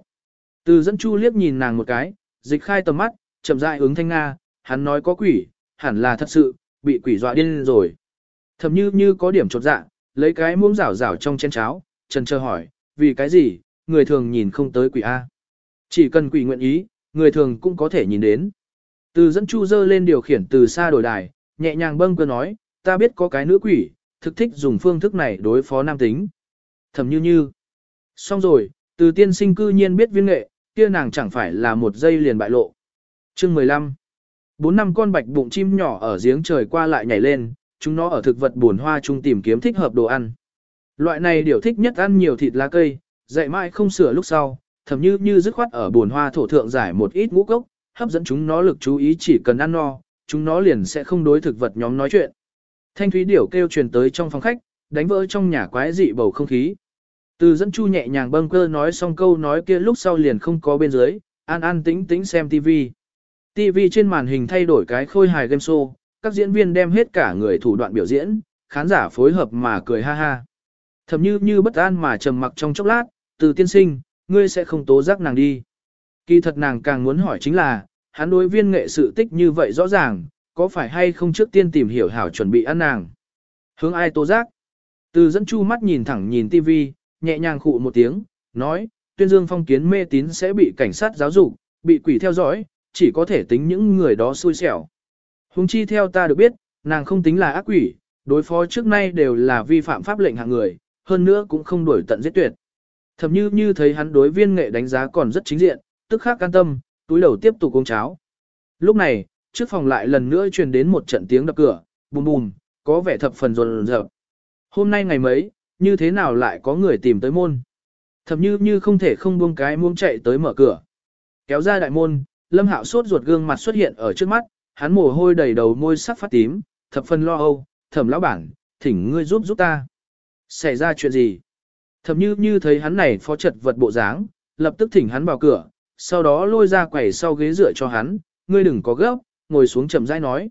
Từ dẫn chu liếc nhìn nàng một cái, dịch khai tầm mắt, chậm rãi ứng thanh nga, hắn nói có quỷ, hẳn là thật sự, bị quỷ dọa điên rồi. Thẩm như như có điểm chột dạ, lấy cái muỗng rảo rảo trong chén cháo, trần chờ hỏi, vì cái gì, người thường nhìn không tới quỷ A. Chỉ cần quỷ nguyện ý, người thường cũng có thể nhìn đến. Từ dẫn chu dơ lên điều khiển từ xa đổi đài, nhẹ nhàng bâng cơ nói, ta biết có cái nữ quỷ, thực thích dùng phương thức này đối phó nam tính. Thẩm như như. Xong rồi, từ tiên sinh cư nhiên biết viên nghệ, kia nàng chẳng phải là một giây liền bại lộ. Chương 15 Bốn năm con bạch bụng chim nhỏ ở giếng trời qua lại nhảy lên, chúng nó ở thực vật buồn hoa chung tìm kiếm thích hợp đồ ăn. Loại này điều thích nhất ăn nhiều thịt lá cây, dậy mãi không sửa lúc sau, thậm như như dứt khoát ở buồn hoa thổ thượng giải một ít ngũ cốc, hấp dẫn chúng nó lực chú ý chỉ cần ăn no, chúng nó liền sẽ không đối thực vật nhóm nói chuyện. Thanh thúy điểu kêu truyền tới trong phòng khách, đánh vỡ trong nhà quái dị bầu không khí. Từ dẫn chu nhẹ nhàng bâng cơ nói xong câu nói kia lúc sau liền không có bên dưới, an an tĩnh tĩnh xem TV. TV trên màn hình thay đổi cái khôi hài game show, các diễn viên đem hết cả người thủ đoạn biểu diễn, khán giả phối hợp mà cười ha ha. Thầm như như bất an mà trầm mặc trong chốc lát, từ tiên sinh, ngươi sẽ không tố giác nàng đi. Kỳ thật nàng càng muốn hỏi chính là, hắn đối viên nghệ sự tích như vậy rõ ràng, có phải hay không trước tiên tìm hiểu hảo chuẩn bị ăn nàng. Hướng ai tố giác? Từ dẫn chu mắt nhìn thẳng nhìn tivi, nhẹ nhàng khụ một tiếng, nói, tuyên dương phong kiến mê tín sẽ bị cảnh sát giáo dục, bị quỷ theo dõi, chỉ có thể tính những người đó xui xẻo. Hùng chi theo ta được biết, nàng không tính là ác quỷ, đối phó trước nay đều là vi phạm pháp lệnh hạng người, hơn nữa cũng không đuổi tận giết tuyệt. Thầm như như thấy hắn đối viên nghệ đánh giá còn rất chính diện, tức khắc can tâm, túi đầu tiếp tục uống cháo. Lúc này, trước phòng lại lần nữa truyền đến một trận tiếng đập cửa, bùm bùm, có vẻ thập phần rồn rợp. Hôm nay ngày mấy, như thế nào lại có người tìm tới môn? Thập như như không thể không buông cái muông chạy tới mở cửa. Kéo ra đại môn, lâm hạo sốt ruột gương mặt xuất hiện ở trước mắt, hắn mồ hôi đầy đầu môi sắc phát tím, thập phần lo âu, thẩm lão bản, thỉnh ngươi giúp giúp ta. Xảy ra chuyện gì? Thẩm như như thấy hắn này phó trật vật bộ dáng, lập tức thỉnh hắn vào cửa, sau đó lôi ra quầy sau ghế dựa cho hắn, ngươi đừng có gấp, ngồi xuống chậm rãi nói.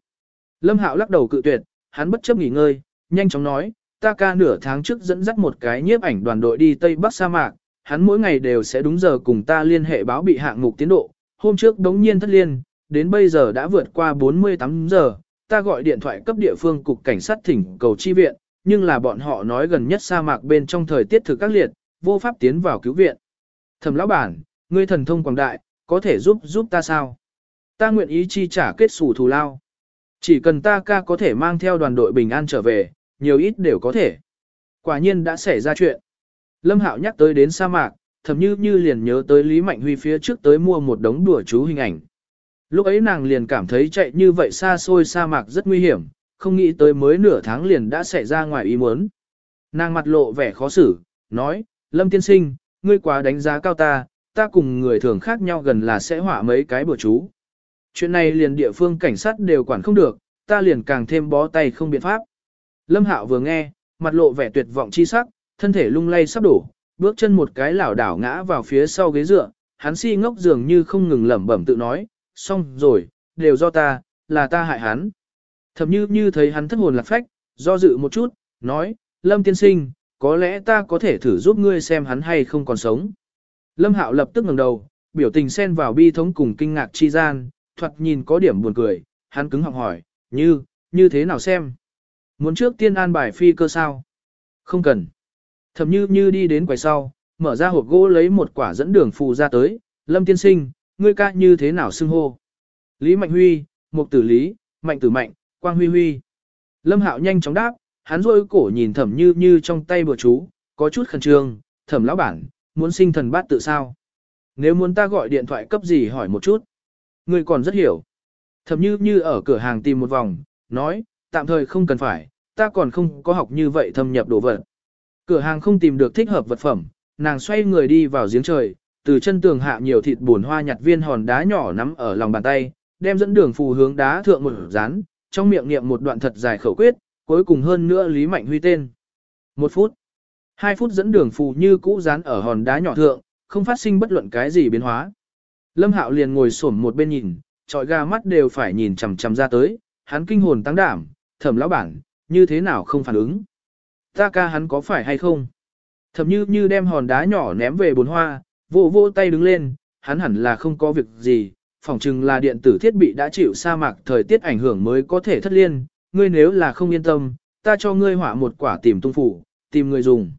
Lâm Hạo lắc đầu cự tuyệt, hắn bất chấp nghỉ ngơi, nhanh chóng nói, ta ca nửa tháng trước dẫn dắt một cái nhiếp ảnh đoàn đội đi Tây Bắc sa mạc, hắn mỗi ngày đều sẽ đúng giờ cùng ta liên hệ báo bị hạng mục tiến độ, hôm trước đống nhiên thất liên, đến bây giờ đã vượt qua 48 giờ, ta gọi điện thoại cấp địa phương cục cảnh sát thỉnh cầu chi viện, nhưng là bọn họ nói gần nhất sa mạc bên trong thời tiết thực các liệt, vô pháp tiến vào cứu viện. Thẩm lão bản, ngươi thần thông quảng đại, có thể giúp giúp ta sao? Ta nguyện ý chi trả kết sủ thù lao. Chỉ cần ta ca có thể mang theo đoàn đội bình an trở về, nhiều ít đều có thể. Quả nhiên đã xảy ra chuyện. Lâm Hạo nhắc tới đến sa mạc, thầm như như liền nhớ tới Lý Mạnh Huy phía trước tới mua một đống đùa chú hình ảnh. Lúc ấy nàng liền cảm thấy chạy như vậy xa xôi sa mạc rất nguy hiểm, không nghĩ tới mới nửa tháng liền đã xảy ra ngoài ý muốn. Nàng mặt lộ vẻ khó xử, nói, Lâm tiên sinh, ngươi quá đánh giá cao ta, ta cùng người thường khác nhau gần là sẽ hỏa mấy cái bữa chú. Chuyện này liền địa phương cảnh sát đều quản không được, ta liền càng thêm bó tay không biện pháp. Lâm Hạo vừa nghe, mặt lộ vẻ tuyệt vọng chi sắc, thân thể lung lay sắp đổ, bước chân một cái lảo đảo ngã vào phía sau ghế dựa, hắn si ngốc dường như không ngừng lẩm bẩm tự nói, xong rồi, đều do ta, là ta hại hắn. Thầm như như thấy hắn thất hồn lạc phách, do dự một chút, nói, Lâm tiên sinh, có lẽ ta có thể thử giúp ngươi xem hắn hay không còn sống. Lâm Hạo lập tức ngẩng đầu, biểu tình xen vào bi thống cùng kinh ngạc chi gian, thoạt nhìn có điểm buồn cười, hắn cứng họng hỏi, như, như thế nào xem? Muốn trước tiên an bài phi cơ sao? Không cần. Thẩm như như đi đến quầy sau, mở ra hộp gỗ lấy một quả dẫn đường phù ra tới, Lâm tiên sinh, ngươi ca như thế nào xưng hô? Lý Mạnh Huy, Mục Tử Lý, Mạnh Tử Mạnh, Quang Huy Huy. Lâm Hạo nhanh chóng đáp, hắn rôi cổ nhìn thẩm như như trong tay bừa chú, có chút khẩn trương, thẩm lão bản, muốn sinh thần bát tự sao? Nếu muốn ta gọi điện thoại cấp gì hỏi một chút. Ngươi còn rất hiểu. thậm như như ở cửa hàng tìm một vòng, nói, tạm thời không cần phải, ta còn không có học như vậy thâm nhập đồ vật. Cửa hàng không tìm được thích hợp vật phẩm, nàng xoay người đi vào giếng trời, từ chân tường hạ nhiều thịt buồn hoa nhặt viên hòn đá nhỏ nắm ở lòng bàn tay, đem dẫn đường phù hướng đá thượng một rán, trong miệng niệm một đoạn thật dài khẩu quyết, cuối cùng hơn nữa Lý Mạnh Huy tên. Một phút. Hai phút dẫn đường phù như cũ dán ở hòn đá nhỏ thượng, không phát sinh bất luận cái gì biến hóa. Lâm Hạo liền ngồi xổm một bên nhìn, trọi ga mắt đều phải nhìn chằm chằm ra tới, hắn kinh hồn tăng đảm, thẩm lão bản, như thế nào không phản ứng. Ta ca hắn có phải hay không? Thẩm như như đem hòn đá nhỏ ném về bốn hoa, vô vô tay đứng lên, hắn hẳn là không có việc gì, phỏng chừng là điện tử thiết bị đã chịu sa mạc thời tiết ảnh hưởng mới có thể thất liên, ngươi nếu là không yên tâm, ta cho ngươi hỏa một quả tìm tung phủ, tìm người dùng.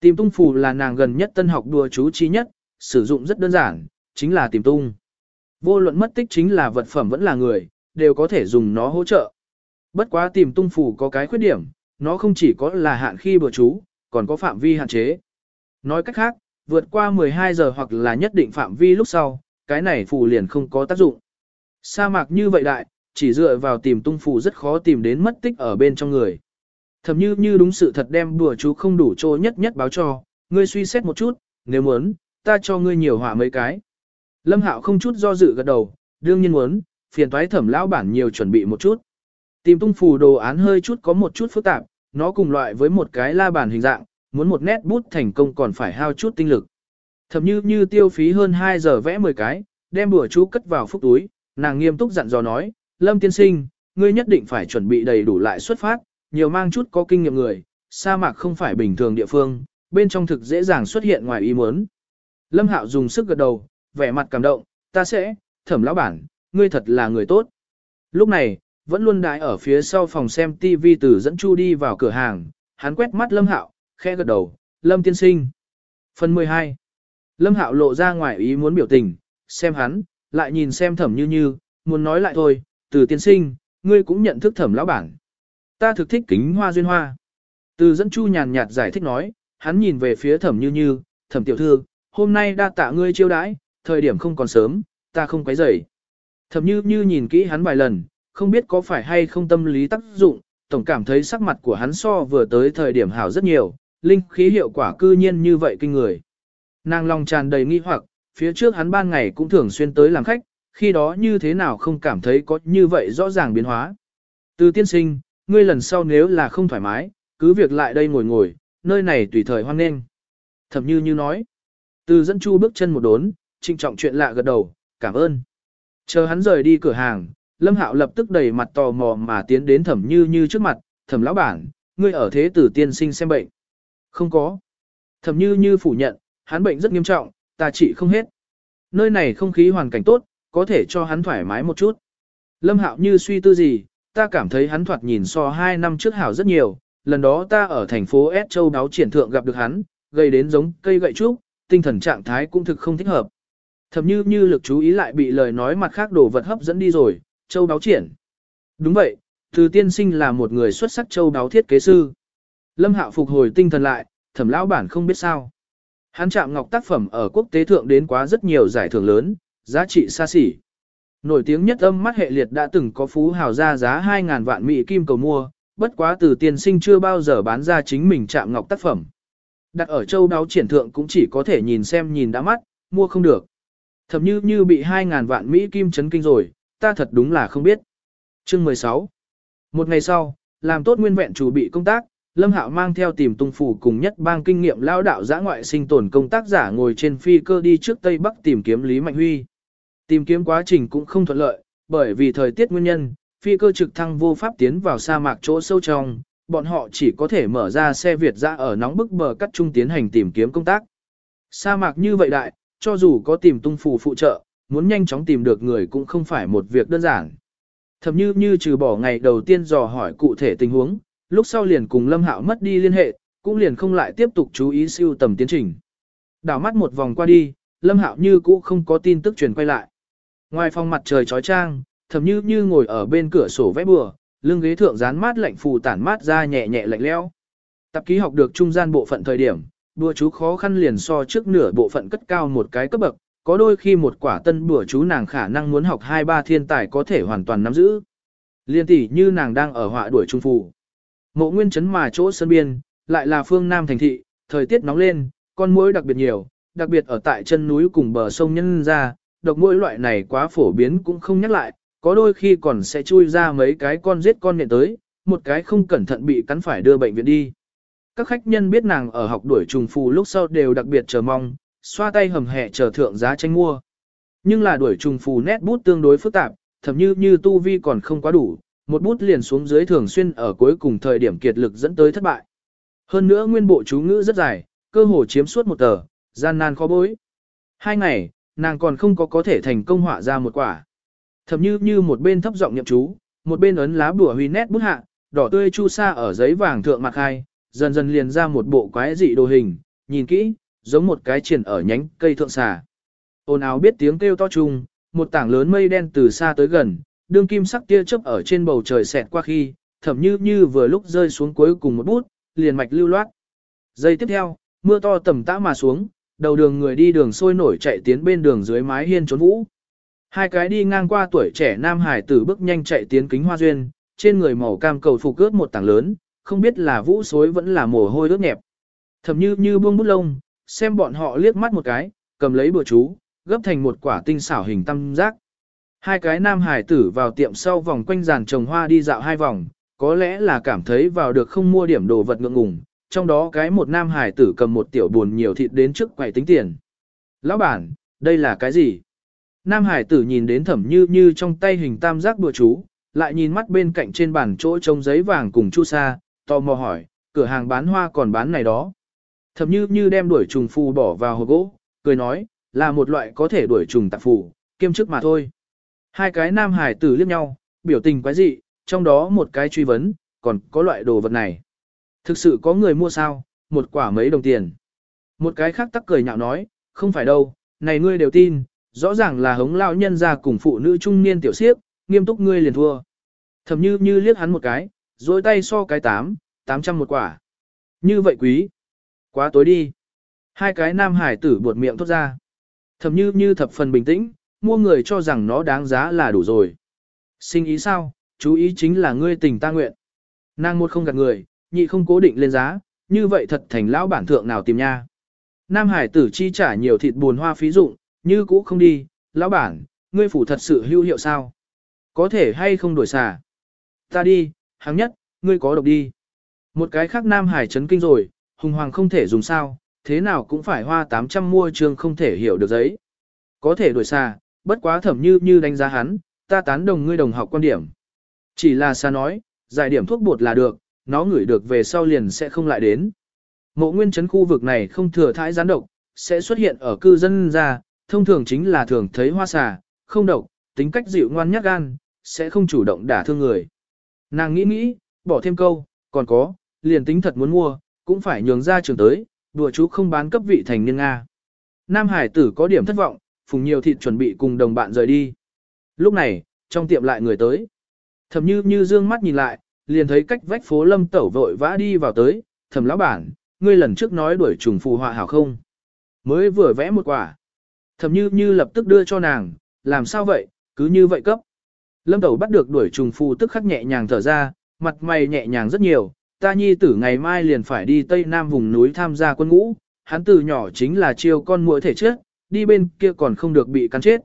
Tìm tung phủ là nàng gần nhất tân học đùa chú chi nhất, sử dụng rất đơn giản, chính là tìm tung. Vô luận mất tích chính là vật phẩm vẫn là người, đều có thể dùng nó hỗ trợ. Bất quá tìm tung phủ có cái khuyết điểm, nó không chỉ có là hạn khi bừa chú, còn có phạm vi hạn chế. Nói cách khác, vượt qua 12 giờ hoặc là nhất định phạm vi lúc sau, cái này phù liền không có tác dụng. Sa mạc như vậy đại, chỉ dựa vào tìm tung phù rất khó tìm đến mất tích ở bên trong người. Thầm như như đúng sự thật đem đùa chú không đủ trô nhất nhất báo cho, ngươi suy xét một chút, nếu muốn, ta cho ngươi nhiều họa mấy cái. Lâm Hạo không chút do dự gật đầu, đương nhiên muốn, phiền toái thẩm lão bản nhiều chuẩn bị một chút. Tìm tung phù đồ án hơi chút có một chút phức tạp, nó cùng loại với một cái la bàn hình dạng, muốn một nét bút thành công còn phải hao chút tinh lực. Thẩm như như tiêu phí hơn 2 giờ vẽ 10 cái, đem bữa chú cất vào phúc túi, nàng nghiêm túc dặn dò nói, Lâm tiên sinh, ngươi nhất định phải chuẩn bị đầy đủ lại xuất phát, nhiều mang chút có kinh nghiệm người, sa mạc không phải bình thường địa phương, bên trong thực dễ dàng xuất hiện ngoài ý muốn. Lâm Hạo dùng sức gật đầu, vẻ mặt cảm động, ta sẽ, thẩm lão bản, ngươi thật là người tốt. Lúc này, vẫn luôn đại ở phía sau phòng xem TV từ dẫn Chu đi vào cửa hàng, hắn quét mắt Lâm Hạo, khẽ gật đầu, Lâm tiên sinh. Phần 12 Lâm Hạo lộ ra ngoài ý muốn biểu tình, xem hắn, lại nhìn xem thẩm như như, muốn nói lại thôi, từ tiên sinh, ngươi cũng nhận thức thẩm lão bản. Ta thực thích kính hoa duyên hoa. Từ dẫn chu nhàn nhạt giải thích nói, hắn nhìn về phía thẩm như như, thẩm tiểu thư, hôm nay đa tạ ngươi chiêu đãi, thời điểm không còn sớm, ta không quấy rầy. Thẩm như như nhìn kỹ hắn vài lần, không biết có phải hay không tâm lý tác dụng, tổng cảm thấy sắc mặt của hắn so vừa tới thời điểm hảo rất nhiều, linh khí hiệu quả cư nhiên như vậy kinh người. Nàng lòng tràn đầy nghi hoặc, phía trước hắn ban ngày cũng thường xuyên tới làm khách, khi đó như thế nào không cảm thấy có như vậy rõ ràng biến hóa. Từ tiên sinh, ngươi lần sau nếu là không thoải mái, cứ việc lại đây ngồi ngồi, nơi này tùy thời hoan nghênh. Thẩm như như nói. Từ dẫn chu bước chân một đốn, trinh trọng chuyện lạ gật đầu, cảm ơn. Chờ hắn rời đi cửa hàng, Lâm Hạo lập tức đầy mặt tò mò mà tiến đến thẩm như như trước mặt, thẩm lão bản, ngươi ở thế tử tiên sinh xem bệnh. Không có. Thẩm như như phủ nhận, hắn bệnh rất nghiêm trọng, ta trị không hết. Nơi này không khí hoàn cảnh tốt, có thể cho hắn thoải mái một chút. Lâm Hạo như suy tư gì, ta cảm thấy hắn thoạt nhìn so hai năm trước hảo rất nhiều, lần đó ta ở thành phố S Châu Đáo triển thượng gặp được hắn, gây đến giống cây gậy trúc, tinh thần trạng thái cũng thực không thích hợp. Thầm như như lực chú ý lại bị lời nói mặt khác đồ vật hấp dẫn đi rồi, Châu Đáo triển. Đúng vậy, từ tiên sinh là một người xuất sắc Châu Đáo thiết kế sư. Lâm Hạo phục hồi tinh thần lại, thẩm lão bản không biết sao. Hắn chạm ngọc tác phẩm ở quốc tế thượng đến quá rất nhiều giải thưởng lớn, giá trị xa xỉ. Nổi tiếng nhất âm mắt hệ liệt đã từng có phú hào ra giá 2.000 vạn mỹ kim cầu mua, bất quá từ Tiên sinh chưa bao giờ bán ra chính mình chạm ngọc tác phẩm. Đặt ở châu đáo triển thượng cũng chỉ có thể nhìn xem nhìn đã mắt, mua không được. Thậm như như bị 2.000 vạn mỹ kim chấn kinh rồi, ta thật đúng là không biết. Chương 16 Một ngày sau, làm tốt nguyên vẹn chủ bị công tác, Lâm Hạo mang theo tìm tung phủ cùng nhất bang kinh nghiệm lao đạo giã ngoại sinh tồn công tác giả ngồi trên phi cơ đi trước Tây Bắc tìm kiếm Lý Mạnh Huy. Tìm kiếm quá trình cũng không thuận lợi, bởi vì thời tiết nguyên nhân, phi cơ trực thăng vô pháp tiến vào sa mạc chỗ sâu trong, bọn họ chỉ có thể mở ra xe Việt ra ở nóng bức bờ cắt trung tiến hành tìm kiếm công tác. Sa mạc như vậy đại, cho dù có tìm tung phù phụ trợ, muốn nhanh chóng tìm được người cũng không phải một việc đơn giản. Thậm như như trừ bỏ ngày đầu tiên dò hỏi cụ thể tình huống, lúc sau liền cùng Lâm Hạo mất đi liên hệ, cũng liền không lại tiếp tục chú ý siêu tầm tiến trình. Đảo mắt một vòng qua đi, Lâm Hạo như cũ không có tin tức truyền quay lại. Ngoài phòng mặt trời chói chang, thầm như như ngồi ở bên cửa sổ vẽ bừa, lưng ghế thượng dán mát lạnh phù tản mát ra nhẹ nhẹ lạnh lẽo. Tập ký học được trung gian bộ phận thời điểm, bùa chú khó khăn liền so trước nửa bộ phận cất cao một cái cấp bậc, có đôi khi một quả tân bùa chú nàng khả năng muốn học hai ba thiên tài có thể hoàn toàn nắm giữ. Liên tỷ như nàng đang ở họa đuổi trung phù. Mộ nguyên chấn mà chỗ sân biên, lại là phương Nam thành thị, thời tiết nóng lên, con muỗi đặc biệt nhiều, đặc biệt ở tại chân núi cùng bờ sông nhân ra, độc muỗi loại này quá phổ biến cũng không nhắc lại, có đôi khi còn sẽ chui ra mấy cái con giết con nhện tới, một cái không cẩn thận bị cắn phải đưa bệnh viện đi. Các khách nhân biết nàng ở học đuổi trùng phù lúc sau đều đặc biệt chờ mong, xoa tay hầm hẹ chờ thượng giá tranh mua. Nhưng là đuổi trùng phù nét bút tương đối phức tạp, thậm như như tu vi còn không quá đủ, một bút liền xuống dưới thường xuyên ở cuối cùng thời điểm kiệt lực dẫn tới thất bại. Hơn nữa nguyên bộ chú ngữ rất dài, cơ hồ chiếm suốt một tờ, gian nan khó bối. Hai ngày, nàng còn không có có thể thành công họa ra một quả. Thậm như như một bên thấp giọng nhậm chú, một bên ấn lá bùa huy nét bút hạ, đỏ tươi chu sa ở giấy vàng thượng mặt hai, dần dần liền ra một bộ quái dị đồ hình, nhìn kỹ, giống một cái triển ở nhánh cây thượng xà. Ôn áo biết tiếng kêu to chung, một tảng lớn mây đen từ xa tới gần, đương kim sắc tia chớp ở trên bầu trời xẹt qua khi, thậm như như vừa lúc rơi xuống cuối cùng một bút, liền mạch lưu loát. Giây tiếp theo, mưa to tầm tã mà xuống, đầu đường người đi đường sôi nổi chạy tiến bên đường dưới mái hiên trốn vũ. Hai cái đi ngang qua tuổi trẻ nam hải tử bước nhanh chạy tiến kính hoa duyên, trên người màu cam cầu phục cướp một tảng lớn, không biết là vũ xối vẫn là mồ hôi ướt nhẹp. Thầm như như buông bút lông, xem bọn họ liếc mắt một cái, cầm lấy bữa chú, gấp thành một quả tinh xảo hình tam giác. Hai cái nam hải tử vào tiệm sau vòng quanh giàn trồng hoa đi dạo hai vòng, có lẽ là cảm thấy vào được không mua điểm đồ vật ngượng ngùng, trong đó cái một nam hải tử cầm một tiểu buồn nhiều thịt đến trước quầy tính tiền. Lão bản, đây là cái gì? Nam hải tử nhìn đến thẩm như như trong tay hình tam giác bừa chú, lại nhìn mắt bên cạnh trên bàn chỗ trông giấy vàng cùng chu sa, tò mò hỏi, cửa hàng bán hoa còn bán này đó. Thẩm như như đem đuổi trùng phù bỏ vào hộp gỗ, cười nói, là một loại có thể đuổi trùng tạp phù, kiêm chức mà thôi. Hai cái nam hải tử liếc nhau, biểu tình quái dị, trong đó một cái truy vấn, còn có loại đồ vật này. Thực sự có người mua sao, một quả mấy đồng tiền. Một cái khác tắc cười nhạo nói, không phải đâu, này ngươi đều tin, rõ ràng là hống lão nhân ra cùng phụ nữ trung niên tiểu siếp, nghiêm túc ngươi liền thua. Thầm như như liếc hắn một cái, dối tay so cái tám, tám trăm một quả. Như vậy quý. Quá tối đi. Hai cái nam hải tử buột miệng thốt ra. Thầm như như thập phần bình tĩnh, mua người cho rằng nó đáng giá là đủ rồi. Sinh ý sao, chú ý chính là ngươi tình ta nguyện. Nàng một không gạt người, nhị không cố định lên giá, như vậy thật thành lão bản thượng nào tìm nha. Nam Hải tử chi trả nhiều thịt buồn hoa phí dụng, như cũ không đi, lão bản, ngươi phủ thật sự hữu hiệu sao? Có thể hay không đổi xả? Ta đi, Hàng nhất, ngươi có độc đi. Một cái khác Nam Hải chấn kinh rồi, hùng hoàng không thể dùng sao, thế nào cũng phải hoa 800 mua trường không thể hiểu được giấy. Có thể đổi xa, bất quá thẩm như như đánh giá hắn, ta tán đồng ngươi đồng học quan điểm. Chỉ là xa nói, giải điểm thuốc bột là được, nó ngửi được về sau liền sẽ không lại đến. Mộ nguyên chấn khu vực này không thừa thái gián độc, sẽ xuất hiện ở cư dân ra, thông thường chính là thường thấy hoa xà, không độc, tính cách dịu ngoan nhát gan, sẽ không chủ động đả thương người. Nàng nghĩ nghĩ, bỏ thêm câu, còn có, liền tính thật muốn mua, cũng phải nhường ra trường tới, đùa chú không bán cấp vị thành niên Nga. Nam Hải tử có điểm thất vọng, phùng nhiều thịt chuẩn bị cùng đồng bạn rời đi. Lúc này, trong tiệm lại người tới. Thẩm như như dương mắt nhìn lại, liền thấy cách vách phố lâm tẩu vội vã đi vào tới, thẩm lão bản, ngươi lần trước nói đuổi trùng phù họa hảo không? Mới vừa vẽ một quả. Thẩm như như lập tức đưa cho nàng, làm sao vậy, Cứ như vậy cấp. Lâm Tẩu bắt được đuổi trùng phu tức khắc nhẹ nhàng thở ra, mặt mày nhẹ nhàng rất nhiều, ta nhi tử ngày mai liền phải đi Tây Nam vùng núi tham gia quân ngũ, hắn từ nhỏ chính là chiêu con muỗi thể chết, đi bên kia còn không được bị cắn chết.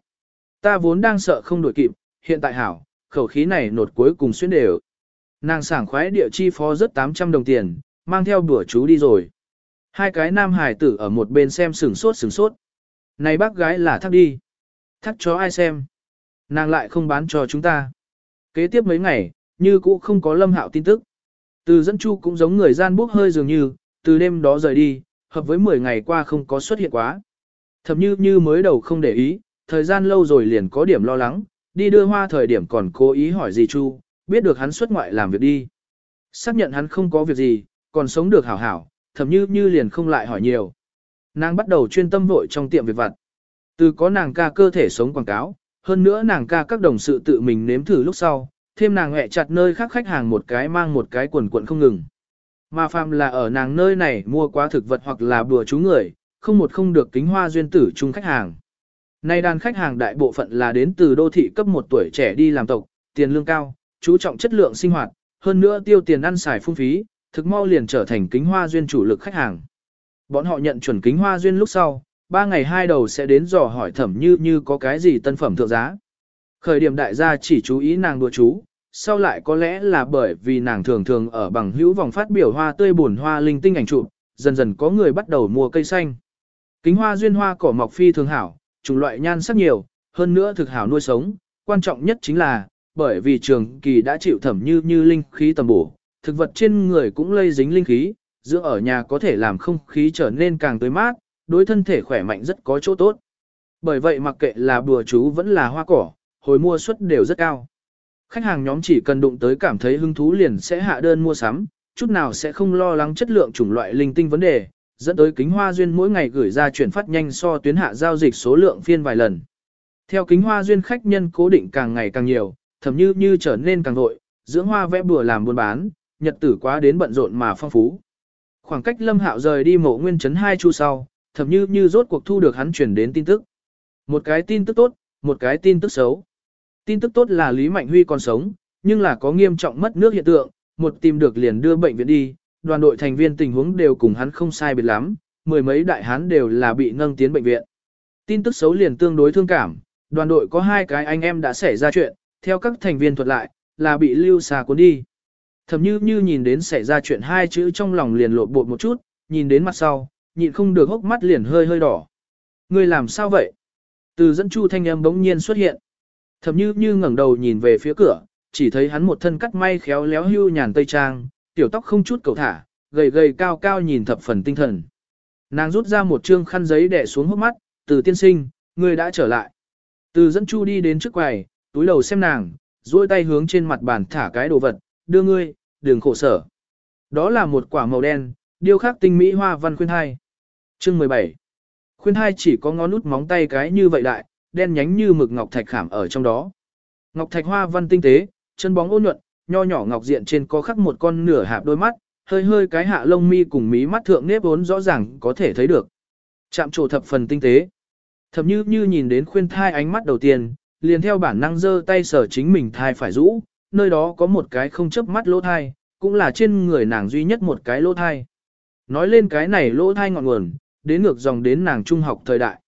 Ta vốn đang sợ không đuổi kịp, hiện tại hảo, khẩu khí này nột cuối cùng xuyên đều. Nàng sảng khoái địa chi phó rất 800 đồng tiền, mang theo bữa chú đi rồi. Hai cái nam hải tử ở một bên xem sửng sốt sửng sốt. Này bác gái là thắc đi. Thắc cho ai xem. Nàng lại không bán cho chúng ta. Kế tiếp mấy ngày, như cũ không có lâm hạo tin tức. Từ dẫn chu cũng giống người gian bốc hơi dường như, từ đêm đó rời đi, hợp với 10 ngày qua không có xuất hiện quá. Thậm như như mới đầu không để ý, thời gian lâu rồi liền có điểm lo lắng, đi đưa hoa thời điểm còn cố ý hỏi gì chu, biết được hắn xuất ngoại làm việc đi. Xác nhận hắn không có việc gì, còn sống được hảo hảo, thậm như như liền không lại hỏi nhiều. Nàng bắt đầu chuyên tâm vội trong tiệm việc vặt. Từ có nàng ca cơ thể sống quảng cáo, hơn nữa nàng ca các đồng sự tự mình nếm thử lúc sau, thêm nàng hẹ chặt nơi khác khách hàng một cái mang một cái quần quần không ngừng. Mà phàm là ở nàng nơi này mua quá thực vật hoặc là bùa chú người, không một không được kính hoa duyên tử chung khách hàng. Nay đàn khách hàng đại bộ phận là đến từ đô thị cấp một tuổi trẻ đi làm tộc, tiền lương cao, chú trọng chất lượng sinh hoạt, hơn nữa tiêu tiền ăn xài phung phí, thực mau liền trở thành kính hoa duyên chủ lực khách hàng. Bọn họ nhận chuẩn kính hoa duyên lúc sau, ba ngày hai đầu sẽ đến dò hỏi thẩm như như có cái gì tân phẩm thượng giá. Khởi điểm đại gia chỉ chú ý nàng đùa chú, sau lại có lẽ là bởi vì nàng thường thường ở bằng hữu vòng phát biểu hoa tươi buồn hoa linh tinh ảnh chụp, dần dần có người bắt đầu mua cây xanh. Kính hoa duyên hoa cỏ mọc phi thường hảo, chủng loại nhan sắc nhiều, hơn nữa thực hảo nuôi sống, quan trọng nhất chính là, bởi vì trường kỳ đã chịu thẩm như như linh khí tầm bổ, thực vật trên người cũng lây dính linh khí, giữa ở nhà có thể làm không khí trở nên càng tươi mát, đối thân thể khỏe mạnh rất có chỗ tốt. Bởi vậy mặc kệ là bùa chú vẫn là hoa cỏ, hồi mua suất đều rất cao. Khách hàng nhóm chỉ cần đụng tới cảm thấy hứng thú liền sẽ hạ đơn mua sắm, chút nào sẽ không lo lắng chất lượng chủng loại linh tinh vấn đề, dẫn tới kính hoa duyên mỗi ngày gửi ra chuyển phát nhanh so tuyến hạ giao dịch số lượng phiên vài lần. Theo kính hoa duyên khách nhân cố định càng ngày càng nhiều, thậm như như trở nên càng vội, dưỡng hoa vẽ bùa làm buôn bán, nhật tử quá đến bận rộn mà phong phú. Khoảng cách Lâm Hạo rời đi mộ nguyên trấn hai chu sau, thậm như như rốt cuộc thu được hắn chuyển đến tin tức. Một cái tin tức tốt, một cái tin tức xấu. Tin tức tốt là Lý Mạnh Huy còn sống, nhưng là có nghiêm trọng mất nước hiện tượng, một tìm được liền đưa bệnh viện đi, đoàn đội thành viên tình huống đều cùng hắn không sai biệt lắm, mười mấy đại hán đều là bị nâng tiến bệnh viện. Tin tức xấu liền tương đối thương cảm, đoàn đội có hai cái anh em đã xảy ra chuyện, theo các thành viên thuật lại, là bị lưu xà cuốn đi. Thầm như như nhìn đến xảy ra chuyện hai chữ trong lòng liền lộn bột một chút, nhìn đến mặt sau, nhịn không được hốc mắt liền hơi hơi đỏ. Người làm sao vậy? Từ dẫn chu thanh âm bỗng nhiên xuất hiện. Thầm như như ngẩng đầu nhìn về phía cửa, chỉ thấy hắn một thân cắt may khéo léo hưu nhàn tây trang, tiểu tóc không chút cầu thả, gầy gầy cao cao nhìn thập phần tinh thần. Nàng rút ra một trương khăn giấy đẻ xuống hốc mắt, từ tiên sinh, người đã trở lại. Từ dẫn chu đi đến trước quầy, túi đầu xem nàng, duỗi tay hướng trên mặt bàn thả cái đồ vật, đưa ngươi, đừng khổ sở. Đó là một quả màu đen, điêu khắc tinh mỹ hoa văn khuyên hai. Chương 17. Khuyên hai chỉ có ngón út móng tay cái như vậy đại, đen nhánh như mực ngọc thạch khảm ở trong đó. Ngọc thạch hoa văn tinh tế, chân bóng ôn nhuận, nho nhỏ ngọc diện trên có khắc một con nửa hạp đôi mắt, hơi hơi cái hạ lông mi cùng mí mắt thượng nếp vốn rõ ràng có thể thấy được. Chạm trổ thập phần tinh tế. Thập như như nhìn đến khuyên thai ánh mắt đầu tiên, liền theo bản năng giơ tay sở chính mình thai phải rũ, nơi đó có một cái không chấp mắt lỗ thai, cũng là trên người nàng duy nhất một cái lỗ thai. Nói lên cái này lỗ thai ngọn nguồn, đến ngược dòng đến nàng trung học thời đại.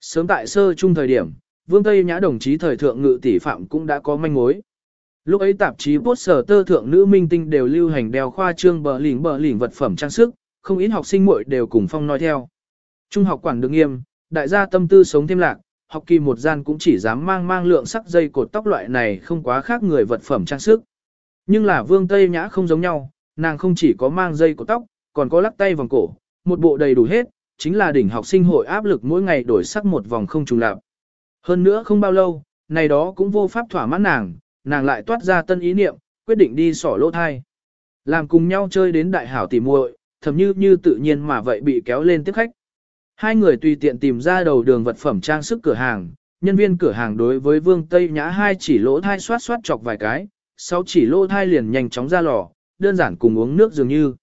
Sớm tại sơ trung thời điểm, Vương Tây Nhã đồng chí thời thượng ngự tỷ phạm cũng đã có manh mối. Lúc ấy tạp chí poster tơ thượng nữ minh tinh đều lưu hành đeo khoa trương bờ lỉnh bờ lỉnh vật phẩm trang sức, không ít học sinh muội đều cùng phong nói theo. Trung học quản được nghiêm, đại gia tâm tư sống thêm lạc, học kỳ một gian cũng chỉ dám mang mang lượng sắc dây cột tóc loại này không quá khác người vật phẩm trang sức. Nhưng là Vương Tây Nhã không giống nhau, nàng không chỉ có mang dây cột tóc, còn có lắc tay vòng cổ, một bộ đầy đủ hết, chính là đỉnh học sinh hội áp lực mỗi ngày đổi sắc một vòng không trùng lạp. Hơn nữa không bao lâu, này đó cũng vô pháp thỏa mãn nàng, nàng lại toát ra tân ý niệm, quyết định đi sỏ lỗ thai. Làm cùng nhau chơi đến đại hảo tỉ muội, thầm như như tự nhiên mà vậy bị kéo lên tiếp khách. Hai người tùy tiện tìm ra đầu đường vật phẩm trang sức cửa hàng, nhân viên cửa hàng đối với Vương Tây Nhã hai chỉ lỗ thai xoát xoát chọc vài cái, sau chỉ lỗ thai liền nhanh chóng ra lò, đơn giản cùng uống nước dường như.